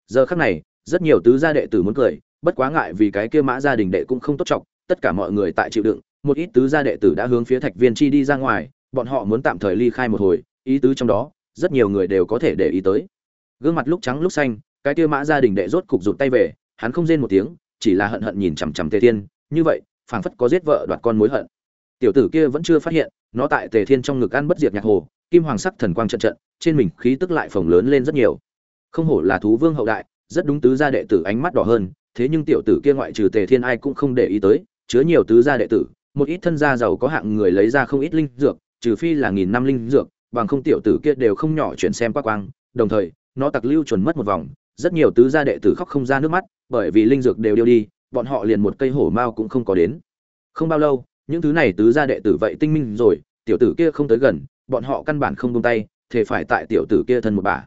Giờ khắc này, rất nhiều tứ gia đệ tử muốn cười, bất quá ngại vì cái kia mã gia đình đệ cũng không tốt trọng tất cả mọi người tại chịu đựng, một ít tứ gia đệ tử đã hướng phía thạch viên chi đi ra ngoài, bọn họ muốn tạm thời ly khai một hồi, ý tứ trong đó, rất nhiều người đều có thể để ý tới. Gương mặt lúc trắng lúc xanh, cái kia mã gia đình đệ rốt cục rụt tay về, hắn không rên một tiếng, chỉ là hận hận nhìn chằm chằm tề thiên, như vậy, phảng phất có giết vợ đoạt con mối hận. Tiểu tử kia vẫn chưa phát hiện, nó tại tề thiên trong ngực ăn bất diệt nhạc hồ, kim hoàng sắc thần quang trận trận trên mình khí tức lại phồng lớn lên rất nhiều. Không hổ là thú vương hậu đại, rất đúng tứ gia đệ tử ánh mắt đỏ hơn, thế nhưng tiểu tử kia ngoại trừ tề thiên ai cũng không để ý tới, chứa nhiều tứ gia đệ tử, một ít thân gia giàu có hạng người lấy ra không ít linh dược, trừ phi là nghìn năm linh dược, bằng không tiểu tử kia đều không nhỏ chuyển xem qua quang, đồng thời, nó tặc lưu chuẩn mất một vòng, rất nhiều tứ gia đệ tử khóc không ra nước mắt, bởi vì linh dược đều điêu đi, bọn họ liền một cây hổ mao cũng không có đến. Không bao lâu, những thứ này tứ gia đệ tử vậy tinh minh rồi, tiểu tử kia không tới gần, bọn họ căn bản không buông tay thể phải tại tiểu tử kia thân một bà.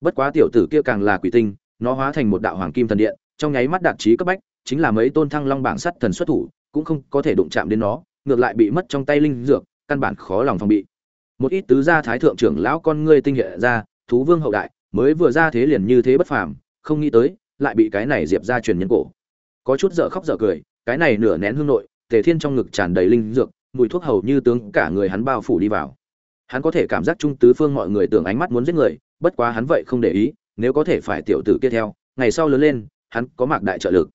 Bất quá tiểu tử kia càng là quỷ tinh, nó hóa thành một đạo hoàng kim thần điện, trong nháy mắt đạt trí cấp bách, chính là mấy tôn thăng long bảng sắt thần xuất thủ, cũng không có thể đụng chạm đến nó, ngược lại bị mất trong tay linh dược, căn bản khó lòng phòng bị. Một ít tứ gia thái thượng trưởng lão con ngươi tinh hiện ra, thú vương hậu đại, mới vừa ra thế liền như thế bất phàm, không nghĩ tới, lại bị cái này diệp ra truyền nhân cổ. Có chút dở khóc dở cười, cái này nửa nén hương nội, tề thiên trong ngực tràn đầy linh dược, mùi thuốc hầu như tướng cả người hắn bao phủ đi vào hắn có thể cảm giác trung tứ phương mọi người tưởng ánh mắt muốn giết người, bất quá hắn vậy không để ý, nếu có thể phải tiểu tử kia theo, ngày sau lớn lên, hắn có mạc đại trợ lực.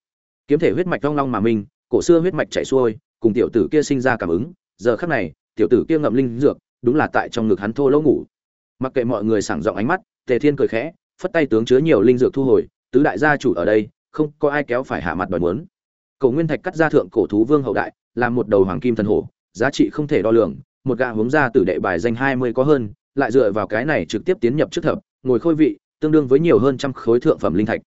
Kiếm thể huyết mạch long long mà minh cổ xưa huyết mạch chảy xuôi, cùng tiểu tử kia sinh ra cảm ứng, giờ khắc này, tiểu tử kia ngậm linh dược, đúng là tại trong ngực hắn thô lỗ ngủ. Mặc kệ mọi người sảng giọng ánh mắt, tề thiên cười khẽ, phất tay tướng chứa nhiều linh dược thu hồi, tứ đại gia chủ ở đây, không có ai kéo phải hạ mặt đòi muốn. Cổ nguyên thạch cắt ra thượng cổ thú vương hậu đại, làm một đầu hoàng kim thần hổ, giá trị không thể đo lường một gã hướng ra tử đệ bài danh hai mươi có hơn, lại dựa vào cái này trực tiếp tiến nhập trước thập, ngồi khôi vị, tương đương với nhiều hơn trăm khối thượng phẩm linh thạch.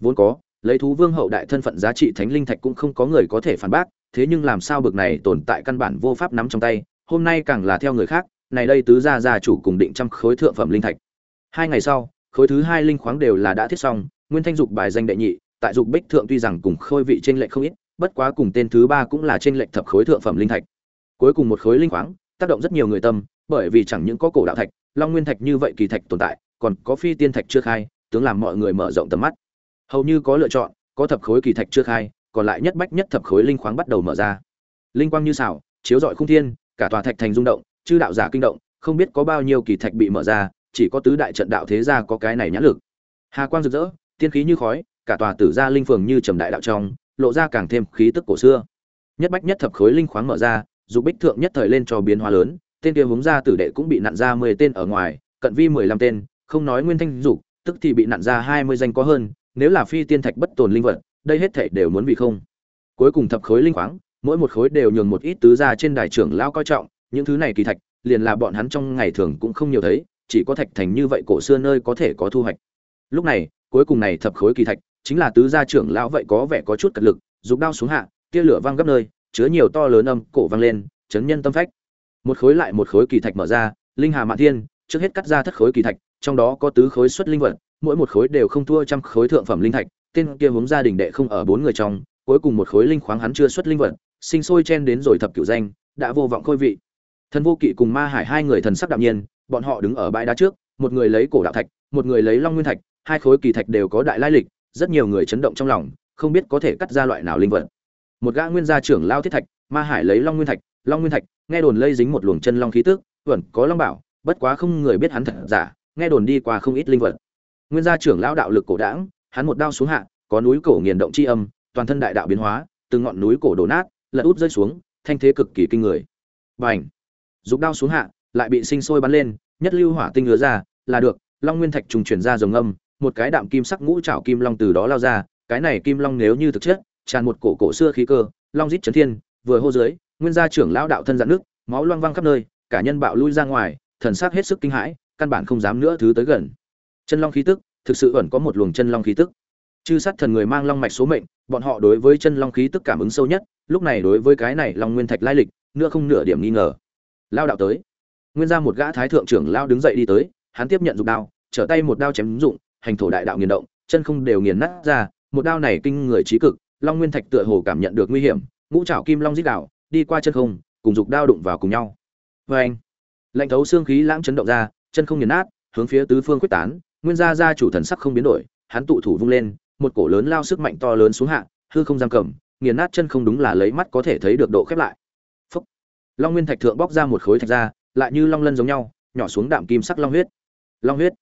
Vốn có, lấy thú vương hậu đại thân phận giá trị thánh linh thạch cũng không có người có thể phản bác, thế nhưng làm sao bực này tồn tại căn bản vô pháp nắm trong tay, hôm nay càng là theo người khác, này đây tứ gia gia chủ cùng định trăm khối thượng phẩm linh thạch. Hai ngày sau, khối thứ hai linh khoáng đều là đã thiết xong, Nguyên Thanh dục bài danh đệ nhị, tại dục bích thượng tuy rằng cùng khôi vị trên lệch không ít, bất quá cùng tên thứ ba cũng là trên lệch thập khối thượng phẩm linh thạch. Cuối cùng một khối linh khoáng, tác động rất nhiều người tâm, bởi vì chẳng những có cổ đạo thạch, long nguyên thạch như vậy kỳ thạch tồn tại, còn có phi tiên thạch chưa khai, tướng làm mọi người mở rộng tầm mắt. Hầu như có lựa chọn, có thập khối kỳ thạch chưa khai, còn lại nhất bách nhất thập khối linh khoáng bắt đầu mở ra. Linh quang như xảo, chiếu rọi khung thiên, cả tòa thạch thành rung động, chư đạo giả kinh động, không biết có bao nhiêu kỳ thạch bị mở ra, chỉ có tứ đại trận đạo thế gia có cái này nhãn lực. Hà quang rực rỡ, tiên khí như khói, cả tòa tử gia linh phường như trầm đại đạo trong, lộ ra càng thêm khí tức cổ xưa. Nhất bách nhất thập khối linh khoáng mở ra, dục bích thượng nhất thời lên cho biến hóa lớn, tên kia hướng ra tử đệ cũng bị nặn ra mười tên ở ngoài, cận vi mười lăm tên, không nói nguyên thanh dục, tức thì bị nặn ra hai mươi danh có hơn, nếu là phi tiên thạch bất tồn linh vật, đây hết thảy đều muốn vì không. Cuối cùng thập khối linh khoáng, mỗi một khối đều nhường một ít tứ gia trên đài trưởng lao coi trọng, những thứ này kỳ thạch, liền là bọn hắn trong ngày thường cũng không nhiều thấy, chỉ có thạch thành như vậy cổ xưa nơi có thể có thu hoạch. Lúc này, cuối cùng này thập khối kỳ thạch, chính là tứ gia trưởng lão vậy có vẻ có chút cật lực, dục đao xuống hạ, tia lửa vang gấp nơi, chứa nhiều to lớn âm cổ vang lên, chấn nhân tâm phách. Một khối lại một khối kỳ thạch mở ra, linh hà mạn thiên, trước hết cắt ra thất khối kỳ thạch, trong đó có tứ khối xuất linh vật, mỗi một khối đều không thua trăm khối thượng phẩm linh thạch, tên kia hướng gia đình đệ không ở bốn người trong, cuối cùng một khối linh khoáng hắn chưa xuất linh vật, sinh sôi chen đến rồi thập cửu danh, đã vô vọng khôi vị. Thần vô kỵ cùng Ma Hải hai người thần sắc đạm nhiên, bọn họ đứng ở bãi đá trước, một người lấy cổ đạo thạch, một người lấy long nguyên thạch, hai khối kỳ thạch đều có đại lai lịch, rất nhiều người chấn động trong lòng, không biết có thể cắt ra loại nào linh vật. Một gã nguyên gia trưởng lao thiết thạch, Ma Hải lấy long nguyên thạch, long nguyên thạch, nghe đồn lây dính một luồng chân long khí tức, vẫn có long bảo, bất quá không người biết hắn thật giả, nghe đồn đi qua không ít linh vật. Nguyên gia trưởng lão đạo lực cổ đãng, hắn một đao xuống hạ, có núi cổ nghiền động chi âm, toàn thân đại đạo biến hóa, từng ngọn núi cổ đổ nát, lật út rơi xuống, thanh thế cực kỳ kinh người. Bành! Dục đao xuống hạ, lại bị sinh sôi bắn lên, nhất lưu hỏa tinh ngứa ra, là được, Long Nguyên Thạch trùng chuyển ra rồng âm, một cái đạm kim sắc ngũ trảo kim long từ đó lao ra, cái này kim long nếu như thực chất, tràn một cổ cổ xưa khí cơ, long rít chấn thiên, vừa hô dưới, nguyên gia trưởng lão đạo thân dạn nước, máu loang văng khắp nơi, cả nhân bạo lui ra ngoài, thần sắc hết sức kinh hãi, căn bản không dám nữa thứ tới gần. Chân long khí tức, thực sự ẩn có một luồng chân long khí tức. Chư sát thần người mang long mạch số mệnh, bọn họ đối với chân long khí tức cảm ứng sâu nhất, lúc này đối với cái này long nguyên thạch lai lịch, nữa không nửa điểm nghi ngờ. Lao đạo tới. Nguyên gia một gã thái thượng trưởng lao đứng dậy đi tới, hắn tiếp nhận dục đao, trở tay một đao chém dụng, hành thổ đại đạo nghiền động, chân không đều nghiền nát ra, một đao này kinh người trí cực, Long Nguyên Thạch tựa hồ cảm nhận được nguy hiểm, ngũ trảo kim long rít đạo, đi qua chân không, cùng dục đao đụng vào cùng nhau. Oeng! Lạnh thấu xương khí lãng chấn động ra, chân không nghiền nát, hướng phía tứ phương quyết tán, Nguyên gia gia chủ thần sắc không biến đổi, hắn tụ thủ vung lên, một cổ lớn lao sức mạnh to lớn xuống hạ, hư không giam cầm, nghiền nát chân không đúng là lấy mắt có thể thấy được độ khép lại. Phúc! Long Nguyên Thạch thượng bóc ra một khối thạch ra, lại như long lân giống nhau, nhỏ xuống đạm kim sắc long huyết. Long huyết!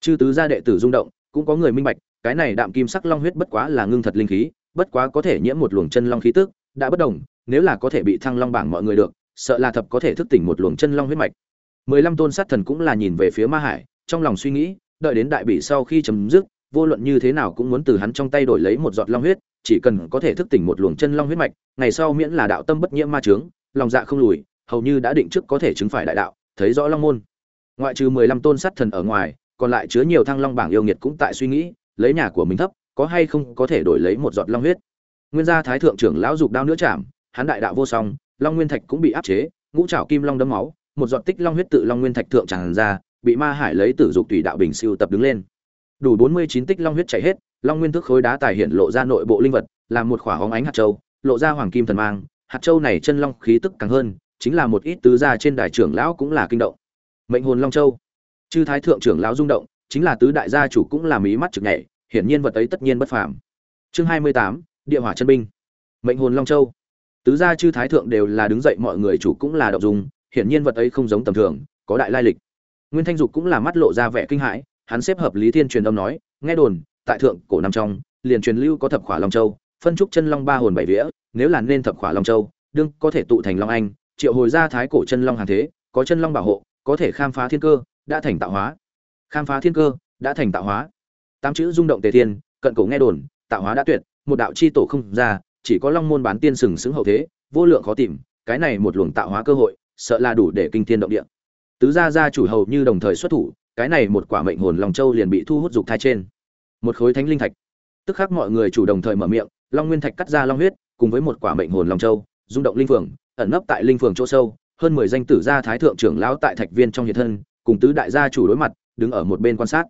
chư tứ gia đệ tử rung động cũng có người minh bạch cái này đạm kim sắc long huyết bất quá là ngưng thật linh khí bất quá có thể nhiễm một luồng chân long khí tức, đã bất đồng, nếu là có thể bị thăng long bảng mọi người được, sợ là thập có thể thức tỉnh một luồng chân long huyết mạch. Mười lăm tôn sát thần cũng là nhìn về phía ma hải, trong lòng suy nghĩ, đợi đến đại bị sau khi chấm dứt, vô luận như thế nào cũng muốn từ hắn trong tay đổi lấy một giọt long huyết, chỉ cần có thể thức tỉnh một luồng chân long huyết mạch, ngày sau miễn là đạo tâm bất nhiễm ma trướng lòng dạ không lùi, hầu như đã định trước có thể chứng phải đại đạo, thấy rõ long môn. Ngoại trừ mười lăm tôn sát thần ở ngoài, còn lại chứa nhiều thăng long bảng yêu nghiệt cũng tại suy nghĩ, lấy nhà của mình thấp có hay không có thể đổi lấy một giọt long huyết. Nguyên gia thái thượng trưởng lão dục đao nữa chạm, hắn đại đạo vô song, long nguyên thạch cũng bị áp chế, ngũ trảo kim long đấm máu, một giọt tích long huyết tự long nguyên thạch thượng tràn ra, bị ma hải lấy tử dục tùy đạo bình siêu tập đứng lên. Đủ bốn mươi chín tích long huyết chảy hết, long nguyên thức khối đá tài hiện lộ ra nội bộ linh vật làm một khỏa hóng ánh hạt châu, lộ ra hoàng kim thần mang, hạt châu này chân long khí tức càng hơn, chính là một ít tứ gia trên đài trưởng lão cũng là kinh động. Mệnh hồn long châu. Chư thái thượng trưởng lão rung động, chính là tứ đại gia chủ cũng là mí mắt trực nhảy hiển nhiên vật ấy tất nhiên bất phàm. Chương hai mươi tám, địa hỏa chân binh. Mệnh hồn long châu. Tứ gia chư thái thượng đều là đứng dậy, mọi người chủ cũng là động dung, hiển nhiên vật ấy không giống tầm thường, có đại lai lịch. Nguyên thanh dục cũng là mắt lộ ra vẻ kinh hãi, hắn xếp hợp lý thiên truyền âm nói, nghe đồn, tại thượng cổ năm trong, liền truyền lưu có thập khỏa long châu, phân trúc chân long ba hồn bảy vía, nếu là nên thập khỏa long châu, đương có thể tụ thành long anh, triệu hồi ra thái cổ chân long hàng thế, có chân long bảo hộ, có thể khám phá thiên cơ, đã thành tạo hóa. Khám phá thiên cơ, đã thành tạo hóa tám chữ rung động tề thiên, cận cổ nghe đồn, tạo hóa đã tuyệt, một đạo chi tổ không ra, chỉ có long môn bán tiên sừng sững hậu thế, vô lượng khó tìm, cái này một luồng tạo hóa cơ hội, sợ là đủ để kinh thiên động địa. Tứ gia gia chủ hầu như đồng thời xuất thủ, cái này một quả mệnh hồn long châu liền bị thu hút dục thai trên. Một khối thánh linh thạch. Tức khắc mọi người chủ đồng thời mở miệng, long nguyên thạch cắt ra long huyết, cùng với một quả mệnh hồn long châu, rung động linh phường ẩn nấp tại linh phường chỗ sâu, hơn mười danh tử gia thái thượng trưởng lão tại thạch viên trong hiện thân, cùng tứ đại gia chủ đối mặt, đứng ở một bên quan sát.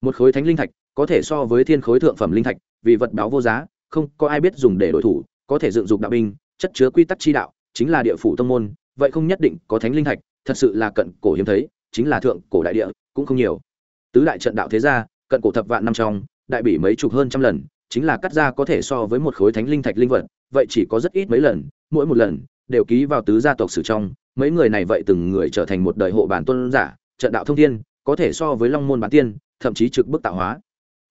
Một khối thánh linh thạch có thể so với thiên khối thượng phẩm linh thạch, vì vật báo vô giá, không có ai biết dùng để đổi thủ, có thể dựng dục đạo binh, chất chứa quy tắc chi đạo, chính là địa phủ tông môn, vậy không nhất định có thánh linh thạch, thật sự là cận cổ hiếm thấy, chính là thượng cổ đại địa, cũng không nhiều. Tứ đại trận đạo thế gia, cận cổ thập vạn năm trong, đại bỉ mấy chục hơn trăm lần, chính là cắt ra có thể so với một khối thánh linh thạch linh vật, vậy chỉ có rất ít mấy lần, mỗi một lần, đều ký vào tứ gia tộc sử trong, mấy người này vậy từng người trở thành một đời hộ bản tôn giả, trận đạo thông thiên, có thể so với long môn bản tiên, thậm chí trực bức tạo hóa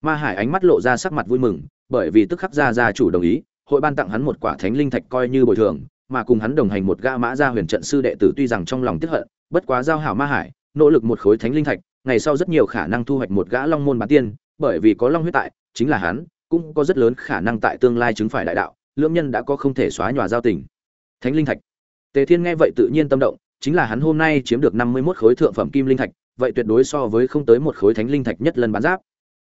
ma hải ánh mắt lộ ra sắc mặt vui mừng, bởi vì tức khắc gia gia chủ đồng ý, hội ban tặng hắn một quả thánh linh thạch coi như bồi thường, mà cùng hắn đồng hành một gã mã gia huyền trận sư đệ tử tuy rằng trong lòng tiếc hận, bất quá giao hảo ma hải, nỗ lực một khối thánh linh thạch, ngày sau rất nhiều khả năng thu hoạch một gã long môn bán tiên, bởi vì có long huyết tại, chính là hắn, cũng có rất lớn khả năng tại tương lai chứng phải đại đạo, lưỡng nhân đã có không thể xóa nhòa giao tình. Thánh linh thạch. Tề thiên nghe vậy tự nhiên tâm động, chính là hắn hôm nay chiếm được năm mươi 51 khối thượng phẩm kim linh thạch, vậy tuyệt đối so với không tới một khối thánh linh thạch nhất lần bán giáp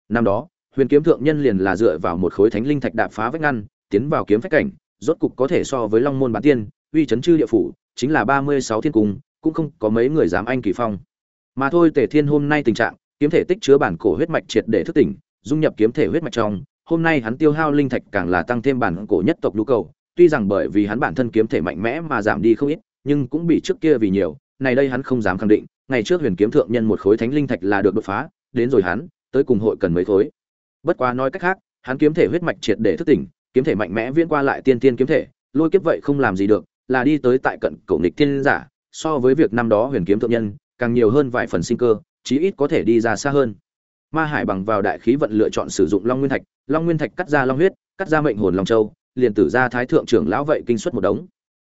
năm đó, huyền kiếm thượng nhân liền là dựa vào một khối thánh linh thạch đạp phá vách ngăn, tiến vào kiếm phách cảnh, rốt cục có thể so với long môn bán tiên, uy chấn chư địa phủ, chính là ba mươi sáu thiên cung, cũng không có mấy người dám anh kỳ phong. Mà thôi, tề thiên hôm nay tình trạng, kiếm thể tích chứa bản cổ huyết mạch triệt để thức tỉnh, dung nhập kiếm thể huyết mạch trong, hôm nay hắn tiêu hao linh thạch càng là tăng thêm bản cổ nhất tộc nhu cầu, tuy rằng bởi vì hắn bản thân kiếm thể mạnh mẽ mà giảm đi không ít, nhưng cũng bị trước kia vì nhiều này đây hắn không dám khẳng định, ngày trước huyền kiếm thượng nhân một khối thánh linh thạch là được đột phá, đến rồi hắn tới cùng hội cần mấy thối. bất quá nói cách khác, hắn kiếm thể huyết mạch triệt để thức tỉnh, kiếm thể mạnh mẽ viễn qua lại tiên tiên kiếm thể, lôi kiếp vậy không làm gì được, là đi tới tại cận cổ nghịch tiên giả, so với việc năm đó huyền kiếm thượng nhân, càng nhiều hơn vài phần sinh cơ, chí ít có thể đi ra xa hơn ma hải bằng vào đại khí vận lựa chọn sử dụng long nguyên thạch, long nguyên thạch cắt ra long huyết, cắt ra mệnh hồn long châu, liền tử ra thái thượng trưởng lão vậy kinh suất một đống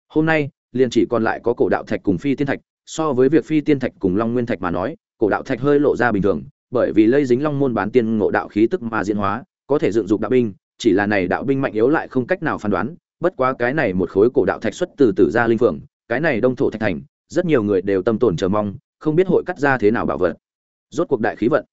hôm nay, liền chỉ còn lại có cổ đạo thạch cùng phi tiên thạch, so với việc phi tiên thạch cùng long nguyên thạch mà nói, cổ đạo thạch hơi lộ ra bình thường bởi vì lây dính long môn bán tiên ngộ đạo khí tức mà diễn hóa, có thể dựng dục đạo binh, chỉ là này đạo binh mạnh yếu lại không cách nào phán đoán, bất quá cái này một khối cổ đạo thạch xuất từ từ ra linh phượng, cái này đông thổ thạch thành, rất nhiều người đều tâm tổn chờ mong, không biết hội cắt ra thế nào bảo vật. Rốt cuộc đại khí vận.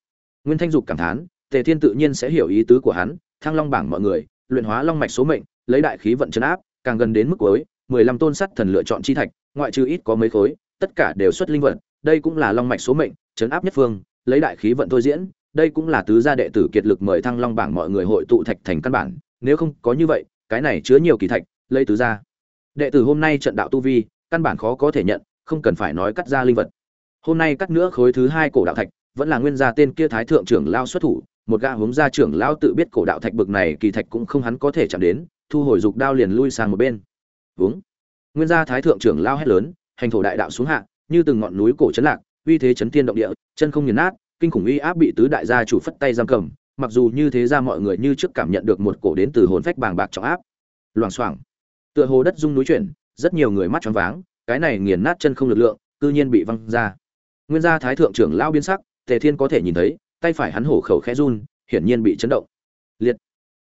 Nguyên thanh dục cảm thán, tề thiên tự nhiên sẽ hiểu ý tứ của hắn, thăng long bảng mọi người, luyện hóa long mạch số mệnh, lấy đại khí vận chấn áp, càng gần đến mức cuối, mười lăm tôn sắt thần lựa chọn chi thạch, ngoại trừ ít có mấy khối, tất cả đều xuất linh vận, đây cũng là long mạch số mệnh, chấn áp nhất phương lấy đại khí vận thôi diễn, đây cũng là tứ gia đệ tử kiệt lực mời thăng long bảng mọi người hội tụ thạch thành căn bản, nếu không có như vậy, cái này chứa nhiều kỳ thạch, lấy tứ gia. Đệ tử hôm nay trận đạo tu vi, căn bản khó có thể nhận, không cần phải nói cắt ra linh vật. Hôm nay cắt nữa khối thứ hai cổ đạo thạch, vẫn là nguyên gia tên kia thái thượng trưởng lao xuất thủ, một gã hướng gia trưởng lao tự biết cổ đạo thạch bực này kỳ thạch cũng không hắn có thể chạm đến, thu hồi dục đao liền lui sang một bên. Vướng nguyên gia thái thượng trưởng lao hét lớn, hành thổ đại đạo xuống hạ, như từng ngọn núi cổ chấn lạc uy thế chấn thiên động địa, chân không nghiền nát, kinh khủng uy áp bị tứ đại gia chủ phất tay giam cầm, mặc dù như thế ra mọi người như trước cảm nhận được một cổ đến từ hồn phách bàng bạc trọng áp. Loảng xoảng. Tựa hồ đất rung núi chuyển, rất nhiều người mắt choáng váng, cái này nghiền nát chân không lực lượng, cư nhiên bị văng ra. Nguyên gia thái thượng trưởng lao biến sắc, tề thiên có thể nhìn thấy, tay phải hắn hổ khẩu khẽ run, hiển nhiên bị chấn động. Liệt.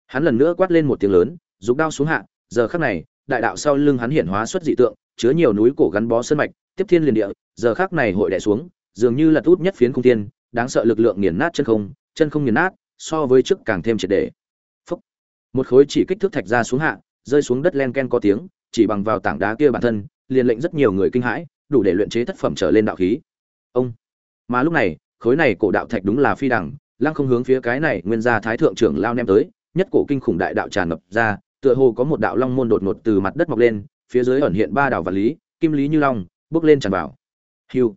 Hắn lần nữa quát lên một tiếng lớn rục đao xuống hạ, giờ khắc này, đại đạo sau lưng hắn hiển hóa xuất dị tượng, chứa nhiều núi cổ gắn bó sơn mạch, tiếp thiên liền địa, giờ khắc này hội đè xuống dường như là út nhất phiến không thiên, đáng sợ lực lượng nghiền nát chân không chân không nghiền nát, so với trước càng thêm triệt để. Phúc. một khối chỉ kích thước thạch ra xuống hạ, rơi xuống đất len ken có tiếng, chỉ bằng vào tảng đá kia bản thân, liền lệnh rất nhiều người kinh hãi, đủ để luyện chế thất phẩm trở lên đạo khí. Ông. Mà lúc này, khối này cổ đạo thạch đúng là phi đẳng, lăng không hướng phía cái này nguyên gia thái thượng trưởng lao nem tới, nhất cổ kinh khủng đại đạo tràn ngập ra, tựa hồ có một đạo long môn đột ngột từ mặt đất mọc lên, phía dưới ẩn hiện ba đạo vật lý, kim lý như long, bước lên tràn vào. Hưu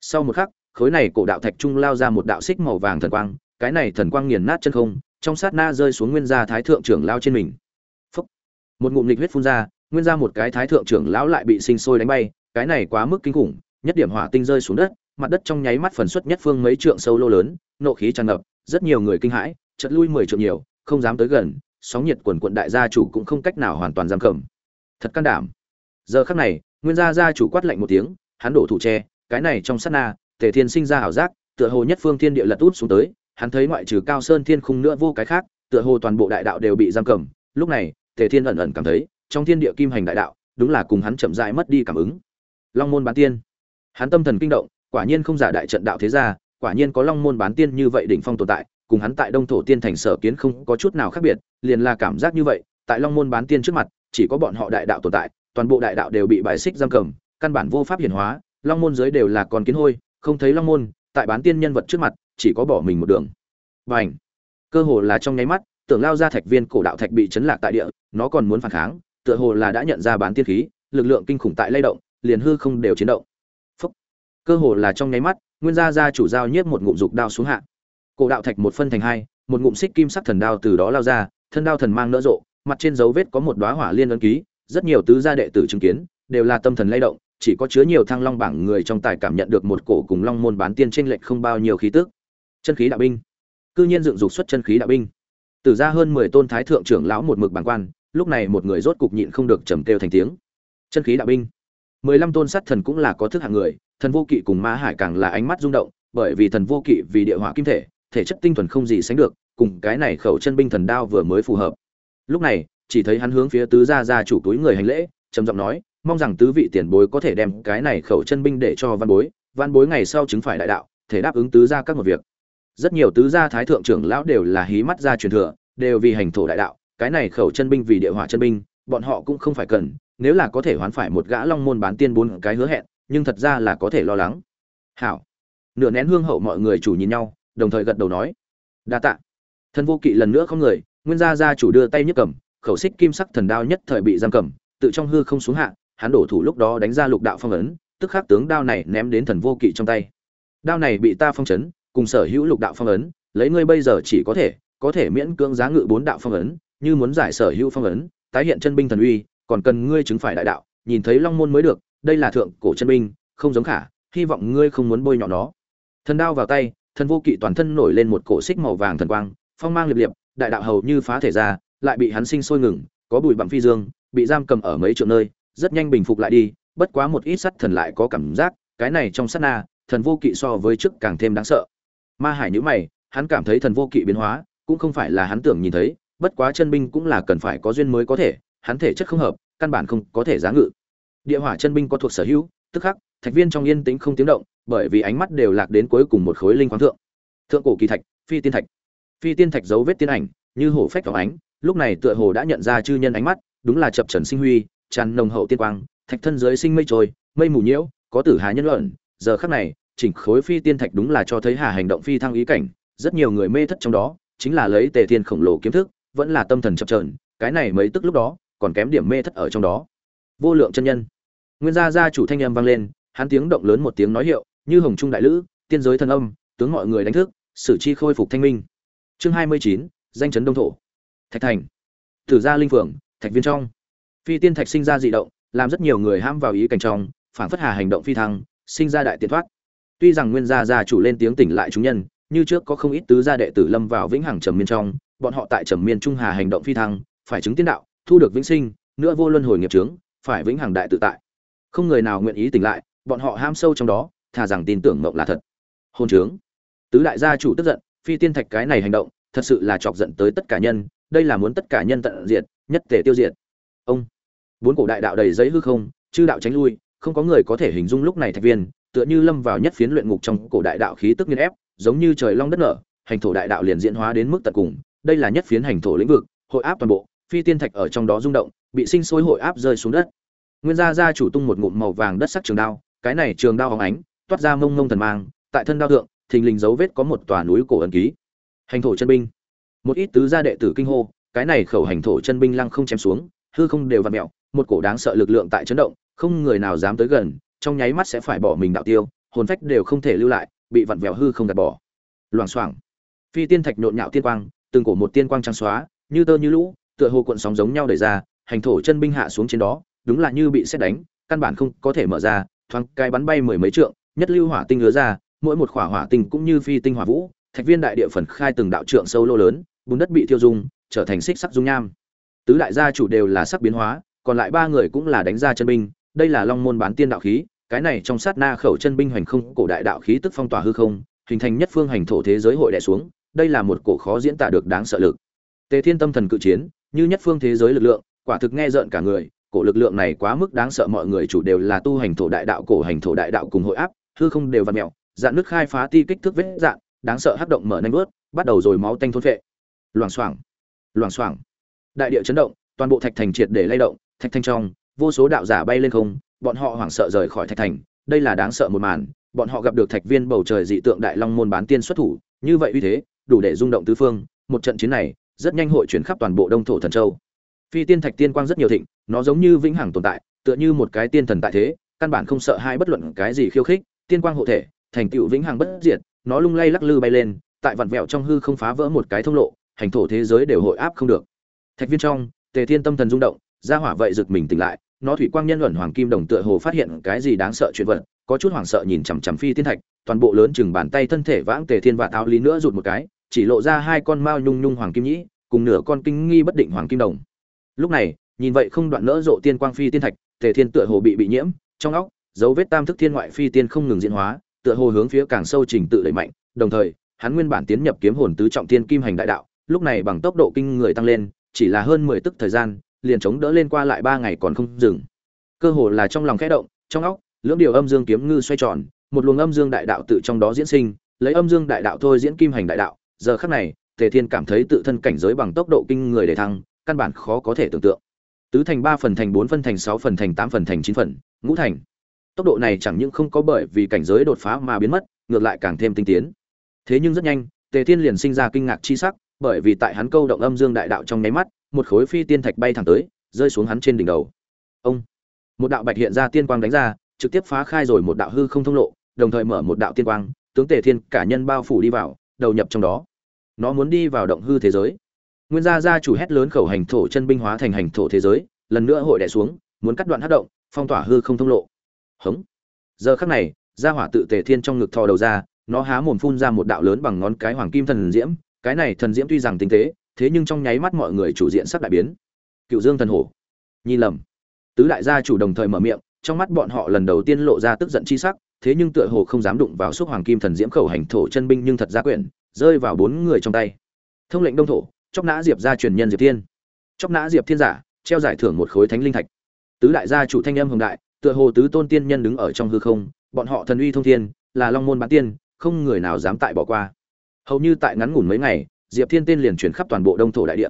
sau một khắc, khối này cổ đạo thạch trung lao ra một đạo xích màu vàng thần quang, cái này thần quang nghiền nát chân không, trong sát na rơi xuống nguyên gia thái thượng trưởng lao trên mình. Phúc. một ngụm lịch huyết phun ra, nguyên gia một cái thái thượng trưởng lão lại bị sinh sôi đánh bay, cái này quá mức kinh khủng, nhất điểm hỏa tinh rơi xuống đất, mặt đất trong nháy mắt phần xuất nhất phương mấy trượng sâu lô lớn, nộ khí tràn ngập, rất nhiều người kinh hãi, chật lui mười trượng nhiều, không dám tới gần, sóng nhiệt quần quận đại gia chủ cũng không cách nào hoàn toàn giam cầm. Thật can đảm. Giờ khắc này, nguyên gia gia chủ quát lạnh một tiếng, hắn đổ thủ tre cái này trong sát na, tề thiên sinh ra ảo giác, tựa hồ nhất phương thiên địa lật út xuống tới, hắn thấy ngoại trừ cao sơn thiên khung nữa vô cái khác, tựa hồ toàn bộ đại đạo đều bị giam cầm. Lúc này, tề thiên ẩn ẩn cảm thấy, trong thiên địa kim hành đại đạo, đúng là cùng hắn chậm rãi mất đi cảm ứng. Long môn bán tiên. Hắn tâm thần kinh động, quả nhiên không giả đại trận đạo thế gia, quả nhiên có long môn bán tiên như vậy đỉnh phong tồn tại, cùng hắn tại đông thổ tiên thành sở kiến không có chút nào khác biệt, liền là cảm giác như vậy, tại long môn bán tiên trước mặt, chỉ có bọn họ đại đạo tồn tại, toàn bộ đại đạo đều bị bài xích giam cầm, căn bản vô pháp hiển hóa long môn giới đều là con kiến hôi, không thấy long môn, tại bán tiên nhân vật trước mặt, chỉ có bỏ mình một đường. Và ảnh cơ hồ là trong nháy mắt, tưởng lao ra thạch viên cổ đạo thạch bị chấn lạc tại địa, nó còn muốn phản kháng, tựa hồ là đã nhận ra bán tiên khí, lực lượng kinh khủng tại lay động, liền hư không đều chiến động. Phúc. cơ hồ là trong nháy mắt, nguyên gia gia chủ giao nhiếp một ngụm dục đao xuống hạ. Cổ đạo thạch một phân thành hai, một ngụm xích kim sắc thần đao từ đó lao ra, thân đao thần mang nỡ rộ, mặt trên dấu vết có một đóa hỏa liên ấn ký, rất nhiều tứ gia đệ tử chứng kiến, đều là tâm thần lay động chỉ có chứa nhiều thăng long bảng người trong tài cảm nhận được một cổ cùng long môn bán tiên tranh lệch không bao nhiêu khí tức. Chân khí đạo binh. Cư nhiên dựng dục xuất chân khí đạo binh. Từ ra hơn mười tôn thái thượng trưởng lão một mực bàng quan, lúc này một người rốt cục nhịn không được trầm kêu thành tiếng. Chân khí đạo binh. Mười lăm tôn sát thần cũng là có thức hạng người, thần vô kỵ cùng ma hải càng là ánh mắt rung động, bởi vì thần vô kỵ vì địa hỏa kim thể thể chất tinh thuần không gì sánh được, cùng cái này khẩu chân binh thần đao vừa mới phù hợp. Lúc này, chỉ thấy hắn hướng phía tứ gia gia chủ túi người hành lễ, trầm giọng nói mong rằng tứ vị tiền bối có thể đem cái này khẩu chân binh để cho văn bối văn bối ngày sau chứng phải đại đạo, thể đáp ứng tứ gia các một việc. Rất nhiều tứ gia thái thượng trưởng lão đều là hí mắt gia truyền thừa, đều vì hành thổ đại đạo, cái này khẩu chân binh vì địa hỏa chân binh, bọn họ cũng không phải cần, nếu là có thể hoán phải một gã long môn bán tiên bốn cái hứa hẹn, nhưng thật ra là có thể lo lắng. Hảo. Nửa nén hương hậu mọi người chủ nhìn nhau, đồng thời gật đầu nói. Đa tạ. Thân vô kỵ lần nữa không người, nguyên gia gia chủ đưa tay nhấc cầm, khẩu xích kim sắc thần đao nhất thời bị giam cầm, tự trong hư không xuống hạ hắn đổ thủ lúc đó đánh ra lục đạo phong ấn, tức khắc tướng đao này ném đến thần vô kỵ trong tay. Đao này bị ta phong chấn, cùng sở hữu lục đạo phong ấn, lấy ngươi bây giờ chỉ có thể có thể miễn cưỡng giá ngự bốn đạo phong ấn, như muốn giải sở hữu phong ấn, tái hiện chân binh thần uy, còn cần ngươi chứng phải đại đạo, nhìn thấy long môn mới được, đây là thượng cổ chân binh, không giống khả, hy vọng ngươi không muốn bôi nhọ nó. Thần đao vào tay, thần vô kỵ toàn thân nổi lên một cổ xích màu vàng thần quang, phong mang liệp liệp, đại đạo hầu như phá thể ra, lại bị hắn sinh sôi ngừng, có bụi bặm phi dương, bị giam cầm ở mấy triệu nơi rất nhanh bình phục lại đi, bất quá một ít sắt thần lại có cảm giác, cái này trong sát na, thần vô kỵ so với trước càng thêm đáng sợ. Ma hải nhữ mày, hắn cảm thấy thần vô kỵ biến hóa, cũng không phải là hắn tưởng nhìn thấy, bất quá chân binh cũng là cần phải có duyên mới có thể, hắn thể chất không hợp, căn bản không có thể giá ngự. Địa hỏa chân binh có thuộc sở hữu, tức khắc, thạch viên trong yên tĩnh không tiếng động, bởi vì ánh mắt đều lạc đến cuối cùng một khối linh khoáng thượng. Thượng cổ kỳ thạch, phi tiên thạch. Phi tiên thạch dấu vết tiên ảnh, như hổ phách phóng ánh, lúc này tựa hồ đã nhận ra chư nhân ánh mắt, đúng là chập trần sinh huy tràn nồng hậu tiên quang thạch thân dưới sinh mây trôi mây mù nhiễu có tử hà nhân luận. Giờ khắc này chỉnh khối phi tiên thạch đúng là cho thấy hà hành động phi thăng ý cảnh rất nhiều người mê thất trong đó chính là lấy tề thiên khổng lồ kiếm thức vẫn là tâm thần chập chờn, cái này mấy tức lúc đó còn kém điểm mê thất ở trong đó. Vô lượng chân nhân. Nguyên gia gia chủ thanh âm vang lên hắn tiếng động lớn một tiếng nói hiệu như hồng trung đại lữ tiên giới thần âm tướng mọi người đánh thức sử chi khôi phục thanh minh. Chương hai mươi chín danh chấn đông thổ. Thạch thành. Tử gia linh phượng thạch viên trong phi tiên thạch sinh ra dị động, làm rất nhiều người ham vào ý cảnh trong phản phất hà hành động phi thăng, sinh ra đại tiến thoát. Tuy rằng nguyên gia gia chủ lên tiếng tỉnh lại chúng nhân, như trước có không ít tứ gia đệ tử lâm vào vĩnh hằng trầm miên trong, bọn họ tại trầm miên trung hà hành động phi thăng, phải chứng tiên đạo, thu được vĩnh sinh, nữa vô luân hồi nghiệp trướng phải vĩnh hằng đại tự tại. Không người nào nguyện ý tỉnh lại, bọn họ ham sâu trong đó, thà rằng tin tưởng mộng là thật. Hôn trướng. Tứ đại gia chủ tức giận, phi tiên thạch cái này hành động, thật sự là chọc giận tới tất cả nhân, đây là muốn tất cả nhân tận diệt, nhất thể tiêu diệt ông. Bốn cổ đại đạo đầy giấy hư không, chư đạo tránh lui, không có người có thể hình dung lúc này thạch viên, tựa như lâm vào nhất phiến luyện ngục trong cổ đại đạo khí tức nghiên ép, giống như trời long đất nở, hành thổ đại đạo liền diễn hóa đến mức tận cùng, đây là nhất phiến hành thổ lĩnh vực, hội áp toàn bộ, phi tiên thạch ở trong đó rung động, bị sinh sôi hội áp rơi xuống đất. Nguyên gia gia chủ tung một ngụm màu vàng đất sắc trường đao, cái này trường đao hóng ánh, toát ra mông mông thần mang, tại thân đao thượng, thình lình dấu vết có một tòa núi cổ ẩn ký. Hành thổ chân binh. Một ít tứ gia đệ tử kinh hô, cái này khẩu hành thổ chân binh lăng không chém xuống hư không đều vặn mẹo, một cổ đáng sợ lực lượng tại chấn động, không người nào dám tới gần, trong nháy mắt sẽ phải bỏ mình đạo tiêu, hồn phách đều không thể lưu lại, bị vặn vẹo hư không gạt bỏ. Loảng xoảng. Phi tiên thạch nhộn nhạo tiên quang, từng cổ một tiên quang trắng xóa, như tơ như lũ, tựa hồ cuộn sóng giống nhau đẩy ra, hành thổ chân binh hạ xuống trên đó, đúng là như bị xét đánh, căn bản không có thể mở ra, thoáng cái bắn bay mười mấy trượng, nhất lưu hỏa tinh lứa ra, mỗi một khỏa hỏa tinh cũng như phi tinh hỏa vũ, thạch viên đại địa phần khai từng đạo trượng sâu lô lớn, bùn đất bị tiêu dung trở thành xích sắc dung nham tứ đại gia chủ đều là sắc biến hóa, còn lại ba người cũng là đánh ra chân binh, đây là long môn bán tiên đạo khí, cái này trong sát na khẩu chân binh hoành không, cổ đại đạo khí tức phong tỏa hư không, hình thành nhất phương hành thổ thế giới hội đè xuống, đây là một cổ khó diễn tả được đáng sợ lực. Tề thiên tâm thần cự chiến, như nhất phương thế giới lực lượng, quả thực nghe rợn cả người, cổ lực lượng này quá mức đáng sợ mọi người chủ đều là tu hành thổ đại đạo, cổ hành thổ đại đạo cùng hội áp, hư không đều vặn mèo, dạn nước khai phá ti kích thước vết dạn, đáng sợ hắc động mở nhanh bớt bắt đầu rồi máu tanh thôn phệ. Loảng xoảng loảng xoảng đại địa chấn động, toàn bộ thạch thành triệt để lay động, thạch thành trong, vô số đạo giả bay lên không, bọn họ hoảng sợ rời khỏi thạch thành. Đây là đáng sợ một màn, bọn họ gặp được thạch viên bầu trời dị tượng đại long môn bán tiên xuất thủ, như vậy uy thế, đủ để rung động tứ phương. Một trận chiến này, rất nhanh hội chuyển khắp toàn bộ đông thổ thần châu. Phi tiên thạch tiên quang rất nhiều thịnh, nó giống như vĩnh hằng tồn tại, tựa như một cái tiên thần tại thế, căn bản không sợ hai bất luận cái gì khiêu khích. Tiên quang hộ thể, thành tựu vĩnh hằng bất diệt, nó lung lay lắc lư bay lên, tại vặn vẹo trong hư không phá vỡ một cái thông lộ, hành thổ thế giới đều hội áp không được thạch viên trong, tề thiên tâm thần rung động, ra hỏa vậy giật mình tỉnh lại, nó thủy quang nhân luận hoàng kim đồng tựa hồ phát hiện cái gì đáng sợ chuyện vật, có chút hoảng sợ nhìn chằm chằm phi tiên thạch, toàn bộ lớn chừng bàn tay thân thể vãng tề thiên và tháo lý nữa rụt một cái, chỉ lộ ra hai con mao nhung nhung hoàng kim nhĩ, cùng nửa con kinh nghi bất định hoàng kim đồng. Lúc này, nhìn vậy không đoạn nỡ rộ tiên quang phi tiên thạch, tề thiên tựa hồ bị bị nhiễm, trong óc, dấu vết tam thức thiên ngoại phi tiên không ngừng diễn hóa, tựa hồ hướng phía càng sâu trình tự đẩy mạnh, đồng thời, hắn nguyên bản tiến nhập kiếm hồn tứ trọng tiên kim hành đại đạo, lúc này bằng tốc độ kinh người tăng lên chỉ là hơn mười tức thời gian, liền chống đỡ lên qua lại ba ngày còn không dừng. Cơ hồ là trong lòng khẽ động, trong óc, lưỡng điều âm dương kiếm ngư xoay tròn, một luồng âm dương đại đạo tự trong đó diễn sinh, lấy âm dương đại đạo thôi diễn kim hành đại đạo. Giờ khắc này, tề thiên cảm thấy tự thân cảnh giới bằng tốc độ kinh người để thăng, căn bản khó có thể tưởng tượng. Tứ thành ba phần thành, bốn phần thành, sáu phần thành, tám phần thành, chín phần, ngũ thành. Tốc độ này chẳng những không có bởi vì cảnh giới đột phá mà biến mất, ngược lại càng thêm tinh tiến. Thế nhưng rất nhanh, tề thiên liền sinh ra kinh ngạc chi sắc bởi vì tại hắn câu động âm dương đại đạo trong nháy mắt, một khối phi tiên thạch bay thẳng tới, rơi xuống hắn trên đỉnh đầu. Ông! Một đạo bạch hiện ra tiên quang đánh ra, trực tiếp phá khai rồi một đạo hư không thông lộ, đồng thời mở một đạo tiên quang, tướng tề thiên cả nhân bao phủ đi vào, đầu nhập trong đó. Nó muốn đi vào động hư thế giới. Nguyên gia gia chủ hét lớn khẩu hành thổ chân binh hóa thành hành thổ thế giới, lần nữa hội đè xuống, muốn cắt đoạn hắc động, phong tỏa hư không thông lộ. Hống! Giờ khắc này, gia hỏa tự tề thiên trong ngực thò đầu ra, nó há mồm phun ra một đạo lớn bằng ngón cái hoàng kim thần diễm cái này thần diễm tuy rằng tinh tế, thế nhưng trong nháy mắt mọi người chủ diện sắp đại biến. Cựu dương thần hổ. Nhìn lầm. Tứ đại gia chủ đồng thời mở miệng, trong mắt bọn họ lần đầu tiên lộ ra tức giận chi sắc, thế nhưng tựa hồ không dám đụng vào xúc hoàng kim thần diễm khẩu hành thổ chân binh nhưng thật ra quyển, rơi vào bốn người trong tay. Thông lệnh đông thổ, chóc nã diệp gia truyền nhân diệp thiên. Chóc nã diệp thiên giả, treo giải thưởng một khối thánh linh thạch. Tứ đại gia chủ thanh âm hồng đại, tựa hồ tứ tôn tiên nhân đứng ở trong hư không, bọn họ thần uy thông thiên, là long môn bán tiên, không người nào dám tại bỏ qua hầu như tại ngắn ngủn mấy ngày, diệp thiên tên liền chuyển khắp toàn bộ đông thổ đại địa.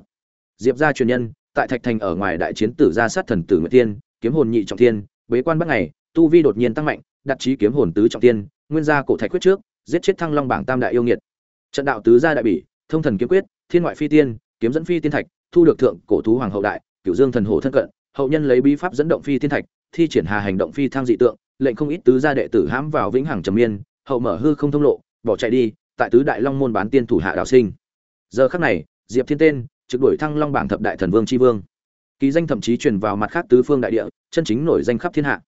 Diệp gia truyền nhân, tại thạch thành ở ngoài đại chiến tử gia sát thần tử nguyệt tiên kiếm hồn nhị trọng thiên, bế quan bắc ngày, tu vi đột nhiên tăng mạnh, đặt trí kiếm hồn tứ trọng thiên, nguyên gia cổ thạch quyết trước, giết chết thăng long bảng tam đại yêu nghiệt. Trận đạo tứ gia đại bỉ, thông thần kiếm quyết, thiên ngoại phi tiên, kiếm dẫn phi tiên thạch, thu được thượng cổ thú hoàng hậu đại, cửu dương thần hổ thân cận, hậu nhân lấy bí pháp dẫn động phi tiên thạch, thi triển hà hành động phi thang dị tượng, lệnh không ít tứ gia đệ tử hãm vào vĩnh hằng trầm miên, hậu mở hư không thông lộ, bỏ chạy đi tại tứ đại long môn bán tiên thủ hạ đạo sinh. Giờ khắc này, diệp thiên tên, trực đuổi thăng long bảng thập đại thần vương tri vương. Ký danh thậm chí truyền vào mặt khác tứ phương đại địa, chân chính nổi danh khắp thiên hạ.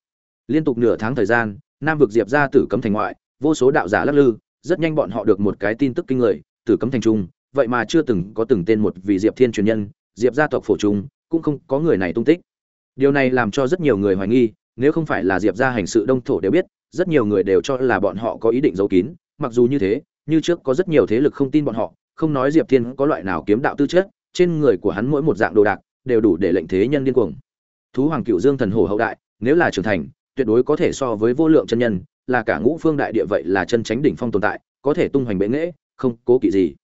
Liên tục nửa tháng thời gian, nam vực diệp ra tử cấm thành ngoại, vô số đạo giả lắc lư, rất nhanh bọn họ được một cái tin tức kinh người, tử cấm thành trung, vậy mà chưa từng có từng tên một vị diệp thiên truyền nhân, diệp gia tộc phổ trung, cũng không có người này tung tích. Điều này làm cho rất nhiều người hoài nghi, nếu không phải là diệp gia hành sự đông thổ đều biết, rất nhiều người đều cho là bọn họ có ý định giấu kín, mặc dù như thế như trước có rất nhiều thế lực không tin bọn họ, không nói diệp thiên có loại nào kiếm đạo tư chất, trên người của hắn mỗi một dạng đồ đạc đều đủ để lệnh thế nhân điên cuồng. Thú hoàng cựu dương thần hồ hậu đại, nếu là trưởng thành, tuyệt đối có thể so với vô lượng chân nhân, là cả ngũ phương đại địa vậy là chân tránh đỉnh phong tồn tại, có thể tung hoành bệ nghễ không cố kỵ gì.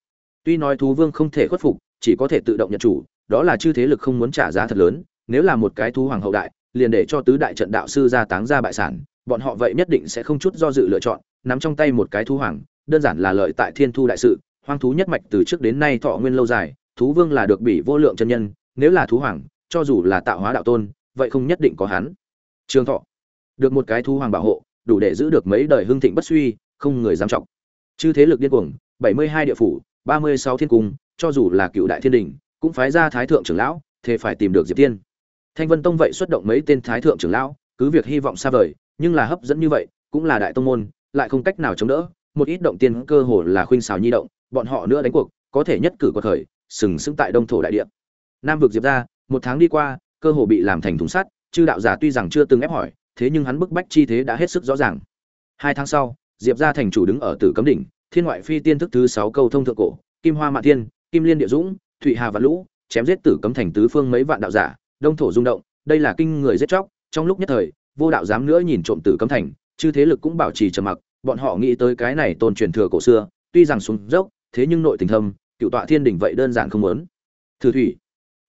Tuy nói thú vương không thể khuất phục, chỉ có thể tự động nhận chủ, đó là chư thế lực không muốn trả giá thật lớn, nếu là một cái thú hoàng hậu đại, liền để cho tứ đại trận đạo sư ra táng ra bại sản, bọn họ vậy nhất định sẽ không chút do dự lựa chọn, nắm trong tay một cái thú hoàng đơn giản là lợi tại thiên thu đại sự, hoang thú nhất mạch từ trước đến nay thọ nguyên lâu dài, thú vương là được bị vô lượng chân nhân, nếu là thú hoàng, cho dù là tạo hóa đạo tôn, vậy không nhất định có hắn. Trường thọ, được một cái thú hoàng bảo hộ, đủ để giữ được mấy đời hưng thịnh bất suy, không người dám trọng chư thế lực điên cuồng, bảy mươi hai địa phủ, ba mươi sáu thiên cung, cho dù là cựu đại thiên đình, cũng phái ra thái thượng trưởng lão thế phải tìm được diệp tiên. Thanh vân tông vậy xuất động mấy tên thái thượng trưởng lão, cứ việc hy vọng xa vời, nhưng là hấp dẫn như vậy, cũng là đại tông môn, lại không cách nào chống đỡ một ít động tiên cơ hồ là khuynh xào nhi động, bọn họ nữa đánh cuộc, có thể nhất cử quật thời, sừng sững tại đông thổ đại địa. Nam vực diệp ra, một tháng đi qua, cơ hồ bị làm thành thùng sắt, chư đạo giả tuy rằng chưa từng ép hỏi, thế nhưng hắn bức bách chi thế đã hết sức rõ ràng. Hai tháng sau, diệp ra thành chủ đứng ở tử cấm đỉnh, thiên ngoại phi tiên thức thứ sáu câu thông thượng cổ, kim hoa Mạn thiên, kim liên địa dũng, thụy hà và lũ, chém giết tử cấm thành tứ phương mấy vạn đạo giả, đông thổ rung động, đây là kinh người giết chóc, trong lúc nhất thời, vô đạo dám nữa nhìn trộm tử cấm thành, chư thế lực cũng bảo trì trầm mặc bọn họ nghĩ tới cái này tôn truyền thừa cổ xưa, tuy rằng xuống dốc, thế nhưng nội tình thâm, cựu tọa thiên đỉnh vậy đơn giản không muốn. Thử thủy,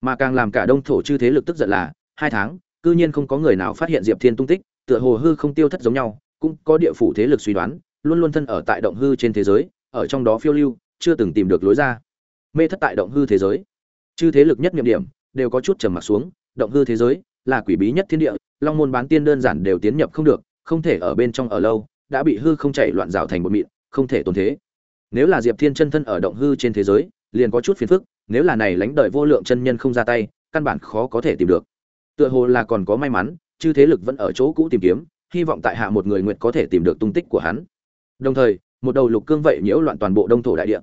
mà càng làm cả đông thổ chư thế lực tức giận là, hai tháng, cư nhiên không có người nào phát hiện diệp thiên tung tích, tựa hồ hư không tiêu thất giống nhau, cũng có địa phủ thế lực suy đoán, luôn luôn thân ở tại động hư trên thế giới, ở trong đó phiêu lưu, chưa từng tìm được lối ra. Mê thất tại động hư thế giới. Chư thế lực nhất niệm điểm, đều có chút trầm mặc xuống, động hư thế giới là quỷ bí nhất thiên địa, long môn bán tiên đơn giản đều tiến nhập không được, không thể ở bên trong ở lâu đã bị hư không chạy loạn rào thành một mịn, không thể tồn thế. Nếu là diệp thiên chân thân ở động hư trên thế giới, liền có chút phiền phức, nếu là này lãnh đợi vô lượng chân nhân không ra tay, căn bản khó có thể tìm được. Tựa hồ là còn có may mắn, chứ thế lực vẫn ở chỗ cũ tìm kiếm, hy vọng tại hạ một người nguyện có thể tìm được tung tích của hắn. Đồng thời, một đầu lục cương vậy nhiễu loạn toàn bộ đông thổ đại địa.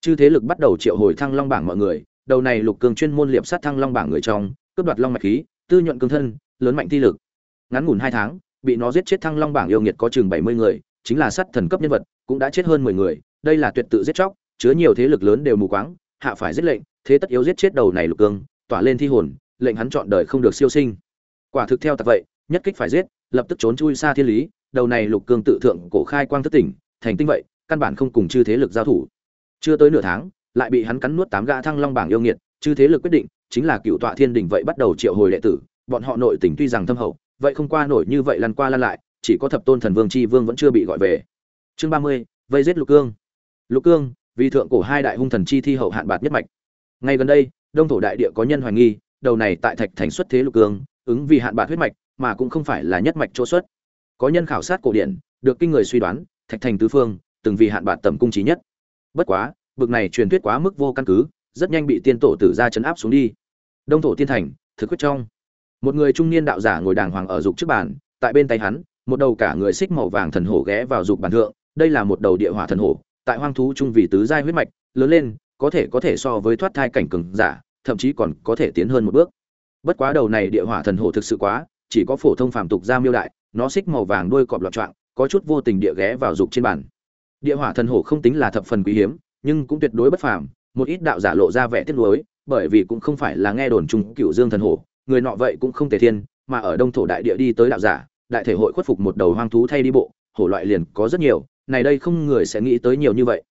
Chư thế lực bắt đầu triệu hồi thăng long bảng mọi người, đầu này lục cương chuyên môn liệp sát thăng long bảng người trong, cướp đoạt long mạch khí, tư nhuận cương thân, lớn mạnh thi lực. Ngắn ngủn hai tháng bị nó giết chết thăng long bảng yêu nghiệt có chừng bảy mươi người, chính là sát thần cấp nhân vật, cũng đã chết hơn mười người, đây là tuyệt tự giết chóc, chứa nhiều thế lực lớn đều mù quáng, hạ phải giết lệnh, thế tất yếu giết chết đầu này lục cương, tỏa lên thi hồn, lệnh hắn chọn đời không được siêu sinh. Quả thực theo tặc vậy, nhất kích phải giết, lập tức trốn chui xa thiên lý, đầu này lục cương tự thượng cổ khai quang thất tỉnh, thành tinh vậy, căn bản không cùng chư thế lực giao thủ. Chưa tới nửa tháng, lại bị hắn cắn nuốt tám gã thăng long bảng yêu nghiệt, chư thế lực quyết định, chính là cựu tọa thiên đỉnh vậy bắt đầu triệu hồi đệ tử, bọn họ nội tình tuy rằng thâm hậu vậy không qua nổi như vậy lăn qua lăn lại, chỉ có thập tôn thần vương chi vương vẫn chưa bị gọi về. Chương ba mươi, vây giết lục cương. Lục cương, vì thượng cổ hai đại hung thần chi thi hậu hạn bạc nhất mạch. Ngay gần đây, đông thổ đại địa có nhân hoài nghi, đầu này tại thạch thành xuất thế lục cương, ứng vì hạn bạc huyết mạch, mà cũng không phải là nhất mạch chỗ xuất. Có nhân khảo sát cổ điển, được kinh người suy đoán, thạch thành tứ phương, từng vì hạn bạc tầm cung trí nhất. Bất quá, bực này truyền thuyết quá mức vô căn cứ, rất nhanh bị tiên tổ tử ra chấn áp xuống đi. Đông thổ tiên thành, thực quyết trong một người trung niên đạo giả ngồi đàng hoàng ở dục trước bàn, tại bên tay hắn, một đầu cả người xích màu vàng thần hổ ghé vào dục bàn thượng, đây là một đầu địa hỏa thần hổ, tại hoang thú trung vì tứ giai huyết mạch, lớn lên, có thể có thể so với thoát thai cảnh cường giả, thậm chí còn có thể tiến hơn một bước. Bất quá đầu này địa hỏa thần hổ thực sự quá, chỉ có phổ thông phàm tục ra miêu đại, nó xích màu vàng đuôi cọp loạn trọng có chút vô tình địa ghé vào dục trên bàn. Địa hỏa thần hổ không tính là thập phần quý hiếm, nhưng cũng tuyệt đối bất phàm, một ít đạo giả lộ ra vẻ tiếc nuối, bởi vì cũng không phải là nghe đồn trung cựu dương thần hổ người nọ vậy cũng không thể thiên, mà ở đông thổ đại địa đi tới đạo giả, đại thể hội khuất phục một đầu hoang thú thay đi bộ, hổ loại liền có rất nhiều, này đây không người sẽ nghĩ tới nhiều như vậy.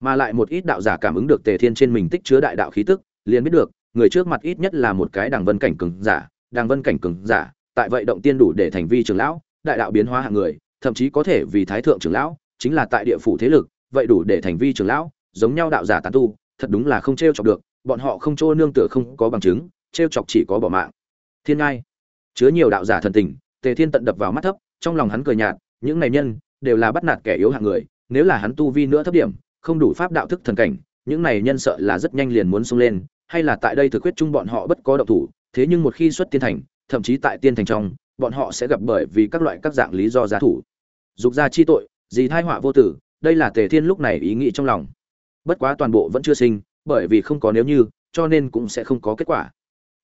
Mà lại một ít đạo giả cảm ứng được tề thiên trên mình tích chứa đại đạo khí tức, liền biết được, người trước mặt ít nhất là một cái đằng vân cảnh cường giả, đằng vân cảnh cường giả, tại vậy động tiên đủ để thành vi trưởng lão, đại đạo biến hóa hạng người, thậm chí có thể vì thái thượng trưởng lão, chính là tại địa phủ thế lực, vậy đủ để thành vi trưởng lão, giống nhau đạo giả tán tu, thật đúng là không t chọc được, bọn họ không trô nương tựa không có bằng chứng t chọc chỉ có bỏ mạng thiên ngai. Chứa nhiều đạo giả thần tình, tề thiên tận đập vào mắt thấp, trong lòng hắn cười nhạt, những này nhân đều là bắt nạt kẻ yếu hạng người, nếu là hắn tu vi nữa thấp điểm, không đủ pháp đạo thức thần cảnh, những này nhân sợ là rất nhanh liền muốn xông lên, hay là tại đây thực quyết chung bọn họ bất có động thủ, thế nhưng một khi xuất tiên thành, thậm chí tại tiên thành trong, bọn họ sẽ gặp bởi vì các loại các dạng lý do giá thủ. Dục ra chi tội gì thai họa vô tử, đây là tề thiên lúc này ý nghĩ trong lòng. Bất quá toàn bộ vẫn chưa sinh, bởi vì không có nếu như, cho nên cũng sẽ không có kết quả.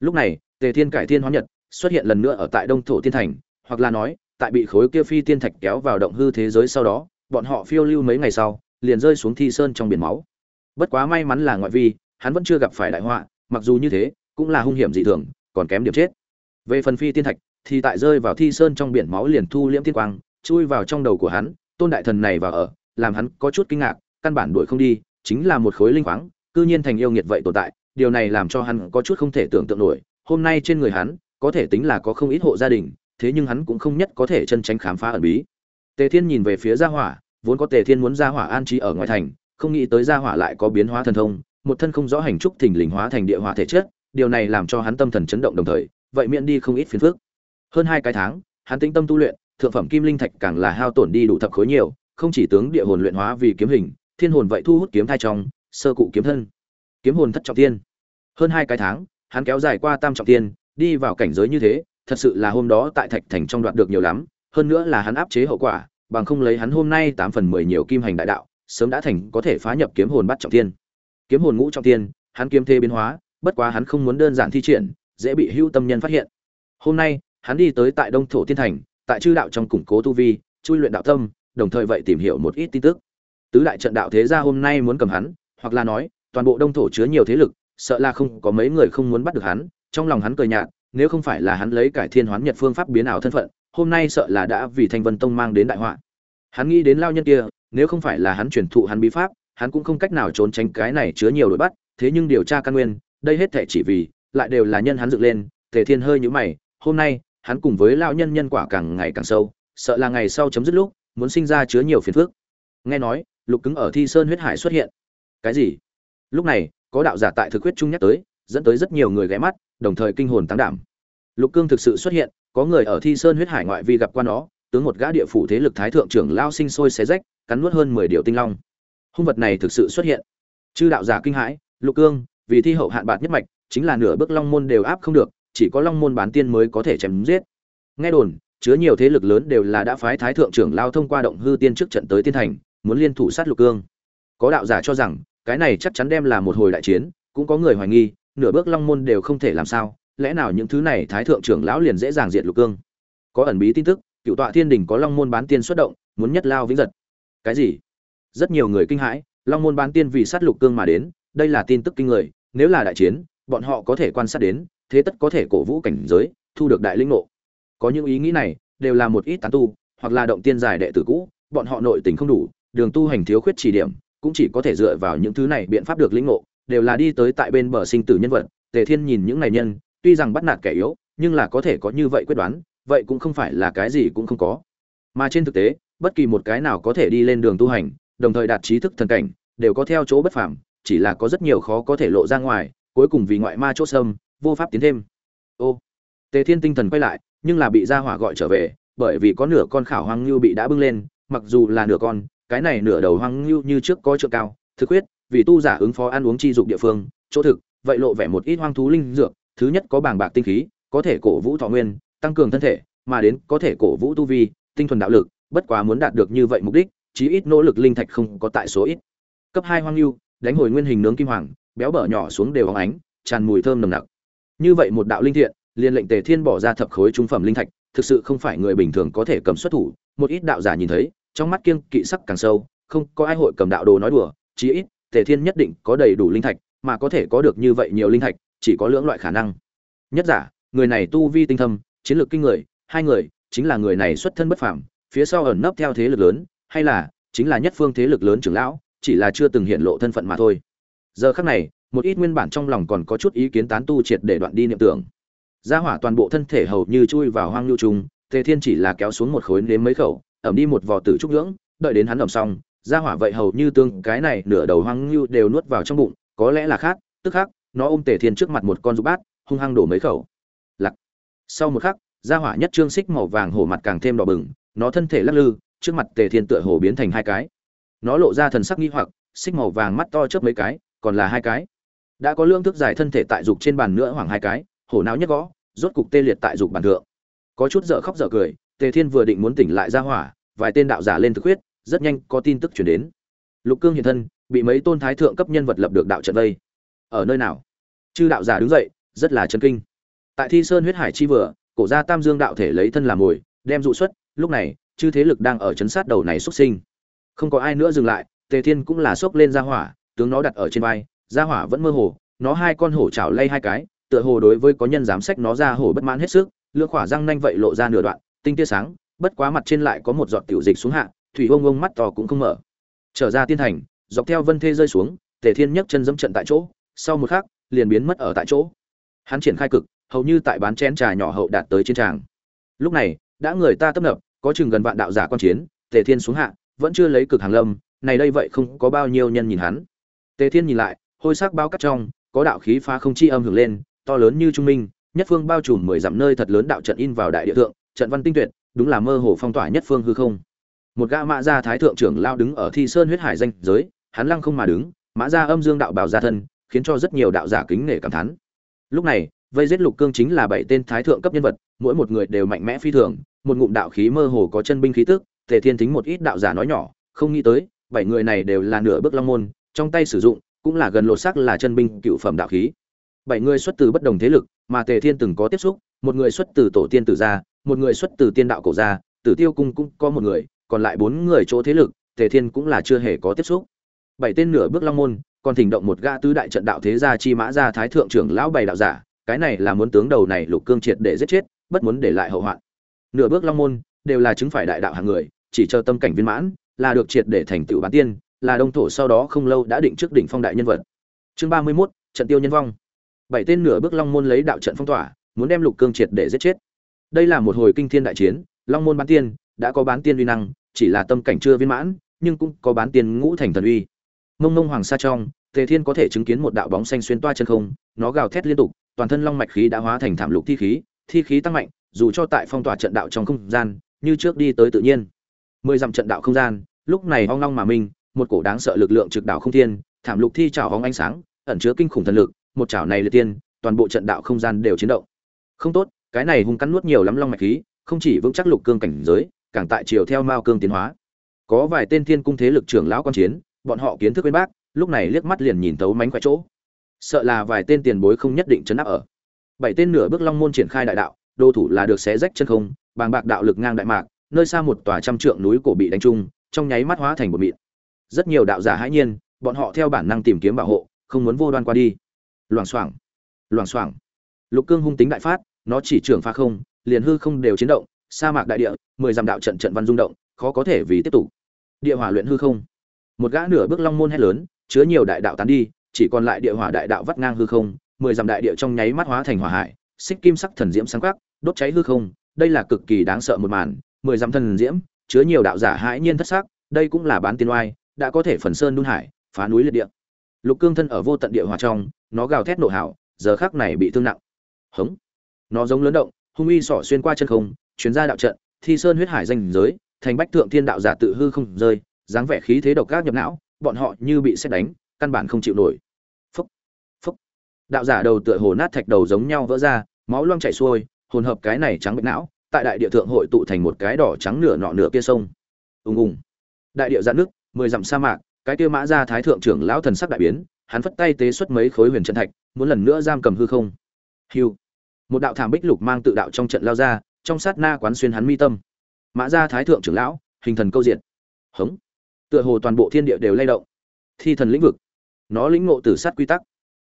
Lúc này tề thiên cải thiên hóa nhật, xuất hiện lần nữa ở tại đông thổ Thiên thành, hoặc là nói, tại bị khối kia phi tiên thạch kéo vào động hư thế giới sau đó, bọn họ phiêu lưu mấy ngày sau, liền rơi xuống thi sơn trong biển máu. Bất quá may mắn là ngoại vi, hắn vẫn chưa gặp phải đại họa, mặc dù như thế, cũng là hung hiểm dị thường, còn kém điểm chết. Về phần phi tiên thạch, thì tại rơi vào thi sơn trong biển máu liền thu liễm tiên quang, chui vào trong đầu của hắn, tôn đại thần này vào ở, làm hắn có chút kinh ngạc, căn bản đuổi không đi, chính là một khối linh khoáng, cư nhiên thành yêu nghiệt vậy tồn tại, điều này làm cho hắn có chút không thể tưởng tượng nổi hôm nay trên người hắn, có thể tính là có không ít hộ gia đình, thế nhưng hắn cũng không nhất có thể chân tránh khám phá ẩn bí. Tề thiên nhìn về phía gia hỏa, vốn có tề thiên muốn gia hỏa an trí ở ngoài thành, không nghĩ tới gia hỏa lại có biến hóa thần thông, một thân không rõ hành trúc thình lình hóa thành địa hỏa thể chất, điều này làm cho hắn tâm thần chấn động đồng thời, vậy miễn đi không ít phiền phức. Hơn hai cái tháng, hắn tĩnh tâm tu luyện, thượng phẩm kim linh thạch càng là hao tổn đi đủ thập khối nhiều, không chỉ tướng địa hồn luyện hóa vì kiếm hình, thiên hồn vậy thu hút kiếm thai trong, sơ cụ kiếm thân. Kiếm hồn thất trọng tiên. Hơn hai cái tháng hắn kéo dài qua tam trọng tiên đi vào cảnh giới như thế, thật sự là hôm đó tại thạch thành trong đoạn được nhiều lắm, hơn nữa là hắn áp chế hậu quả, bằng không lấy hắn hôm nay tám phần mười nhiều kim hành đại đạo, sớm đã thành có thể phá nhập kiếm hồn bắt trọng tiên kiếm hồn ngũ trọng tiên hắn kiếm thế biến hóa, bất quá hắn không muốn đơn giản thi triển, dễ bị hưu tâm nhân phát hiện. Hôm nay, hắn đi tới tại đông thổ tiên thành, tại chư đạo trong củng cố tu vi, chui luyện đạo tâm, đồng thời vậy tìm hiểu một ít tin tức. Tứ đại trận đạo thế gia hôm nay muốn cầm hắn, hoặc là nói, toàn bộ đông thổ chứa nhiều thế lực sợ là không có mấy người không muốn bắt được hắn, trong lòng hắn cười nhạt, nếu không phải là hắn lấy cải thiên hoán nhật phương pháp biến ảo thân phận, hôm nay sợ là đã vì thanh vân tông mang đến đại họa. Hắn nghĩ đến lao nhân kia, nếu không phải là hắn truyền thụ hắn bí pháp, hắn cũng không cách nào trốn tránh cái này chứa nhiều đội bắt, thế nhưng điều tra căn nguyên, đây hết thể chỉ vì, lại đều là nhân hắn dựng lên, tề thiên hơi nhũ mày, hôm nay, hắn cùng với Lão nhân nhân quả càng ngày càng sâu, sợ là ngày sau chấm dứt lúc, muốn sinh ra chứa nhiều phiền phức. Nghe nói, lục cứng ở thi sơn huyết hải xuất hiện. Cái gì? Lúc này có đạo giả tại thực huyết trung nhắc tới, dẫn tới rất nhiều người ghé mắt, đồng thời kinh hồn tăng đảm. Lục cương thực sự xuất hiện, có người ở thi sơn huyết hải ngoại vi gặp qua nó, tướng một gã địa phủ thế lực thái thượng trưởng lao sinh sôi xé rách, cắn nuốt hơn mười điều tinh long. Hung vật này thực sự xuất hiện. Chư đạo giả kinh hãi, lục cương, vì thi hậu hạn bạc nhất mạch, chính là nửa bước long môn đều áp không được, chỉ có long môn bán tiên mới có thể chém giết. Nghe đồn, chứa nhiều thế lực lớn đều là đã phái thái thượng trưởng lao thông qua động hư tiên trước trận tới tiên thành, muốn liên thủ sát lục cương. Có đạo giả cho rằng cái này chắc chắn đem là một hồi đại chiến, cũng có người hoài nghi, nửa bước long môn đều không thể làm sao, lẽ nào những thứ này thái thượng trưởng lão liền dễ dàng diệt lục cương? Có ẩn bí tin tức, cựu tọa thiên đình có long môn bán tiên xuất động, muốn nhất lao vĩnh giật. Cái gì? Rất nhiều người kinh hãi, long môn bán tiên vì sát lục cương mà đến, đây là tin tức kinh người, nếu là đại chiến, bọn họ có thể quan sát đến, thế tất có thể cổ vũ cảnh giới, thu được đại linh ngộ. Có những ý nghĩ này, đều là một ít tán tu, hoặc là động tiên giải đệ tử cũ, bọn họ nội tình không đủ, đường tu hành thiếu khuyết chỉ điểm cũng chỉ có thể dựa vào những thứ này biện pháp được lĩnh ngộ, đều là đi tới tại bên bờ sinh tử nhân vật, tề thiên nhìn những này nhân, tuy rằng bắt nạt kẻ yếu, nhưng là có thể có như vậy quyết đoán, vậy cũng không phải là cái gì cũng không có. Mà trên thực tế, bất kỳ một cái nào có thể đi lên đường tu hành, đồng thời đạt trí thức thần cảnh, đều có theo chỗ bất phàm, chỉ là có rất nhiều khó có thể lộ ra ngoài, cuối cùng vì ngoại ma chỗ sâm, vô pháp tiến thêm. Ô, tề thiên tinh thần quay lại, nhưng là bị gia hỏa gọi trở về, bởi vì có nửa con khảo hoang lưu bị đã bưng lên, mặc dù là nửa con cái này nửa đầu hoang lưu như trước có trượng cao, thực huyết, vì tu giả ứng phó ăn uống chi dục địa phương, chỗ thực, vậy lộ vẻ một ít hoang thú linh dược, thứ nhất có bảng bạc tinh khí, có thể cổ vũ thọ nguyên, tăng cường thân thể, mà đến có thể cổ vũ tu vi, tinh thuần đạo lực, bất quá muốn đạt được như vậy mục đích, chí ít nỗ lực linh thạch không có tại số ít. Cấp hai hoang lưu đánh hồi nguyên hình nướng kim hoàng, béo bở nhỏ xuống đều hóng ánh, tràn mùi thơm nồng nặc. Như vậy một đạo linh thiện, liền lệnh tề thiên bỏ ra thập khối trung phẩm linh thạch, thực sự không phải người bình thường có thể cầm xuất thủ, một ít đạo giả nhìn thấy trong mắt kiêng kỵ sắc càng sâu, không có ai hội cầm đạo đồ nói đùa, chí ít, tề thiên nhất định có đầy đủ linh thạch, mà có thể có được như vậy nhiều linh thạch, chỉ có lưỡng loại khả năng. Nhất giả, người này tu vi tinh thâm, chiến lược kinh người, hai người, chính là người này xuất thân bất phàm, phía sau ẩn nấp theo thế lực lớn, hay là, chính là nhất phương thế lực lớn trưởng lão, chỉ là chưa từng hiện lộ thân phận mà thôi. Giờ khắc này, một ít nguyên bản trong lòng còn có chút ý kiến tán tu triệt để đoạn đi niệm tưởng. Gia hỏa toàn bộ thân thể hầu như chui vào hoang lưu trùng, tề thiên chỉ là kéo xuống một khối nếm mấy khẩu ẩm đi một vò tử trúc nhưỡng, đợi đến hắn ẩm xong gia hỏa vậy hầu như tương cái này nửa đầu hoang lưu đều nuốt vào trong bụng, có lẽ là khát, tức khắc, nó ôm tề thiên trước mặt một con rục bát, hung hăng đổ mấy khẩu. Lặc. Sau một khắc gia hỏa nhất trương xích màu vàng hổ mặt càng thêm đỏ bừng, nó thân thể lắc lư, trước mặt tề thiên tựa hồ biến thành hai cái. Nó lộ ra thần sắc nghi hoặc, xích màu vàng mắt to chớp mấy cái, còn là hai cái. Đã có lương thức dài thân thể tại dục trên bàn nữa khoảng hai cái, hổ não nhất gõ, rốt cục tê liệt tại dục bàn thượng. Có chút dở khóc dở cười tề thiên vừa định muốn tỉnh lại ra hỏa, vài tên đạo giả lên thực huyết, rất nhanh có tin tức chuyển đến. Lục cương hiện thân, bị mấy tôn thái thượng cấp nhân vật lập được đạo trận vây. Ở nơi nào? Chư đạo giả đứng dậy, rất là chấn kinh. Tại thi sơn huyết hải chi vừa, cổ gia tam dương đạo thể lấy thân làm mồi, đem dụ xuất, lúc này, chư thế lực đang ở chấn sát đầu này xuất sinh. Không có ai nữa dừng lại, tề thiên cũng là xốc lên ra hỏa, tướng nó đặt ở trên vai, ra hỏa vẫn mơ hồ, nó hai con hổ chảo lay hai cái, tựa hồ đối với có nhân dám sách nó ra hổ bất mãn hết sức, lưỡi khỏa răng nanh vậy lộ ra nửa đoạn tinh tia sáng, bất quá mặt trên lại có một giọt tiểu dịch xuống hạ, thủy ông ông mắt to cũng không mở. Trở ra tiên thành, dọc theo vân thê rơi xuống, tề thiên nhấc chân dẫm trận tại chỗ, sau một khắc, liền biến mất ở tại chỗ. Hắn triển khai cực, hầu như tại bán chén trà nhỏ hậu đạt tới chiến tràng. Lúc này, đã người ta tấp nập, có chừng gần vạn đạo giả quan chiến, tề thiên xuống hạ, vẫn chưa lấy cực hàng lâm, này đây vậy không có bao nhiêu nhân nhìn hắn. Tề thiên nhìn lại, hôi sắc bao cắt trong, có đạo khí phá không chi âm hưởng lên, to lớn như trung minh, nhất phương bao trùm mười dặm nơi thật lớn đạo trận in vào đại địa thượng trận văn tinh tuyệt, đúng là mơ hồ phong tỏa nhất phương hư không. Một gã mã gia thái thượng trưởng lao đứng ở thi sơn huyết hải danh giới, hắn lăng không mà đứng, mã gia âm dương đạo bào gia thân, khiến cho rất nhiều đạo giả kính nể cảm thán. Lúc này, vây giết lục cương chính là bảy tên thái thượng cấp nhân vật, mỗi một người đều mạnh mẽ phi thường, một ngụm đạo khí mơ hồ có chân binh khí tức, tề thiên tính một ít đạo giả nói nhỏ, không nghĩ tới, bảy người này đều là nửa bước long môn, trong tay sử dụng, cũng là gần lột xác là chân binh cựu phẩm đạo khí. Bảy người xuất từ bất đồng thế lực, mà tề thiên từng có tiếp xúc, một người xuất từ tổ tiên tử gia một người xuất từ tiên đạo cổ gia tử tiêu cung cũng có một người còn lại bốn người chỗ thế lực tề thiên cũng là chưa hề có tiếp xúc. Bảy tên nửa bước long môn còn thỉnh động một gã tứ đại trận đạo thế gia chi mã gia thái thượng trưởng lão bảy đạo giả cái này là muốn tướng đầu này lục cương triệt để giết chết bất muốn để lại hậu hoạn. Nửa bước long môn đều là chứng phải đại đạo hàng người chỉ chờ tâm cảnh viên mãn là được triệt để thành tựu bán tiên là đông thổ sau đó không lâu đã định trước đỉnh phong đại nhân vật. Chương ba mươi 31, trận tiêu nhân vong. Bảy tên nửa bước long môn lấy đạo trận phong tỏa muốn đem lục cương triệt để giết chết đây là một hồi kinh thiên đại chiến, long môn bán tiên, đã có bán tiên uy năng, chỉ là tâm cảnh chưa viên mãn, nhưng cũng có bán tiên ngũ thành thần uy. Mông mông hoàng sa trong, tề thiên có thể chứng kiến một đạo bóng xanh xuyên toa chân không, nó gào thét liên tục, toàn thân long mạch khí đã hóa thành thảm lục thi khí thi khí tăng mạnh, dù cho tại phong tỏa trận đạo trong không gian, như trước đi tới tự nhiên. Mười dặm trận đạo không gian, lúc này hoang long mà minh một cổ đáng sợ lực lượng trực đạo không thiên, thảm lục thi trào hóng ánh sáng, ẩn chứa kinh khủng thần lực, một chảo này liệt tiên, toàn bộ trận đạo không gian đều chiến động. Không tốt cái này hung cắn nuốt nhiều lắm long mạch khí, không chỉ vững chắc lục cương cảnh giới, càng tại chiều theo mao cương tiến hóa. Có vài tên thiên cung thế lực trưởng lão quan chiến, bọn họ kiến thức bên bác, lúc này liếc mắt liền nhìn tấu mánh khỏe chỗ. Sợ là vài tên tiền bối không nhất định chấn áp ở. Bảy tên nửa bước long môn triển khai đại đạo đô thủ là được xé rách chân không, bàng bạc đạo lực ngang đại mạc, nơi xa một tòa trăm trượng núi cổ bị đánh trúng, trong nháy mắt hóa thành một mịn. Rất nhiều đạo giả hãi nhiên, bọn họ theo bản năng tìm kiếm bảo hộ, không muốn vô đoan qua đi. Loảng xoảng loảng xoảng. Lục cương hung tính đại phát nó chỉ trưởng pha không, liền hư không đều chiến động, sa mạc đại địa, mười dặm đạo trận trận văn rung động, khó có thể vì tiếp tục. Địa hỏa luyện hư không. Một gã nửa bước long môn hét lớn, chứa nhiều đại đạo tán đi, chỉ còn lại địa hỏa đại đạo vắt ngang hư không, mười dặm đại địa trong nháy mắt hóa thành hỏa hải, xích kim sắc thần diễm sáng quắc đốt cháy hư không, đây là cực kỳ đáng sợ một màn, mười dặm thần diễm, chứa nhiều đạo giả hãi nhiên thất sắc, đây cũng là bán tiên oai, đã có thể phần sơn đun hải, phá núi liệt địa. Lục cương thân ở vô tận địa hỏa trong, nó gào thét nổ hảo, giờ khắc này bị thương nặng. Hống nó giống lớn động, hung uy sỏ xuyên qua chân không, chuyến ra đạo trận, thi sơn huyết hải danh giới, thành bách thượng thiên đạo giả tự hư không rơi, dáng vẻ khí thế độc các nhập não, bọn họ như bị xét đánh, căn bản không chịu nổi. Phúc phúc. Đạo giả đầu tựa hồ nát thạch đầu giống nhau vỡ ra, máu loang chảy xuôi, hồn hợp cái này trắng bệnh não, tại đại địa thượng hội tụ thành một cái đỏ trắng nửa nọ nửa kia sông. Ùng ùng. Đại địa dạn nước, mười dặm sa mạc, cái kia mã ra thái thượng trưởng lão thần sắc đại biến, hắn phất tay tế xuất mấy khối huyền chân thạch, muốn lần nữa giam cầm hư không. Hiu một đạo thảm bích lục mang tự đạo trong trận lao ra, trong sát na quán xuyên hắn mi tâm. Mã ra thái thượng trưởng lão, hình thần câu diện hống. Tựa hồ toàn bộ thiên địa đều lay động. Thi thần lĩnh vực. Nó lĩnh ngộ tử sát quy tắc.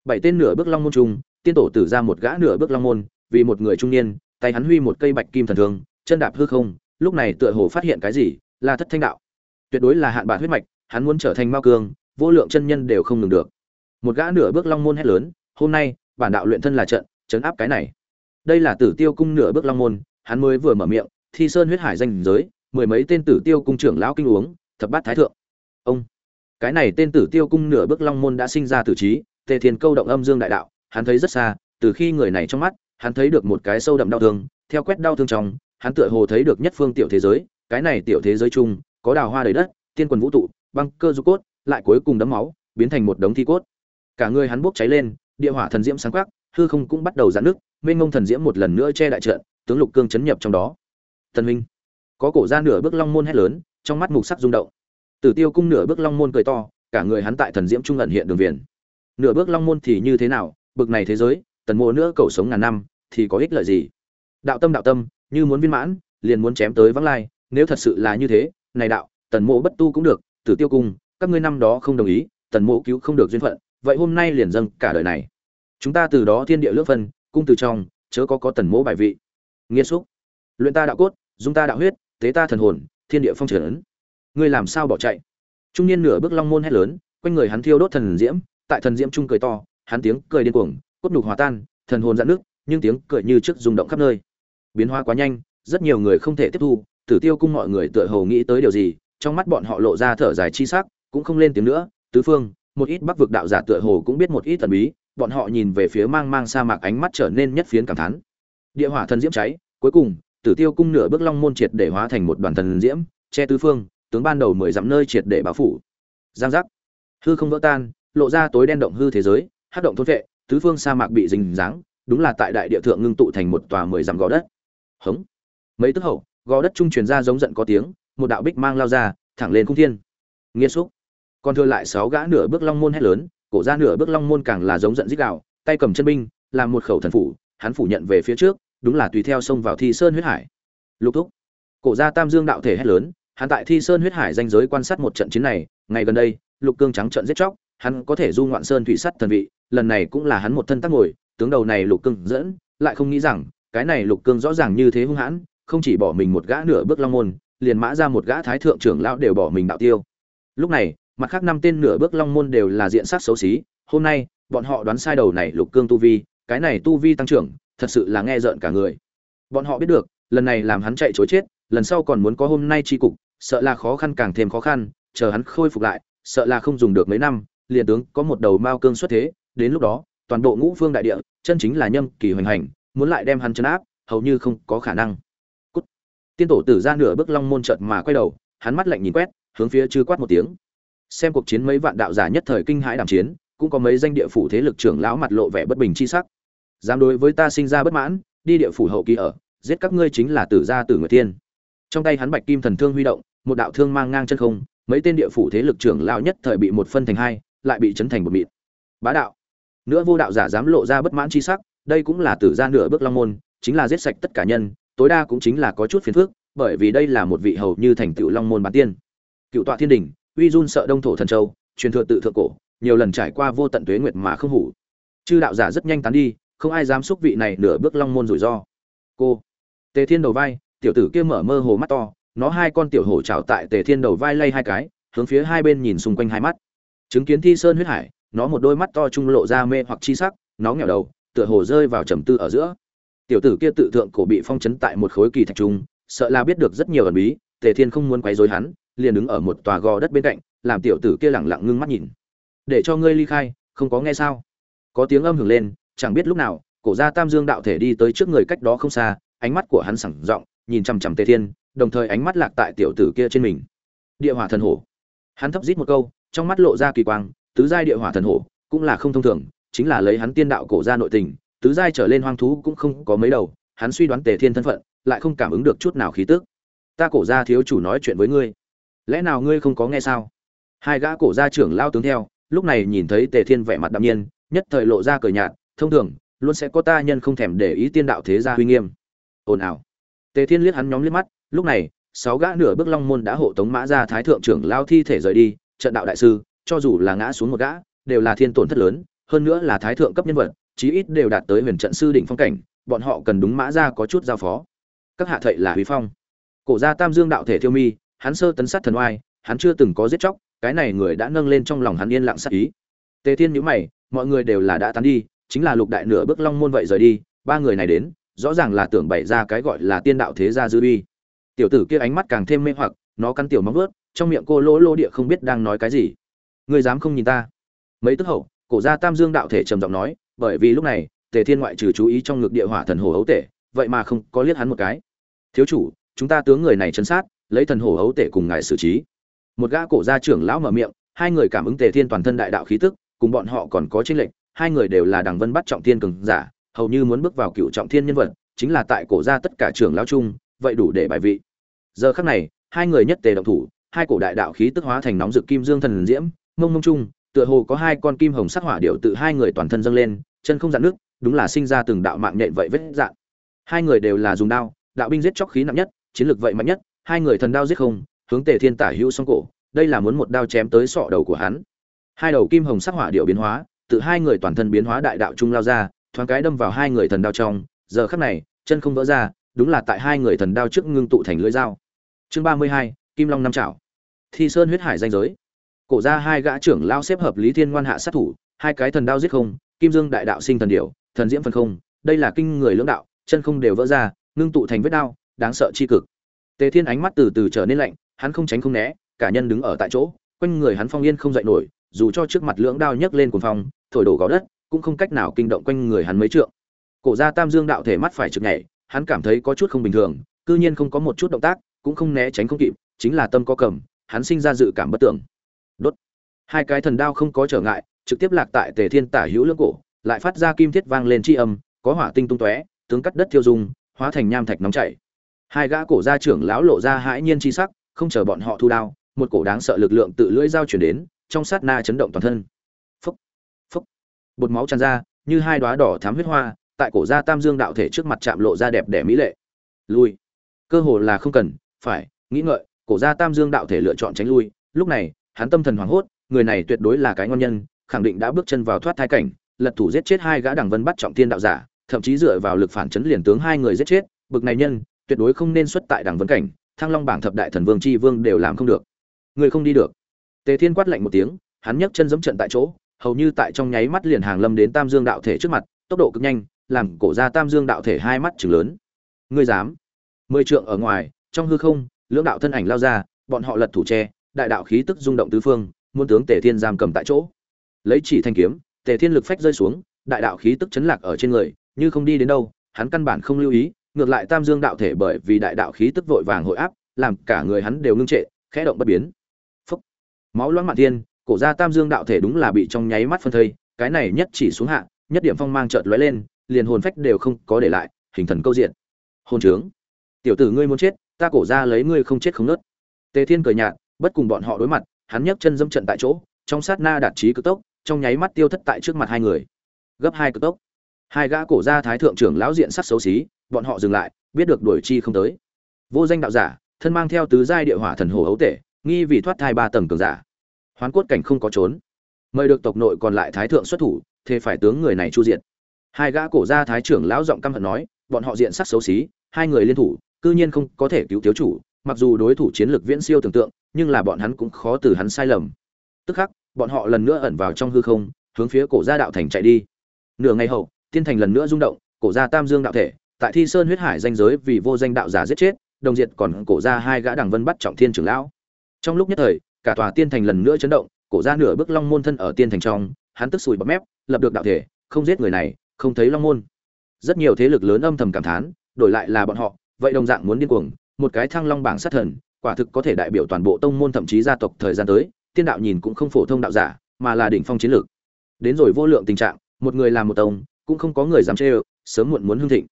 Bảy tên nửa bước long môn trung tiên tổ tử ra một gã nửa bước long môn, vì một người trung niên, tay hắn huy một cây bạch kim thần thường, chân đạp hư không, lúc này tựa hồ phát hiện cái gì, là thất thanh đạo. Tuyệt đối là hạn bản huyết mạch, hắn muốn trở thành mao cương vô lượng chân nhân đều không ngừng được. Một gã nửa bước long môn hét lớn, hôm nay, bản đạo luyện thân là trận, chấn áp cái này đây là tử tiêu cung nửa bước long môn, hắn mới vừa mở miệng, thi sơn huyết hải danh giới, mười mấy tên tử tiêu cung trưởng lão kinh uống, thập bát thái thượng. Ông, cái này tên tử tiêu cung nửa bước long môn đã sinh ra tử trí, tề thiên câu động âm dương đại đạo, hắn thấy rất xa, từ khi người này trong mắt, hắn thấy được một cái sâu đậm đau thương, theo quét đau thương trong, hắn tựa hồ thấy được nhất phương tiểu thế giới, cái này tiểu thế giới chung, có đào hoa đầy đất, tiên quần vũ tụ băng cơ du cốt, lại cuối cùng đấm máu, biến thành một đống thi cốt. Cả người hắn bốc cháy lên, địa hỏa thần diễm sáng quắc, hư không cũng bắt đầu giãn nước mênh mông thần diễm một lần nữa che đại trận, tướng lục cương chấn nhập trong đó. Thần minh có cổ ra nửa bước long môn hét lớn, trong mắt mục sắc rung động. Tử tiêu cung nửa bước long môn cười to, cả người hắn tại thần diễm trung ẩn hiện đường viền. Nửa bước long môn thì như thế nào, bực này thế giới, tần mộ nữa cầu sống ngàn năm, thì có ích lợi gì? Đạo tâm đạo tâm, như muốn viên mãn, liền muốn chém tới vắng lai, nếu thật sự là như thế, này đạo, tần mộ bất tu cũng được. Tử tiêu cung, các ngươi năm đó không đồng ý, tần mộ cứu không được duyên phận, vậy hôm nay liền dâng cả đời này. Chúng ta từ đó thiên địa lước phân cung từ trong, chớ có có tần mỗ bài vị. Nghiêm xúc. Luyện ta đạo cốt, dung ta đạo huyết, tế ta thần hồn, thiên địa phong trở ngươi làm sao bỏ chạy? Trung niên nửa bước long môn hét lớn, quanh người hắn thiêu đốt thần diễm, tại thần diễm trung cười to, hắn tiếng cười điên cuồng, cốt nhục hòa tan, thần hồn dạn nước nhưng tiếng cười như trước rung động khắp nơi. Biến hóa quá nhanh, rất nhiều người không thể tiếp thu, tử tiêu cung mọi người tựa hồ nghĩ tới điều gì, trong mắt bọn họ lộ ra thở dài chi sắc, cũng không lên tiếng nữa. Tứ phương, một ít bắc vực đạo giả tựa hồ cũng biết một ít thần bí bọn họ nhìn về phía mang mang sa mạc ánh mắt trở nên nhất phiến cảm thán. Địa hỏa thần diễm cháy, cuối cùng, tử tiêu cung nửa bước long môn triệt để hóa thành một đoàn thần diễm, che tứ phương, tướng ban đầu mười dặm nơi triệt để bao phủ. Giang giác. Hư không vỡ tan, lộ ra tối đen động hư thế giới, hắc động thôn vệ, tứ phương sa mạc bị rình dáng đúng là tại đại địa thượng ngưng tụ thành một tòa mười dặm gò đất. Hống. Mấy tức hậu, gò đất trung truyền ra giống giận có tiếng, một đạo bích mang lao ra, thẳng lên cung thiên. Nghiệt xúc. Còn thừa lại sáu gã nửa bước long môn hét lớn cổ ra nửa bước long môn càng là giống giận dích đạo tay cầm chân binh, làm một khẩu thần phủ, hắn phủ nhận về phía trước, đúng là tùy theo xông vào thi sơn huyết hải. Lục thúc. Cổ ra tam dương đạo thể hét lớn, hắn tại thi sơn huyết hải danh giới quan sát một trận chiến này, ngày gần đây, lục cương trắng trận giết chóc, hắn có thể du ngoạn sơn thủy sắt thần vị, lần này cũng là hắn một thân tác ngồi, tướng đầu này lục cương dẫn, lại không nghĩ rằng, cái này lục cương rõ ràng như thế hung hãn, không chỉ bỏ mình một gã nửa bước long môn, liền mã ra một gã thái thượng trưởng lão đều bỏ mình đạo tiêu. Lúc này mặt khác năm tên nửa bước long môn đều là diện sát xấu xí. Hôm nay, bọn họ đoán sai đầu này lục cương tu vi, cái này tu vi tăng trưởng, thật sự là nghe rợn cả người. Bọn họ biết được, lần này làm hắn chạy chối chết, lần sau còn muốn có hôm nay tri cục, sợ là khó khăn càng thêm khó khăn, chờ hắn khôi phục lại, sợ là không dùng được mấy năm, liền tướng có một đầu mao cương xuất thế, đến lúc đó, toàn bộ ngũ phương đại địa, chân chính là nhâm kỳ hoành hành, muốn lại đem hắn chấn áp, hầu như không có khả năng. Cút. tiên tổ tử ra nửa bước long môn chợt mà quay đầu, hắn mắt lạnh nhìn quét, hướng phía chư quát một tiếng xem cuộc chiến mấy vạn đạo giả nhất thời kinh hãi đàm chiến, cũng có mấy danh địa phủ thế lực trưởng lão mặt lộ vẻ bất bình chi sắc. Dám đối với ta sinh ra bất mãn, đi địa phủ hậu kỳ ở, giết các ngươi chính là tử gia tử người tiên. Trong tay hắn bạch kim thần thương huy động, một đạo thương mang ngang chân không, mấy tên địa phủ thế lực trưởng lão nhất thời bị một phân thành hai, lại bị chấn thành một mịt bá đạo. Nữa vô đạo giả dám lộ ra bất mãn chi sắc, đây cũng là tử gia nửa bước long môn, chính là giết sạch tất cả nhân, tối đa cũng chính là có chút phiền phức, bởi vì đây là một vị hầu như thành tựu long môn bán tiên. Cựu tọa thiên đình uy run sợ đông thổ thần châu, truyền thừa tự thượng cổ, nhiều lần trải qua vô tận tuế nguyệt mà không hủ. Chư đạo giả rất nhanh tán đi, không ai dám xúc vị này nửa bước long môn rủi ro. Cô, tề thiên đầu vai, tiểu tử kia mở mơ hồ mắt to, nó hai con tiểu hổ trào tại tề thiên đầu vai lay hai cái, hướng phía hai bên nhìn xung quanh hai mắt. Chứng kiến thi sơn huyết hải, nó một đôi mắt to trung lộ ra mê hoặc chi sắc, nó nghèo đầu, tựa hồ rơi vào trầm tư ở giữa. Tiểu tử kia tự thượng cổ bị phong chấn tại một khối kỳ thạch trung, sợ là biết được rất nhiều ẩn bí, tề thiên không muốn quấy rối hắn liền đứng ở một tòa gò đất bên cạnh, làm tiểu tử kia lẳng lặng ngưng mắt nhìn. Để cho ngươi ly khai, không có nghe sao? Có tiếng âm hưởng lên, chẳng biết lúc nào, cổ gia tam dương đạo thể đi tới trước người cách đó không xa, ánh mắt của hắn sẳng rộng, nhìn chằm chằm tề thiên, đồng thời ánh mắt lạc tại tiểu tử kia trên mình. Địa hỏa thần hổ. Hắn thấp rít một câu, trong mắt lộ ra kỳ quang, tứ giai địa hỏa thần hổ, cũng là không thông thường, chính là lấy hắn tiên đạo cổ gia nội tình, tứ giai trở lên hoang thú cũng không có mấy đầu, hắn suy đoán tề thiên thân phận, lại không cảm ứng được chút nào khí tức. Ta cổ gia thiếu chủ nói chuyện với ngươi lẽ nào ngươi không có nghe sao? Hai gã cổ gia trưởng lao tướng theo, lúc này nhìn thấy tề thiên vẻ mặt đạm nhiên, nhất thời lộ ra cười nhạt, thông thường, luôn sẽ có ta nhân không thèm để ý tiên đạo thế gia huy nghiêm. Ồn ào. Tề thiên liếc hắn nhóm liếc mắt, lúc này, sáu gã nửa bước long môn đã hộ tống mã ra thái thượng trưởng lao thi thể rời đi, trận đạo đại sư, cho dù là ngã xuống một gã, đều là thiên tổn thất lớn, hơn nữa là thái thượng cấp nhân vật, chí ít đều đạt tới huyền trận sư đỉnh phong cảnh, bọn họ cần đúng mã ra có chút giao phó. Các hạ thệ là huy phong. Cổ gia tam dương đạo thể thiêu mi hắn sơ tấn sát thần oai, hắn chưa từng có giết chóc, cái này người đã nâng lên trong lòng hắn yên lặng sát ý. Tề thiên nhíu mày, mọi người đều là đã tán đi, chính là lục đại nửa bước long môn vậy rời đi, ba người này đến, rõ ràng là tưởng bày ra cái gọi là tiên đạo thế gia dư uy. Tiểu tử kia ánh mắt càng thêm mê hoặc, nó căn tiểu móng ướt trong miệng cô lỗ lô địa không biết đang nói cái gì. Ngươi dám không nhìn ta? Mấy tức hậu, cổ gia tam dương đạo thể trầm giọng nói, bởi vì lúc này, tề thiên ngoại trừ chú ý trong ngực địa hỏa thần hồ hấu tể, vậy mà không có liếc hắn một cái. Thiếu chủ, chúng ta tướng người này chấn sát lấy thần hồ hấu tể cùng ngài xử trí. Một gã cổ gia trưởng lão mở miệng, hai người cảm ứng tề thiên toàn thân đại đạo khí tức, cùng bọn họ còn có trinh lệch, hai người đều là đằng vân bắt trọng thiên cường giả, hầu như muốn bước vào cựu trọng thiên nhân vật, chính là tại cổ gia tất cả trưởng lão chung, vậy đủ để bài vị. Giờ khắc này, hai người nhất tề động thủ, hai cổ đại đạo khí tức hóa thành nóng rực kim dương thần diễm, mông mông chung, tựa hồ có hai con kim hồng sắc hỏa điệu tự hai người toàn thân dâng lên, chân không dạn nước, đúng là sinh ra từng đạo mạng nhện vậy vết dạn hai người đều là dùng đao, đạo binh giết chóc khí nặng nhất, chiến lược vậy mạnh nhất hai người thần đao giết không, hướng tề thiên tả hữu song cổ, đây là muốn một đao chém tới sọ đầu của hắn. Hai đầu kim hồng sắc hỏa điệu biến hóa, tự hai người toàn thân biến hóa đại đạo trung lao ra, thoáng cái đâm vào hai người thần đao trong. Giờ khắc này, chân không vỡ ra, đúng là tại hai người thần đao trước ngưng tụ thành lưỡi dao. Chương ba mươi hai, kim long năm trảo thi sơn huyết hải danh giới. Cổ ra hai gã trưởng lao xếp hợp lý thiên ngoan hạ sát thủ, hai cái thần đao giết không, kim dương đại đạo sinh thần điệu thần diễm phân không, đây là kinh người lưỡng đạo, chân không đều vỡ ra, ngưng tụ thành vết đao, đáng sợ chi cực tề thiên ánh mắt từ từ trở nên lạnh, hắn không tránh không né, cả nhân đứng ở tại chỗ, quanh người hắn phong yên không dậy nổi, dù cho trước mặt lưỡng đao nhấc lên cuồng phong, thổi đổ gò đất, cũng không cách nào kinh động quanh người hắn mấy trượng. Cổ gia tam dương đạo thể mắt phải trực nhảy, hắn cảm thấy có chút không bình thường, cư nhiên không có một chút động tác, cũng không né tránh không kịp, chính là tâm có cầm, hắn sinh ra dự cảm bất tưởng. Đốt. Hai cái thần đao không có trở ngại, trực tiếp lạc tại tề thiên tả hữu lưỡng cổ, lại phát ra kim thiết vang lên chi âm, có hỏa tinh tung tóe, tướng cắt đất thiêu dung, hóa thành nham thạch nóng chảy hai gã cổ gia trưởng lão lộ ra hãi nhiên chi sắc, không chờ bọn họ thu đao, một cổ đáng sợ lực lượng tự lưỡi dao chuyển đến, trong sát na chấn động toàn thân. Phúc! Phúc! Bột máu tràn ra, như hai đóa đỏ thám huyết hoa, tại cổ gia tam dương đạo thể trước mặt chạm lộ ra đẹp đẽ mỹ lệ. Lui! Cơ hồ là không cần, phải, nghĩ ngợi, cổ gia tam dương đạo thể lựa chọn tránh lui. Lúc này, hắn tâm thần hoảng hốt, người này tuyệt đối là cái ngon nhân, khẳng định đã bước chân vào thoát thai cảnh, lật thủ giết chết hai gã đẳng vân bắt trọng thiên đạo giả, thậm chí dựa vào lực phản chấn liền tướng hai người giết chết, bực này nhân tuyệt đối không nên xuất tại đẳng vấn cảnh, thăng long bảng thập đại thần vương chi vương đều làm không được. Người không đi được. Tề thiên quát lạnh một tiếng, hắn nhấc chân giẫm trận tại chỗ, hầu như tại trong nháy mắt liền hàng lâm đến tam dương đạo thể trước mặt, tốc độ cực nhanh, làm cổ ra tam dương đạo thể hai mắt chừng lớn. Ngươi dám? Mười trượng ở ngoài, trong hư không, lưỡng đạo thân ảnh lao ra, bọn họ lật thủ tre, đại đạo khí tức rung động tứ phương, muôn tướng tề thiên giam cầm tại chỗ. Lấy chỉ thanh kiếm, tề thiên lực phách rơi xuống, đại đạo khí tức chấn lạc ở trên người, như không đi đến đâu, hắn căn bản không lưu ý ngược lại tam dương đạo thể bởi vì đại đạo khí tức vội vàng hội áp, làm cả người hắn đều ngưng trệ, khẽ động bất biến. Phúc. máu loãng mạn thiên, cổ ra tam dương đạo thể đúng là bị trong nháy mắt phân thây, cái này nhất chỉ xuống hạ, nhất điểm phong mang chợt lóe lên, liền hồn phách đều không có để lại, hình thần câu diện. Hôn trướng. Tiểu tử ngươi muốn chết, ta cổ ra lấy ngươi không chết không nớt. Tề thiên cười nhạt, bất cùng bọn họ đối mặt, hắn nhấc chân dâm trận tại chỗ, trong sát na đạt trí cực tốc, trong nháy mắt tiêu thất tại trước mặt hai người. Gấp hai cực tốc. Hai gã cổ ra thái thượng trưởng lão diện sắc xấu xí bọn họ dừng lại, biết được đuổi chi không tới. Vô danh đạo giả, thân mang theo tứ giai địa hỏa thần hồ ấu tể, nghi vì thoát thai ba tầng cường giả. Hoán cốt cảnh không có trốn. Mời được tộc nội còn lại thái thượng xuất thủ thế phải tướng người này chu diện hai gã cổ gia thái trưởng lão giọng căm hận nói, bọn họ diện sắc xấu xí, hai người liên thủ, cư nhiên không có thể cứu thiếu chủ, mặc dù đối thủ chiến lược viễn siêu tưởng tượng, nhưng là bọn hắn cũng khó từ hắn sai lầm. Tức khắc, bọn họ lần nữa ẩn vào trong hư không, hướng phía cổ gia đạo thành chạy đi. Nửa ngày hậu, tiên thành lần nữa rung động, cổ gia tam dương đạo thể tại thi sơn huyết hải danh giới vì vô danh đạo giả giết chết, đồng diệt còn cổ gia hai gã đẳng vân bắt trọng thiên trưởng lão. Trong lúc nhất thời, cả tòa tiên thành lần nữa chấn động, cổ gia nửa bước long môn thân ở tiên thành trong, hắn tức sùi bắp mép, lập được đạo thể, không giết người này, không thấy long môn. Rất nhiều thế lực lớn âm thầm cảm thán, đổi lại là bọn họ, vậy đồng dạng muốn điên cuồng, một cái thăng long bảng sát thần, quả thực có thể đại biểu toàn bộ tông môn thậm chí gia tộc thời gian tới, tiên đạo nhìn cũng không phổ thông đạo giả, mà là đỉnh phong chiến lược. Đến rồi vô lượng tình trạng, một người làm một tông, cũng không có người dám chê sớm muộn muốn hưng thịnh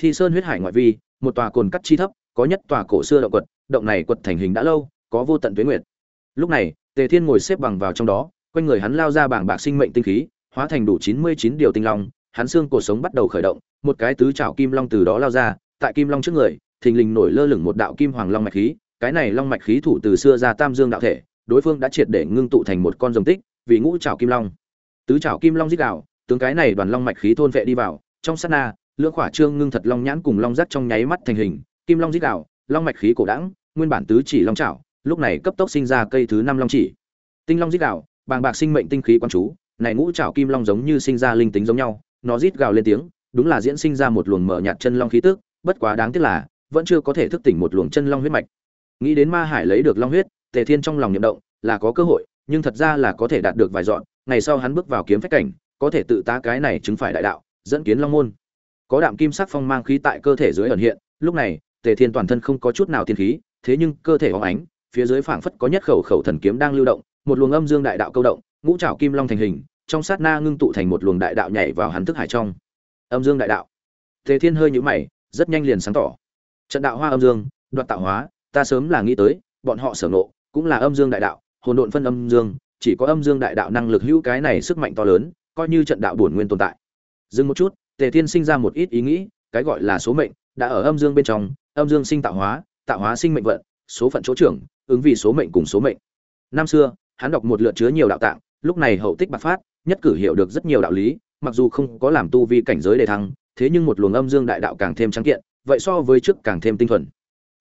thi sơn huyết hải ngoại vi, một tòa cồn cắt chi thấp, có nhất tòa cổ xưa động quật, động này quật thành hình đã lâu, có vô tận tuế nguyệt. Lúc này, tề thiên ngồi xếp bằng vào trong đó, quanh người hắn lao ra bảng bạc sinh mệnh tinh khí, hóa thành đủ chín mươi chín điều tinh long, hắn xương cổ sống bắt đầu khởi động, một cái tứ trảo kim long từ đó lao ra, tại kim long trước người, thình lình nổi lơ lửng một đạo kim hoàng long mạch khí, cái này long mạch khí thủ từ xưa ra tam dương đạo thể, đối phương đã triệt để ngưng tụ thành một con rồng tích, vì ngũ trảo kim long. Tứ trảo kim long giết đạo tướng cái này đoàn long mạch khí thôn vệ đi vào, trong sát na lưỡng khỏa trương ngưng thật long nhãn cùng long rắc trong nháy mắt thành hình, kim long dít đạo long mạch khí cổ đẳng, nguyên bản tứ chỉ long trảo lúc này cấp tốc sinh ra cây thứ năm long chỉ. Tinh long dít đạo bàng bạc sinh mệnh tinh khí quan chú, này ngũ trảo kim long giống như sinh ra linh tính giống nhau, nó rít gào lên tiếng, đúng là diễn sinh ra một luồng mở nhạt chân long khí tức, bất quá đáng tiếc là, vẫn chưa có thể thức tỉnh một luồng chân long huyết mạch. Nghĩ đến ma hải lấy được long huyết, tề thiên trong lòng nhậm động, là có cơ hội, nhưng thật ra là có thể đạt được vài dọn, ngày sau hắn bước vào kiếm phách cảnh, có thể tự tá cái này chứng phải đại đạo, dẫn kiến long môn có đạm kim sắc phong mang khí tại cơ thể dưới ẩn hiện, lúc này, tề thiên toàn thân không có chút nào tiên khí, thế nhưng cơ thể hóng ánh, phía dưới phảng phất có nhất khẩu khẩu thần kiếm đang lưu động, một luồng âm dương đại đạo câu động, ngũ trảo kim long thành hình, trong sát na ngưng tụ thành một luồng đại đạo nhảy vào hắn thức hải trong. Âm dương đại đạo. Tề thiên hơi nhũ mày, rất nhanh liền sáng tỏ. Trận đạo hoa âm dương, đoạt tạo hóa, ta sớm là nghĩ tới, bọn họ sở nộ cũng là âm dương đại đạo, hồn độn phân âm dương, chỉ có âm dương đại đạo năng lực hữu cái này sức mạnh to lớn, coi như trận đạo bổn nguyên tồn tại. Dừng một chút tề thiên sinh ra một ít ý nghĩ, cái gọi là số mệnh, đã ở âm dương bên trong, âm dương sinh tạo hóa tạo hóa sinh mệnh vận, số phận chỗ trưởng, ứng vì số mệnh cùng số mệnh. Năm xưa, hắn đọc một lượt chứa nhiều đạo tạng, lúc này hậu tích bạc phát, nhất cử hiểu được rất nhiều đạo lý, mặc dù không có làm tu vi cảnh giới đề thăng, thế nhưng một luồng âm dương đại đạo càng thêm trắng kiện, vậy so với trước càng thêm tinh thuần.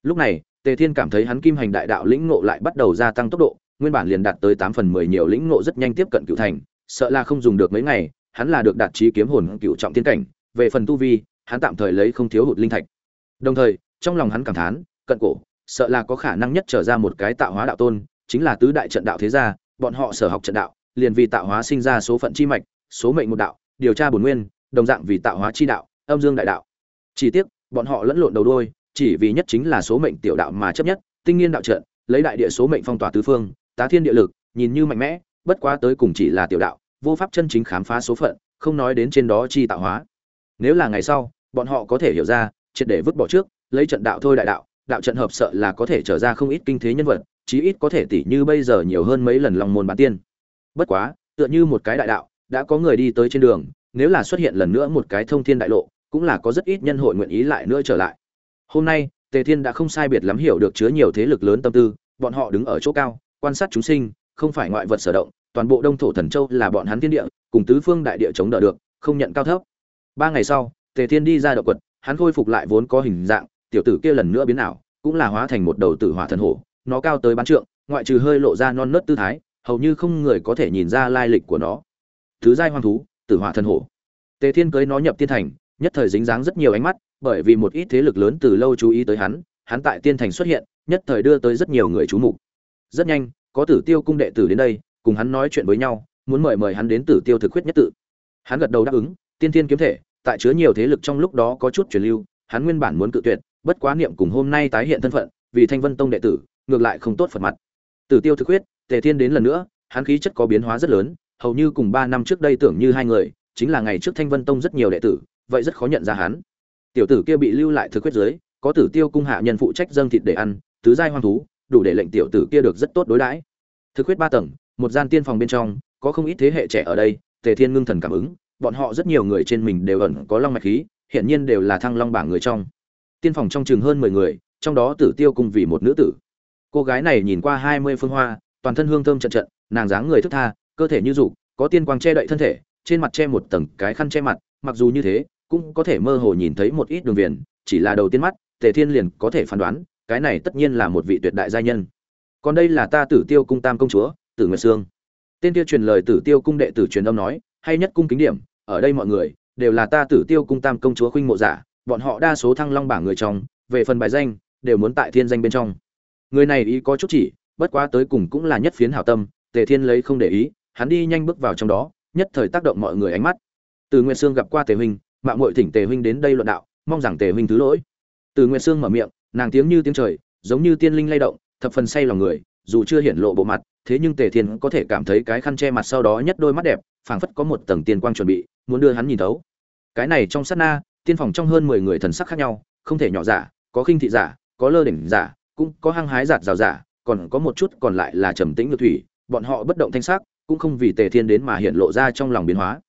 Lúc này, tề thiên cảm thấy hắn kim hành đại đạo lĩnh ngộ lại bắt đầu gia tăng tốc độ, nguyên bản liền đạt tới tám phần mười nhiều lĩnh ngộ rất nhanh tiếp cận cửu thành, sợ là không dùng được mấy ngày hắn là được đạt trí kiếm hồn cựu trọng thiên cảnh, về phần tu vi, hắn tạm thời lấy không thiếu hụt linh thạch. Đồng thời, trong lòng hắn cảm thán, cận cổ, sợ là có khả năng nhất trở ra một cái tạo hóa đạo tôn, chính là tứ đại trận đạo thế gia, bọn họ sở học trận đạo, liền vì tạo hóa sinh ra số phận chi mạch, số mệnh một đạo, điều tra bổn nguyên, đồng dạng vì tạo hóa chi đạo, âm dương đại đạo. Chỉ tiếc, bọn họ lẫn lộn đầu đôi chỉ vì nhất chính là số mệnh tiểu đạo mà chấp nhất, tinh nghiên đạo trận, lấy đại địa số mệnh phong tỏa tứ phương, tá thiên địa lực, nhìn như mạnh mẽ, bất quá tới cùng chỉ là tiểu đạo vô pháp chân chính khám phá số phận, không nói đến trên đó chi tạo hóa. Nếu là ngày sau, bọn họ có thể hiểu ra, triệt để vứt bỏ trước, lấy trận đạo thôi đại đạo đạo trận hợp sợ là có thể trở ra không ít kinh thế nhân vật, chí ít có thể tỷ như bây giờ nhiều hơn mấy lần lòng môn bản tiên. Bất quá, tựa như một cái đại đạo, đã có người đi tới trên đường, nếu là xuất hiện lần nữa một cái thông thiên đại lộ, cũng là có rất ít nhân hội nguyện ý lại nữa trở lại. Hôm nay, tề thiên đã không sai biệt lắm hiểu được chứa nhiều thế lực lớn tâm tư, bọn họ đứng ở chỗ cao, quan sát chúng sinh, không phải ngoại vật sở động toàn bộ đông thổ thần châu là bọn hắn thiên địa, cùng tứ phương đại địa chống đỡ được, không nhận cao thấp. Ba ngày sau, tề thiên đi ra động quật, hắn khôi phục lại vốn có hình dạng, tiểu tử kia lần nữa biến ảo, cũng là hóa thành một đầu tử hỏa thần hổ, nó cao tới bán trượng, ngoại trừ hơi lộ ra non nớt tư thái, hầu như không người có thể nhìn ra lai lịch của nó. Thứ giai hoang thú, tử hỏa thần hổ. Tề thiên cưới nó nhập tiên thành, nhất thời dính dáng rất nhiều ánh mắt, bởi vì một ít thế lực lớn từ lâu chú ý tới hắn hắn tại tiên thành xuất hiện, nhất thời đưa tới rất nhiều người chú mục. Rất nhanh, có tử tiêu cung đệ tử đến đây cùng hắn nói chuyện với nhau, muốn mời mời hắn đến tử tiêu thực huyết nhất tự. Hắn gật đầu đáp ứng, tiên thiên kiếm thể, tại chứa nhiều thế lực trong lúc đó có chút truyền lưu, hắn nguyên bản muốn cự tuyệt, bất quá niệm cùng hôm nay tái hiện thân phận, vì thanh vân tông đệ tử, ngược lại không tốt phật mặt. Tử tiêu thực huyết tề thiên đến lần nữa, hắn khí chất có biến hóa rất lớn, hầu như cùng ba năm trước đây tưởng như hai người, chính là ngày trước thanh vân tông rất nhiều đệ tử, vậy rất khó nhận ra hắn. Tiểu tử kia bị lưu lại thực huyết dưới, có tử tiêu cung hạ nhân phụ trách dâng thịt để ăn, tứ giai hoang thú, đủ để lệnh tiểu tử kia được rất tốt đối đãi. Thực huyết ba tầng một gian tiên phòng bên trong, có không ít thế hệ trẻ ở đây, tề thiên ngưng thần cảm ứng, bọn họ rất nhiều người trên mình đều ẩn có long mạch khí hiện nhiên đều là thăng long bảng người trong. Tiên phòng trong chừng hơn mười người, trong đó tử tiêu cung vì một nữ tử. Cô gái này nhìn qua hai mươi phương hoa, toàn thân hương thơm trận trận, nàng dáng người thức tha, cơ thể như dục có tiên quang che đậy thân thể, trên mặt che một tầng cái khăn che mặt, mặc dù như thế, cũng có thể mơ hồ nhìn thấy một ít đường viền, chỉ là đầu tiên mắt, tề thiên liền có thể phán đoán, cái này tất nhiên là một vị tuyệt đại gia nhân. Còn đây là ta tử tiêu cung tam công chúa tử nguyệt sương. Tên kia truyền lời tử tiêu cung đệ tử truyền âm nói, hay nhất cung kính điểm, ở đây mọi người đều là ta tử tiêu cung tam công chúa khuynh mộ giả, bọn họ đa số thăng long bảng người trong, về phần bài danh, đều muốn tại thiên danh bên trong. Người này ý có chút chỉ, bất quá tới cùng cũng là nhất phiến hảo tâm, tề thiên lấy không để ý, hắn đi nhanh bước vào trong đó, nhất thời tác động mọi người ánh mắt. Từ nguyệt sương gặp qua tề huynh, mạng muội thỉnh tề huynh đến đây luận đạo, mong rằng tề huynh thứ lỗi. Từ nguyệt sương mở miệng, nàng tiếng như tiếng trời, giống như tiên linh lay động, thập phần say lòng người dù chưa hiển lộ bộ mặt, thế nhưng tề thiên có thể cảm thấy cái khăn che mặt sau đó nhất đôi mắt đẹp, phảng phất có một tầng tiên quang chuẩn bị, muốn đưa hắn nhìn thấu. Cái này trong sát na, tiên phòng trong hơn mười người thần sắc khác nhau, không thể nhỏ giả, có khinh thị giả, có lơ đỉnh giả, cũng có hăng hái giạt rào giả, còn có một chút còn lại là trầm tĩnh ngược thủy, bọn họ bất động thanh sắc, cũng không vì tề thiên đến mà hiện lộ ra trong lòng biến hóa.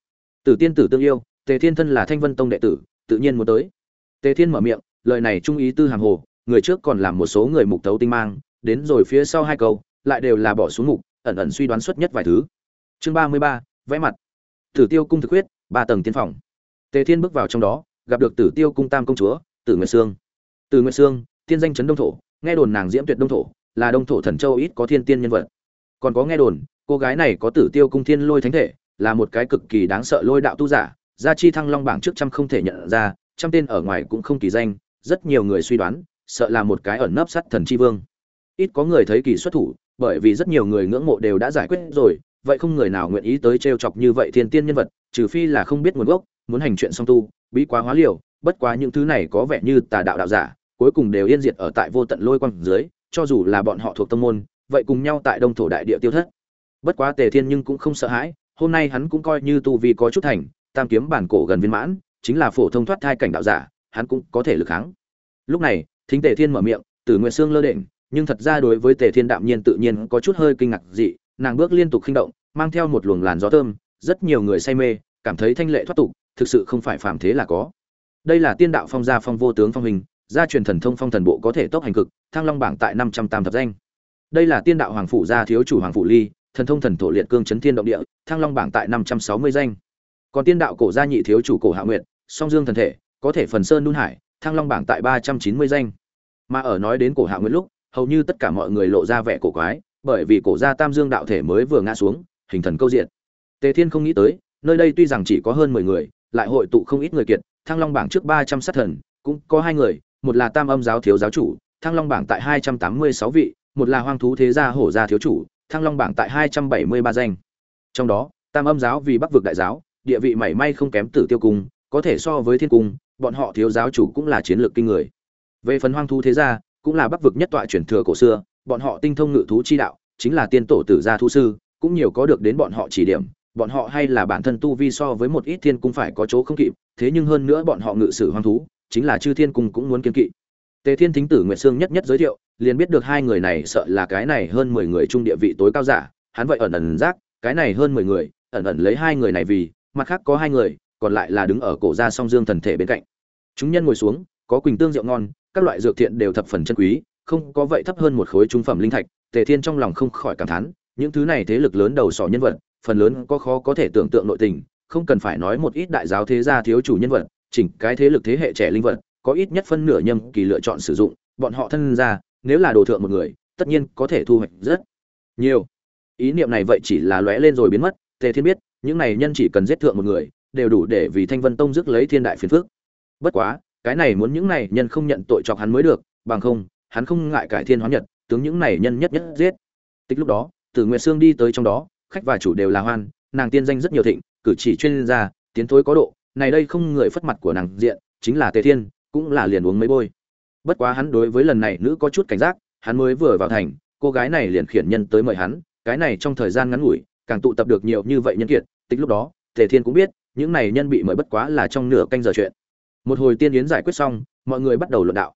Tử tiên tử tương yêu, tề thiên thân là thanh vân tông đệ tử, tự nhiên muốn tới. Tề thiên mở miệng, lời này trung ý tư hàng hồ, người trước còn làm một số người mục tấu tinh mang đến rồi phía sau hai câu, lại đều là bỏ xuống mục, ẩn ẩn suy đoán xuất nhất vài thứ. Chương ba mươi ba, vẽ mặt. Tử tiêu cung thực huyết, ba tầng tiên phòng. Tề thiên bước vào trong đó, gặp được tử tiêu cung tam công chúa, tử nguyệt sương. Tử nguyệt sương, tiên danh chấn đông thổ, nghe đồn nàng diễm tuyệt đông thổ, là đông thổ thần châu ít có thiên tiên nhân vật. Còn có nghe đồn, cô gái này có tử tiêu cung thiên lôi thánh thể, là một cái cực kỳ đáng sợ lôi đạo tu giả, gia chi thăng long bảng trước trăm không thể nhận ra, trăm tên ở ngoài cũng không kỳ danh, rất nhiều người suy đoán, sợ là một cái ẩn nấp sắt thần chi vương ít có người thấy kỳ xuất thủ, bởi vì rất nhiều người ngưỡng mộ đều đã giải quyết rồi, vậy không người nào nguyện ý tới trêu chọc như vậy thiên tiên nhân vật, trừ phi là không biết nguồn gốc, muốn hành chuyện song tu, bí quá hóa liều, bất quá những thứ này có vẻ như tà đạo đạo giả, cuối cùng đều yên diệt ở tại vô tận lôi quang dưới, cho dù là bọn họ thuộc tông môn, vậy cùng nhau tại đông thổ đại địa tiêu thất. Bất quá tề thiên nhưng cũng không sợ hãi, hôm nay hắn cũng coi như tu vi có chút thành, tam kiếm bản cổ gần viên mãn, chính là phổ thông thoát thai cảnh đạo giả, hắn cũng có thể lực kháng. Lúc này, thính tề thiên mở miệng từ nguyện xương lơ định nhưng thật ra đối với tề thiên đạm nhiên tự nhiên có chút hơi kinh ngạc dị, nàng bước liên tục khinh động, mang theo một luồng làn gió thơm, rất nhiều người say mê, cảm thấy thanh lệ thoát tục, thực sự không phải phàm thế là có. Đây là tiên đạo phong gia phong vô tướng phong hình, gia truyền thần thông phong thần bộ có thể tốc hành cực, thăng long bảng tại năm trăm tam thập danh. Đây là tiên đạo hoàng phủ gia thiếu chủ hoàng phủ ly, thần thông thần thổ liệt cương chấn thiên động địa, thăng long bảng tại năm trăm sáu mươi danh. Còn tiên đạo cổ gia nhị thiếu chủ cổ hạ nguyệt, song dương thần thể, có thể phần sơn đun hải, thăng long bảng tại ba trăm chín mươi danh. Mà ở nói đến cổ hạ nguyệt lúc hầu như tất cả mọi người lộ ra vẻ cổ quái, bởi vì cổ gia tam dương đạo thể mới vừa ngã xuống, hình thần câu diện tề thiên không nghĩ tới, nơi đây tuy rằng chỉ có hơn mười người, lại hội tụ không ít người kiệt, thăng long bảng trước ba trăm sát thần, cũng có hai người, một là tam âm giáo thiếu giáo chủ, thăng long bảng tại hai trăm tám mươi sáu vị, một là hoang thú thế gia hổ gia thiếu chủ, thăng long bảng tại hai trăm bảy mươi ba danh. Trong đó, tam âm giáo vì bắc vực đại giáo, địa vị mảy may không kém tử tiêu cung, có thể so với thiên cung, bọn họ thiếu giáo chủ cũng là chiến lược kinh người. Về phần hoang thú thế gia cũng là bắc vực nhất tọa truyền thừa cổ xưa, bọn họ tinh thông ngự thú chi đạo, chính là tiên tổ tử gia thu sư, cũng nhiều có được đến bọn họ chỉ điểm, bọn họ hay là bản thân tu vi so với một ít thiên cung phải có chỗ không kịp, thế nhưng hơn nữa bọn họ ngự sử hoang thú, chính là chư thiên cung cũng muốn kiên kỵ. Tề thiên thính tử nguyệt sương nhất nhất giới thiệu, liền biết được hai người này sợ là cái này hơn mười người trung địa vị tối cao giả, hắn vậy ẩn ẩn giác, cái này hơn mười người, ẩn ẩn lấy hai người này vì, mặt khác có hai người, còn lại là đứng ở cổ gia song dương thần thể bên cạnh. Chúng nhân ngồi xuống, có quỳnh tương rượu ngon các loại dược thiện đều thập phần chân quý, không có vậy thấp hơn một khối trung phẩm linh thạch, tề thiên trong lòng không khỏi cảm thán, những thứ này thế lực lớn đầu sỏ nhân vật, phần lớn có khó có thể tưởng tượng nội tình, không cần phải nói một ít đại giáo thế gia thiếu chủ nhân vật, chỉnh cái thế lực thế hệ trẻ linh vật, có ít nhất phân nửa nhâm kỳ lựa chọn sử dụng, bọn họ thân ra nếu là đồ thượng một người, tất nhiên có thể thu hoạch rất nhiều ý niệm này vậy chỉ là lóe lên rồi biến mất, tề thiên biết, những này nhân chỉ cần giết thượng một người, đều đủ để vì thanh vân tông dứt lấy thiên đại phiền phức. bất quá cái này muốn những này nhân không nhận tội chọc hắn mới được, bằng không, hắn không ngại cải thiên hóa nhật, tướng những này nhân nhất nhất giết. Tích lúc đó, tử nguyệt sương đi tới trong đó, khách và chủ đều là hoan, nàng tiên danh rất nhiều thịnh, cử chỉ chuyên gia, tiến thối có độ, này đây không người phất mặt của nàng diện, chính là tề thiên, cũng là liền uống mấy bôi. Bất quá hắn đối với lần này nữ có chút cảnh giác, hắn mới vừa vào thành, cô gái này liền khiển nhân tới mời hắn, cái này trong thời gian ngắn ngủi, càng tụ tập được nhiều như vậy nhân kiệt, tích lúc đó, tề thiên cũng biết, những này nhân bị mời bất quá là trong nửa canh giờ chuyện một hồi tiên yến giải quyết xong, mọi người bắt đầu luận đạo.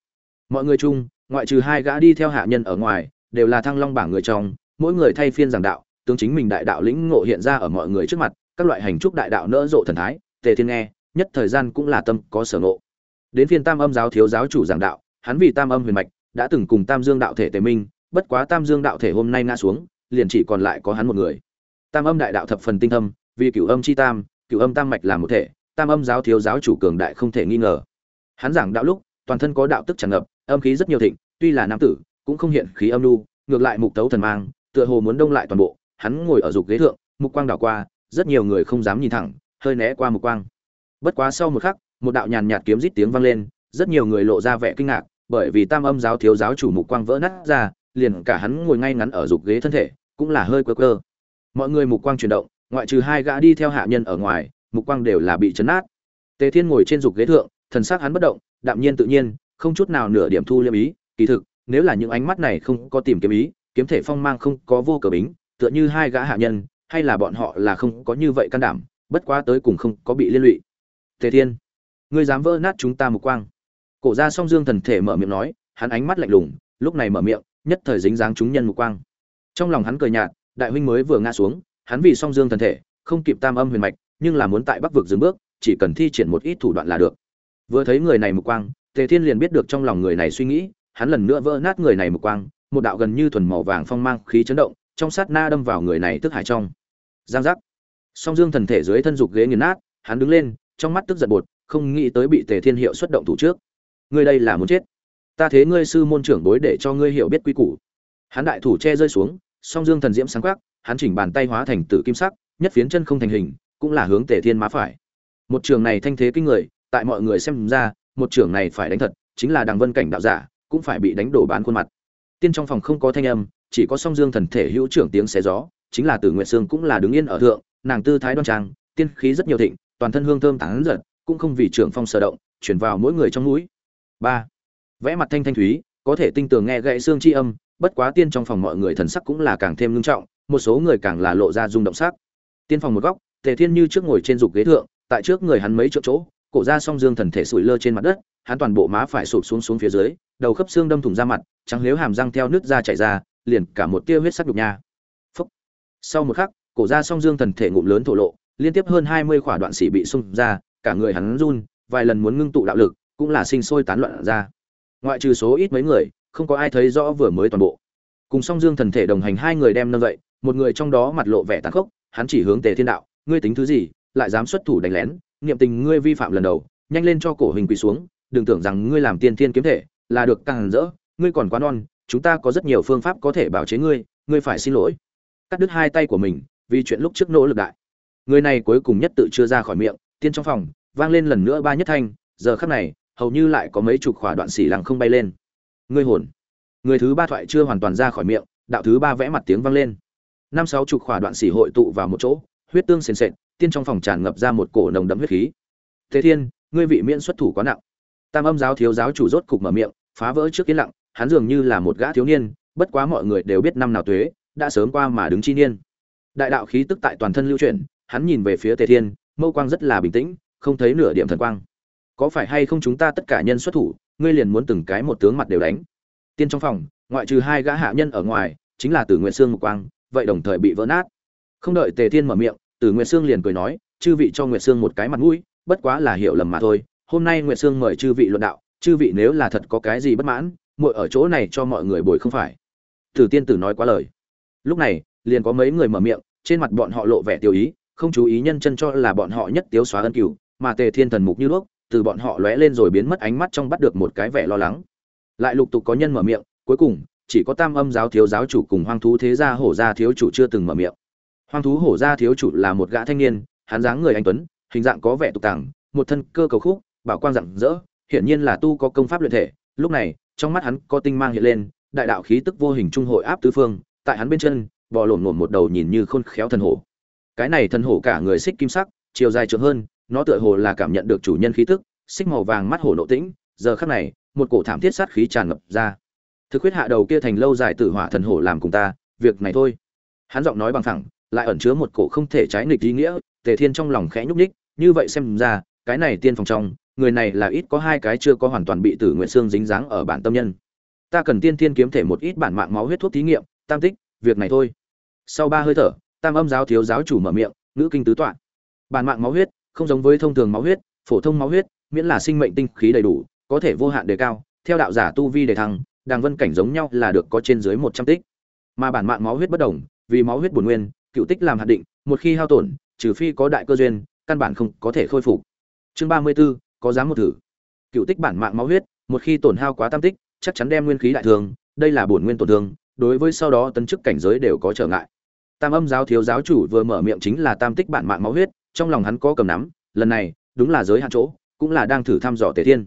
Mọi người chung, ngoại trừ hai gã đi theo hạ nhân ở ngoài, đều là thăng long bảng người trong, mỗi người thay phiên giảng đạo, tướng chính mình đại đạo lĩnh ngộ hiện ra ở mọi người trước mặt, các loại hành trúc đại đạo nỡ rộ thần thái, tề thiên nghe, nhất thời gian cũng là tâm có sở ngộ. Đến phiên tam âm giáo thiếu giáo chủ giảng đạo, hắn vì tam âm huyền mạch, đã từng cùng tam dương đạo thể tề minh, bất quá tam dương đạo thể hôm nay ngã xuống, liền chỉ còn lại có hắn một người. Tam âm đại đạo thập phần tinh thâm, vì cửu âm chi tam, cửu âm tam mạch là một thể tam âm giáo thiếu giáo chủ cường đại không thể nghi ngờ. Hắn giảng đạo lúc, toàn thân có đạo tức tràn ngập, âm khí rất nhiều thịnh, tuy là nam tử, cũng không hiện khí âm lưu ngược lại mục tấu thần mang, tựa hồ muốn đông lại toàn bộ. Hắn ngồi ở dục ghế thượng, mục quang đảo qua, rất nhiều người không dám nhìn thẳng, hơi né qua mục quang. Bất quá sau một khắc, một đạo nhàn nhạt kiếm rít tiếng vang lên, rất nhiều người lộ ra vẻ kinh ngạc, bởi vì tam âm giáo thiếu giáo chủ mục quang vỡ nát ra, liền cả hắn ngồi ngay ngắn ở dục ghế thân thể, cũng là hơi quơ cơ mọi người mục quang chuyển động, ngoại trừ hai gã đi theo hạ nhân ở ngoài mục quang đều là bị chấn nát tề thiên ngồi trên dục ghế thượng, thần sắc hắn bất động, đạm nhiên tự nhiên, không chút nào nửa điểm thu liêm ý. Kỳ thực, nếu là những ánh mắt này không có tìm kiếm ý, kiếm thể phong mang không có vô cờ bính, tựa như hai gã hạ nhân, hay là bọn họ là không có như vậy can đảm, bất quá tới cùng không có bị liên lụy. Tề thiên, ngươi dám vỡ nát chúng ta Mục quang. Cổ ra song dương thần thể mở miệng nói, hắn ánh mắt lạnh lùng, lúc này mở miệng, nhất thời dính dáng chúng nhân Mục quang. Trong lòng hắn cười nhạt, đại huynh mới vừa ngã xuống, hắn vì song dương thần thể, không kịp tam âm huyền mạch nhưng là muốn tại bắc vực dừng bước, chỉ cần thi triển một ít thủ đoạn là được. Vừa thấy người này mục quang, tề thiên liền biết được trong lòng người này suy nghĩ, hắn lần nữa vỡ nát người này mục quang, một đạo gần như thuần màu vàng phong mang khí chấn động, trong sát na đâm vào người này tức hải trong. Giang giác. Song dương thần thể dưới thân dục ghế nghiền nát, hắn đứng lên, trong mắt tức giận bột, không nghĩ tới bị tề thiên hiệu xuất động thủ trước. Ngươi đây là muốn chết. Ta thế ngươi sư môn trưởng bối để cho ngươi hiểu biết quy củ. Hắn đại thủ che rơi xuống, song dương thần diễm sáng quắc, hắn chỉnh bàn tay hóa thành tử kim sắc, nhất phiến chân không thành hình cũng là hướng tề thiên má phải. Một trường này thanh thế kinh người, tại mọi người xem ra, một trường này phải đánh thật, chính là đằng vân cảnh đạo giả, cũng phải bị đánh đổ bán khuôn mặt. Tiên trong phòng không có thanh âm, chỉ có song dương thần thể hữu trưởng tiếng xé gió, chính là tử nguyệt sương cũng là đứng yên ở thượng, nàng tư thái đoan trang, tiên khí rất nhiều thịnh, toàn thân hương thơm tán giật cũng không vì trưởng phong sở động, chuyển vào mỗi người trong mũi ba. Vẽ mặt thanh thanh thúy, có thể tinh tường nghe gãy xương chi âm, bất quá tiên trong phòng mọi người thần sắc cũng là càng thêm ngưng trọng, một số người càng là lộ ra rung động sắc. Tiên phòng một góc tề thiên như trước ngồi trên dục ghế thượng, tại trước người hắn mấy chỗ chỗ, cổ ra song dương thần thể sủi lơ trên mặt đất, hắn toàn bộ má phải sụp xuống xuống phía dưới, đầu khớp xương đâm thủng ra mặt, trắng liếu hàm răng theo nước da chảy ra, liền cả một tia huyết sắc đục nha. Phúc. sau một khắc, cổ ra song dương thần thể ngụm lớn thổ lộ, liên tiếp hơn hai mươi khỏa đoạn xỉ bị xung ra, cả người hắn run, vài lần muốn ngưng tụ đạo lực, cũng là sinh sôi tán loạn ra. Ngoại trừ số ít mấy người, không có ai thấy rõ vừa mới toàn bộ. Cùng song dương thần thể đồng hành hai người đem nâng dậy, một người trong đó mặt lộ vẻ tàn khốc, hắn chỉ hướng tề thiên đạo ngươi tính thứ gì, lại dám xuất thủ đánh lén, niệm tình ngươi vi phạm lần đầu, nhanh lên cho cổ hình quỳ xuống, đừng tưởng rằng ngươi làm tiên thiên kiếm thể, là được càng rỡ, ngươi còn quá non, chúng ta có rất nhiều phương pháp có thể bảo chế ngươi ngươi phải xin lỗi. Cắt đứt hai tay của mình, vì chuyện lúc trước nỗ lực đại. Người này cuối cùng nhất tự chưa ra khỏi miệng, tiên trong phòng, vang lên lần nữa ba nhất thanh, giờ khắc này, hầu như lại có mấy chục khỏa đoạn xỉ lăng không bay lên. Ngươi hồn. Người thứ ba thoại chưa hoàn toàn ra khỏi miệng, đạo thứ ba vẽ mặt tiếng vang lên. Năm sáu chục khỏa đoạn xỉ hội tụ vào một chỗ huyết tương sền sệt, tiên trong phòng tràn ngập ra một cổ nồng đậm huyết khí. Thế thiên, ngươi vị miễn xuất thủ quá nặng. Tam âm giáo thiếu giáo chủ rốt cục mở miệng, phá vỡ trước yên lặng, hắn dường như là một gã thiếu niên, bất quá mọi người đều biết năm nào tuế, đã sớm qua mà đứng chi niên. Đại đạo khí tức tại toàn thân lưu chuyển, hắn nhìn về phía tề thiên, mâu quang rất là bình tĩnh, không thấy nửa điểm thần quang. Có phải hay không chúng ta tất cả nhân xuất thủ, ngươi liền muốn từng cái một tướng mặt đều đánh? Tiên trong phòng, ngoại trừ hai gã hạ nhân ở ngoài, chính là tử nguyện sương mục quang, vậy đồng thời bị vỡ nát. Không đợi tề thiên mở miệng tử Nguyệt sương liền cười nói chư vị cho nguyệt sương một cái mặt mũi bất quá là hiểu lầm mà thôi. Hôm nay nguyệt sương mời chư vị luận đạo chư vị nếu là thật có cái gì bất mãn muội ở chỗ này cho mọi người bồi không phải. Tử tiên tử nói quá lời. Lúc này liền có mấy người mở miệng trên mặt bọn họ lộ vẻ tiêu ý không chú ý nhân chân cho là bọn họ nhất tiếu xóa ân cửu mà tề thiên thần mục như lúc, từ bọn họ lóe lên rồi biến mất ánh mắt trong bắt được một cái vẻ lo lắng. Lại lục tục có nhân mở miệng cuối cùng chỉ có tam âm giáo thiếu giáo chủ cùng hoang thú thế gia hổ gia thiếu chủ chưa từng mở miệng hoang thú hổ gia thiếu chủ là một gã thanh niên, hắn dáng người anh tuấn, hình dạng có vẻ tục tàng một thân cơ cầu khúc, bảo quang rạng rỡ, hiển nhiên là tu có công pháp luyện thể. Lúc này, trong mắt hắn có tinh mang hiện lên, đại đạo khí tức vô hình trung hội áp tứ phương, tại hắn bên chân, bò lổn lổn một đầu nhìn như khôn khéo thần hổ. Cái này thần hổ cả người xích kim sắc, chiều dài trượng hơn, nó tựa hồ là cảm nhận được chủ nhân khí tức, xích màu vàng mắt hổ nộ tĩnh, giờ khắc này, một cổ thảm thiết sát khí tràn ngập ra. Thực huyết hạ đầu kia thành lâu dài tử hỏa thần hổ làm cùng ta, việc này thôi. Hắn giọng nói bằng thẳng lại ẩn chứa một cổ không thể trái nghịch ý nghĩa, tề thiên trong lòng khẽ nhúc nhích, như vậy xem ra, cái này tiên phòng trong, người này là ít có hai cái chưa có hoàn toàn bị tử nguyện xương dính dáng ở bản tâm nhân. Ta cần tiên thiên kiếm thể một ít bản mạng máu huyết thuốc thí nghiệm, tam tích, việc này thôi. Sau ba hơi thở, tam âm giáo thiếu giáo chủ mở miệng, ngữ kinh tứ toạn. bản mạng máu huyết, không giống với thông thường máu huyết, phổ thông máu huyết, miễn là sinh mệnh tinh khí đầy đủ, có thể vô hạn đề cao, theo đạo giả tu vi đề thăng, đàng vân cảnh giống nhau là được có trên dưới một trăm tích. Mà bản mạng máu huyết bất đồng, vì máu huyết bổn nguyên cựu tích làm hạt định một khi hao tổn trừ phi có đại cơ duyên căn bản không có thể khôi phục. Chương ba mươi 34, có dám một thử. Cựu tích bản mạng máu huyết một khi tổn hao quá tam tích chắc chắn đem nguyên khí đại thương đây là bổn nguyên tổn thương đối với sau đó tấn chức cảnh giới đều có trở ngại. Tam âm giáo thiếu giáo chủ vừa mở miệng chính là tam tích bản mạng máu huyết trong lòng hắn có cầm nắm lần này đúng là giới hạn chỗ cũng là đang thử thăm dò tề thiên.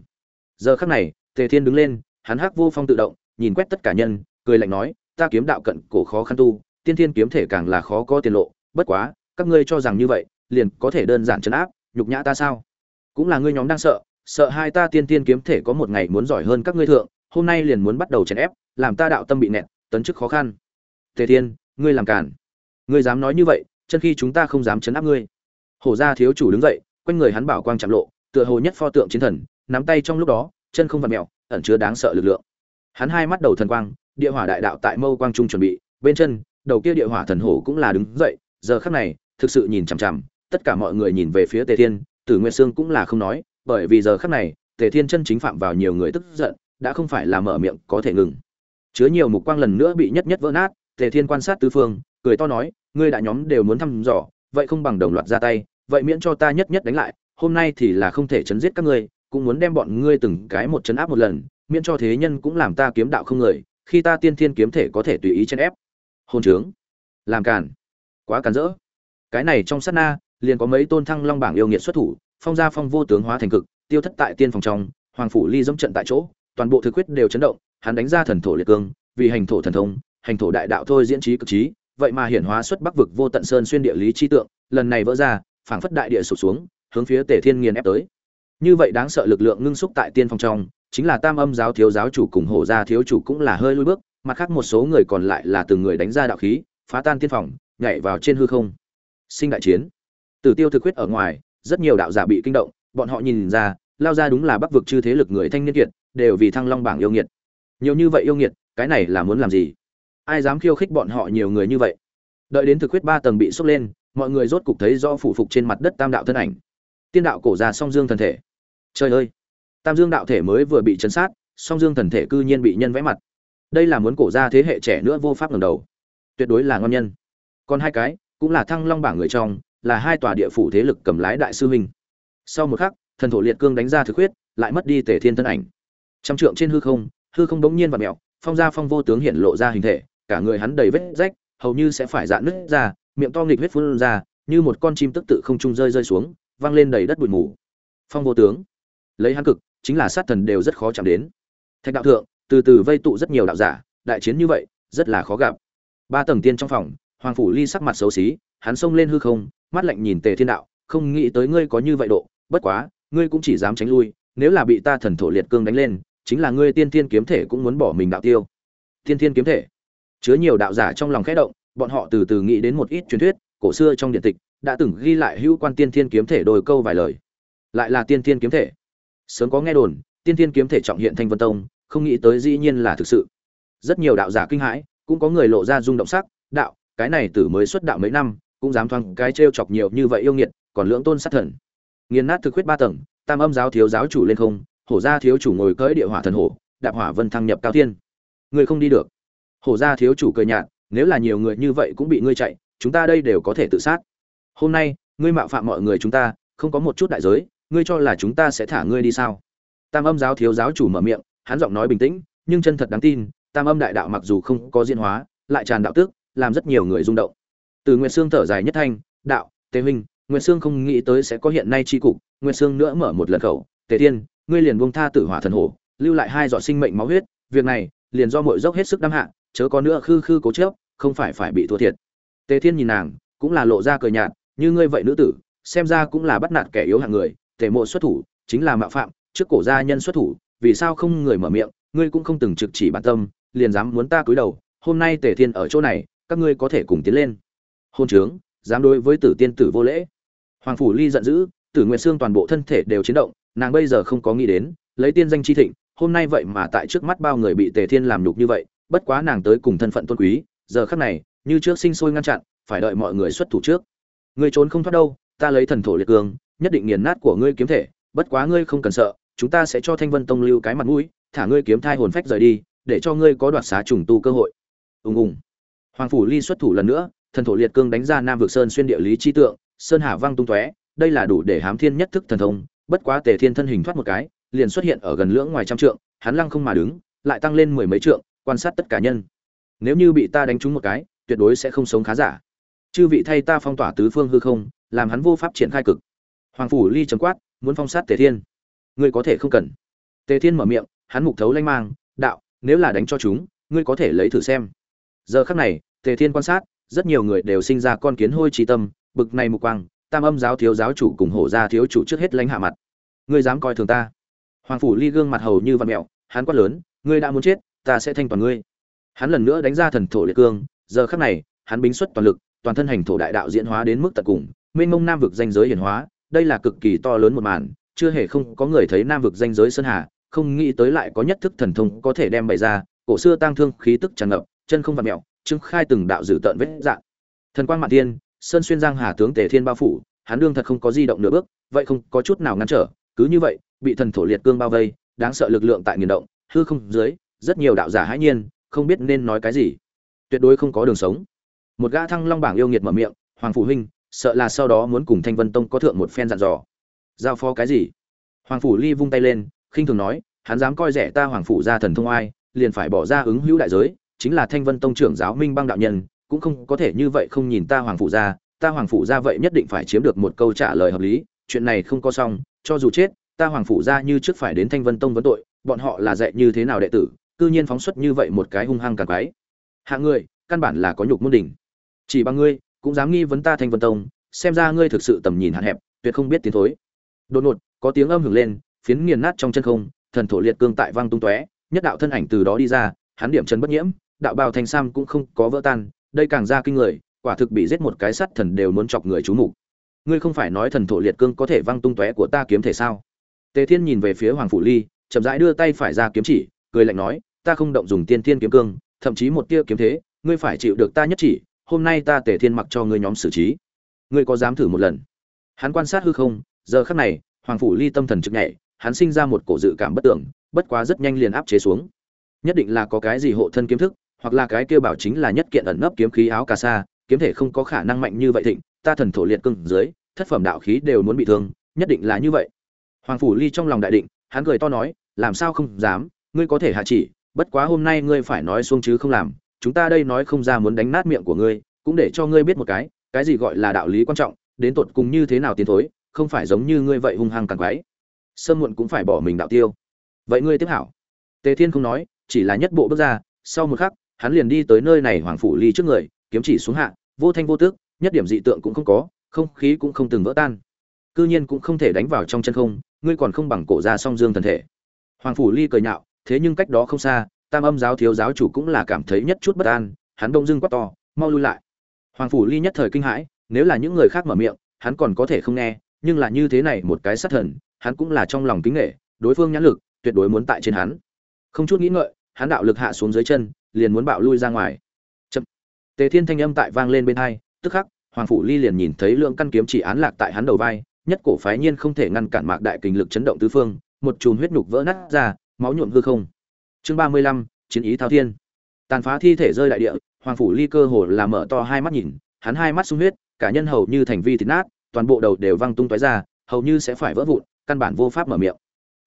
Giờ khắc này tề thiên đứng lên hắn hắc vô phong tự động nhìn quét tất cả nhân cười lạnh nói ta kiếm đạo cận cổ khó khăn tu tiên thiên kiếm thể càng là khó có tiền lộ, bất quá, các ngươi cho rằng như vậy, liền có thể đơn giản chấn áp, nhục nhã ta sao? Cũng là ngươi nhóm đang sợ sợ hai ta tiên Thiên kiếm thể có một ngày muốn giỏi hơn các ngươi thượng, hôm nay liền muốn bắt đầu chèn ép, làm ta đạo tâm bị nẹt, tấn chức khó khăn. Tề thiên, ngươi làm cản ngươi dám nói như vậy, chân khi chúng ta không dám chấn áp ngươi. Hổ gia thiếu chủ đứng dậy, quanh người hắn bảo quang chạm lộ, tựa hồ nhất pho tượng chiến thần, nắm tay trong lúc đó, chân không vặt mẹo, ẩn chứa đáng sợ lực lượng. Hắn hai mắt đầu thần quang, địa hỏa đại đạo tại mâu quang trung chuẩn bị, bên chân đầu kia địa hỏa thần hổ cũng là đứng dậy, giờ khắc này, thực sự nhìn chằm chằm, tất cả mọi người nhìn về phía tề thiên, tử nguyệt sương cũng là không nói, bởi vì giờ khắc này, tề thiên chân chính phạm vào nhiều người tức giận, đã không phải là mở miệng có thể ngừng. Chứa nhiều mục quang lần nữa bị nhất nhất vỡ nát, tề thiên quan sát tứ phương, cười to nói, ngươi đã nhóm đều muốn thăm dò, vậy không bằng đồng loạt ra tay, vậy miễn cho ta nhất nhất đánh lại, hôm nay thì là không thể chấn giết các ngươi, cũng muốn đem bọn ngươi từng cái một chấn áp một lần, miễn cho thế nhân cũng làm ta kiếm đạo không người, khi ta tiên thiên kiếm thể có thể tùy ý chấn ép hôn trướng, làm cản quá cản rỡ. Cái này trong sát na, liền có mấy tôn thăng long bảng yêu nghiệt xuất thủ, phong gia phong vô tướng hóa thành cực, tiêu thất tại tiên phòng trong, hoàng phủ ly dẫm trận tại chỗ, toàn bộ thực quyết đều chấn động, hắn đánh ra thần thổ liệt cương, vì hành thổ thần thông, hành thổ đại đạo thôi diễn trí cực trí, vậy mà hiển hóa xuất bắc vực vô tận sơn xuyên địa lý chi tượng, lần này vỡ ra, phảng phất đại địa sụp xuống, hướng phía tề thiên nghiền ép tới. Như vậy đáng sợ lực lượng ngưng xúc tại tiên phong trong, chính là tam âm giáo thiếu giáo chủ cùng hổ gia thiếu chủ cũng là hơi lui bước mặt khác một số người còn lại là từng người đánh ra đạo khí, phá tan tiên phòng, nhảy vào trên hư không. Sinh đại chiến. Từ tiêu thực huyết ở ngoài, rất nhiều đạo giả bị kinh động, bọn họ nhìn ra, lao ra đúng là bắc vực chư thế lực người thanh niên kiệt, đều vì thăng long bảng yêu nghiệt. Nhiều như vậy yêu nghiệt, cái này là muốn làm gì? Ai dám khiêu khích bọn họ nhiều người như vậy? Đợi đến thực huyết ba tầng bị sốc lên, mọi người rốt cục thấy do phủ phục trên mặt đất tam đạo thân ảnh. Tiên đạo cổ ra song dương thần thể. Trời ơi! Tam dương đạo thể mới vừa bị chấn sát, song dương thần thể cư nhiên bị nhân vẽ mặt đây là muốn cổ ra thế hệ trẻ nữa vô pháp ngẩng đầu. Tuyệt đối là ngon nhân. Còn hai cái, cũng là thăng long bảng người trong, là hai tòa địa phủ thế lực cầm lái đại sư huynh. Sau một khắc, thần thổ liệt cương đánh ra thực huyết, lại mất đi tể thiên thân ảnh. Trăm trượng trên hư không hư không đống nhiên và mẹo phong gia phong vô tướng hiện lộ ra hình thể, cả người hắn đầy vết rách, hầu như sẽ phải dạn nứt ra, miệng to nghịch huyết phun ra, như một con chim tức tự không trung rơi rơi xuống văng lên đầy đất bụi mù. Phong vô tướng, lấy hắn cực, chính là sát thần đều rất khó chạm đến. Thạch đạo thượng từ từ vây tụ rất nhiều đạo giả, đại chiến như vậy, rất là khó gặp. Ba tầng tiên trong phòng, hoàng phủ ly sắc mặt xấu xí, hắn xông lên hư không, mắt lạnh nhìn tề thiên đạo, không nghĩ tới ngươi có như vậy độ, bất quá, ngươi cũng chỉ dám tránh lui, nếu là bị ta thần thổ liệt cương đánh lên, chính là ngươi tiên thiên kiếm thể cũng muốn bỏ mình đạo tiêu. Tiên thiên kiếm thể. Chứa nhiều đạo giả trong lòng khẽ động, bọn họ từ từ nghĩ đến một ít truyền thuyết, cổ xưa trong điện tịch, đã từng ghi lại hữu quan tiên thiên kiếm thể đôi câu vài lời. Lại là tiên thiên kiếm thể. Sớm có nghe đồn, tiên thiên kiếm thể trọng hiện thanh vân tông không nghĩ tới dĩ nhiên là thực sự. Rất nhiều đạo giả kinh hãi, cũng có người lộ ra rung động sắc, đạo, cái này tử mới xuất đạo mấy năm, cũng dám thoáng cái trêu chọc nhiều như vậy yêu nghiệt, còn lưỡng tôn sát thần. Nghiền nát thực huyết ba tầng, tam âm giáo thiếu giáo chủ lên không, hổ gia thiếu chủ ngồi cưỡi địa hỏa thần hổ, đạp hỏa vân thăng nhập cao thiên. Người không đi được. Hổ gia thiếu chủ cười nhạt, nếu là nhiều người như vậy cũng bị ngươi chạy, chúng ta đây đều có thể tự sát. Hôm nay, ngươi mạo phạm mọi người chúng ta, không có một chút đại giới, ngươi cho là chúng ta sẽ thả ngươi đi sao? Tam âm giáo thiếu giáo chủ mở miệng hắn giọng nói bình tĩnh nhưng chân thật đáng tin tam âm đại đạo mặc dù không có diễn hóa lại tràn đạo tước làm rất nhiều người rung động. Từ nguyệt sương thở dài nhất thanh đạo tề huynh nguyệt sương không nghĩ tới sẽ có hiện nay chi cục nguyệt sương nữa mở một lần khẩu tề thiên ngươi liền buông tha tử hỏa thần hổ lưu lại hai giọt sinh mệnh máu huyết việc này liền do muội dốc hết sức đăng hạ chớ có nữa khư khư cố chấp, không phải phải bị thua thiệt. Tề thiên nhìn nàng cũng là lộ ra cười nhạt như ngươi vậy nữ tử xem ra cũng là bắt nạt kẻ yếu hạng người tề mộ xuất thủ chính là mạo phạm trước cổ gia nhân xuất thủ vì sao không người mở miệng, ngươi cũng không từng trực chỉ bản tâm, liền dám muốn ta cúi đầu, hôm nay tề thiên ở chỗ này, các ngươi có thể cùng tiến lên. Hôn trướng, dám đối với tử tiên tử vô lễ. Hoàng phủ ly giận dữ, tử nguyệt xương toàn bộ thân thể đều chiến động, nàng bây giờ không có nghĩ đến, lấy tiên danh chi thịnh, hôm nay vậy mà tại trước mắt bao người bị tề thiên làm nhục như vậy, bất quá nàng tới cùng thân phận tôn quý, giờ khắc này, như trước sinh sôi ngăn chặn, phải đợi mọi người xuất thủ trước. Ngươi trốn không thoát đâu, ta lấy thần thổ liệt cường, nhất định nghiền nát của ngươi kiếm thể, bất quá ngươi không cần sợ chúng ta sẽ cho thanh vân tông lưu cái mặt mũi, thả ngươi kiếm thai hồn phách rời đi, để cho ngươi có đoạt xá trùng tu cơ hội. Ùng ùng. Hoàng phủ ly xuất thủ lần nữa, thần thổ liệt cương đánh ra nam vực sơn xuyên địa lý chi tượng, sơn hà văng tung tóe, đây là đủ để hám thiên nhất thức thần thông, bất quá tề thiên thân hình thoát một cái, liền xuất hiện ở gần lưỡng ngoài trăm trượng, hắn lăng không mà đứng, lại tăng lên mười mấy trượng, quan sát tất cả nhân. Nếu như bị ta đánh trúng một cái, tuyệt đối sẽ không sống khá giả. Chư vị thay ta phong tỏa tứ phương hư không, làm hắn vô pháp triển khai cực. Hoàng phủ ly trầm quát, muốn phong sát tề thiên ngươi có thể không cần. Tề thiên mở miệng, hắn mục thấu lanh mang, đạo, nếu là đánh cho chúng, ngươi có thể lấy thử xem. Giờ khắc này, tề thiên quan sát, rất nhiều người đều sinh ra con kiến hôi trí tâm, bực này mục quang, tam âm giáo thiếu giáo chủ cùng hổ gia thiếu chủ trước hết lãnh hạ mặt. Ngươi dám coi thường ta. Hoàng phủ ly gương mặt hầu như văn mẹo, hắn quát lớn, ngươi đã muốn chết, ta sẽ thanh toàn ngươi. Hắn lần nữa đánh ra thần thổ liệt cương, giờ khắc này, hắn bính xuất toàn lực, toàn thân hành thổ đại đạo diễn hóa đến mức tận cùng, mênh mông nam vực danh giới hiển hóa, đây là cực kỳ to lớn một màn chưa hề không có người thấy nam vực danh giới sơn hà, không nghĩ tới lại có nhất thức thần thông có thể đem bày ra, cổ xưa tang thương khí tức tràn ngập, chân không vặt mẹo trưng khai từng đạo dử tợn vết dạng. Thần quang mạn thiên, sơn xuyên giang hà tướng tề thiên bao phủ hắn đương thật không có di động nửa bước, vậy không có chút nào ngăn trở, cứ như vậy, bị thần thổ liệt cương bao vây, đáng sợ lực lượng tại nghiền động, hư không dưới, rất nhiều đạo giả hãi nhiên, không biết nên nói cái gì. Tuyệt đối không có đường sống. Một gã thăng long bảng yêu nghiệt mở miệng, hoàng phủ huynh, sợ là sau đó muốn cùng thanh vân tông có thượng một phen dặn dò giao phó cái gì? Hoàng phủ ly vung tay lên, khinh thường nói, hắn dám coi rẻ ta hoàng phủ ra thần thông ai, liền phải bỏ ra ứng hữu đại giới, chính là thanh vân tông trưởng giáo minh băng đạo nhân, cũng không có thể như vậy không nhìn ta hoàng phủ ra ta hoàng phủ ra vậy nhất định phải chiếm được một câu trả lời hợp lý, chuyện này không có xong, cho dù chết, ta hoàng phủ ra như trước phải đến thanh vân tông vấn tội, bọn họ là dạy như thế nào đệ tử, cư nhiên phóng xuất như vậy một cái hung hăng càng quái. Hạ người căn bản là có nhục môn đỉnh. Chỉ bằng ngươi, cũng dám nghi vấn ta thanh vân tông, xem ra ngươi thực sự tầm nhìn hạn hẹp, tuyệt không biết tiến thối đột ngột, có tiếng âm hưởng lên, phiến nghiền nát trong chân không, thần thổ liệt cương tại vang tung tóe, nhất đạo thân ảnh từ đó đi ra, hắn điểm chân bất nhiễm, đạo bào thanh sam cũng không có vỡ tan, đây càng ra kinh người, quả thực bị giết một cái sắt thần đều muốn chọc người chú mục. Ngươi không phải nói thần thổ liệt cương có thể văng tung tóe của ta kiếm thể sao? Tề thiên nhìn về phía hoàng phủ ly, chậm rãi đưa tay phải ra kiếm chỉ, cười lạnh nói, ta không động dùng tiên thiên kiếm cương, thậm chí một tia kiếm thế, ngươi phải chịu được ta nhất chỉ, hôm nay ta tề thiên mặc cho ngươi nhóm xử trí. Ngươi có dám thử một lần? Hắn quan sát hư không giờ khắc này, hoàng phủ ly tâm thần trực nhảy, hắn sinh ra một cổ dự cảm bất tưởng, bất quá rất nhanh liền áp chế xuống. Nhất định là có cái gì hộ thân kiếm thức, hoặc là cái kia bảo chính là nhất kiện ẩn nấp kiếm khí áo cà sa, kiếm thể không có khả năng mạnh như vậy thịnh, ta thần thổ liệt cưng dưới, thất phẩm đạo khí đều muốn bị thương, nhất định là như vậy. Hoàng phủ ly trong lòng đại định, hắn cười to nói, làm sao không dám, ngươi có thể hạ chỉ, bất quá hôm nay ngươi phải nói xuống chứ không làm, chúng ta đây nói không ra muốn đánh nát miệng của ngươi, cũng để cho ngươi biết một cái cái gì gọi là đạo lý quan trọng, đến tột cùng như thế nào tiến thối không phải giống như ngươi vậy hung hăng càng quái. Sớm muộn cũng phải bỏ mình đạo tiêu. Vậy ngươi tiếp hảo. Tề thiên không nói, chỉ là nhất bộ bước ra, sau một khắc, hắn liền đi tới nơi này hoàng phủ ly trước người, kiếm chỉ xuống hạ, vô thanh vô tước, nhất điểm dị tượng cũng không có, không khí cũng không từng vỡ tan. Cư nhiên cũng không thể đánh vào trong chân không, ngươi còn không bằng cổ ra song dương thần thể. Hoàng phủ ly cười nhạo, thế nhưng cách đó không xa, tam âm giáo thiếu giáo chủ cũng là cảm thấy nhất chút bất an, hắn đông dưng quát to, mau lui lại. Hoàng phủ ly nhất thời kinh hãi, nếu là những người khác mở miệng, hắn còn có thể không nghe nhưng là như thế này một cái sát thần, hắn cũng là trong lòng kính nghệ, đối phương nhãn lực tuyệt đối muốn tại trên hắn. Không chút nghĩ ngợi, hắn đạo lực hạ xuống dưới chân, liền muốn bạo lui ra ngoài. Chậm. tề thiên thanh âm tại vang lên bên hai, tức khắc, hoàng phủ ly liền nhìn thấy lượng căn kiếm chỉ án lạc tại hắn đầu vai, nhất cổ phái nhiên không thể ngăn cản mạc đại kình lực chấn động tứ phương, một chùm huyết nhục vỡ nát ra, máu nhuộm hư không. Chương ba mươi lăm, chiến ý thao thiên. Tàn phá thi thể rơi đại địa, hoàng phủ ly cơ hồ là mở to hai mắt nhìn, hắn hai mắt sung huyết, cả nhân hầu như thành vi thịt nát toàn bộ đầu đều văng tung tóe ra, hầu như sẽ phải vỡ vụn, căn bản vô pháp mở miệng.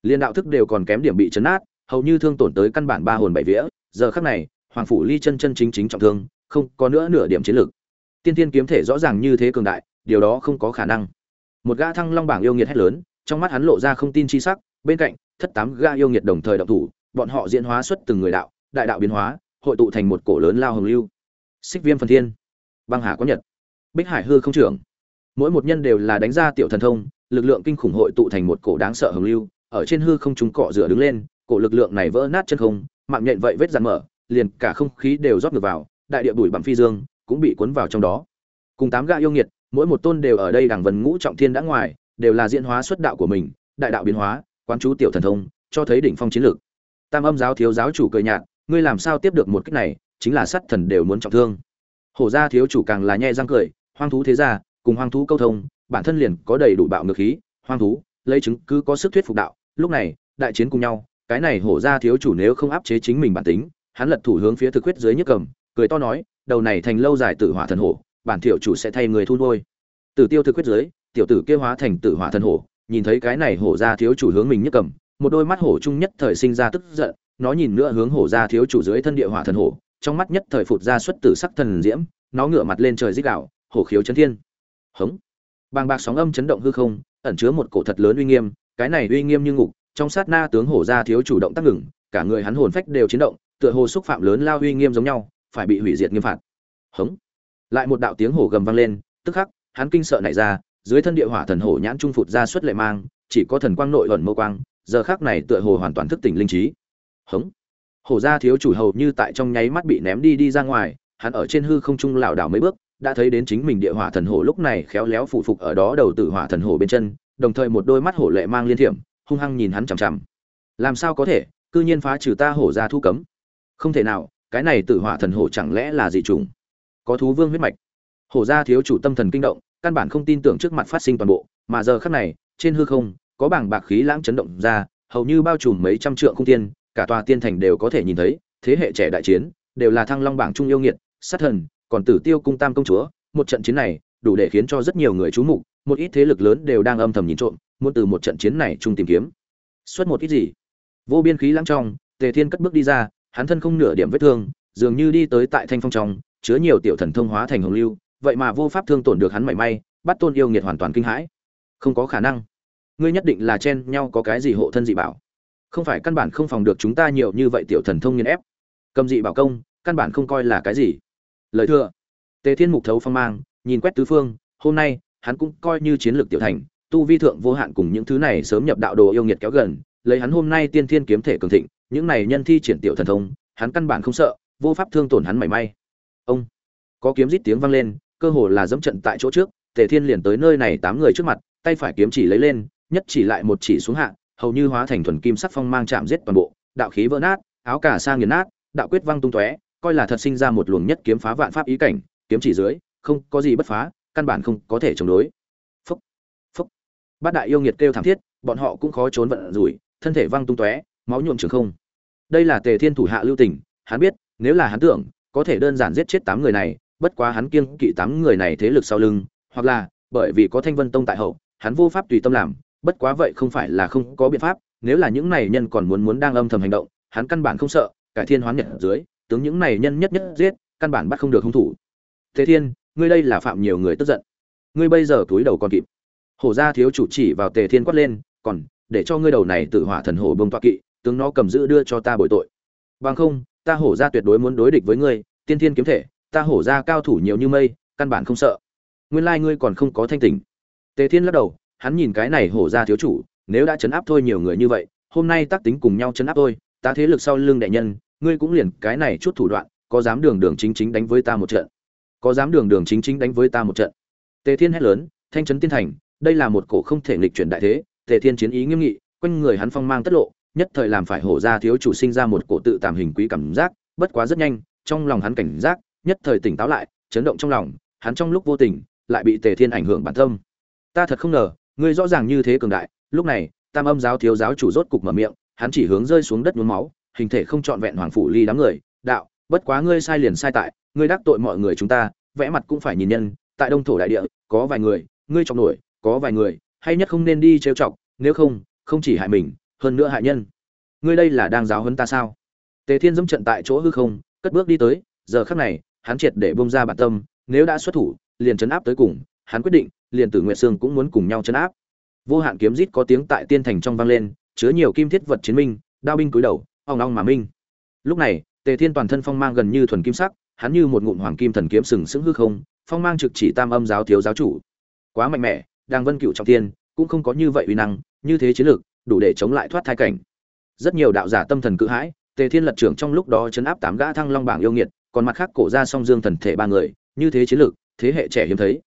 Liên đạo thức đều còn kém điểm bị chấn át, hầu như thương tổn tới căn bản ba hồn bảy vía. Giờ khắc này, hoàng phủ ly chân chân chính chính trọng thương, không có nữa nửa điểm chiến lược tiên tiên kiếm thể rõ ràng như thế cường đại, điều đó không có khả năng. Một gã thăng long bảng yêu nghiệt hét lớn, trong mắt hắn lộ ra không tin chi sắc, bên cạnh, thất tám gã yêu nghiệt đồng thời động thủ, bọn họ diễn hóa xuất từng người đạo, đại đạo biến hóa, hội tụ thành một cổ lớn lao hồng lưu. Xích viêm phần thiên. Băng hà có nhật. Bích hải hư không trưởng mỗi một nhân đều là đánh ra tiểu thần thông, lực lượng kinh khủng hội tụ thành một cổ đáng sợ hồng lưu, ở trên hư không chúng cọ rửa đứng lên, cổ lực lượng này vỡ nát chân không, mạng nhện vậy vết dạn mở, liền cả không khí đều rót ngược vào, đại địa bụi bặm phi dương cũng bị cuốn vào trong đó. Cùng tám gã yêu nghiệt, mỗi một tôn đều ở đây đằng vần ngũ trọng thiên đã ngoài, đều là diễn hóa xuất đạo của mình, đại đạo biến hóa, quán chú tiểu thần thông, cho thấy đỉnh phong chiến lược. Tam âm giáo thiếu giáo chủ cười nhạt, ngươi làm sao tiếp được một cách này, chính là sát thần đều muốn trọng thương. Hổ gia thiếu chủ càng là nhe răng cười, hoang thú thế gia cùng hoang thú câu thông bản thân liền có đầy đủ bạo ngược khí hoang thú lấy chứng cứ có sức thuyết phục đạo lúc này đại chiến cùng nhau cái này hổ gia thiếu chủ nếu không áp chế chính mình bản tính hắn lật thủ hướng phía thực quyết dưới nhức cầm cười to nói đầu này thành lâu dài tử hỏa thần hổ bản tiểu chủ sẽ thay người thu nuôi. Tử tiêu thực quyết dưới tiểu tử kia hóa thành tử hỏa thần hổ nhìn thấy cái này hổ gia thiếu chủ hướng mình nhức cầm một đôi mắt hổ trung nhất thời sinh ra tức giận nó nhìn nữa hướng hổ gia thiếu chủ dưới thân địa hỏa thần hổ trong mắt nhất thời phụt ra xuất tử sắc thần diễm nó ngửa mặt lên trời rít gào, hổ khiếu chấn thiên hống. Bàng bạc sóng âm chấn động hư không, ẩn chứa một cổ thật lớn uy nghiêm, cái này uy nghiêm như ngục, trong sát na tướng hổ gia thiếu chủ động tác ngừng, cả người hắn hồn phách đều chiến động, tựa hồ xúc phạm lớn lao uy nghiêm giống nhau, phải bị hủy diệt nghiêm phạt. Hống. Lại một đạo tiếng hổ gầm vang lên, tức khắc, hắn kinh sợ nảy ra, dưới thân địa hỏa thần hổ nhãn trung phụt ra xuất lệ mang, chỉ có thần quang nội ẩn mâu quang, giờ khác này tựa hồ hoàn toàn thức tỉnh linh trí. Hống. Hổ gia thiếu chủ hầu như tại trong nháy mắt bị ném đi đi ra ngoài, hắn ở trên hư không trung lảo đảo mấy bước đã thấy đến chính mình địa hỏa thần hổ lúc này khéo léo phụ phục ở đó đầu tử hỏa thần hổ bên chân, đồng thời một đôi mắt hổ lệ mang liên thiểm, hung hăng nhìn hắn chằm chằm. Làm sao có thể, cư nhiên phá trừ ta hổ ra thu cấm? Không thể nào, cái này tử hỏa thần hổ chẳng lẽ là dị trùng có thú vương huyết mạch. Hổ gia thiếu chủ tâm thần kinh động, căn bản không tin tưởng trước mặt phát sinh toàn bộ, mà giờ khắc này, trên hư không, có bảng bạc khí lãng chấn động ra, hầu như bao trùm mấy trăm trượng không tiên cả tòa tiên thành đều có thể nhìn thấy, thế hệ trẻ đại chiến, đều là thăng long bảng trung yêu nghiệt, sát thần còn tử tiêu cung tam công chúa, một trận chiến này đủ để khiến cho rất nhiều người chú mục, một ít thế lực lớn đều đang âm thầm nhìn trộm, muốn từ một trận chiến này chung tìm kiếm. Xuất một ít gì? Vô biên khí lãng trong, tề thiên cất bước đi ra, hắn thân không nửa điểm vết thương, dường như đi tới tại thanh phong trong, chứa nhiều tiểu thần thông hóa thành hồng lưu, vậy mà vô pháp thương tổn được hắn mảy may, bắt tôn yêu nghiệt hoàn toàn kinh hãi. Không có khả năng. Ngươi nhất định là chen nhau có cái gì hộ thân dị bảo. Không phải căn bản không phòng được chúng ta nhiều như vậy tiểu thần thông nghiên ép. Cầm dị bảo công, căn bản không coi là cái gì lời thừa tề thiên mục thấu phong mang, nhìn quét tứ phương, hôm nay, hắn cũng coi như chiến lược tiểu thành, tu vi thượng vô hạn cùng những thứ này sớm nhập đạo đồ yêu nghiệt kéo gần, lấy hắn hôm nay tiên thiên kiếm thể cường thịnh, những này nhân thi triển tiểu thần thông, hắn căn bản không sợ, vô pháp thương tổn hắn mảy may. Ông, có kiếm rít tiếng vang lên, cơ hồ là dẫm trận tại chỗ trước, tề thiên liền tới nơi này tám người trước mặt, tay phải kiếm chỉ lấy lên, nhất chỉ lại một chỉ xuống hạ, hầu như hóa thành thuần kim sắc phong mang chạm giết toàn bộ, đạo khí vỡ nát, áo cả sang nghiền nát, đạo quyết văng tung tóe coi là thật sinh ra một luồng nhất kiếm phá vạn pháp ý cảnh, kiếm chỉ dưới, không có gì bất phá, căn bản không có thể chống đối. Phúc phúc. Bát đại yêu nghiệt kêu thảm thiết, bọn họ cũng khó trốn vận rủi, thân thể văng tung tóe, máu nhuộm trường không. Đây là tề thiên thủ hạ lưu tình, hắn biết, nếu là hắn tưởng, có thể đơn giản giết chết tám người này, bất quá hắn kiêng kỵ tám người này thế lực sau lưng, hoặc là, bởi vì có thanh vân tông tại hậu, hắn vô pháp tùy tâm làm, bất quá vậy không phải là không có biện pháp, nếu là những này nhân còn muốn muốn đang âm thầm hành động, hắn căn bản không sợ, cải thiên hoán nhật ở dưới tướng những này nhân nhất nhất giết, căn bản bắt không được hung thủ. Thế thiên, ngươi đây là phạm nhiều người tức giận. Ngươi bây giờ túi đầu còn kịp. Hổ gia thiếu chủ chỉ vào tề thiên quát lên, còn, để cho ngươi đầu này tự hỏa thần hổ bông toa kỵ, tướng nó cầm giữ đưa cho ta bồi tội. Bằng không, ta hổ gia tuyệt đối muốn đối địch với ngươi, tiên thiên kiếm thể, ta hổ gia cao thủ nhiều như mây, căn bản không sợ. Nguyên lai ngươi còn không có thanh tỉnh. Tề thiên lắc đầu, hắn nhìn cái này hổ gia thiếu chủ, nếu đã chấn áp thôi nhiều người như vậy, hôm nay tác tính cùng nhau chấn áp tôi ta thế lực sau lưng đệ nhân ngươi cũng liền cái này chút thủ đoạn, có dám đường đường chính chính đánh với ta một trận. Có dám đường đường chính chính đánh với ta một trận. Tề thiên hét lớn, thanh trấn tiên thành, đây là một cổ không thể nghịch chuyển đại thế. Tề thiên chiến ý nghiêm nghị, quanh người hắn phong mang tất lộ, nhất thời làm phải hổ ra thiếu chủ sinh ra một cổ tự tạm hình quý cảm giác, bất quá rất nhanh, trong lòng hắn cảnh giác, nhất thời tỉnh táo lại, chấn động trong lòng, hắn trong lúc vô tình, lại bị tề thiên ảnh hưởng bản tâm. Ta thật không ngờ, ngươi rõ ràng như thế cường đại, lúc này, tam âm giáo thiếu giáo chủ rốt cục mở miệng, hắn chỉ hướng rơi xuống đất nhuốm máu hình thể không trọn vẹn hoàng phủ ly đám người, đạo, bất quá ngươi sai liền sai tại, ngươi đắc tội mọi người chúng ta, vẽ mặt cũng phải nhìn nhân, tại đông thổ đại địa, có vài người, ngươi chọc nổi, có vài người, hay nhất không nên đi trêu chọc, nếu không không chỉ hại mình, hơn nữa hại nhân. Ngươi đây là đang giáo hơn ta sao? Tề thiên dẫm trận tại chỗ hư không, cất bước đi tới, giờ khắc này, hắn triệt để bông ra bản tâm, nếu đã xuất thủ, liền chấn áp tới cùng, hắn quyết định, liền tử nguyệt sương cũng muốn cùng nhau chấn áp. Vô hạn kiếm rít có tiếng tại tiên thành trong vang lên, chứa nhiều kim thiết vật chiến minh, đao binh cúi đầu ong ong mà minh. Lúc này, tề thiên toàn thân phong mang gần như thuần kim sắc, hắn như một ngụm hoàng kim thần kiếm sừng sững hư không, phong mang trực chỉ tam âm giáo thiếu giáo chủ. Quá mạnh mẽ đang vân cựu trọng tiên cũng không có như vậy uy năng, như thế chiến lược, đủ để chống lại thoát thai cảnh. Rất nhiều đạo giả tâm thần cự hãi, tề thiên lật trưởng trong lúc đó chấn áp tám gã thăng long bảng yêu nghiệt, còn mặt khác cổ ra song dương thần thể ba người, như thế chiến lược, thế hệ trẻ hiếm thấy.